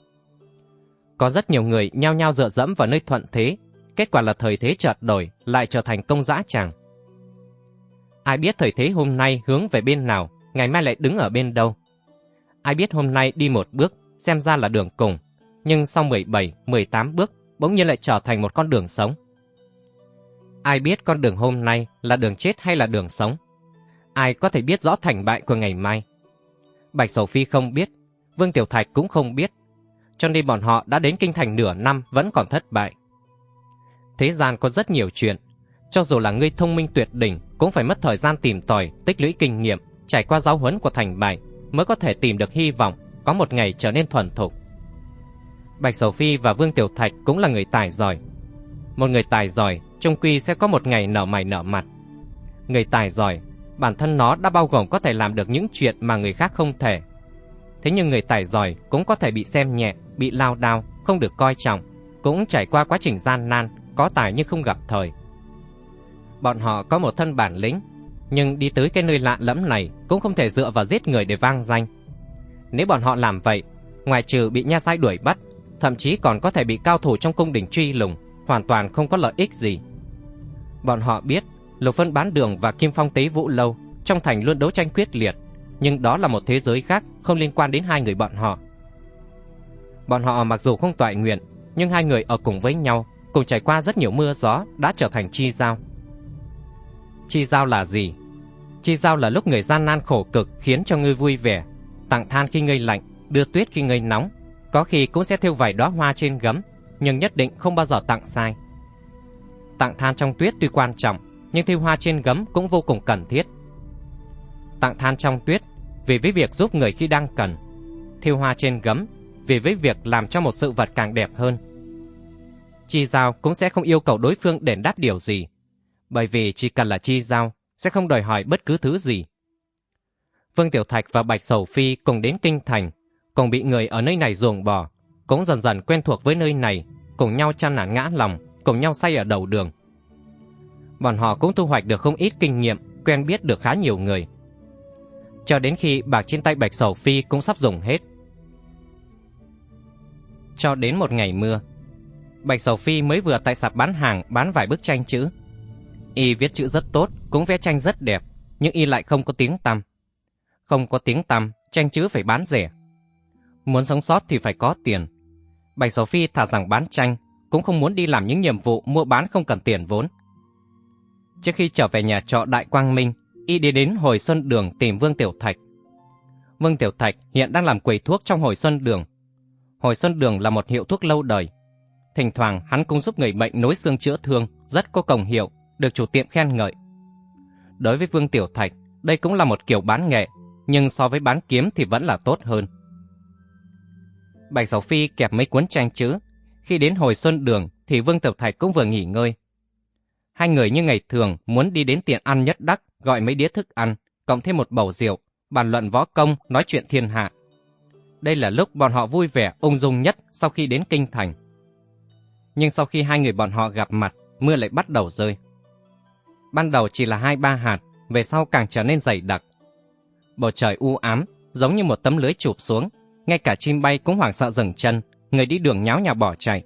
Có rất nhiều người nhao nhao dựa dẫm vào nơi thuận thế, kết quả là thời thế chợt đổi, lại trở thành công dã tràng. Ai biết thời thế hôm nay hướng về bên nào, ngày mai lại đứng ở bên đâu. Ai biết hôm nay đi một bước, xem ra là đường cùng, nhưng sau 17, 18 bước, bỗng nhiên lại trở thành một con đường sống. Ai biết con đường hôm nay là đường chết hay là đường sống? Ai có thể biết rõ thành bại của ngày mai? Bạch Sầu Phi không biết, Vương Tiểu Thạch cũng không biết, cho nên bọn họ đã đến kinh thành nửa năm vẫn còn thất bại. Thế gian có rất nhiều chuyện, cho dù là ngươi thông minh tuyệt đỉnh cũng phải mất thời gian tìm tòi, tích lũy kinh nghiệm, trải qua giáo huấn của thành bại mới có thể tìm được hy vọng có một ngày trở nên thuần thục. Bạch Sầu Phi và Vương Tiểu Thạch cũng là người tài giỏi. Một người tài giỏi, trung quy sẽ có một ngày nở mày nở mặt. Người tài giỏi, bản thân nó đã bao gồm có thể làm được những chuyện mà người khác không thể. Thế nhưng người tài giỏi cũng có thể bị xem nhẹ, bị lao đao, không được coi trọng, cũng trải qua quá trình gian nan, có tài nhưng không gặp thời. Bọn họ có một thân bản lĩnh, nhưng đi tới cái nơi lạ lẫm này cũng không thể dựa vào giết người để vang danh. Nếu bọn họ làm vậy, ngoài trừ bị nha sai đuổi bắt, thậm chí còn có thể bị cao thủ trong cung đình truy lùng, hoàn toàn không có lợi ích gì. Bọn họ biết, Lục Vân bán đường và Kim Phong tế vũ lâu trong thành luôn đấu tranh quyết liệt, nhưng đó là một thế giới khác không liên quan đến hai người bọn họ. Bọn họ mặc dù không toại nguyện, nhưng hai người ở cùng với nhau, cùng trải qua rất nhiều mưa gió đã trở thành chi giao. Chi giao là gì? Chi giao là lúc người gian nan khổ cực khiến cho ngươi vui vẻ, tặng than khi ngươi lạnh, đưa tuyết khi ngươi nóng, có khi cũng sẽ thêu vài đóa hoa trên gấm, nhưng nhất định không bao giờ tặng sai. Tặng than trong tuyết tuy quan trọng, nhưng thiêu hoa trên gấm cũng vô cùng cần thiết. Tặng than trong tuyết vì với việc giúp người khi đang cần, Thiêu hoa trên gấm vì với việc làm cho một sự vật càng đẹp hơn. Chi giao cũng sẽ không yêu cầu đối phương đền đáp điều gì, bởi vì chỉ cần là chi giao sẽ không đòi hỏi bất cứ thứ gì. Vương Tiểu Thạch và Bạch Sầu Phi cùng đến Kinh Thành, cùng bị người ở nơi này ruồng bỏ, cũng dần dần quen thuộc với nơi này, cùng nhau chăn nản ngã lòng, cùng nhau say ở đầu đường. Bọn họ cũng thu hoạch được không ít kinh nghiệm, quen biết được khá nhiều người. Cho đến khi bạc trên tay Bạch Sầu Phi cũng sắp dùng hết. Cho đến một ngày mưa, Bạch Sầu Phi mới vừa tại sạp bán hàng bán vài bức tranh chữ. Y viết chữ rất tốt, cũng vẽ tranh rất đẹp, nhưng Y lại không có tiếng tăm. Không có tiếng tăm, tranh chữ phải bán rẻ. Muốn sống sót thì phải có tiền. Bạch Sầu Phi thả rằng bán tranh, cũng không muốn đi làm những nhiệm vụ mua bán không cần tiền vốn. Trước khi trở về nhà trọ Đại Quang Minh, y đi đến Hồi Xuân Đường tìm Vương Tiểu Thạch. Vương Tiểu Thạch hiện đang làm quầy thuốc trong Hồi Xuân Đường. Hồi Xuân Đường là một hiệu thuốc lâu đời. Thỉnh thoảng hắn cũng giúp người bệnh nối xương chữa thương, rất có công hiệu, được chủ tiệm khen ngợi. Đối với Vương Tiểu Thạch, đây cũng là một kiểu bán nghệ, nhưng so với bán kiếm thì vẫn là tốt hơn. Bạch Sầu Phi kẹp mấy cuốn tranh chữ. Khi đến hồi xuân đường thì Vương Tiểu Thạch cũng vừa nghỉ ngơi. Hai người như ngày thường muốn đi đến tiện ăn nhất đắc, gọi mấy đĩa thức ăn, cộng thêm một bầu rượu, bàn luận võ công, nói chuyện thiên hạ. Đây là lúc bọn họ vui vẻ, ung dung nhất sau khi đến kinh thành. Nhưng sau khi hai người bọn họ gặp mặt, mưa lại bắt đầu rơi. Ban đầu chỉ là hai ba hạt, về sau càng trở nên dày đặc. Bầu trời u ám, giống như một tấm lưới chụp xuống, ngay cả chim bay cũng hoảng sợ dừng chân, người đi đường nháo nhào bỏ chạy.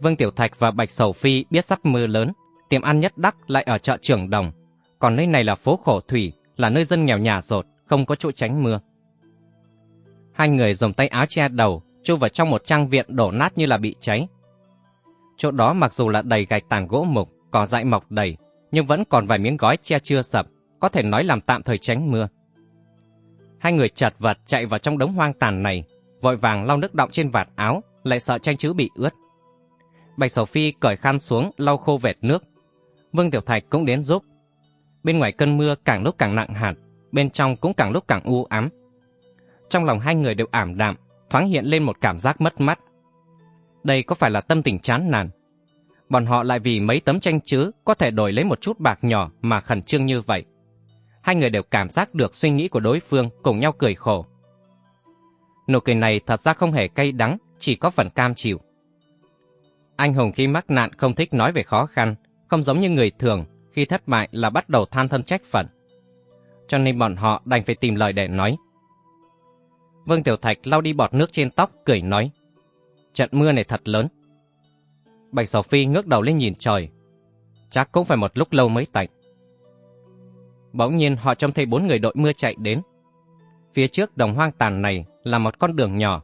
Vương Tiểu Thạch và Bạch Sầu Phi biết sắp mưa lớn, tiệm ăn nhất đắc lại ở chợ Trường Đồng, còn nơi này là phố khổ thủy, là nơi dân nghèo nhà rột, không có chỗ tránh mưa. Hai người dùng tay áo che đầu, chui vào trong một trang viện đổ nát như là bị cháy. Chỗ đó mặc dù là đầy gạch tàn gỗ mục, cỏ dại mọc đầy, nhưng vẫn còn vài miếng gói che chưa sập, có thể nói làm tạm thời tránh mưa. Hai người chật vật chạy vào trong đống hoang tàn này, vội vàng lau nước đọng trên vạt áo, lại sợ tranh chữ bị ướt. Bạch Sầu Phi cởi khăn xuống lau khô vệt nước. Vương Tiểu Thạch cũng đến giúp. Bên ngoài cơn mưa càng lúc càng nặng hạt, bên trong cũng càng lúc càng u ám. Trong lòng hai người đều ảm đạm, thoáng hiện lên một cảm giác mất mát. Đây có phải là tâm tình chán nản? Bọn họ lại vì mấy tấm tranh chứ có thể đổi lấy một chút bạc nhỏ mà khẩn trương như vậy hai người đều cảm giác được suy nghĩ của đối phương cùng nhau cười khổ. Nụ cười này thật ra không hề cay đắng, chỉ có phần cam chịu. Anh hùng khi mắc nạn không thích nói về khó khăn, không giống như người thường, khi thất bại là bắt đầu than thân trách phận. cho nên bọn họ đành phải tìm lời để nói. Vương Tiểu Thạch lau đi bọt nước trên tóc, cười nói. Trận mưa này thật lớn. Bạch Sầu Phi ngước đầu lên nhìn trời. Chắc cũng phải một lúc lâu mới tạnh. Bỗng nhiên họ trông thấy bốn người đội mưa chạy đến. Phía trước đồng hoang tàn này là một con đường nhỏ.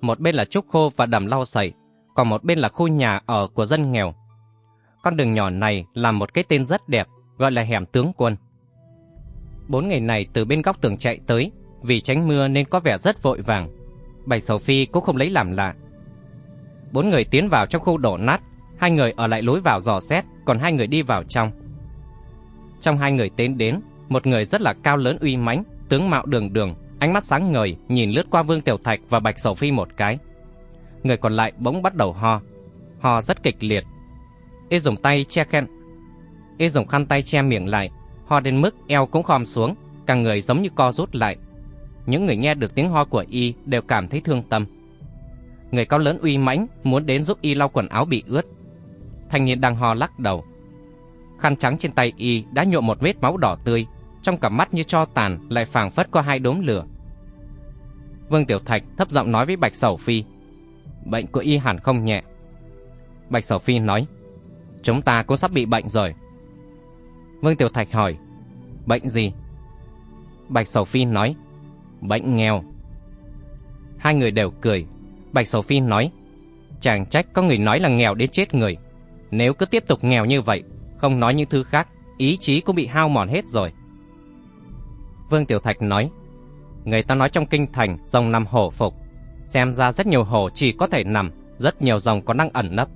Một bên là trúc khô và đầm lau sậy, còn một bên là khu nhà ở của dân nghèo. Con đường nhỏ này là một cái tên rất đẹp, gọi là hẻm tướng quân. Bốn người này từ bên góc tường chạy tới, vì tránh mưa nên có vẻ rất vội vàng. Bạch Sầu Phi cũng không lấy làm lạ. Bốn người tiến vào trong khu đổ nát, hai người ở lại lối vào dò xét, còn hai người đi vào trong. Trong hai người tiến đến, một người rất là cao lớn uy mãnh, tướng mạo đường đường, ánh mắt sáng ngời, nhìn lướt qua Vương Tiểu Thạch và Bạch Sầu Phi một cái. Người còn lại bỗng bắt đầu ho, ho rất kịch liệt. Y dùng tay che khen, Y dùng khăn tay che miệng lại, ho đến mức eo cũng khom xuống, cả người giống như co rút lại. Những người nghe được tiếng ho của Y đều cảm thấy thương tâm. Người cao lớn uy mãnh muốn đến giúp Y lau quần áo bị ướt. Thanh niên đang ho lắc đầu. Khăn trắng trên tay Y đã nhuộm một vết máu đỏ tươi, trong cặp mắt như cho tàn lại phảng phất qua hai đốm lửa. Vương Tiểu Thạch thấp giọng nói với Bạch Sầu Phi. Bệnh của Y hẳn không nhẹ. Bạch Sầu Phi nói, chúng ta cũng sắp bị bệnh rồi. Vương Tiểu Thạch hỏi, bệnh gì? Bạch Sầu Phi nói, bệnh nghèo. Hai người đều cười. Bạch Sầu Phi nói, chàng trách có người nói là nghèo đến chết người. Nếu cứ tiếp tục nghèo như vậy, không nói những thứ khác, ý chí cũng bị hao mòn hết rồi. Vương Tiểu Thạch nói, người ta nói trong kinh thành dòng nằm hổ phục, xem ra rất nhiều hổ chỉ có thể nằm, rất nhiều dòng có năng ẩn nấp.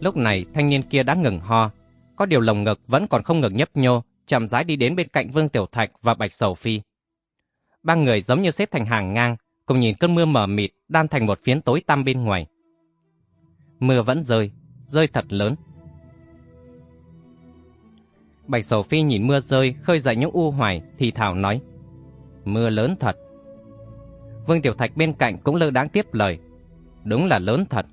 Lúc này thanh niên kia đã ngừng ho, có điều lồng ngực vẫn còn không ngừng nhấp nhô, chậm rãi đi đến bên cạnh Vương Tiểu Thạch và Bạch Sầu Phi. Ba người giống như xếp thành hàng ngang, cùng nhìn cơn mưa mờ mịt đan thành một phiến tối tăm bên ngoài. Mưa vẫn rơi, rơi thật lớn. Bạch Sầu Phi nhìn mưa rơi khơi dậy những u hoài thì thảo nói Mưa lớn thật Vương Tiểu Thạch bên cạnh cũng lơ đáng tiếp lời Đúng là lớn thật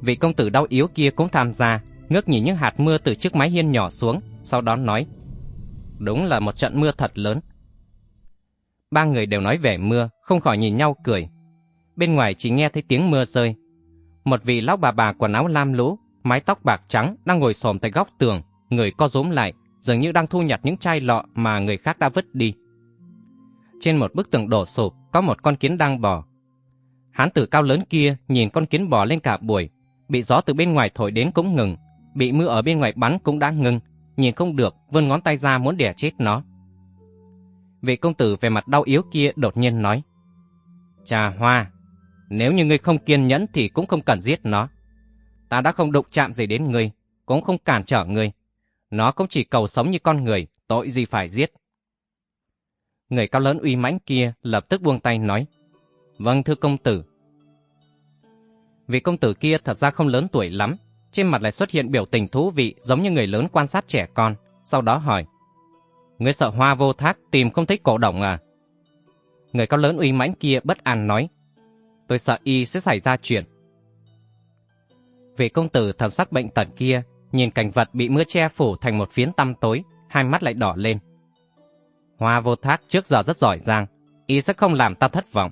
Vị công tử đau yếu kia cũng tham gia ngước nhìn những hạt mưa từ chiếc mái hiên nhỏ xuống, sau đó nói, đúng là một trận mưa thật lớn. Ba người đều nói về mưa, không khỏi nhìn nhau cười. Bên ngoài chỉ nghe thấy tiếng mưa rơi. Một vị lão bà bà quần áo lam lũ, mái tóc bạc trắng đang ngồi xổm tại góc tường, người co rúm lại, dường như đang thu nhặt những chai lọ mà người khác đã vứt đi. Trên một bức tường đổ sụp có một con kiến đang bò. Hán tử cao lớn kia nhìn con kiến bò lên cả buổi, bị gió từ bên ngoài thổi đến cũng ngừng, bị mưa ở bên ngoài bắn cũng đã ngừng nhìn không được, vươn ngón tay ra muốn đẻ chết nó. Vị công tử về mặt đau yếu kia đột nhiên nói, Trà hoa, nếu như ngươi không kiên nhẫn thì cũng không cần giết nó. Ta đã không đụng chạm gì đến ngươi, cũng không cản trở ngươi. Nó cũng chỉ cầu sống như con người, tội gì phải giết. Người cao lớn uy mãnh kia lập tức buông tay nói, Vâng thưa công tử. Vị công tử kia thật ra không lớn tuổi lắm, trên mặt lại xuất hiện biểu tình thú vị giống như người lớn quan sát trẻ con, sau đó hỏi. Ngươi sợ hoa vô thác tìm không thấy cổ đồng à? Người cao lớn uy mãnh kia bất an nói. Tôi sợ y sẽ xảy ra chuyện. Vị công tử thần sắc bệnh tật kia, nhìn cảnh vật bị mưa che phủ thành một phiến tăm tối, hai mắt lại đỏ lên. Hoa vô thác trước giờ rất giỏi giang, y sẽ không làm ta thất vọng.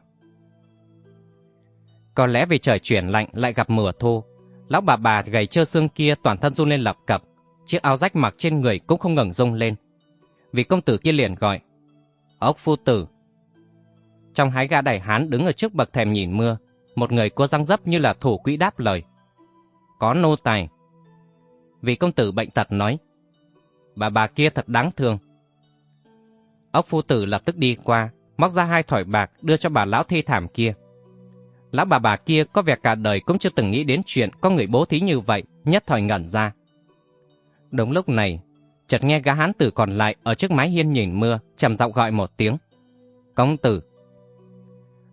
Có lẽ vì trời chuyển lạnh lại gặp mùa thu, Lão bà bà gầy trơ xương kia toàn thân run lên lập cập, chiếc áo rách mặc trên người cũng không ngừng rung lên. Vị công tử kia liền gọi, ốc phu tử. Trong hái gã đại hán đứng ở trước bậc thềm nhìn mưa, một người có răng dấp như là thủ quỹ đáp lời. Có nô tài. Vị công tử bệnh tật nói, bà bà kia thật đáng thương. Ốc phu tử lập tức đi qua, móc ra hai thỏi bạc đưa cho bà lão thê thảm kia. Lão bà bà kia có vẻ cả đời cũng chưa từng nghĩ đến chuyện có người bố thí như vậy, nhất thời ngẩn ra. Đúng lúc này, chợt nghe gã hán tử còn lại ở trước mái hiên nhìn mưa, trầm giọng gọi một tiếng. Công tử.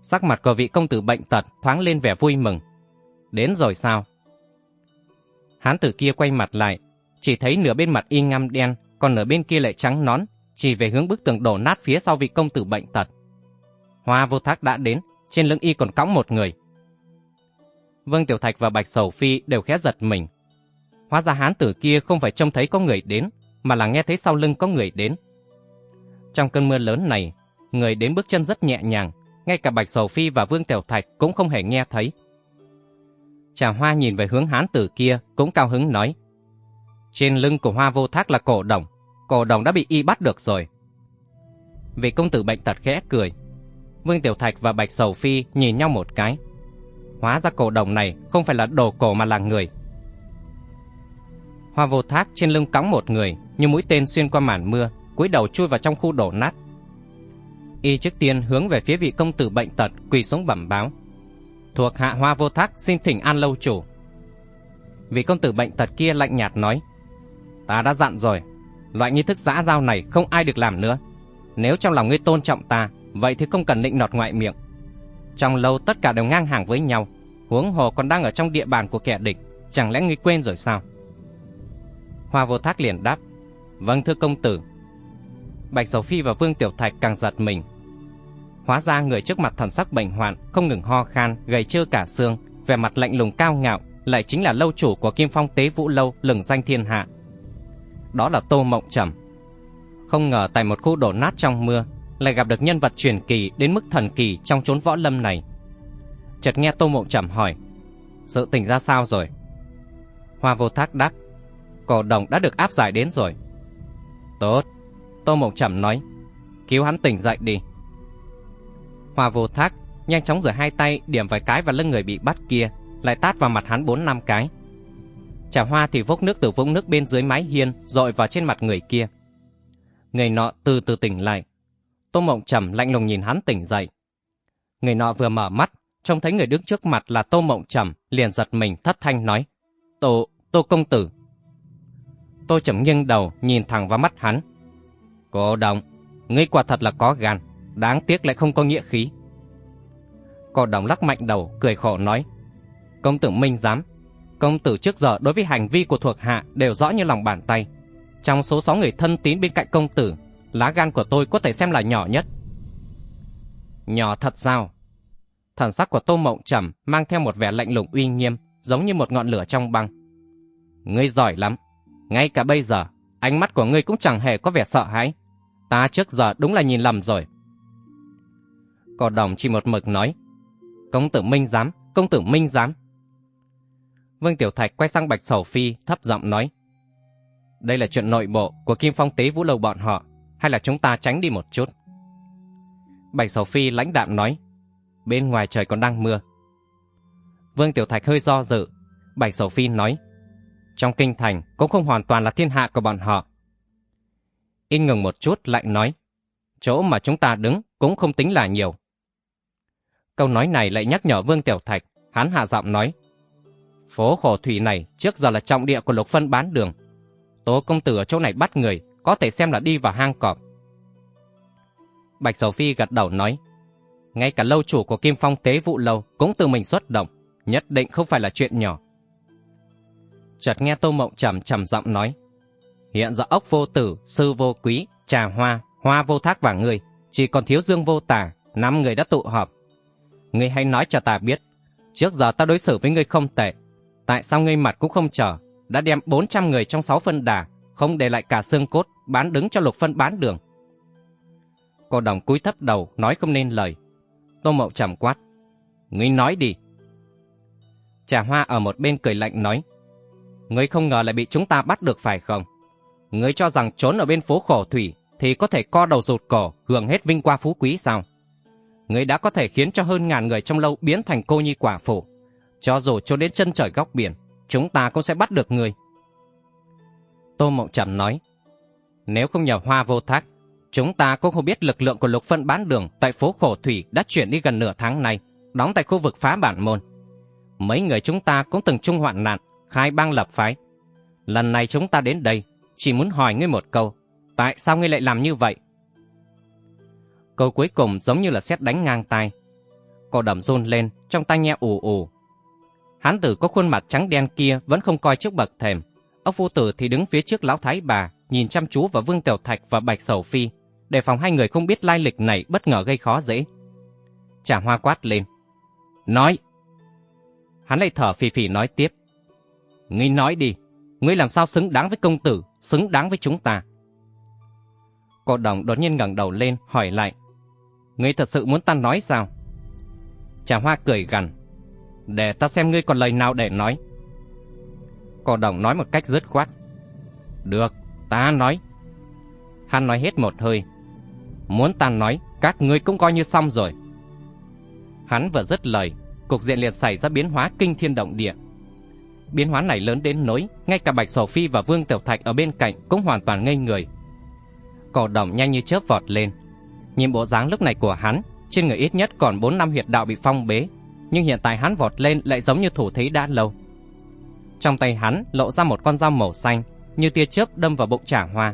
Sắc mặt của vị công tử bệnh tật thoáng lên vẻ vui mừng. Đến rồi sao? Hán tử kia quay mặt lại, chỉ thấy nửa bên mặt y ngăm đen, còn nửa bên kia lại trắng nón, chỉ về hướng bức tường đổ nát phía sau vị công tử bệnh tật. Hoa vô thác đã đến, trên lưng y còn cõng một người. Vương Tiểu Thạch và Bạch Sầu Phi đều khẽ giật mình. Hóa ra hán tử kia không phải trông thấy có người đến, mà là nghe thấy sau lưng có người đến. Trong cơn mưa lớn này, người đến bước chân rất nhẹ nhàng, ngay cả Bạch Sầu Phi và Vương Tiểu Thạch cũng không hề nghe thấy. Trà Hoa nhìn về hướng hán tử kia, cũng cao hứng nói. Trên lưng của Hoa Vô Thác là cổ đồng, cổ đồng đã bị y bắt được rồi. Vị công tử bệnh tật khẽ cười. Vương Tiểu Thạch và Bạch Sầu Phi nhìn nhau một cái. Hóa ra cổ đồng này không phải là đồ cổ mà là người. Hoa Vô Thác trên lưng cõng một người, như mũi tên xuyên qua màn mưa, cúi đầu chui vào trong khu đổ nát. Y trước tiên hướng về phía vị công tử bệnh tật quỳ xuống bẩm báo. Thuộc hạ Hoa Vô Thác xin thỉnh an lâu chủ. Vị công tử bệnh tật kia lạnh nhạt nói. Ta đã dặn rồi, loại nghi thức giã giao này không ai được làm nữa. Nếu trong lòng ngươi tôn trọng ta, vậy thì không cần nịnh nọt ngoại miệng. Trong lâu tất cả đều ngang hàng với nhau, huống hồ còn đang ở trong địa bàn của kẻ địch, chẳng lẽ ngươi quên rồi sao? Hoa vô thác liền đáp, vâng thưa công tử. Bạch Sầu Phi và Vương Tiểu Thạch càng giật mình. Hóa ra người trước mặt thần sắc bệnh hoạn, không ngừng ho khan, gầy trơ cả xương, vẻ mặt lạnh lùng cao ngạo, lại chính là lâu chủ của Kim Phong Tế Vũ Lâu lừng danh thiên hạ. Đó là Tô Mộng Trầm. Không ngờ tại một khu đổ nát trong mưa, lại gặp được nhân vật truyền kỳ đến mức thần kỳ trong chốn võ lâm này. Chợt nghe Tô Mộng Trầm hỏi, sự tình ra sao rồi? Hoa vô thác đáp, cổ đồng đã được áp giải đến rồi. Tốt, Tô Mộng Trầm nói, cứu hắn tỉnh dậy đi. Hoa vô thác nhanh chóng rửa hai tay điểm vài cái vào lưng người bị bắt kia, lại tát vào mặt hắn bốn năm cái. Trà hoa thì vốc nước từ vũng nước bên dưới mái hiên dội vào trên mặt người kia. Người nọ từ từ tỉnh lại. Tô Mộng Trầm lạnh lùng nhìn hắn tỉnh dậy. Người nọ vừa mở mắt, trông thấy người đứng trước mặt là Tô Mộng Trầm, liền giật mình thất thanh nói. Tô, Tô Công Tử. Tô Trầm nghiêng đầu nhìn thẳng vào mắt hắn. Cô đồng, ngươi quả thật là có gan, đáng tiếc lại không có nghĩa khí. Cô đồng lắc mạnh đầu, cười khổ nói. Công tử Minh dám. Công tử trước giờ đối với hành vi của thuộc hạ đều rõ như lòng bàn tay. Trong số 6 người thân tín bên cạnh công tử, lá gan của tôi có thể xem là nhỏ nhất. Nhỏ thật sao? Thần sắc của Tô Mộng Trầm mang theo một vẻ lạnh lùng uy nghiêm, giống như một ngọn lửa trong băng. Ngươi giỏi lắm. Ngay cả bây giờ, ánh mắt của ngươi cũng chẳng hề có vẻ sợ hãi. Ta trước giờ đúng là nhìn lầm rồi. Cò đồng chỉ một mực nói. Công tử Minh dám, công tử Minh dám. Vương Tiểu Thạch quay sang Bạch Sầu Phi, thấp giọng nói. Đây là chuyện nội bộ của Kim Phong Tế Vũ Lầu bọn họ, hay là chúng ta tránh đi một chút? Bạch Sầu Phi lãnh đạm nói. Bên ngoài trời còn đang mưa. Vương Tiểu Thạch hơi do dự. Bạch Sầu Phi nói. Trong kinh thành cũng không hoàn toàn là thiên hạ của bọn họ. In ngừng một chút lại nói. Chỗ mà chúng ta đứng cũng không tính là nhiều. Câu nói này lại nhắc nhở Vương Tiểu Thạch. Hắn hạ giọng nói. Phố khổ thủy này trước giờ là trọng địa của lục phân bán đường. Tố công tử ở chỗ này bắt người, có thể xem là đi vào hang cọp. Bạch Sầu Phi gật đầu nói, ngay cả lâu chủ của Kim Phong Tế Vụ Lâu cũng từ mình xuất động, nhất định không phải là chuyện nhỏ. Chợt nghe Tô Mộng trầm trầm giọng nói, hiện giờ ốc vô tử, sư vô quý, trà hoa, hoa vô thác và người, chỉ còn thiếu dương vô tà, năm người đã tụ họp. Ngươi hãy nói cho ta biết, trước giờ ta đối xử với ngươi không tệ, tại sao ngươi mặt cũng không trở, đã đem 400 người trong 6 phân đà, không để lại cả xương cốt, bán đứng cho lục phân bán đường. Cô đồng cúi thấp đầu, nói không nên lời. Tô Mậu trầm quát. Ngươi nói đi. Trà hoa ở một bên cười lạnh nói. Ngươi không ngờ lại bị chúng ta bắt được phải không? Ngươi cho rằng trốn ở bên phố khổ thủy thì có thể co đầu rụt cổ, hưởng hết vinh qua phú quý sao? Ngươi đã có thể khiến cho hơn ngàn người trong lâu biến thành cô nhi quả phụ. Cho dù trốn đến chân trời góc biển, chúng ta cũng sẽ bắt được người. Tô Mộng Trầm nói, nếu không nhờ hoa vô thác, chúng ta cũng không biết lực lượng của lục phân bán đường tại phố Khổ Thủy đã chuyển đi gần nửa tháng nay, đóng tại khu vực phá bản môn. Mấy người chúng ta cũng từng chung hoạn nạn, khai bang lập phái. Lần này chúng ta đến đây, chỉ muốn hỏi ngươi một câu, tại sao ngươi lại làm như vậy? Câu cuối cùng giống như là xét đánh ngang tai. Cô đầm run lên, trong tay nghe ù ù, Hán tử có khuôn mặt trắng đen kia vẫn không coi trước bậc thềm. Ốc phu tử thì đứng phía trước lão thái bà, nhìn chăm chú vào Vương Tiểu Thạch và Bạch Sầu Phi, để phòng hai người không biết lai lịch này bất ngờ gây khó dễ. Trả hoa quát lên. Nói! Hắn lại thở phì phì nói tiếp. Ngươi nói đi, ngươi làm sao xứng đáng với công tử, xứng đáng với chúng ta. Cô đồng đột nhiên ngẩng đầu lên, hỏi lại. Ngươi thật sự muốn ta nói sao? Trà hoa cười gằn. Để ta xem ngươi còn lời nào để nói. Cổ đồng nói một cách dứt khoát. Được, ta nói. Hắn nói hết một hơi. Muốn ta nói, các ngươi cũng coi như xong rồi. Hắn vừa dứt lời, cục diện liền xảy ra biến hóa kinh thiên động địa. Biến hóa này lớn đến nỗi, ngay cả Bạch Sổ Phi và Vương Tiểu Thạch ở bên cạnh cũng hoàn toàn ngây người. Cổ đồng nhanh như chớp vọt lên. Nhìn bộ dáng lúc này của hắn, trên người ít nhất còn 4 năm huyệt đạo bị phong bế, nhưng hiện tại hắn vọt lên lại giống như thủ thế đã lâu. Trong tay hắn lộ ra một con dao màu xanh, như tia chớp đâm vào bụng Trà Hoa.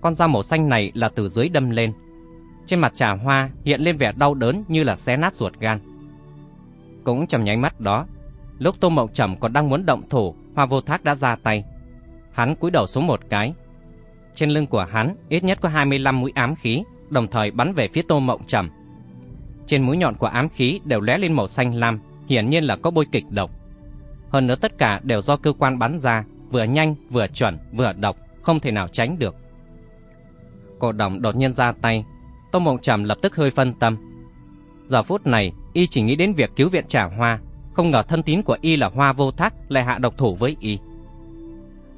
Con dao màu xanh này là từ dưới đâm lên. Trên mặt Trà Hoa hiện lên vẻ đau đớn như là xé nát ruột gan. Cũng trong nháy mắt đó, lúc Tô Mộng Trầm còn đang muốn động thủ, Hoa Vô Thác đã ra tay. Hắn cúi đầu xuống một cái. Trên lưng của hắn ít nhất có 25 mũi ám khí, đồng thời bắn về phía Tô Mộng Trầm. Trên mũi nhọn của ám khí đều lóe lên màu xanh lam, hiển nhiên là có bôi kịch độc. Hơn nữa tất cả đều do cơ quan bắn ra, vừa nhanh, vừa chuẩn, vừa độc, không thể nào tránh được. Cổ đồng đột nhiên ra tay, Tô Mộng Trầm lập tức hơi phân tâm. Giờ phút này, y chỉ nghĩ đến việc cứu viện trả hoa, không ngờ thân tín của y là hoa vô thác lại hạ độc thủ với y.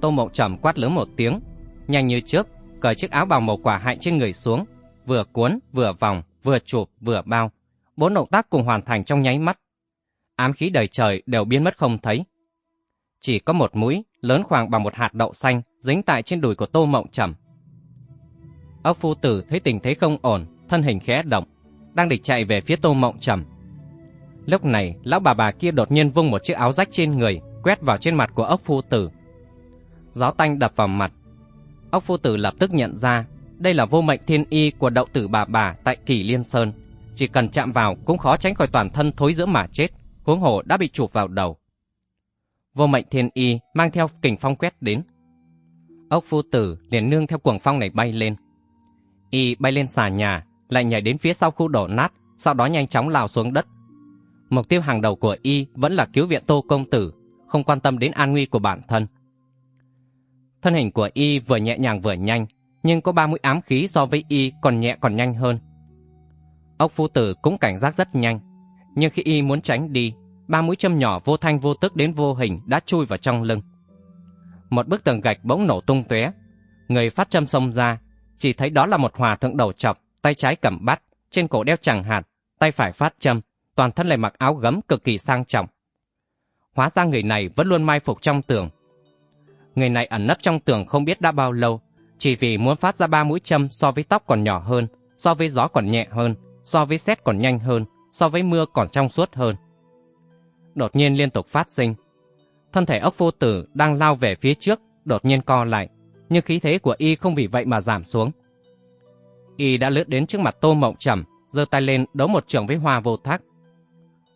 Tô Mộng Trầm quát lớn một tiếng, nhanh như trước cởi chiếc áo bào màu quả hạnh trên người xuống, vừa cuốn, vừa vòng, vừa chụp, vừa bao. Bốn động tác cùng hoàn thành trong nháy mắt. Ám khí đầy trời đều biến mất không thấy. Chỉ có một mũi, lớn khoảng bằng một hạt đậu xanh, dính tại trên đùi của Tô Mộng Trầm. Ốc phu tử thấy tình thế không ổn, thân hình khẽ động, đang định chạy về phía Tô Mộng Trầm. Lúc này, lão bà bà kia đột nhiên vung một chiếc áo rách trên người, quét vào trên mặt của ốc phu tử. Gió tanh đập vào mặt. Ốc phu tử lập tức nhận ra, đây là vô mệnh thiên y của đậu tử bà bà tại Kỳ Liên Sơn. Chỉ cần chạm vào cũng khó tránh khỏi toàn thân thối giữa mà chết, huống hồ đã bị chụp vào đầu. Vô mệnh thiên y mang theo kình phong quét đến. Ốc phu tử liền nương theo cuồng phong này bay lên. Y bay lên xà nhà, lại nhảy đến phía sau khu đổ nát, sau đó nhanh chóng lao xuống đất. Mục tiêu hàng đầu của Y vẫn là cứu viện Tô Công Tử, không quan tâm đến an nguy của bản thân. Thân hình của Y vừa nhẹ nhàng vừa nhanh, nhưng có ba mũi ám khí so với Y còn nhẹ còn nhanh hơn. Ốc phu tử cũng cảnh giác rất nhanh, nhưng khi Y muốn tránh đi, ba mũi châm nhỏ vô thanh vô tức đến vô hình đã chui vào trong lưng. Một bức tường gạch bỗng nổ tung tóe, người phát châm xông ra, chỉ thấy đó là một hòa thượng đầu chọc, tay trái cầm bát, trên cổ đeo chẳng hạt, tay phải phát châm, toàn thân lại mặc áo gấm cực kỳ sang trọng. Hóa ra người này vẫn luôn mai phục trong tường. Người này ẩn nấp trong tường không biết đã bao lâu, chỉ vì muốn phát ra ba mũi châm so với tóc còn nhỏ hơn, so với gió còn nhẹ hơn, so với xét còn nhanh hơn, so với mưa còn trong suốt hơn. Đột nhiên liên tục phát sinh. Thân thể ốc vô tử đang lao về phía trước, đột nhiên co lại, nhưng khí thế của y không vì vậy mà giảm xuống. Y đã lướt đến trước mặt Tô Mộng Trầm, giơ tay lên đấu một trường với Hoa Vô Thác.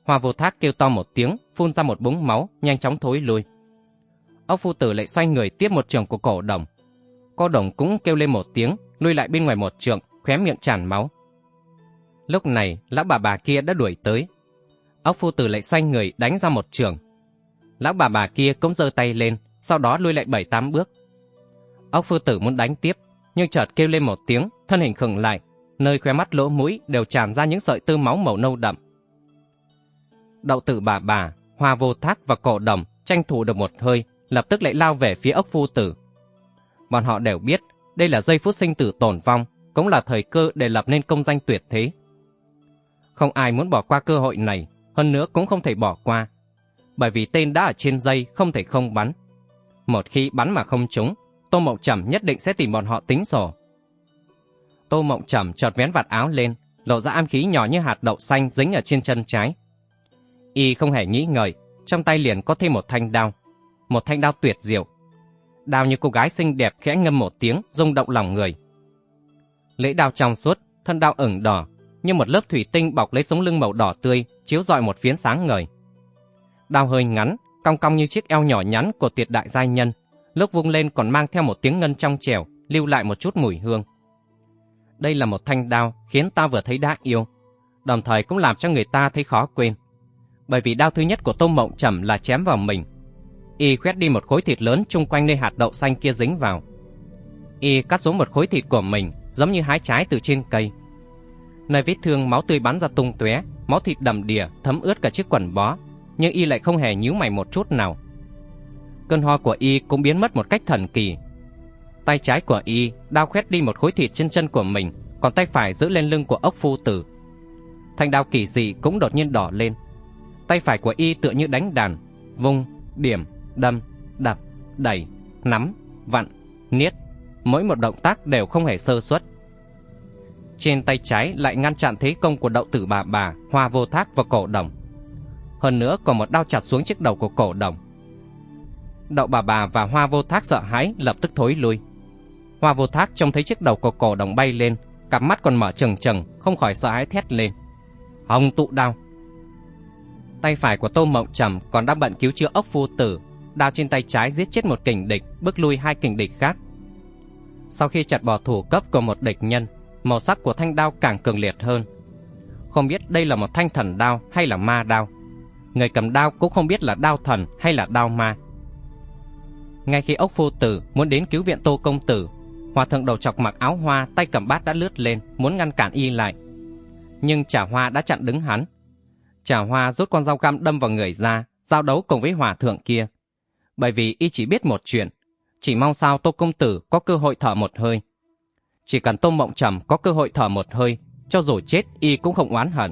Hoa Vô Thác kêu to một tiếng, phun ra một búng máu, nhanh chóng thối lui. Ốc phu tử lại xoay người tiếp một trường của cổ đồng. Cô đồng cũng kêu lên một tiếng, lui lại bên ngoài một trường, khóe miệng tràn máu. Lúc này, lão bà bà kia đã đuổi tới. Ốc phu tử lại xoay người đánh ra một trường. Lão bà bà kia cũng giơ tay lên, sau đó lui lại bảy tám bước. Ốc phu tử muốn đánh tiếp, nhưng chợt kêu lên một tiếng, thân hình khựng lại, nơi khóe mắt lỗ mũi đều tràn ra những sợi tư máu màu nâu đậm. Đậu tử bà bà, hoa vô thác và cổ đồng tranh thủ được một hơi, lập tức lại lao về phía ốc phu tử. Bọn họ đều biết đây là giây phút sinh tử tổn vong, cũng là thời cơ để lập nên công danh tuyệt thế. Không ai muốn bỏ qua cơ hội này, hơn nữa cũng không thể bỏ qua. Bởi vì tên đã ở trên dây không thể không bắn. Một khi bắn mà không trúng, Tô Mộng Trầm nhất định sẽ tìm bọn họ tính sổ. Tô Mộng Trầm chợt vén vạt áo lên, lộ ra am khí nhỏ như hạt đậu xanh dính ở trên chân trái. Y không hề nghĩ ngợi, trong tay liền có thêm một thanh đao. Một thanh đao tuyệt diệu. Đao như cô gái xinh đẹp khẽ ngâm một tiếng, rung động lòng người. Lễ đao trong suốt, thân đao ửng đỏ, như một lớp thủy tinh bọc lấy sống lưng màu đỏ tươi, chiếu rọi một phiến sáng ngời. Đao hơi ngắn, cong cong như chiếc eo nhỏ nhắn của tuyệt đại giai nhân, lúc vung lên còn mang theo một tiếng ngân trong trẻo, lưu lại một chút mùi hương. Đây là một thanh đao khiến ta vừa thấy đã yêu, đồng thời cũng làm cho người ta thấy khó quên. Bởi vì đao thứ nhất của Tô Mộng Trầm là chém vào mình. Y khoét đi một khối thịt lớn chung quanh nơi hạt đậu xanh kia dính vào. Y cắt xuống một khối thịt của mình, giống như hái trái từ trên cây. Nơi vết thương máu tươi bắn ra tung tóe, máu thịt đầm đìa, thấm ướt cả chiếc quần bó, nhưng Y lại không hề nhíu mày một chút nào. Cơn ho của Y cũng biến mất một cách thần kỳ. Tay trái của Y đao khoét đi một khối thịt trên chân của mình, còn tay phải giữ lên lưng của ốc phu tử. Thanh đao kỳ dị cũng đột nhiên đỏ lên. Tay phải của Y tựa như đánh đàn, vung, điểm, đâm, đập, đẩy, nắm, vặn, niết, mỗi một động tác đều không hề sơ suất. Trên tay trái lại ngăn chặn thế công của đậu tử bà bà, hoa vô thác và cổ đồng. Hơn nữa còn một đao chặt xuống chiếc đầu của cổ đồng. Đậu bà bà và hoa vô thác sợ hãi lập tức thối lui. Hoa vô thác trông thấy chiếc đầu của cổ đồng bay lên, cặp mắt còn mở trừng trừng, không khỏi sợ hãi thét lên. Hồng tụ đao! Tay phải của Tô Mộng Trầm còn đang bận cứu chữa ốc phu tử, đao trên tay trái giết chết một kình địch, bước lui hai kình địch khác. Sau khi chặt bỏ thủ cấp của một địch nhân, màu sắc của thanh đao càng cường liệt hơn. Không biết đây là một thanh thần đao hay là ma đao. Người cầm đao cũng không biết là đao thần hay là đao ma. Ngay khi ốc phu tử muốn đến cứu viện tô công tử, hòa thượng đầu chọc mặc áo hoa tay cầm bát đã lướt lên muốn ngăn cản y lại. Nhưng trà hoa đã chặn đứng hắn. Trà hoa rút con dao găm đâm vào người ra, giao đấu cùng với hòa thượng kia. Bởi vì y chỉ biết một chuyện, chỉ mong sao tô công tử có cơ hội thở một hơi. Chỉ cần Tô Mộng Trầm có cơ hội thở một hơi, cho dù chết y cũng không oán hận.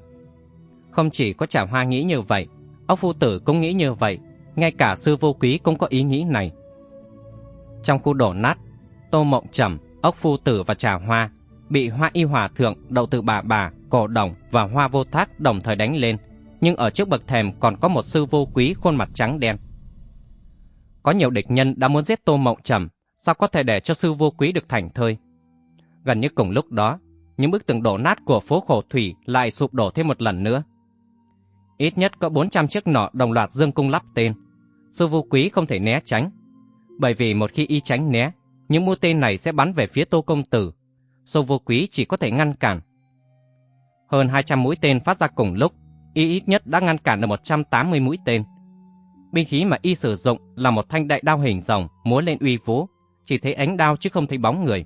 Không chỉ có Trà Hoa nghĩ như vậy, ốc phu tử cũng nghĩ như vậy, ngay cả sư vô quý cũng có ý nghĩ này. Trong khu đổ nát, Tô Mộng Trầm, ốc phu tử và Trà Hoa bị Hoa Y Hòa Thượng, Đậu Tự Bà Bà, Cổ Đồng và Hoa Vô Thác đồng thời đánh lên, nhưng ở trước bậc thềm còn có một sư vô quý khuôn mặt trắng đen. Có nhiều địch nhân đã muốn giết Tô Mộng Trầm, sao có thể để cho sư vô quý được thành thơi? Gần như cùng lúc đó, những bức tường đổ nát của phố khổ thủy lại sụp đổ thêm một lần nữa. Ít nhất có 400 chiếc nỏ đồng loạt dương cung lắp tên. Sư vô quý không thể né tránh. Bởi vì một khi y tránh né, những mũi tên này sẽ bắn về phía tô công tử. Sư vô quý chỉ có thể ngăn cản. Hơn 200 mũi tên phát ra cùng lúc, y ít nhất đã ngăn cản được 180 mũi tên. Binh khí mà y sử dụng là một thanh đại đao hình rồng múa lên uy vũ, chỉ thấy ánh đao chứ không thấy bóng người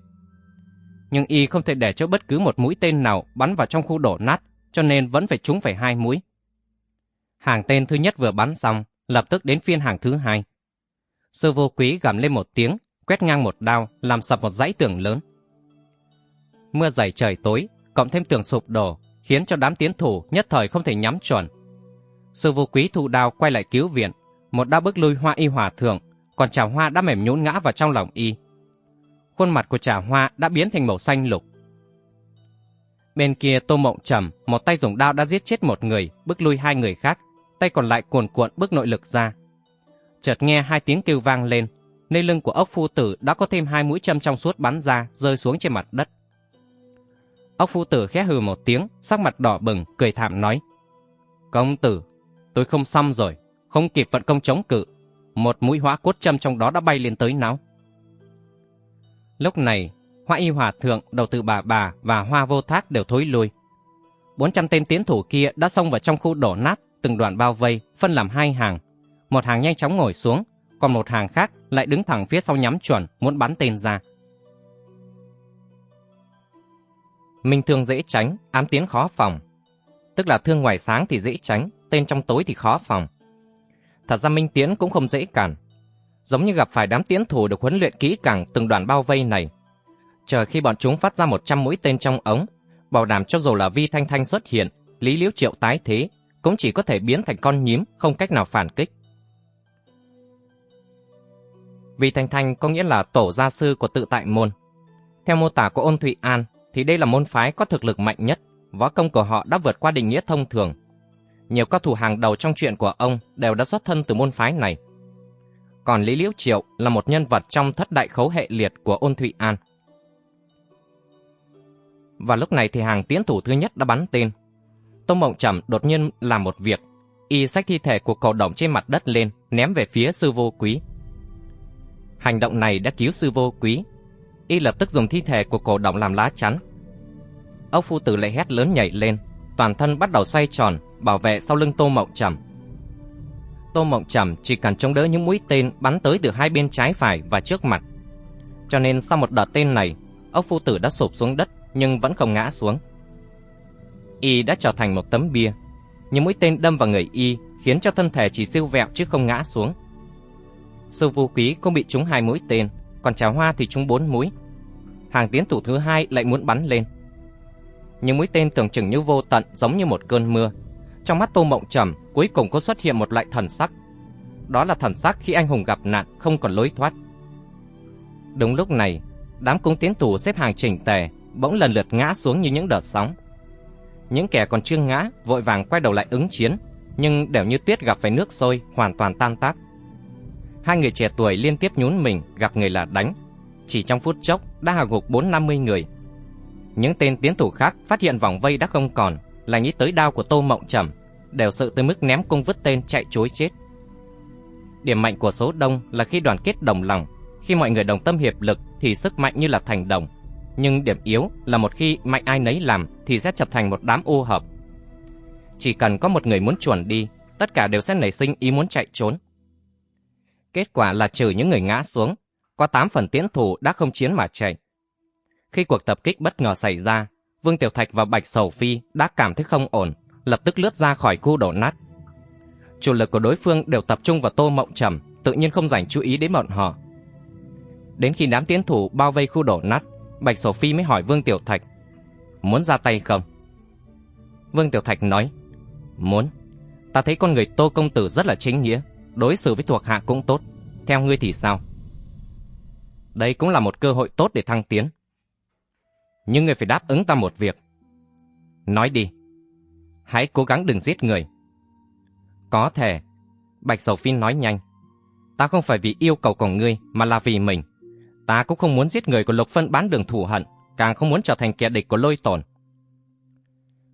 nhưng y không thể để cho bất cứ một mũi tên nào bắn vào trong khu đổ nát, cho nên vẫn phải trúng phải hai mũi. Hàng tên thứ nhất vừa bắn xong, lập tức đến phiên hàng thứ hai. Sư vô quý gầm lên một tiếng, quét ngang một đao, làm sập một dãy tường lớn. Mưa dày trời tối, cộng thêm tường sụp đổ, khiến cho đám tiến thủ nhất thời không thể nhắm chuẩn. Sư vô quý thu đao quay lại cứu viện, một đao bước lui hoa y hòa thượng, còn chào hoa đã mềm nhũn ngã vào trong lòng y khuôn mặt của trà hoa đã biến thành màu xanh lục. Bên kia Tô Mộng Trầm, một tay dùng đao đã giết chết một người, bước lui hai người khác, tay còn lại cuồn cuộn bước nội lực ra. Chợt nghe hai tiếng kêu vang lên, nơi lưng của ốc phu tử đã có thêm hai mũi châm trong suốt bắn ra, rơi xuống trên mặt đất. Ốc phu tử khẽ hừ một tiếng, sắc mặt đỏ bừng, cười thảm nói. Công tử, tôi không xong rồi, không kịp vận công chống cự. Một mũi hóa cốt châm trong đó đã bay lên tới não. Lúc này, Hoa Y Hòa Thượng, đầu tư bà bà và Hoa Vô Thác đều thối lui. 400 tên tiến thủ kia đã xông vào trong khu đổ nát, từng đoàn bao vây, phân làm hai hàng. Một hàng nhanh chóng ngồi xuống, còn một hàng khác lại đứng thẳng phía sau nhắm chuẩn, muốn bắn tên ra. Minh thương dễ tránh, ám tiến khó phòng. Tức là thương ngoài sáng thì dễ tránh, tên trong tối thì khó phòng. Thật ra Minh Tiến cũng không dễ cản, giống như gặp phải đám tiến thủ được huấn luyện kỹ càng từng đoàn bao vây này. Chờ khi bọn chúng phát ra 100 mũi tên trong ống, bảo đảm cho dù là Vi Thanh Thanh xuất hiện, Lý Liễu Triệu tái thế, cũng chỉ có thể biến thành con nhím, không cách nào phản kích. Vi Thanh Thanh có nghĩa là tổ gia sư của tự tại môn. Theo mô tả của Ôn Thụy An, thì đây là môn phái có thực lực mạnh nhất, võ công của họ đã vượt qua định nghĩa thông thường. Nhiều cao thủ hàng đầu trong chuyện của ông đều đã xuất thân từ môn phái này còn Lý Liễu Triệu là một nhân vật trong thất đại khấu hệ liệt của Ôn Thụy An. Và lúc này thì hàng tiến thủ thứ nhất đã bắn tên. Tông Mộng Trầm đột nhiên làm một việc, y xách thi thể của cầu động trên mặt đất lên, ném về phía sư vô quý. Hành động này đã cứu sư vô quý. Y lập tức dùng thi thể của cổ động làm lá chắn. Ốc phu tử lại hét lớn nhảy lên, toàn thân bắt đầu xoay tròn, bảo vệ sau lưng Tô Mộng Trầm. Tô Mộng Trầm chỉ cần chống đỡ những mũi tên bắn tới từ hai bên trái phải và trước mặt. Cho nên sau một đợt tên này, ốc phu tử đã sụp xuống đất nhưng vẫn không ngã xuống. Y đã trở thành một tấm bia. Những mũi tên đâm vào người Y khiến cho thân thể chỉ siêu vẹo chứ không ngã xuống. Sư vô quý cũng bị trúng hai mũi tên, còn trà hoa thì trúng bốn mũi. Hàng tiến thủ thứ hai lại muốn bắn lên. Những mũi tên tưởng chừng như vô tận giống như một cơn mưa. Trong mắt Tô Mộng Trầm cuối cùng có xuất hiện một loại thần sắc. Đó là thần sắc khi anh hùng gặp nạn không còn lối thoát. Đúng lúc này, đám cung tiến thủ xếp hàng chỉnh tề bỗng lần lượt ngã xuống như những đợt sóng. Những kẻ còn chưa ngã vội vàng quay đầu lại ứng chiến, nhưng đều như tuyết gặp phải nước sôi, hoàn toàn tan tác. Hai người trẻ tuổi liên tiếp nhún mình gặp người là đánh. Chỉ trong phút chốc đã hạ gục bốn năm mươi người. Những tên tiến thủ khác phát hiện vòng vây đã không còn, là nghĩ tới đao của Tô Mộng Trầm, đều sợ tới mức ném cung vứt tên chạy chối chết. Điểm mạnh của số đông là khi đoàn kết đồng lòng, khi mọi người đồng tâm hiệp lực thì sức mạnh như là thành đồng, nhưng điểm yếu là một khi mạnh ai nấy làm thì sẽ chập thành một đám ô hợp. Chỉ cần có một người muốn chuẩn đi, tất cả đều sẽ nảy sinh ý muốn chạy trốn. Kết quả là trừ những người ngã xuống, có 8 phần tiến thủ đã không chiến mà chạy. Khi cuộc tập kích bất ngờ xảy ra, Vương Tiểu Thạch và Bạch Sầu Phi đã cảm thấy không ổn, lập tức lướt ra khỏi khu đổ nát. Chủ lực của đối phương đều tập trung vào Tô Mộng Trầm, tự nhiên không dành chú ý đến bọn họ. Đến khi đám tiến thủ bao vây khu đổ nát, Bạch Sầu Phi mới hỏi Vương Tiểu Thạch Muốn ra tay không? Vương Tiểu Thạch nói Muốn Ta thấy con người Tô Công Tử rất là chính nghĩa Đối xử với thuộc hạ cũng tốt Theo ngươi thì sao? Đây cũng là một cơ hội tốt để thăng tiến nhưng ngươi phải đáp ứng ta một việc Nói đi Hãy cố gắng đừng giết người Có thể Bạch Sầu Phi nói nhanh Ta không phải vì yêu cầu của ngươi Mà là vì mình Ta cũng không muốn giết người của Lục Phân bán đường thù hận, càng không muốn trở thành kẻ địch của lôi tổn.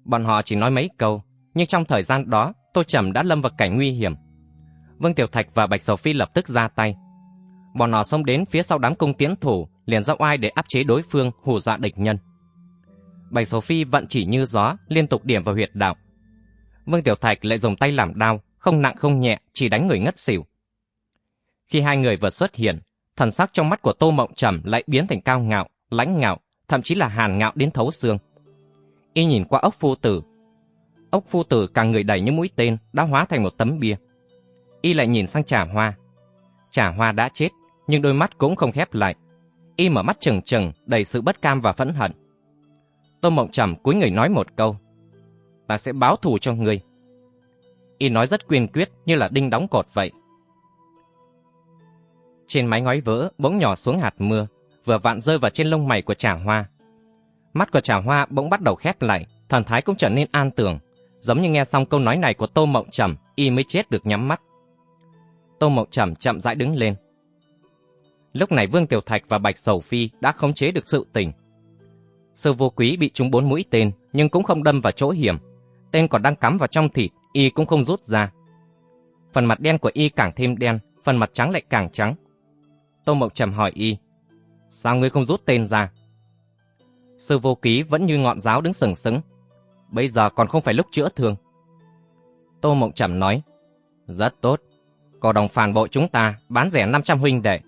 Bọn họ chỉ nói mấy câu, nhưng trong thời gian đó, Tô Trầm đã lâm vào cảnh nguy hiểm. Vương Tiểu Thạch và Bạch Sầu Phi lập tức ra tay. Bọn nó xông đến phía sau đám cung tiến thủ, liền ra oai để áp chế đối phương, hù dọa địch nhân. Bạch Sầu Phi vận chỉ như gió, liên tục điểm vào huyệt đạo. Vương Tiểu Thạch lại dùng tay làm đao, không nặng không nhẹ, chỉ đánh người ngất xỉu. Khi hai người vừa xuất hiện, thần sắc trong mắt của Tô Mộng Trầm lại biến thành cao ngạo, lãnh ngạo, thậm chí là hàn ngạo đến thấu xương. Y nhìn qua ốc phu tử. Ốc phu tử càng người đẩy những mũi tên đã hóa thành một tấm bia. Y lại nhìn sang trà hoa. Trà hoa đã chết, nhưng đôi mắt cũng không khép lại. Y mở mắt trừng trừng, đầy sự bất cam và phẫn hận. Tô Mộng Trầm cúi người nói một câu. Ta sẽ báo thù cho ngươi. Y nói rất quyên quyết như là đinh đóng cột vậy. Trên mái ngói vỡ bỗng nhỏ xuống hạt mưa, vừa vặn rơi vào trên lông mày của trà hoa. Mắt của trà hoa bỗng bắt đầu khép lại, thần thái cũng trở nên an tường. Giống như nghe xong câu nói này của Tô Mộng Trầm, y mới chết được nhắm mắt. Tô Mộng Trầm chậm rãi đứng lên. Lúc này Vương Tiểu Thạch và Bạch Sầu Phi đã khống chế được sự tình. Sư vô quý bị trúng bốn mũi tên, nhưng cũng không đâm vào chỗ hiểm. Tên còn đang cắm vào trong thịt, y cũng không rút ra. Phần mặt đen của y càng thêm đen, phần mặt trắng lại càng trắng. Tô Mộng Trầm hỏi y. Sao ngươi không rút tên ra? Sư vô ký vẫn như ngọn giáo đứng sừng sững. Bây giờ còn không phải lúc chữa thương. Tô Mộng Trầm nói. Rất tốt. Cò đồng phản bội chúng ta bán rẻ 500 huynh đệ.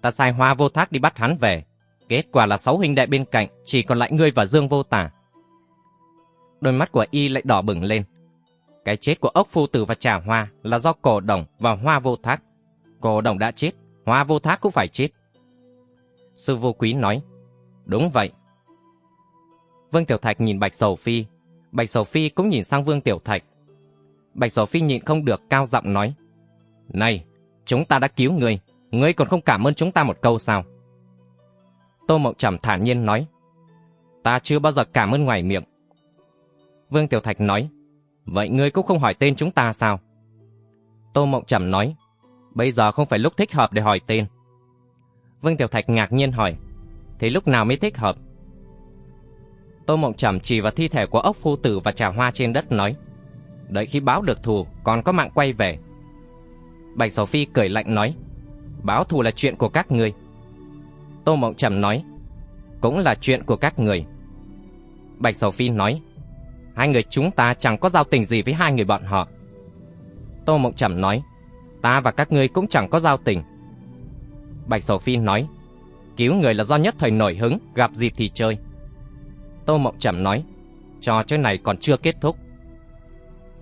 Ta sai hoa vô thác đi bắt hắn về. Kết quả là sáu huynh đệ bên cạnh chỉ còn lại ngươi và Dương vô tả. Đôi mắt của y lại đỏ bừng lên. Cái chết của ốc phu tử và trà hoa là do cổ đồng và hoa vô thác. Cổ đồng đã chết, Hoa vô thác cũng phải chết. Sư vô quý nói, đúng vậy. Vương Tiểu Thạch nhìn Bạch Sầu Phi, Bạch Sầu Phi cũng nhìn sang Vương Tiểu Thạch. Bạch Sầu Phi nhịn không được cao giọng nói, Này, chúng ta đã cứu ngươi, ngươi còn không cảm ơn chúng ta một câu sao? Tô Mộng Trầm thản nhiên nói, Ta chưa bao giờ cảm ơn ngoài miệng. Vương Tiểu Thạch nói, Vậy ngươi cũng không hỏi tên chúng ta sao? Tô Mộng Trầm nói, Bây giờ không phải lúc thích hợp để hỏi tên. Vương Tiểu Thạch ngạc nhiên hỏi, thế lúc nào mới thích hợp? Tô Mộng Trầm chỉ vào thi thể của ốc phu tử và trà hoa trên đất nói, đợi khi báo được thù còn có mạng quay về. Bạch Sầu Phi cười lạnh nói, báo thù là chuyện của các người. Tô Mộng Trầm nói, cũng là chuyện của các người. Bạch Sầu Phi nói, hai người chúng ta chẳng có giao tình gì với hai người bọn họ. Tô Mộng Trầm nói, Ta và các ngươi cũng chẳng có giao tình. Bạch Sầu Phi nói, cứu người là do nhất thời nổi hứng, gặp dịp thì chơi. Tô Mộng Trầm nói, trò chơi này còn chưa kết thúc.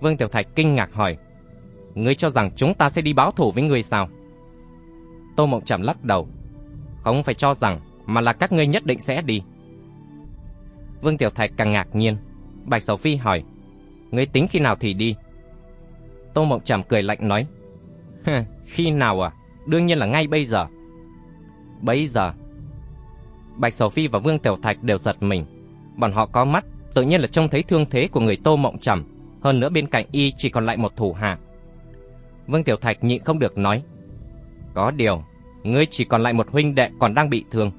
Vương Tiểu Thạch kinh ngạc hỏi, ngươi cho rằng chúng ta sẽ đi báo thủ với ngươi sao? Tô Mộng Trầm lắc đầu, không phải cho rằng, mà là các ngươi nhất định sẽ đi. Vương Tiểu Thạch càng ngạc nhiên, Bạch Sầu Phi hỏi, ngươi tính khi nào thì đi? Tô Mộng Trầm cười lạnh nói, khi nào à? Đương nhiên là ngay bây giờ. Bây giờ? Bạch Sầu Phi và Vương Tiểu Thạch đều giật mình. Bọn họ có mắt, tự nhiên là trông thấy thương thế của người Tô Mộng Trầm. Hơn nữa bên cạnh y chỉ còn lại một thủ hạ. Vương Tiểu Thạch nhịn không được nói. Có điều, ngươi chỉ còn lại một huynh đệ còn đang bị thương.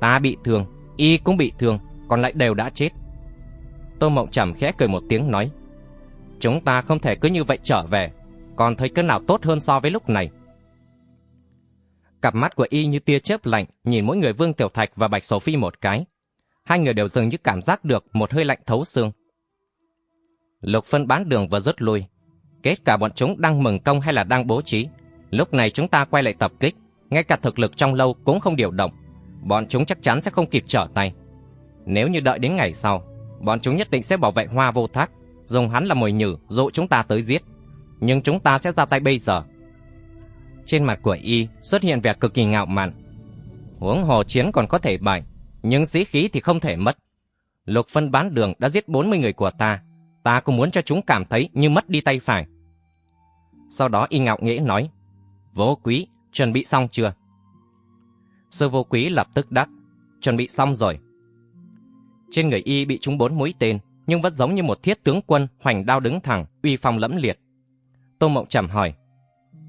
Ta bị thương, y cũng bị thương, còn lại đều đã chết. Tô Mộng Trầm khẽ cười một tiếng nói. Chúng ta không thể cứ như vậy trở về, còn thấy cơn nào tốt hơn so với lúc này. Cặp mắt của y như tia chớp lạnh, nhìn mỗi người Vương Tiểu Thạch và Bạch Sầu Phi một cái. Hai người đều dường như cảm giác được một hơi lạnh thấu xương. Lục phân bán đường vừa rút lui. Kết cả bọn chúng đang mừng công hay là đang bố trí. Lúc này chúng ta quay lại tập kích, ngay cả thực lực trong lâu cũng không điều động. Bọn chúng chắc chắn sẽ không kịp trở tay. Nếu như đợi đến ngày sau, bọn chúng nhất định sẽ bảo vệ hoa vô thác, dùng hắn là mồi nhử dụ chúng ta tới giết. Nhưng chúng ta sẽ ra tay bây giờ. Trên mặt của y xuất hiện vẻ cực kỳ ngạo mạn. Huống hồ chiến còn có thể bại, nhưng sĩ khí thì không thể mất. Lục phân bán đường đã giết 40 người của ta, ta cũng muốn cho chúng cảm thấy như mất đi tay phải. Sau đó y ngạo nghễ nói, Vô quý, chuẩn bị xong chưa? Sư vô quý lập tức đáp, chuẩn bị xong rồi. Trên người y bị trúng bốn mũi tên, nhưng vẫn giống như một thiết tướng quân hoành đao đứng thẳng, uy phong lẫm liệt. Tô Mộng Trầm hỏi,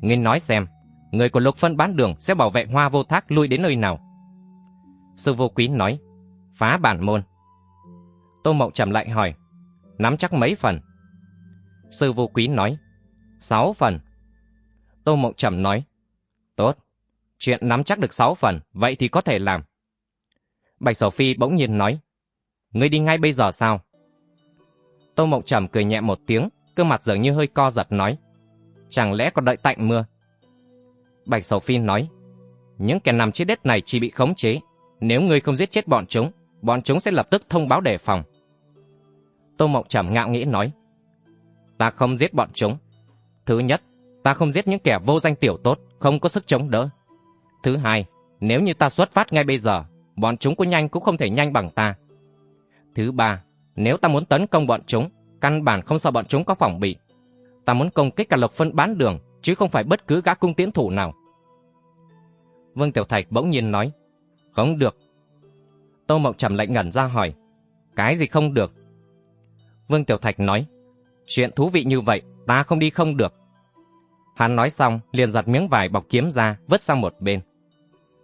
Ngươi nói xem, người của lục phân bán đường sẽ bảo vệ hoa vô thác lui đến nơi nào? Sư vô quý nói, phá bản môn. Tô Mộng Trầm lại hỏi, nắm chắc mấy phần? Sư vô quý nói, sáu phần. Tô Mộng Trầm nói, tốt, chuyện nắm chắc được sáu phần, vậy thì có thể làm. Bạch Sầu Phi bỗng nhiên nói, ngươi đi ngay bây giờ sao? Tô Mộng Trầm cười nhẹ một tiếng, cơ mặt dường như hơi co giật nói, chẳng lẽ còn đợi tạnh mưa? Bạch Sầu Phi nói, những kẻ nằm trên đất này chỉ bị khống chế, nếu ngươi không giết chết bọn chúng, bọn chúng sẽ lập tức thông báo đề phòng. Tô Mộng Trầm ngạo nghĩ nói, ta không giết bọn chúng. Thứ nhất, ta không giết những kẻ vô danh tiểu tốt, không có sức chống đỡ. Thứ hai, nếu như ta xuất phát ngay bây giờ, bọn chúng có nhanh cũng không thể nhanh bằng ta. Thứ ba, nếu ta muốn tấn công bọn chúng, căn bản không sợ bọn chúng có phòng bị. Ta muốn công kích cả lộc phân bán đường, chứ không phải bất cứ gã cung tiến thủ nào. Vương Tiểu Thạch bỗng nhiên nói, không được. Tô Mộng Trầm lạnh ngẩn ra hỏi, cái gì không được? Vương Tiểu Thạch nói, chuyện thú vị như vậy, ta không đi không được. Hắn nói xong, liền giặt miếng vải bọc kiếm ra, vứt sang một bên.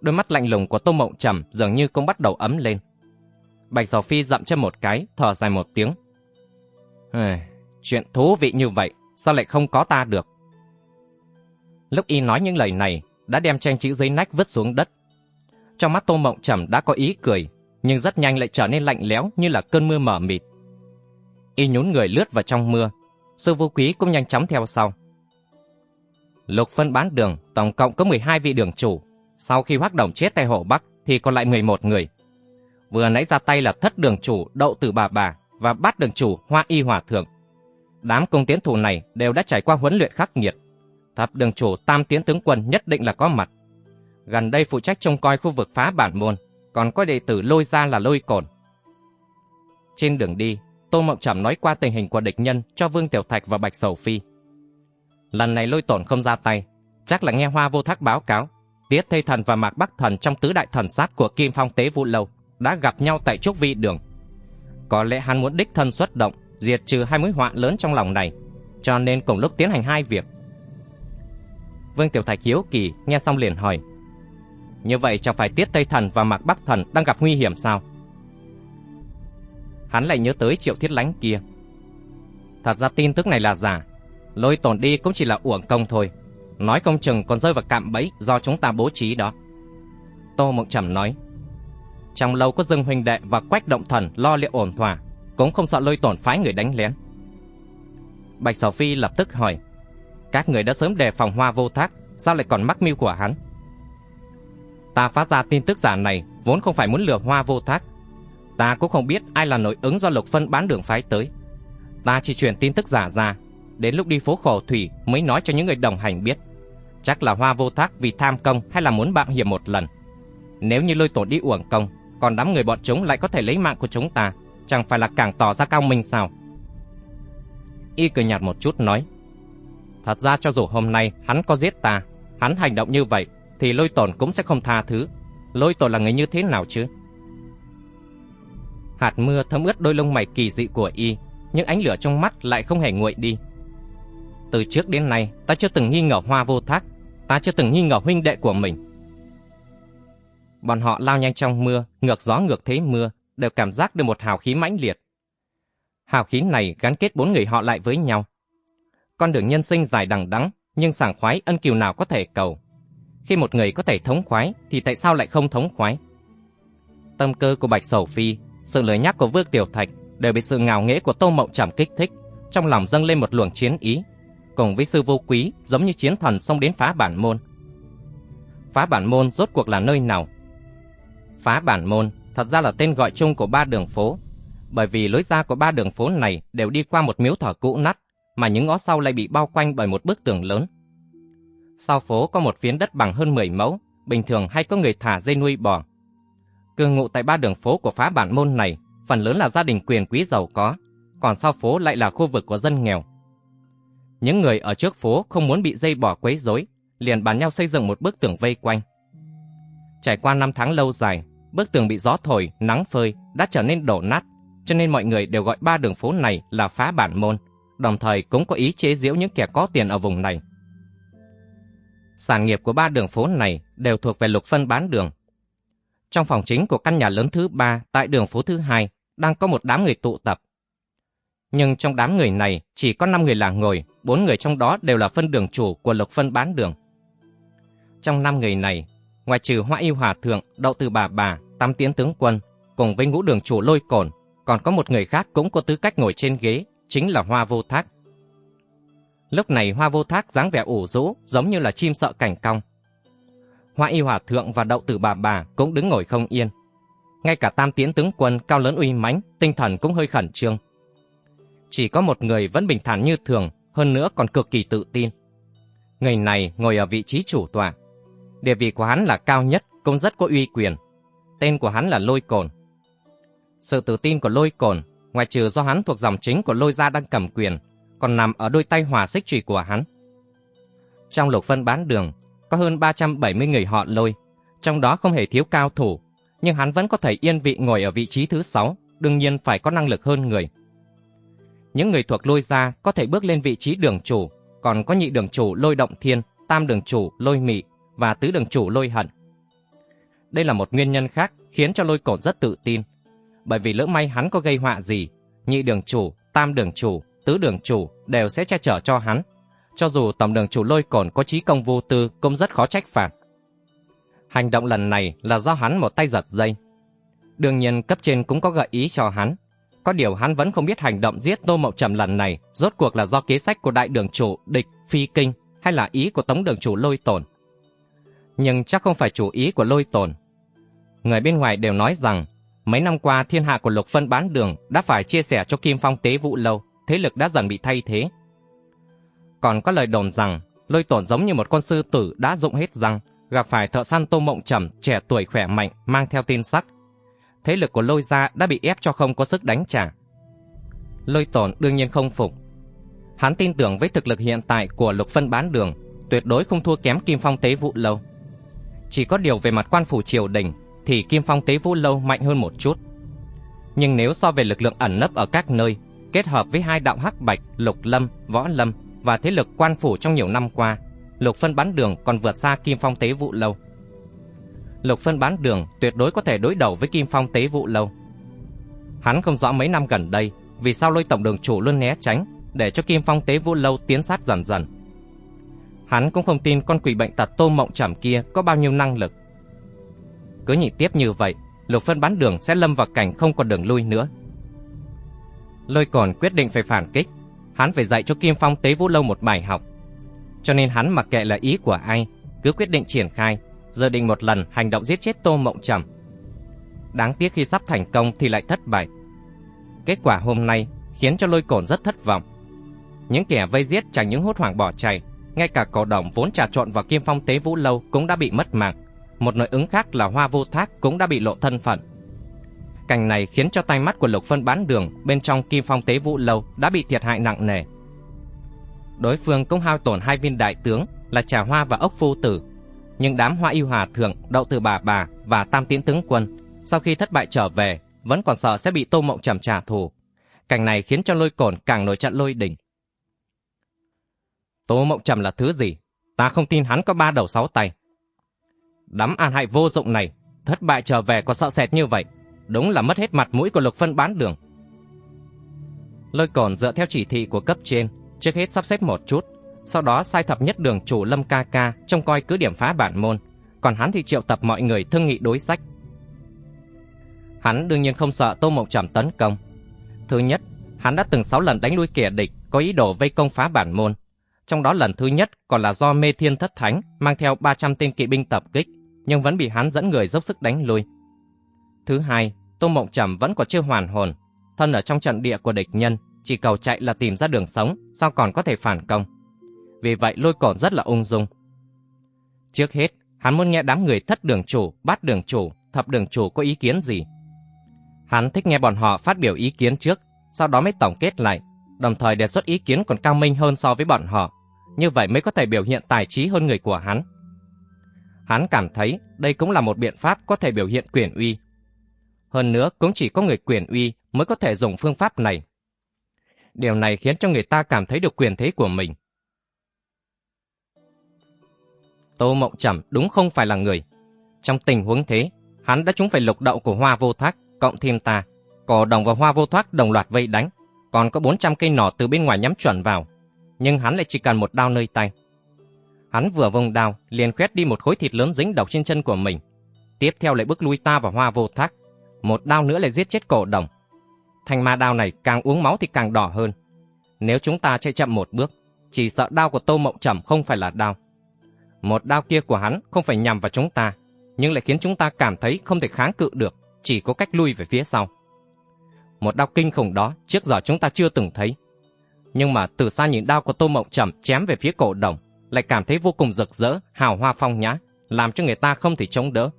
Đôi mắt lạnh lùng của Tô Mộng Trầm dường như cũng bắt đầu ấm lên. Bạch Sầu Phi dậm chân một cái, thở dài một tiếng. chuyện thú vị như vậy, sao lại không có ta được? Lúc y nói những lời này, đã đem tranh chữ giấy nách vứt xuống đất. Trong mắt Tô Mộng Trầm đã có ý cười, nhưng rất nhanh lại trở nên lạnh lẽo như là cơn mưa mờ mịt. Y nhún người lướt vào trong mưa, sư vô quý cũng nhanh chóng theo sau. Lục phân bán đường, tổng cộng có 12 vị đường chủ. Sau khi hoác đồng chết tại Hồ Bắc thì còn lại 11 người. Vừa nãy ra tay là thất đường chủ Đậu Tử Bà Bà và bát đường chủ Hoa Y Hòa Thượng. Đám công tiến thủ này đều đã trải qua huấn luyện khắc nghiệt. Thập đường chủ Tam Tiến Tướng Quân nhất định là có mặt. Gần đây phụ trách trông coi khu vực phá bản môn, còn có đệ tử lôi ra là lôi cồn. Trên đường đi, Tô Mộng Trầm nói qua tình hình của địch nhân cho Vương Tiểu Thạch và Bạch Sầu Phi. Lần này lôi tổn không ra tay, chắc là nghe Hoa Vô Thác báo cáo. Tiết Thây Thần và Mạc Bắc Thần trong tứ đại thần sát của Kim Phong Tế Vũ Lâu đã gặp nhau tại Trúc Vi Đường. Có lẽ hắn muốn đích thân xuất động, diệt trừ hai mối họa lớn trong lòng này, cho nên cùng lúc tiến hành hai việc. Vương Tiểu Thạch hiếu kỳ nghe xong liền hỏi: "Như vậy chẳng phải Tiết Tây Thần và Mạc Bắc Thần đang gặp nguy hiểm sao?" Hắn lại nhớ tới Triệu Thiết Lánh kia. Thật ra tin tức này là giả, lôi tổn đi cũng chỉ là uổng công thôi, nói không chừng còn rơi vào cạm bẫy do chúng ta bố trí đó. Tô Mộng Trầm nói: trong lâu có Dương huynh đệ và Quách Động Thần lo liệu ổn thỏa, cũng không sợ lôi tổn phái người đánh lén. Bạch Sở Phi lập tức hỏi, Các người đã sớm đề phòng hoa vô thác, sao lại còn mắc mưu của hắn? Ta phát ra tin tức giả này vốn không phải muốn lừa hoa vô thác. Ta cũng không biết ai là nội ứng do lục phân bán đường phái tới. Ta chỉ truyền tin tức giả ra, đến lúc đi phố khổ thủy mới nói cho những người đồng hành biết. Chắc là hoa vô thác vì tham công hay là muốn bạo hiểm một lần. Nếu như lôi tổ đi uổng công, còn đám người bọn chúng lại có thể lấy mạng của chúng ta, chẳng phải là càng tỏ ra cao minh sao? Y cười nhạt một chút nói, Thật ra cho dù hôm nay hắn có giết ta, hắn hành động như vậy thì lôi tổn cũng sẽ không tha thứ. Lôi tổn là người như thế nào chứ? Hạt mưa thấm ướt đôi lông mày kỳ dị của y, nhưng ánh lửa trong mắt lại không hề nguội đi. Từ trước đến nay, ta chưa từng nghi ngờ hoa vô thác, ta chưa từng nghi ngờ huynh đệ của mình. Bọn họ lao nhanh trong mưa, ngược gió ngược thế mưa, đều cảm giác được một hào khí mãnh liệt. Hào khí này gắn kết bốn người họ lại với nhau. Con đường nhân sinh dài đằng đẵng, nhưng sảng khoái ân kiều nào có thể cầu. Khi một người có thể thống khoái, thì tại sao lại không thống khoái? Tâm cơ của Bạch Sầu Phi, sự lời nhắc của Vương Tiểu Thạch đều bị sự ngào nghễ của Tô Mộng Trầm kích thích, trong lòng dâng lên một luồng chiến ý, cùng với sư vô quý giống như chiến thần xông đến phá bản môn. Phá bản môn rốt cuộc là nơi nào? Phá bản môn thật ra là tên gọi chung của ba đường phố, bởi vì lối ra của ba đường phố này đều đi qua một miếu thờ cũ nát, mà những ngõ sau lại bị bao quanh bởi một bức tường lớn. Sau phố có một phiến đất bằng hơn 10 mẫu, bình thường hay có người thả dây nuôi bò. Cư ngụ tại ba đường phố của phá bản môn này, phần lớn là gia đình quyền quý giàu có, còn sau phố lại là khu vực của dân nghèo. Những người ở trước phố không muốn bị dây bỏ quấy rối, liền bàn nhau xây dựng một bức tường vây quanh. Trải qua năm tháng lâu dài, bức tường bị gió thổi, nắng phơi đã trở nên đổ nát, cho nên mọi người đều gọi ba đường phố này là phá bản môn, đồng thời cũng có ý chế giễu những kẻ có tiền ở vùng này. Sản nghiệp của ba đường phố này đều thuộc về lục phân bán đường. Trong phòng chính của căn nhà lớn thứ ba tại đường phố thứ hai đang có một đám người tụ tập. Nhưng trong đám người này chỉ có 5 người là ngồi, bốn người trong đó đều là phân đường chủ của lục phân bán đường. Trong năm người này, ngoài trừ Hoa Yêu Hòa Thượng, Đậu Từ Bà Bà, Tam Tiến Tướng Quân, cùng với ngũ đường chủ lôi cồn, còn có một người khác cũng có tư cách ngồi trên ghế, chính là Hoa Vô Thác. Lúc này Hoa Vô Thác dáng vẻ ủ rũ, giống như là chim sợ cảnh cong. Hoa Y Hòa Thượng và Đậu Tử Bà Bà cũng đứng ngồi không yên. Ngay cả Tam Tiến Tướng Quân cao lớn uy mãnh, tinh thần cũng hơi khẩn trương. Chỉ có một người vẫn bình thản như thường, hơn nữa còn cực kỳ tự tin. Người này ngồi ở vị trí chủ tọa. Địa vị của hắn là cao nhất, cũng rất có uy quyền. Tên của hắn là Lôi Cồn. Sự tự tin của Lôi Cồn, ngoài trừ do hắn thuộc dòng chính của Lôi gia đang cầm quyền, còn nằm ở đôi tay hòa xích trùy của hắn. Trong lục phân bán đường, có hơn 370 người họ Lôi, trong đó không hề thiếu cao thủ, nhưng hắn vẫn có thể yên vị ngồi ở vị trí thứ 6, đương nhiên phải có năng lực hơn người. Những người thuộc Lôi gia có thể bước lên vị trí đường chủ, còn có nhị đường chủ Lôi Động Thiên, tam đường chủ Lôi Mị và tứ đường chủ Lôi Hận. Đây là một nguyên nhân khác khiến cho Lôi Cổn rất tự tin, bởi vì lỡ may hắn có gây họa gì, nhị đường chủ, tam đường chủ, tứ đường chủ đều sẽ che chở cho hắn. Cho dù tổng đường chủ Lôi Cổn có trí công vô tư cũng rất khó trách phạt. Hành động lần này là do hắn một tay giật dây. Đương nhiên cấp trên cũng có gợi ý cho hắn. Có điều hắn vẫn không biết hành động giết Tô Mậu Trầm lần này rốt cuộc là do kế sách của đại đường chủ địch phi kinh hay là ý của tống đường chủ lôi tổn nhưng chắc không phải chủ ý của lôi tồn. Người bên ngoài đều nói rằng, mấy năm qua thiên hạ của lục phân bán đường đã phải chia sẻ cho Kim Phong tế vụ lâu, thế lực đã dần bị thay thế. Còn có lời đồn rằng, lôi tổn giống như một con sư tử đã dụng hết răng, gặp phải thợ săn tô mộng trầm trẻ tuổi khỏe mạnh mang theo tin sắc. Thế lực của lôi gia đã bị ép cho không có sức đánh trả. Lôi tổn đương nhiên không phục. Hắn tin tưởng với thực lực hiện tại của lục phân bán đường, tuyệt đối không thua kém Kim Phong tế vụ lâu. Chỉ có điều về mặt quan phủ triều đình thì Kim Phong Tế Vũ Lâu mạnh hơn một chút. Nhưng nếu so về lực lượng ẩn nấp ở các nơi, kết hợp với hai đạo hắc bạch, lục lâm, võ lâm và thế lực quan phủ trong nhiều năm qua, lục phân bán đường còn vượt xa Kim Phong Tế Vũ Lâu. Lục phân bán đường tuyệt đối có thể đối đầu với Kim Phong Tế Vụ Lâu. Hắn không rõ mấy năm gần đây vì sao lôi tổng đường chủ luôn né tránh để cho Kim Phong Tế Vụ Lâu tiến sát dần dần. Hắn cũng không tin con quỷ bệnh tật tô mộng trầm kia có bao nhiêu năng lực. Cứ nhị tiếp như vậy, lục phân bán đường sẽ lâm vào cảnh không còn đường lui nữa. Lôi còn quyết định phải phản kích. Hắn phải dạy cho Kim Phong tế vũ lâu một bài học. cho nên hắn mặc kệ là ý của ai, cứ quyết định triển khai, dự định một lần hành động giết chết Tô Mộng Trầm. Đáng tiếc khi sắp thành công thì lại thất bại. Kết quả hôm nay khiến cho lôi cổn rất thất vọng. Những kẻ vây giết chẳng những hốt hoảng bỏ chạy, ngay cả cổ động vốn trà trộn vào kim phong tế vũ lâu cũng đã bị mất mạng. Một nội ứng khác là hoa vô thác cũng đã bị lộ thân phận. Cảnh này khiến cho tay mắt của lục phân bán đường bên trong kim phong tế vũ lâu đã bị thiệt hại nặng nề. Đối phương cũng hao tổn hai viên đại tướng là trà hoa và ốc phu tử. Nhưng đám hoa yêu hòa thượng, đậu từ bà bà và tam tiến tướng quân sau khi thất bại trở về vẫn còn sợ sẽ bị tô mộng trầm trả thù. Cảnh này khiến cho lôi cổn càng nổi trận lôi đỉnh. Tô Mộng Trầm là thứ gì? Ta không tin hắn có ba đầu sáu tay. Đám an hại vô dụng này, thất bại trở về còn sợ sệt như vậy. Đúng là mất hết mặt mũi của lục phân bán đường. Lôi cổn dựa theo chỉ thị của cấp trên, trước hết sắp xếp một chút, sau đó sai thập nhất đường chủ Lâm Ca Ca trông coi cứ điểm phá bản môn, còn hắn thì triệu tập mọi người thương nghị đối sách. Hắn đương nhiên không sợ Tô Mộng Trầm tấn công. Thứ nhất, hắn đã từng sáu lần đánh lui kẻ địch có ý đồ vây công phá bản môn, trong đó lần thứ nhất còn là do Mê Thiên Thất Thánh mang theo 300 tên kỵ binh tập kích, nhưng vẫn bị hắn dẫn người dốc sức đánh lui. Thứ hai, Tô Mộng Trầm vẫn còn chưa hoàn hồn, thân ở trong trận địa của địch nhân, chỉ cầu chạy là tìm ra đường sống, sao còn có thể phản công. Vì vậy lôi còn rất là ung dung. Trước hết, hắn muốn nghe đám người thất đường chủ, bát đường chủ, thập đường chủ có ý kiến gì. Hắn thích nghe bọn họ phát biểu ý kiến trước, sau đó mới tổng kết lại, đồng thời đề xuất ý kiến còn cao minh hơn so với bọn họ. Như vậy mới có thể biểu hiện tài trí hơn người của hắn. Hắn cảm thấy đây cũng là một biện pháp có thể biểu hiện quyền uy. Hơn nữa cũng chỉ có người quyền uy mới có thể dùng phương pháp này. Điều này khiến cho người ta cảm thấy được quyền thế của mình. Tô Mộng Trầm đúng không phải là người. Trong tình huống thế, hắn đã trúng phải lục đậu của hoa vô thác, cộng thêm ta. Cổ đồng và hoa vô thoát đồng loạt vây đánh, còn có 400 cây nỏ từ bên ngoài nhắm chuẩn vào. Nhưng hắn lại chỉ cần một đao nơi tay. Hắn vừa vung đao, liền khoét đi một khối thịt lớn dính độc trên chân của mình. Tiếp theo lại bước lui ta và hoa vô thác. Một đao nữa lại giết chết cổ đồng. Thanh ma đao này càng uống máu thì càng đỏ hơn. Nếu chúng ta chạy chậm một bước, chỉ sợ đao của Tô Mộng Trầm không phải là đao. Một đao kia của hắn không phải nhằm vào chúng ta, nhưng lại khiến chúng ta cảm thấy không thể kháng cự được, chỉ có cách lui về phía sau. Một đao kinh khủng đó trước giờ chúng ta chưa từng thấy. Nhưng mà từ xa nhìn đao của Tô Mộng Trầm chém về phía cổ đồng, lại cảm thấy vô cùng rực rỡ, hào hoa phong nhã, làm cho người ta không thể chống đỡ.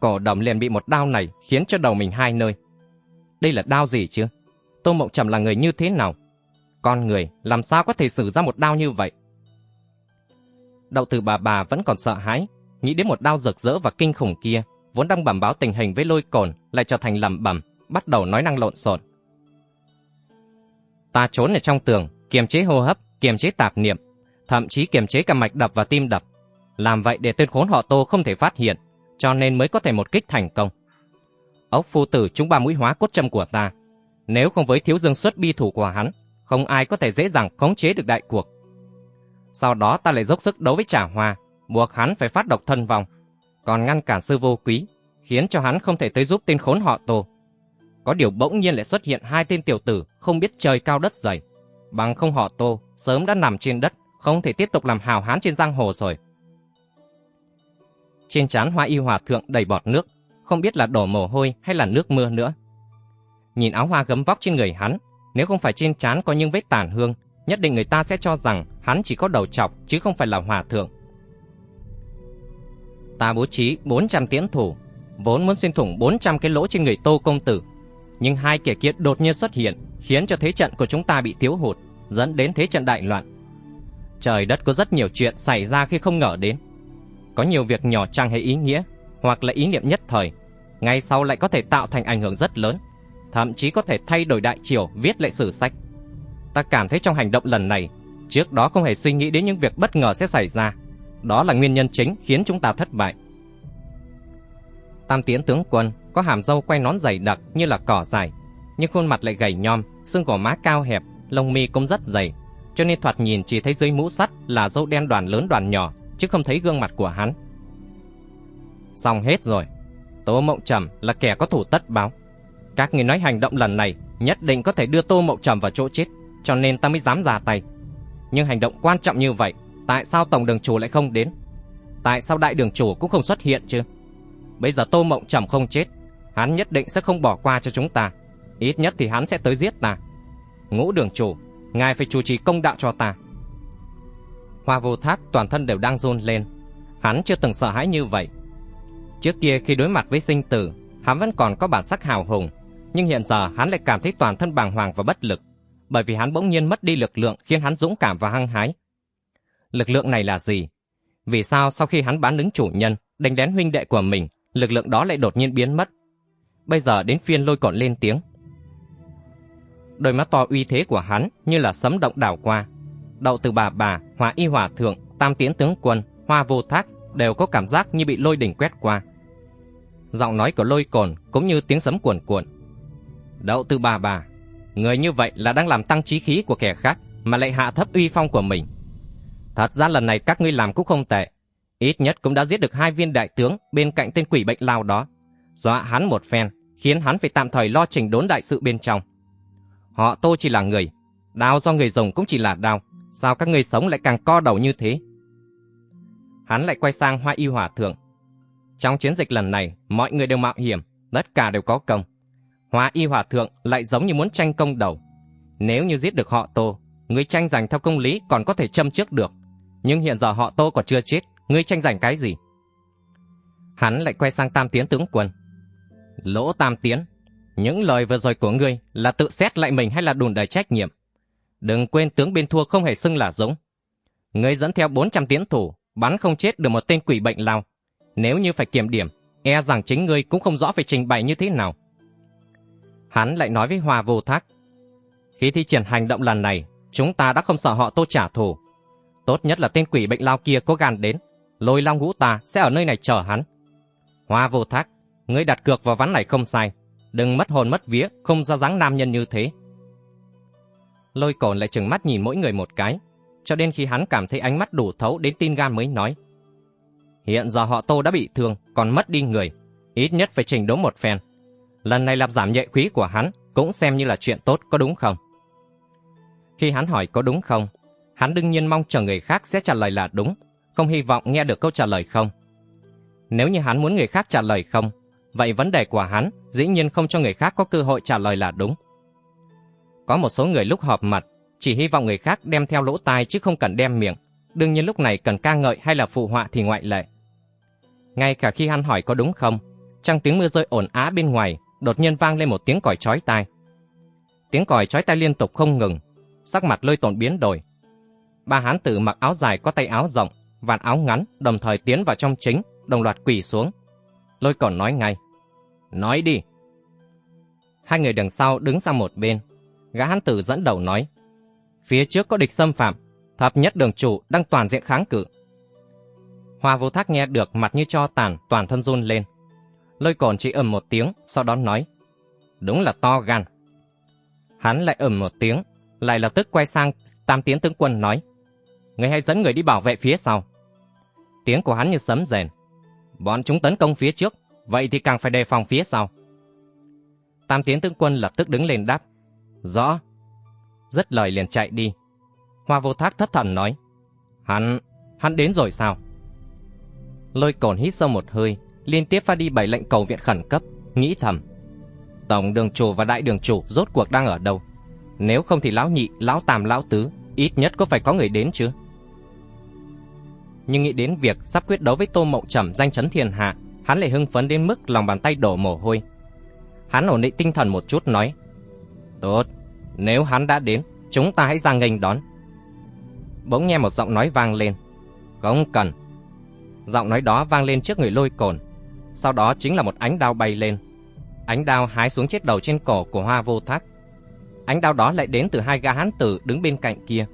Cổ đồng liền bị một đao này khiến cho đầu mình hai nơi. Đây là đao gì chứ? Tô Mộng Trầm là người như thế nào? Con người làm sao có thể xử ra một đao như vậy? Đậu từ bà bà vẫn còn sợ hãi, nghĩ đến một đao rực rỡ và kinh khủng kia, vốn đang bẩm báo tình hình với lôi cồn lại trở thành lẩm bẩm, bắt đầu nói năng lộn xộn. Ta trốn ở trong tường, kiềm chế hô hấp, kiềm chế tạp niệm, thậm chí kiềm chế cả mạch đập và tim đập. Làm vậy để tên khốn họ Tô không thể phát hiện, cho nên mới có thể một kích thành công. Ốc phu tử chúng ba mũi hóa cốt châm của ta. Nếu không với thiếu dương xuất bi thủ của hắn, không ai có thể dễ dàng khống chế được đại cuộc. Sau đó ta lại dốc sức đấu với trả hòa, buộc hắn phải phát độc thân vòng, còn ngăn cản sư vô quý, khiến cho hắn không thể tới giúp tên khốn họ Tô. Có điều bỗng nhiên lại xuất hiện hai tên tiểu tử không biết trời cao đất dày. Bằng không họ tô, sớm đã nằm trên đất, không thể tiếp tục làm hào hán trên giang hồ rồi. Trên trán hoa y hòa thượng đầy bọt nước, không biết là đổ mồ hôi hay là nước mưa nữa. Nhìn áo hoa gấm vóc trên người hắn, nếu không phải trên trán có những vết tàn hương, nhất định người ta sẽ cho rằng hắn chỉ có đầu chọc chứ không phải là hòa thượng. Ta bố trí 400 tiễn thủ, vốn muốn xuyên thủng 400 cái lỗ trên người Tô công tử, nhưng hai kẻ kia đột nhiên xuất hiện, khiến cho thế trận của chúng ta bị thiếu hụt, dẫn đến thế trận đại loạn. Trời đất có rất nhiều chuyện xảy ra khi không ngờ đến. Có nhiều việc nhỏ chẳng hề ý nghĩa, hoặc là ý niệm nhất thời, ngay sau lại có thể tạo thành ảnh hưởng rất lớn, thậm chí có thể thay đổi đại triều viết lại sử sách. Ta cảm thấy trong hành động lần này, trước đó không hề suy nghĩ đến những việc bất ngờ sẽ xảy ra. Đó là nguyên nhân chính khiến chúng ta thất bại. Tam Tiễn tướng quân có hàm râu quay nón dày đặc như là cỏ dài, nhưng khuôn mặt lại gầy nhom, xương gò má cao hẹp, lông mi cũng rất dày, cho nên thoạt nhìn chỉ thấy dưới mũ sắt là râu đen đoàn lớn đoàn nhỏ, chứ không thấy gương mặt của hắn. Xong hết rồi, Tô Mộng Trầm là kẻ có thủ tất báo. Các người nói hành động lần này nhất định có thể đưa Tô Mộng Trầm vào chỗ chết, cho nên ta mới dám ra tay. Nhưng hành động quan trọng như vậy, Tại sao tổng đường chủ lại không đến? Tại sao đại đường chủ cũng không xuất hiện chứ? Bây giờ Tô Mộng Trầm không chết, hắn nhất định sẽ không bỏ qua cho chúng ta. Ít nhất thì hắn sẽ tới giết ta. Ngũ đường chủ, ngài phải chủ trì công đạo cho ta. Hoa vô thác toàn thân đều đang run lên. Hắn chưa từng sợ hãi như vậy. Trước kia khi đối mặt với sinh tử, hắn vẫn còn có bản sắc hào hùng, nhưng hiện giờ hắn lại cảm thấy toàn thân bàng hoàng và bất lực, bởi vì hắn bỗng nhiên mất đi lực lượng khiến hắn dũng cảm và hăng hái. Lực lượng này là gì? Vì sao sau khi hắn bán đứng chủ nhân, đánh đén huynh đệ của mình, lực lượng đó lại đột nhiên biến mất? Bây giờ đến phiên lôi cọn lên tiếng. Đôi mắt to uy thế của hắn như là sấm động đảo qua. Đậu từ bà bà, hòa y hòa thượng, tam tiến tướng quân, hoa vô thác đều có cảm giác như bị lôi đỉnh quét qua. Giọng nói của lôi cồn cũng như tiếng sấm cuồn cuộn. Đậu từ bà bà, người như vậy là đang làm tăng trí khí của kẻ khác mà lại hạ thấp uy phong của mình. Thật ra lần này các ngươi làm cũng không tệ. Ít nhất cũng đã giết được hai viên đại tướng bên cạnh tên quỷ bệnh lao đó. Dọa hắn một phen, khiến hắn phải tạm thời lo chỉnh đốn đại sự bên trong. Họ tô chỉ là người, đao do người dùng cũng chỉ là đao. Sao các ngươi sống lại càng co đầu như thế? Hắn lại quay sang Hoa Y Hòa Thượng. Trong chiến dịch lần này, mọi người đều mạo hiểm, tất cả đều có công. Hoa Y Hòa Thượng lại giống như muốn tranh công đầu. Nếu như giết được họ Tô, người tranh giành theo công lý còn có thể châm trước được. Nhưng hiện giờ họ Tô còn chưa chết, ngươi tranh giành cái gì? Hắn lại quay sang Tam Tiến tướng quân. Lỗ Tam Tiến, những lời vừa rồi của ngươi là tự xét lại mình hay là đùn đầy trách nhiệm? Đừng quên tướng bên thua không hề xưng là Dũng. Ngươi dẫn theo 400 tiến thủ, bắn không chết được một tên quỷ bệnh lao. Nếu như phải kiểm điểm, e rằng chính ngươi cũng không rõ phải trình bày như thế nào. Hắn lại nói với Hoa vô thác. Khi thi triển hành động lần này, chúng ta đã không sợ họ tô trả thù. Tốt nhất là tên quỷ bệnh lao kia có gan đến, lôi long ngũ ta sẽ ở nơi này chờ hắn. Hoa vô thác, ngươi đặt cược vào ván này không sai. Đừng mất hồn mất vía, không ra dáng nam nhân như thế. Lôi cồn lại chừng mắt nhìn mỗi người một cái, cho đến khi hắn cảm thấy ánh mắt đủ thấu đến tin gan mới nói. Hiện giờ họ tô đã bị thương, còn mất đi người. Ít nhất phải trình đốn một phen. Lần này làm giảm nhẹ quý của hắn cũng xem như là chuyện tốt có đúng không? Khi hắn hỏi có đúng không, hắn đương nhiên mong chờ người khác sẽ trả lời là đúng, không hy vọng nghe được câu trả lời không. Nếu như hắn muốn người khác trả lời không, vậy vấn đề của hắn dĩ nhiên không cho người khác có cơ hội trả lời là đúng. Có một số người lúc họp mặt chỉ hy vọng người khác đem theo lỗ tai chứ không cần đem miệng. Đương nhiên lúc này cần ca ngợi hay là phụ họa thì ngoại lệ. Ngay cả khi hắn hỏi có đúng không, trong tiếng mưa rơi ồn á bên ngoài, đột nhiên vang lên một tiếng còi chói tai. Tiếng còi chói tai liên tục không ngừng, sắc mặt lôi tổn biến đổi. Ba hán tử mặc áo dài có tay áo rộng, vạt áo ngắn, đồng thời tiến vào trong chính, đồng loạt quỳ xuống. Lôi còn nói ngay. Nói đi. Hai người đằng sau đứng sang một bên. Gã hán tử dẫn đầu nói. Phía trước có địch xâm phạm, thập nhất đường chủ đang toàn diện kháng cự. Hoa vô thác nghe được mặt như cho tàn, toàn thân run lên. Lôi cồn chỉ ầm một tiếng, sau đó nói. Đúng là to gan. Hắn lại ầm một tiếng, lại lập tức quay sang tam tiến tướng quân nói. Người hãy dẫn người đi bảo vệ phía sau. Tiếng của hắn như sấm rền. Bọn chúng tấn công phía trước, vậy thì càng phải đề phòng phía sau. Tam tiến tướng quân lập tức đứng lên đáp. Rõ dứt lời liền chạy đi. Hoa vô thác thất thần nói, hắn, hắn đến rồi sao? Lôi cồn hít sâu một hơi, liên tiếp phát đi bảy lệnh cầu viện khẩn cấp, nghĩ thầm. Tổng đường chủ và đại đường chủ rốt cuộc đang ở đâu? Nếu không thì lão nhị, lão tam, lão tứ, ít nhất có phải có người đến chứ? Nhưng nghĩ đến việc sắp quyết đấu với Tô Mộng Trầm danh chấn thiên hạ, hắn lại hưng phấn đến mức lòng bàn tay đổ mồ hôi. Hắn ổn định tinh thần một chút nói, Tốt, nếu hắn đã đến, chúng ta hãy ra nghênh đón. Bỗng nghe một giọng nói vang lên. Không cần. Giọng nói đó vang lên trước người lôi cồn. Sau đó chính là một ánh đao bay lên. Ánh đao hái xuống chết đầu trên cổ của hoa vô thác. Ánh đao đó lại đến từ hai gã hán tử đứng bên cạnh kia.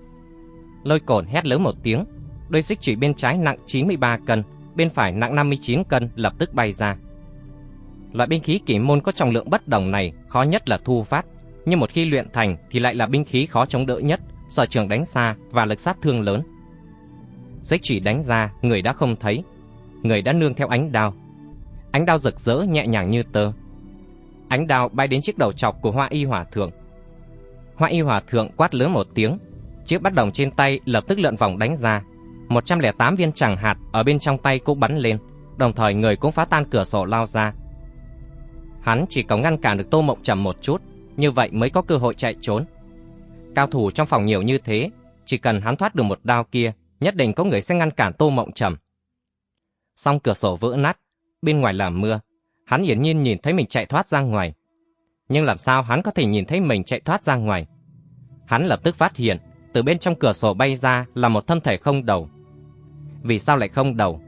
Lôi cồn hét lớn một tiếng. Đôi xích chỉ bên trái nặng 93 cân, bên phải nặng 59 cân lập tức bay ra. Loại binh khí kỷ môn có trọng lượng bất đồng này khó nhất là thu phát nhưng một khi luyện thành thì lại là binh khí khó chống đỡ nhất, sở trường đánh xa và lực sát thương lớn. Xích chỉ đánh ra, người đã không thấy, người đã nương theo ánh đao. Ánh đao rực rỡ nhẹ nhàng như tơ. Ánh đao bay đến chiếc đầu chọc của Hoa Y Hòa Thượng. Hoa Y Hòa Thượng quát lớn một tiếng, chiếc bắt đồng trên tay lập tức lượn vòng đánh ra. 108 viên chẳng hạt ở bên trong tay cũng bắn lên, đồng thời người cũng phá tan cửa sổ lao ra. Hắn chỉ có ngăn cản được Tô Mộng Trầm một chút, như vậy mới có cơ hội chạy trốn. Cao thủ trong phòng nhiều như thế, chỉ cần hắn thoát được một đao kia, nhất định có người sẽ ngăn cản Tô Mộng Trầm. Xong cửa sổ vỡ nát, bên ngoài là mưa, hắn hiển nhiên nhìn thấy mình chạy thoát ra ngoài. Nhưng làm sao hắn có thể nhìn thấy mình chạy thoát ra ngoài? Hắn lập tức phát hiện, từ bên trong cửa sổ bay ra là một thân thể không đầu. Vì sao lại không đầu?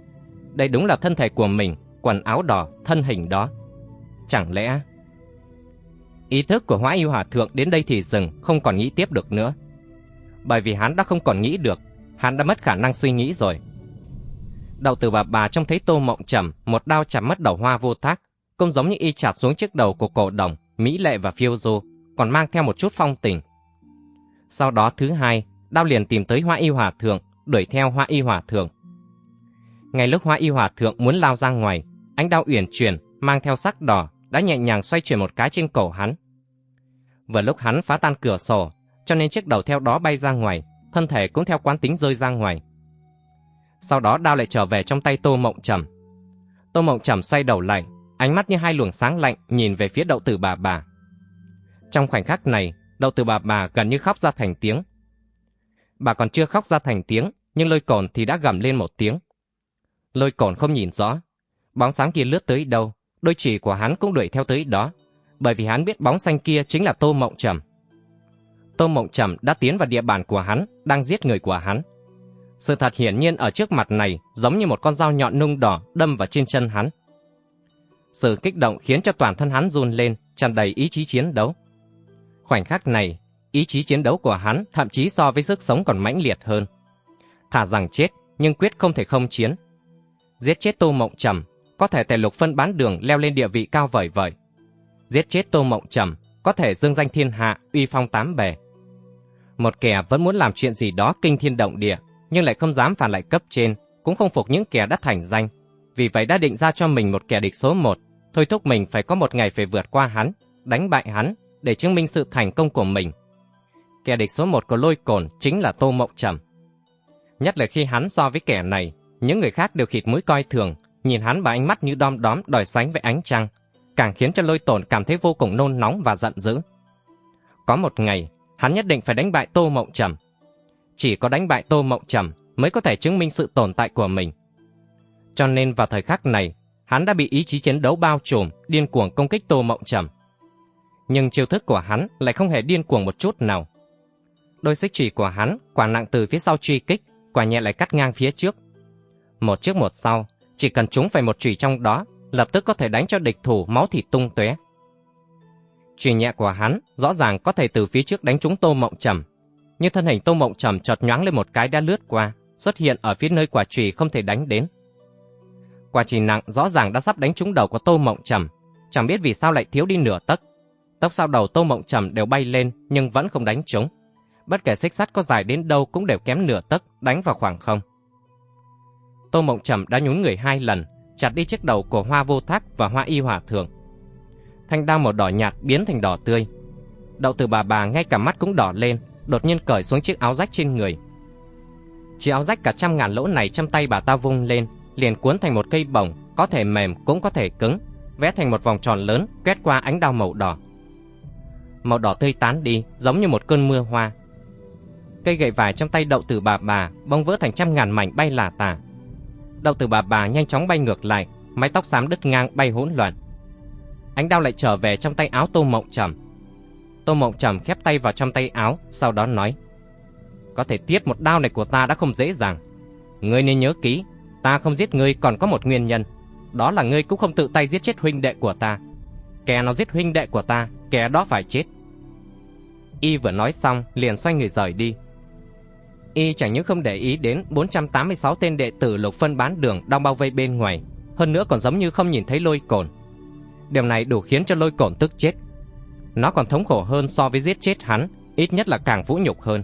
Đây đúng là thân thể của mình, quần áo đỏ, thân hình đó. Chẳng lẽ... Ý thức của Hóa Yêu Hòa Thượng đến đây thì dừng, không còn nghĩ tiếp được nữa. Bởi vì hắn đã không còn nghĩ được, hắn đã mất khả năng suy nghĩ rồi. Đầu từ bà bà trông thấy tô mộng trầm, một đao chạm mất đầu hoa vô thác, cũng giống như y chặt xuống chiếc đầu của cổ đồng, mỹ lệ và phiêu du, còn mang theo một chút phong tình. Sau đó thứ hai, đao liền tìm tới Hoa Y Hòa Thượng, đuổi theo Hoa Y Hòa Thượng. Ngay lúc Hoa Y Hòa Thượng muốn lao ra ngoài, ánh đao uyển chuyển, mang theo sắc đỏ, đã nhẹ nhàng xoay chuyển một cái trên cổ hắn. Vừa lúc hắn phá tan cửa sổ, cho nên chiếc đầu theo đó bay ra ngoài, thân thể cũng theo quán tính rơi ra ngoài. Sau đó đao lại trở về trong tay Tô Mộng Trầm. Tô Mộng Trầm xoay đầu lại, ánh mắt như hai luồng sáng lạnh nhìn về phía đậu tử bà bà. Trong khoảnh khắc này, đậu tử bà bà gần như khóc ra thành tiếng. Bà còn chưa khóc ra thành tiếng, nhưng lôi cồn thì đã gầm lên một tiếng. Lôi cồn không nhìn rõ. Bóng sáng kia lướt tới đâu, đôi chỉ của hắn cũng đuổi theo tới đó, bởi vì hắn biết bóng xanh kia chính là Tô Mộng Trầm. Tô Mộng Trầm đã tiến vào địa bàn của hắn, đang giết người của hắn. Sự thật hiển nhiên ở trước mặt này giống như một con dao nhọn nung đỏ đâm vào trên chân hắn. Sự kích động khiến cho toàn thân hắn run lên, tràn đầy ý chí chiến đấu. Khoảnh khắc này, ý chí chiến đấu của hắn thậm chí so với sức sống còn mãnh liệt hơn. Thả rằng chết, nhưng quyết không thể không chiến. Giết chết Tô Mộng Trầm, có thể tài lục phân bán đường leo lên địa vị cao vời vời. Giết chết Tô Mộng Trầm, có thể dương danh thiên hạ, uy phong tám bề. Một kẻ vẫn muốn làm chuyện gì đó kinh thiên động địa, nhưng lại không dám phản lại cấp trên, cũng không phục những kẻ đã thành danh. Vì vậy đã định ra cho mình một kẻ địch số một, thôi thúc mình phải có một ngày phải vượt qua hắn, đánh bại hắn, để chứng minh sự thành công của mình. Kẻ địch số một của lôi cồn chính là Tô Mộng Trầm. Nhất là khi hắn so với kẻ này, những người khác đều khịt mũi coi thường, nhìn hắn bằng ánh mắt như đom đóm đòi sánh với ánh trăng, càng khiến cho lôi tổn cảm thấy vô cùng nôn nóng và giận dữ. Có một ngày, hắn nhất định phải đánh bại Tô Mộng Trầm. Chỉ có đánh bại Tô Mộng Trầm mới có thể chứng minh sự tồn tại của mình. Cho nên vào thời khắc này, hắn đã bị ý chí chiến đấu bao trùm, điên cuồng công kích Tô Mộng Trầm. Nhưng chiêu thức của hắn lại không hề điên cuồng một chút nào. Đôi xích chỉ của hắn quả nặng từ phía sau truy kích, quả nhẹ lại cắt ngang phía trước. Một trước một sau, chỉ cần chúng phải một chùy trong đó, lập tức có thể đánh cho địch thủ máu thịt tung tóe. Chùy nhẹ của hắn rõ ràng có thể từ phía trước đánh trúng Tô Mộng Trầm, nhưng thân hình Tô Mộng Trầm chợt nhoáng lên một cái đã lướt qua, xuất hiện ở phía nơi quả trì không thể đánh đến. Quả trì nặng rõ ràng đã sắp đánh trúng đầu của Tô Mộng Trầm, chẳng biết vì sao lại thiếu đi nửa tấc. Tóc sau đầu Tô Mộng Trầm đều bay lên nhưng vẫn không đánh trúng. Bất kể xích sắt có dài đến đâu cũng đều kém nửa tấc, đánh vào khoảng không. Tô Mộng Trầm đã nhún người hai lần, chặt đi chiếc đầu của Hoa Vô Thác và Hoa Y Hòa Thượng. Thanh đao màu đỏ nhạt biến thành đỏ tươi. Đậu từ bà bà ngay cả mắt cũng đỏ lên, đột nhiên cởi xuống chiếc áo rách trên người. Chiếc áo rách cả trăm ngàn lỗ này trong tay bà ta vung lên, liền cuốn thành một cây bổng, có thể mềm cũng có thể cứng, vẽ thành một vòng tròn lớn quét qua ánh đao màu đỏ. Màu đỏ tươi tán đi, giống như một cơn mưa hoa. Cây gậy vải trong tay đậu tử bà bà bông vỡ thành trăm ngàn mảnh bay lả tả. Đậu tử bà bà nhanh chóng bay ngược lại, mái tóc xám đứt ngang bay hỗn loạn. Ánh đao lại trở về trong tay áo Tô Mộng Trầm. Tô Mộng Trầm khép tay vào trong tay áo, sau đó nói: "Có thể tiết một đao này của ta đã không dễ dàng. Ngươi nên nhớ kỹ, ta không giết ngươi còn có một nguyên nhân, đó là ngươi cũng không tự tay giết chết huynh đệ của ta. Kẻ nào giết huynh đệ của ta, kẻ đó phải chết." Y vừa nói xong, liền xoay người rời đi. Y chẳng những không để ý đến 486 tên đệ tử lục phân bán đường đang bao vây bên ngoài, hơn nữa còn giống như không nhìn thấy lôi cồn. Điều này đủ khiến cho lôi cồn tức chết. Nó còn thống khổ hơn so với giết chết hắn, ít nhất là càng vũ nhục hơn.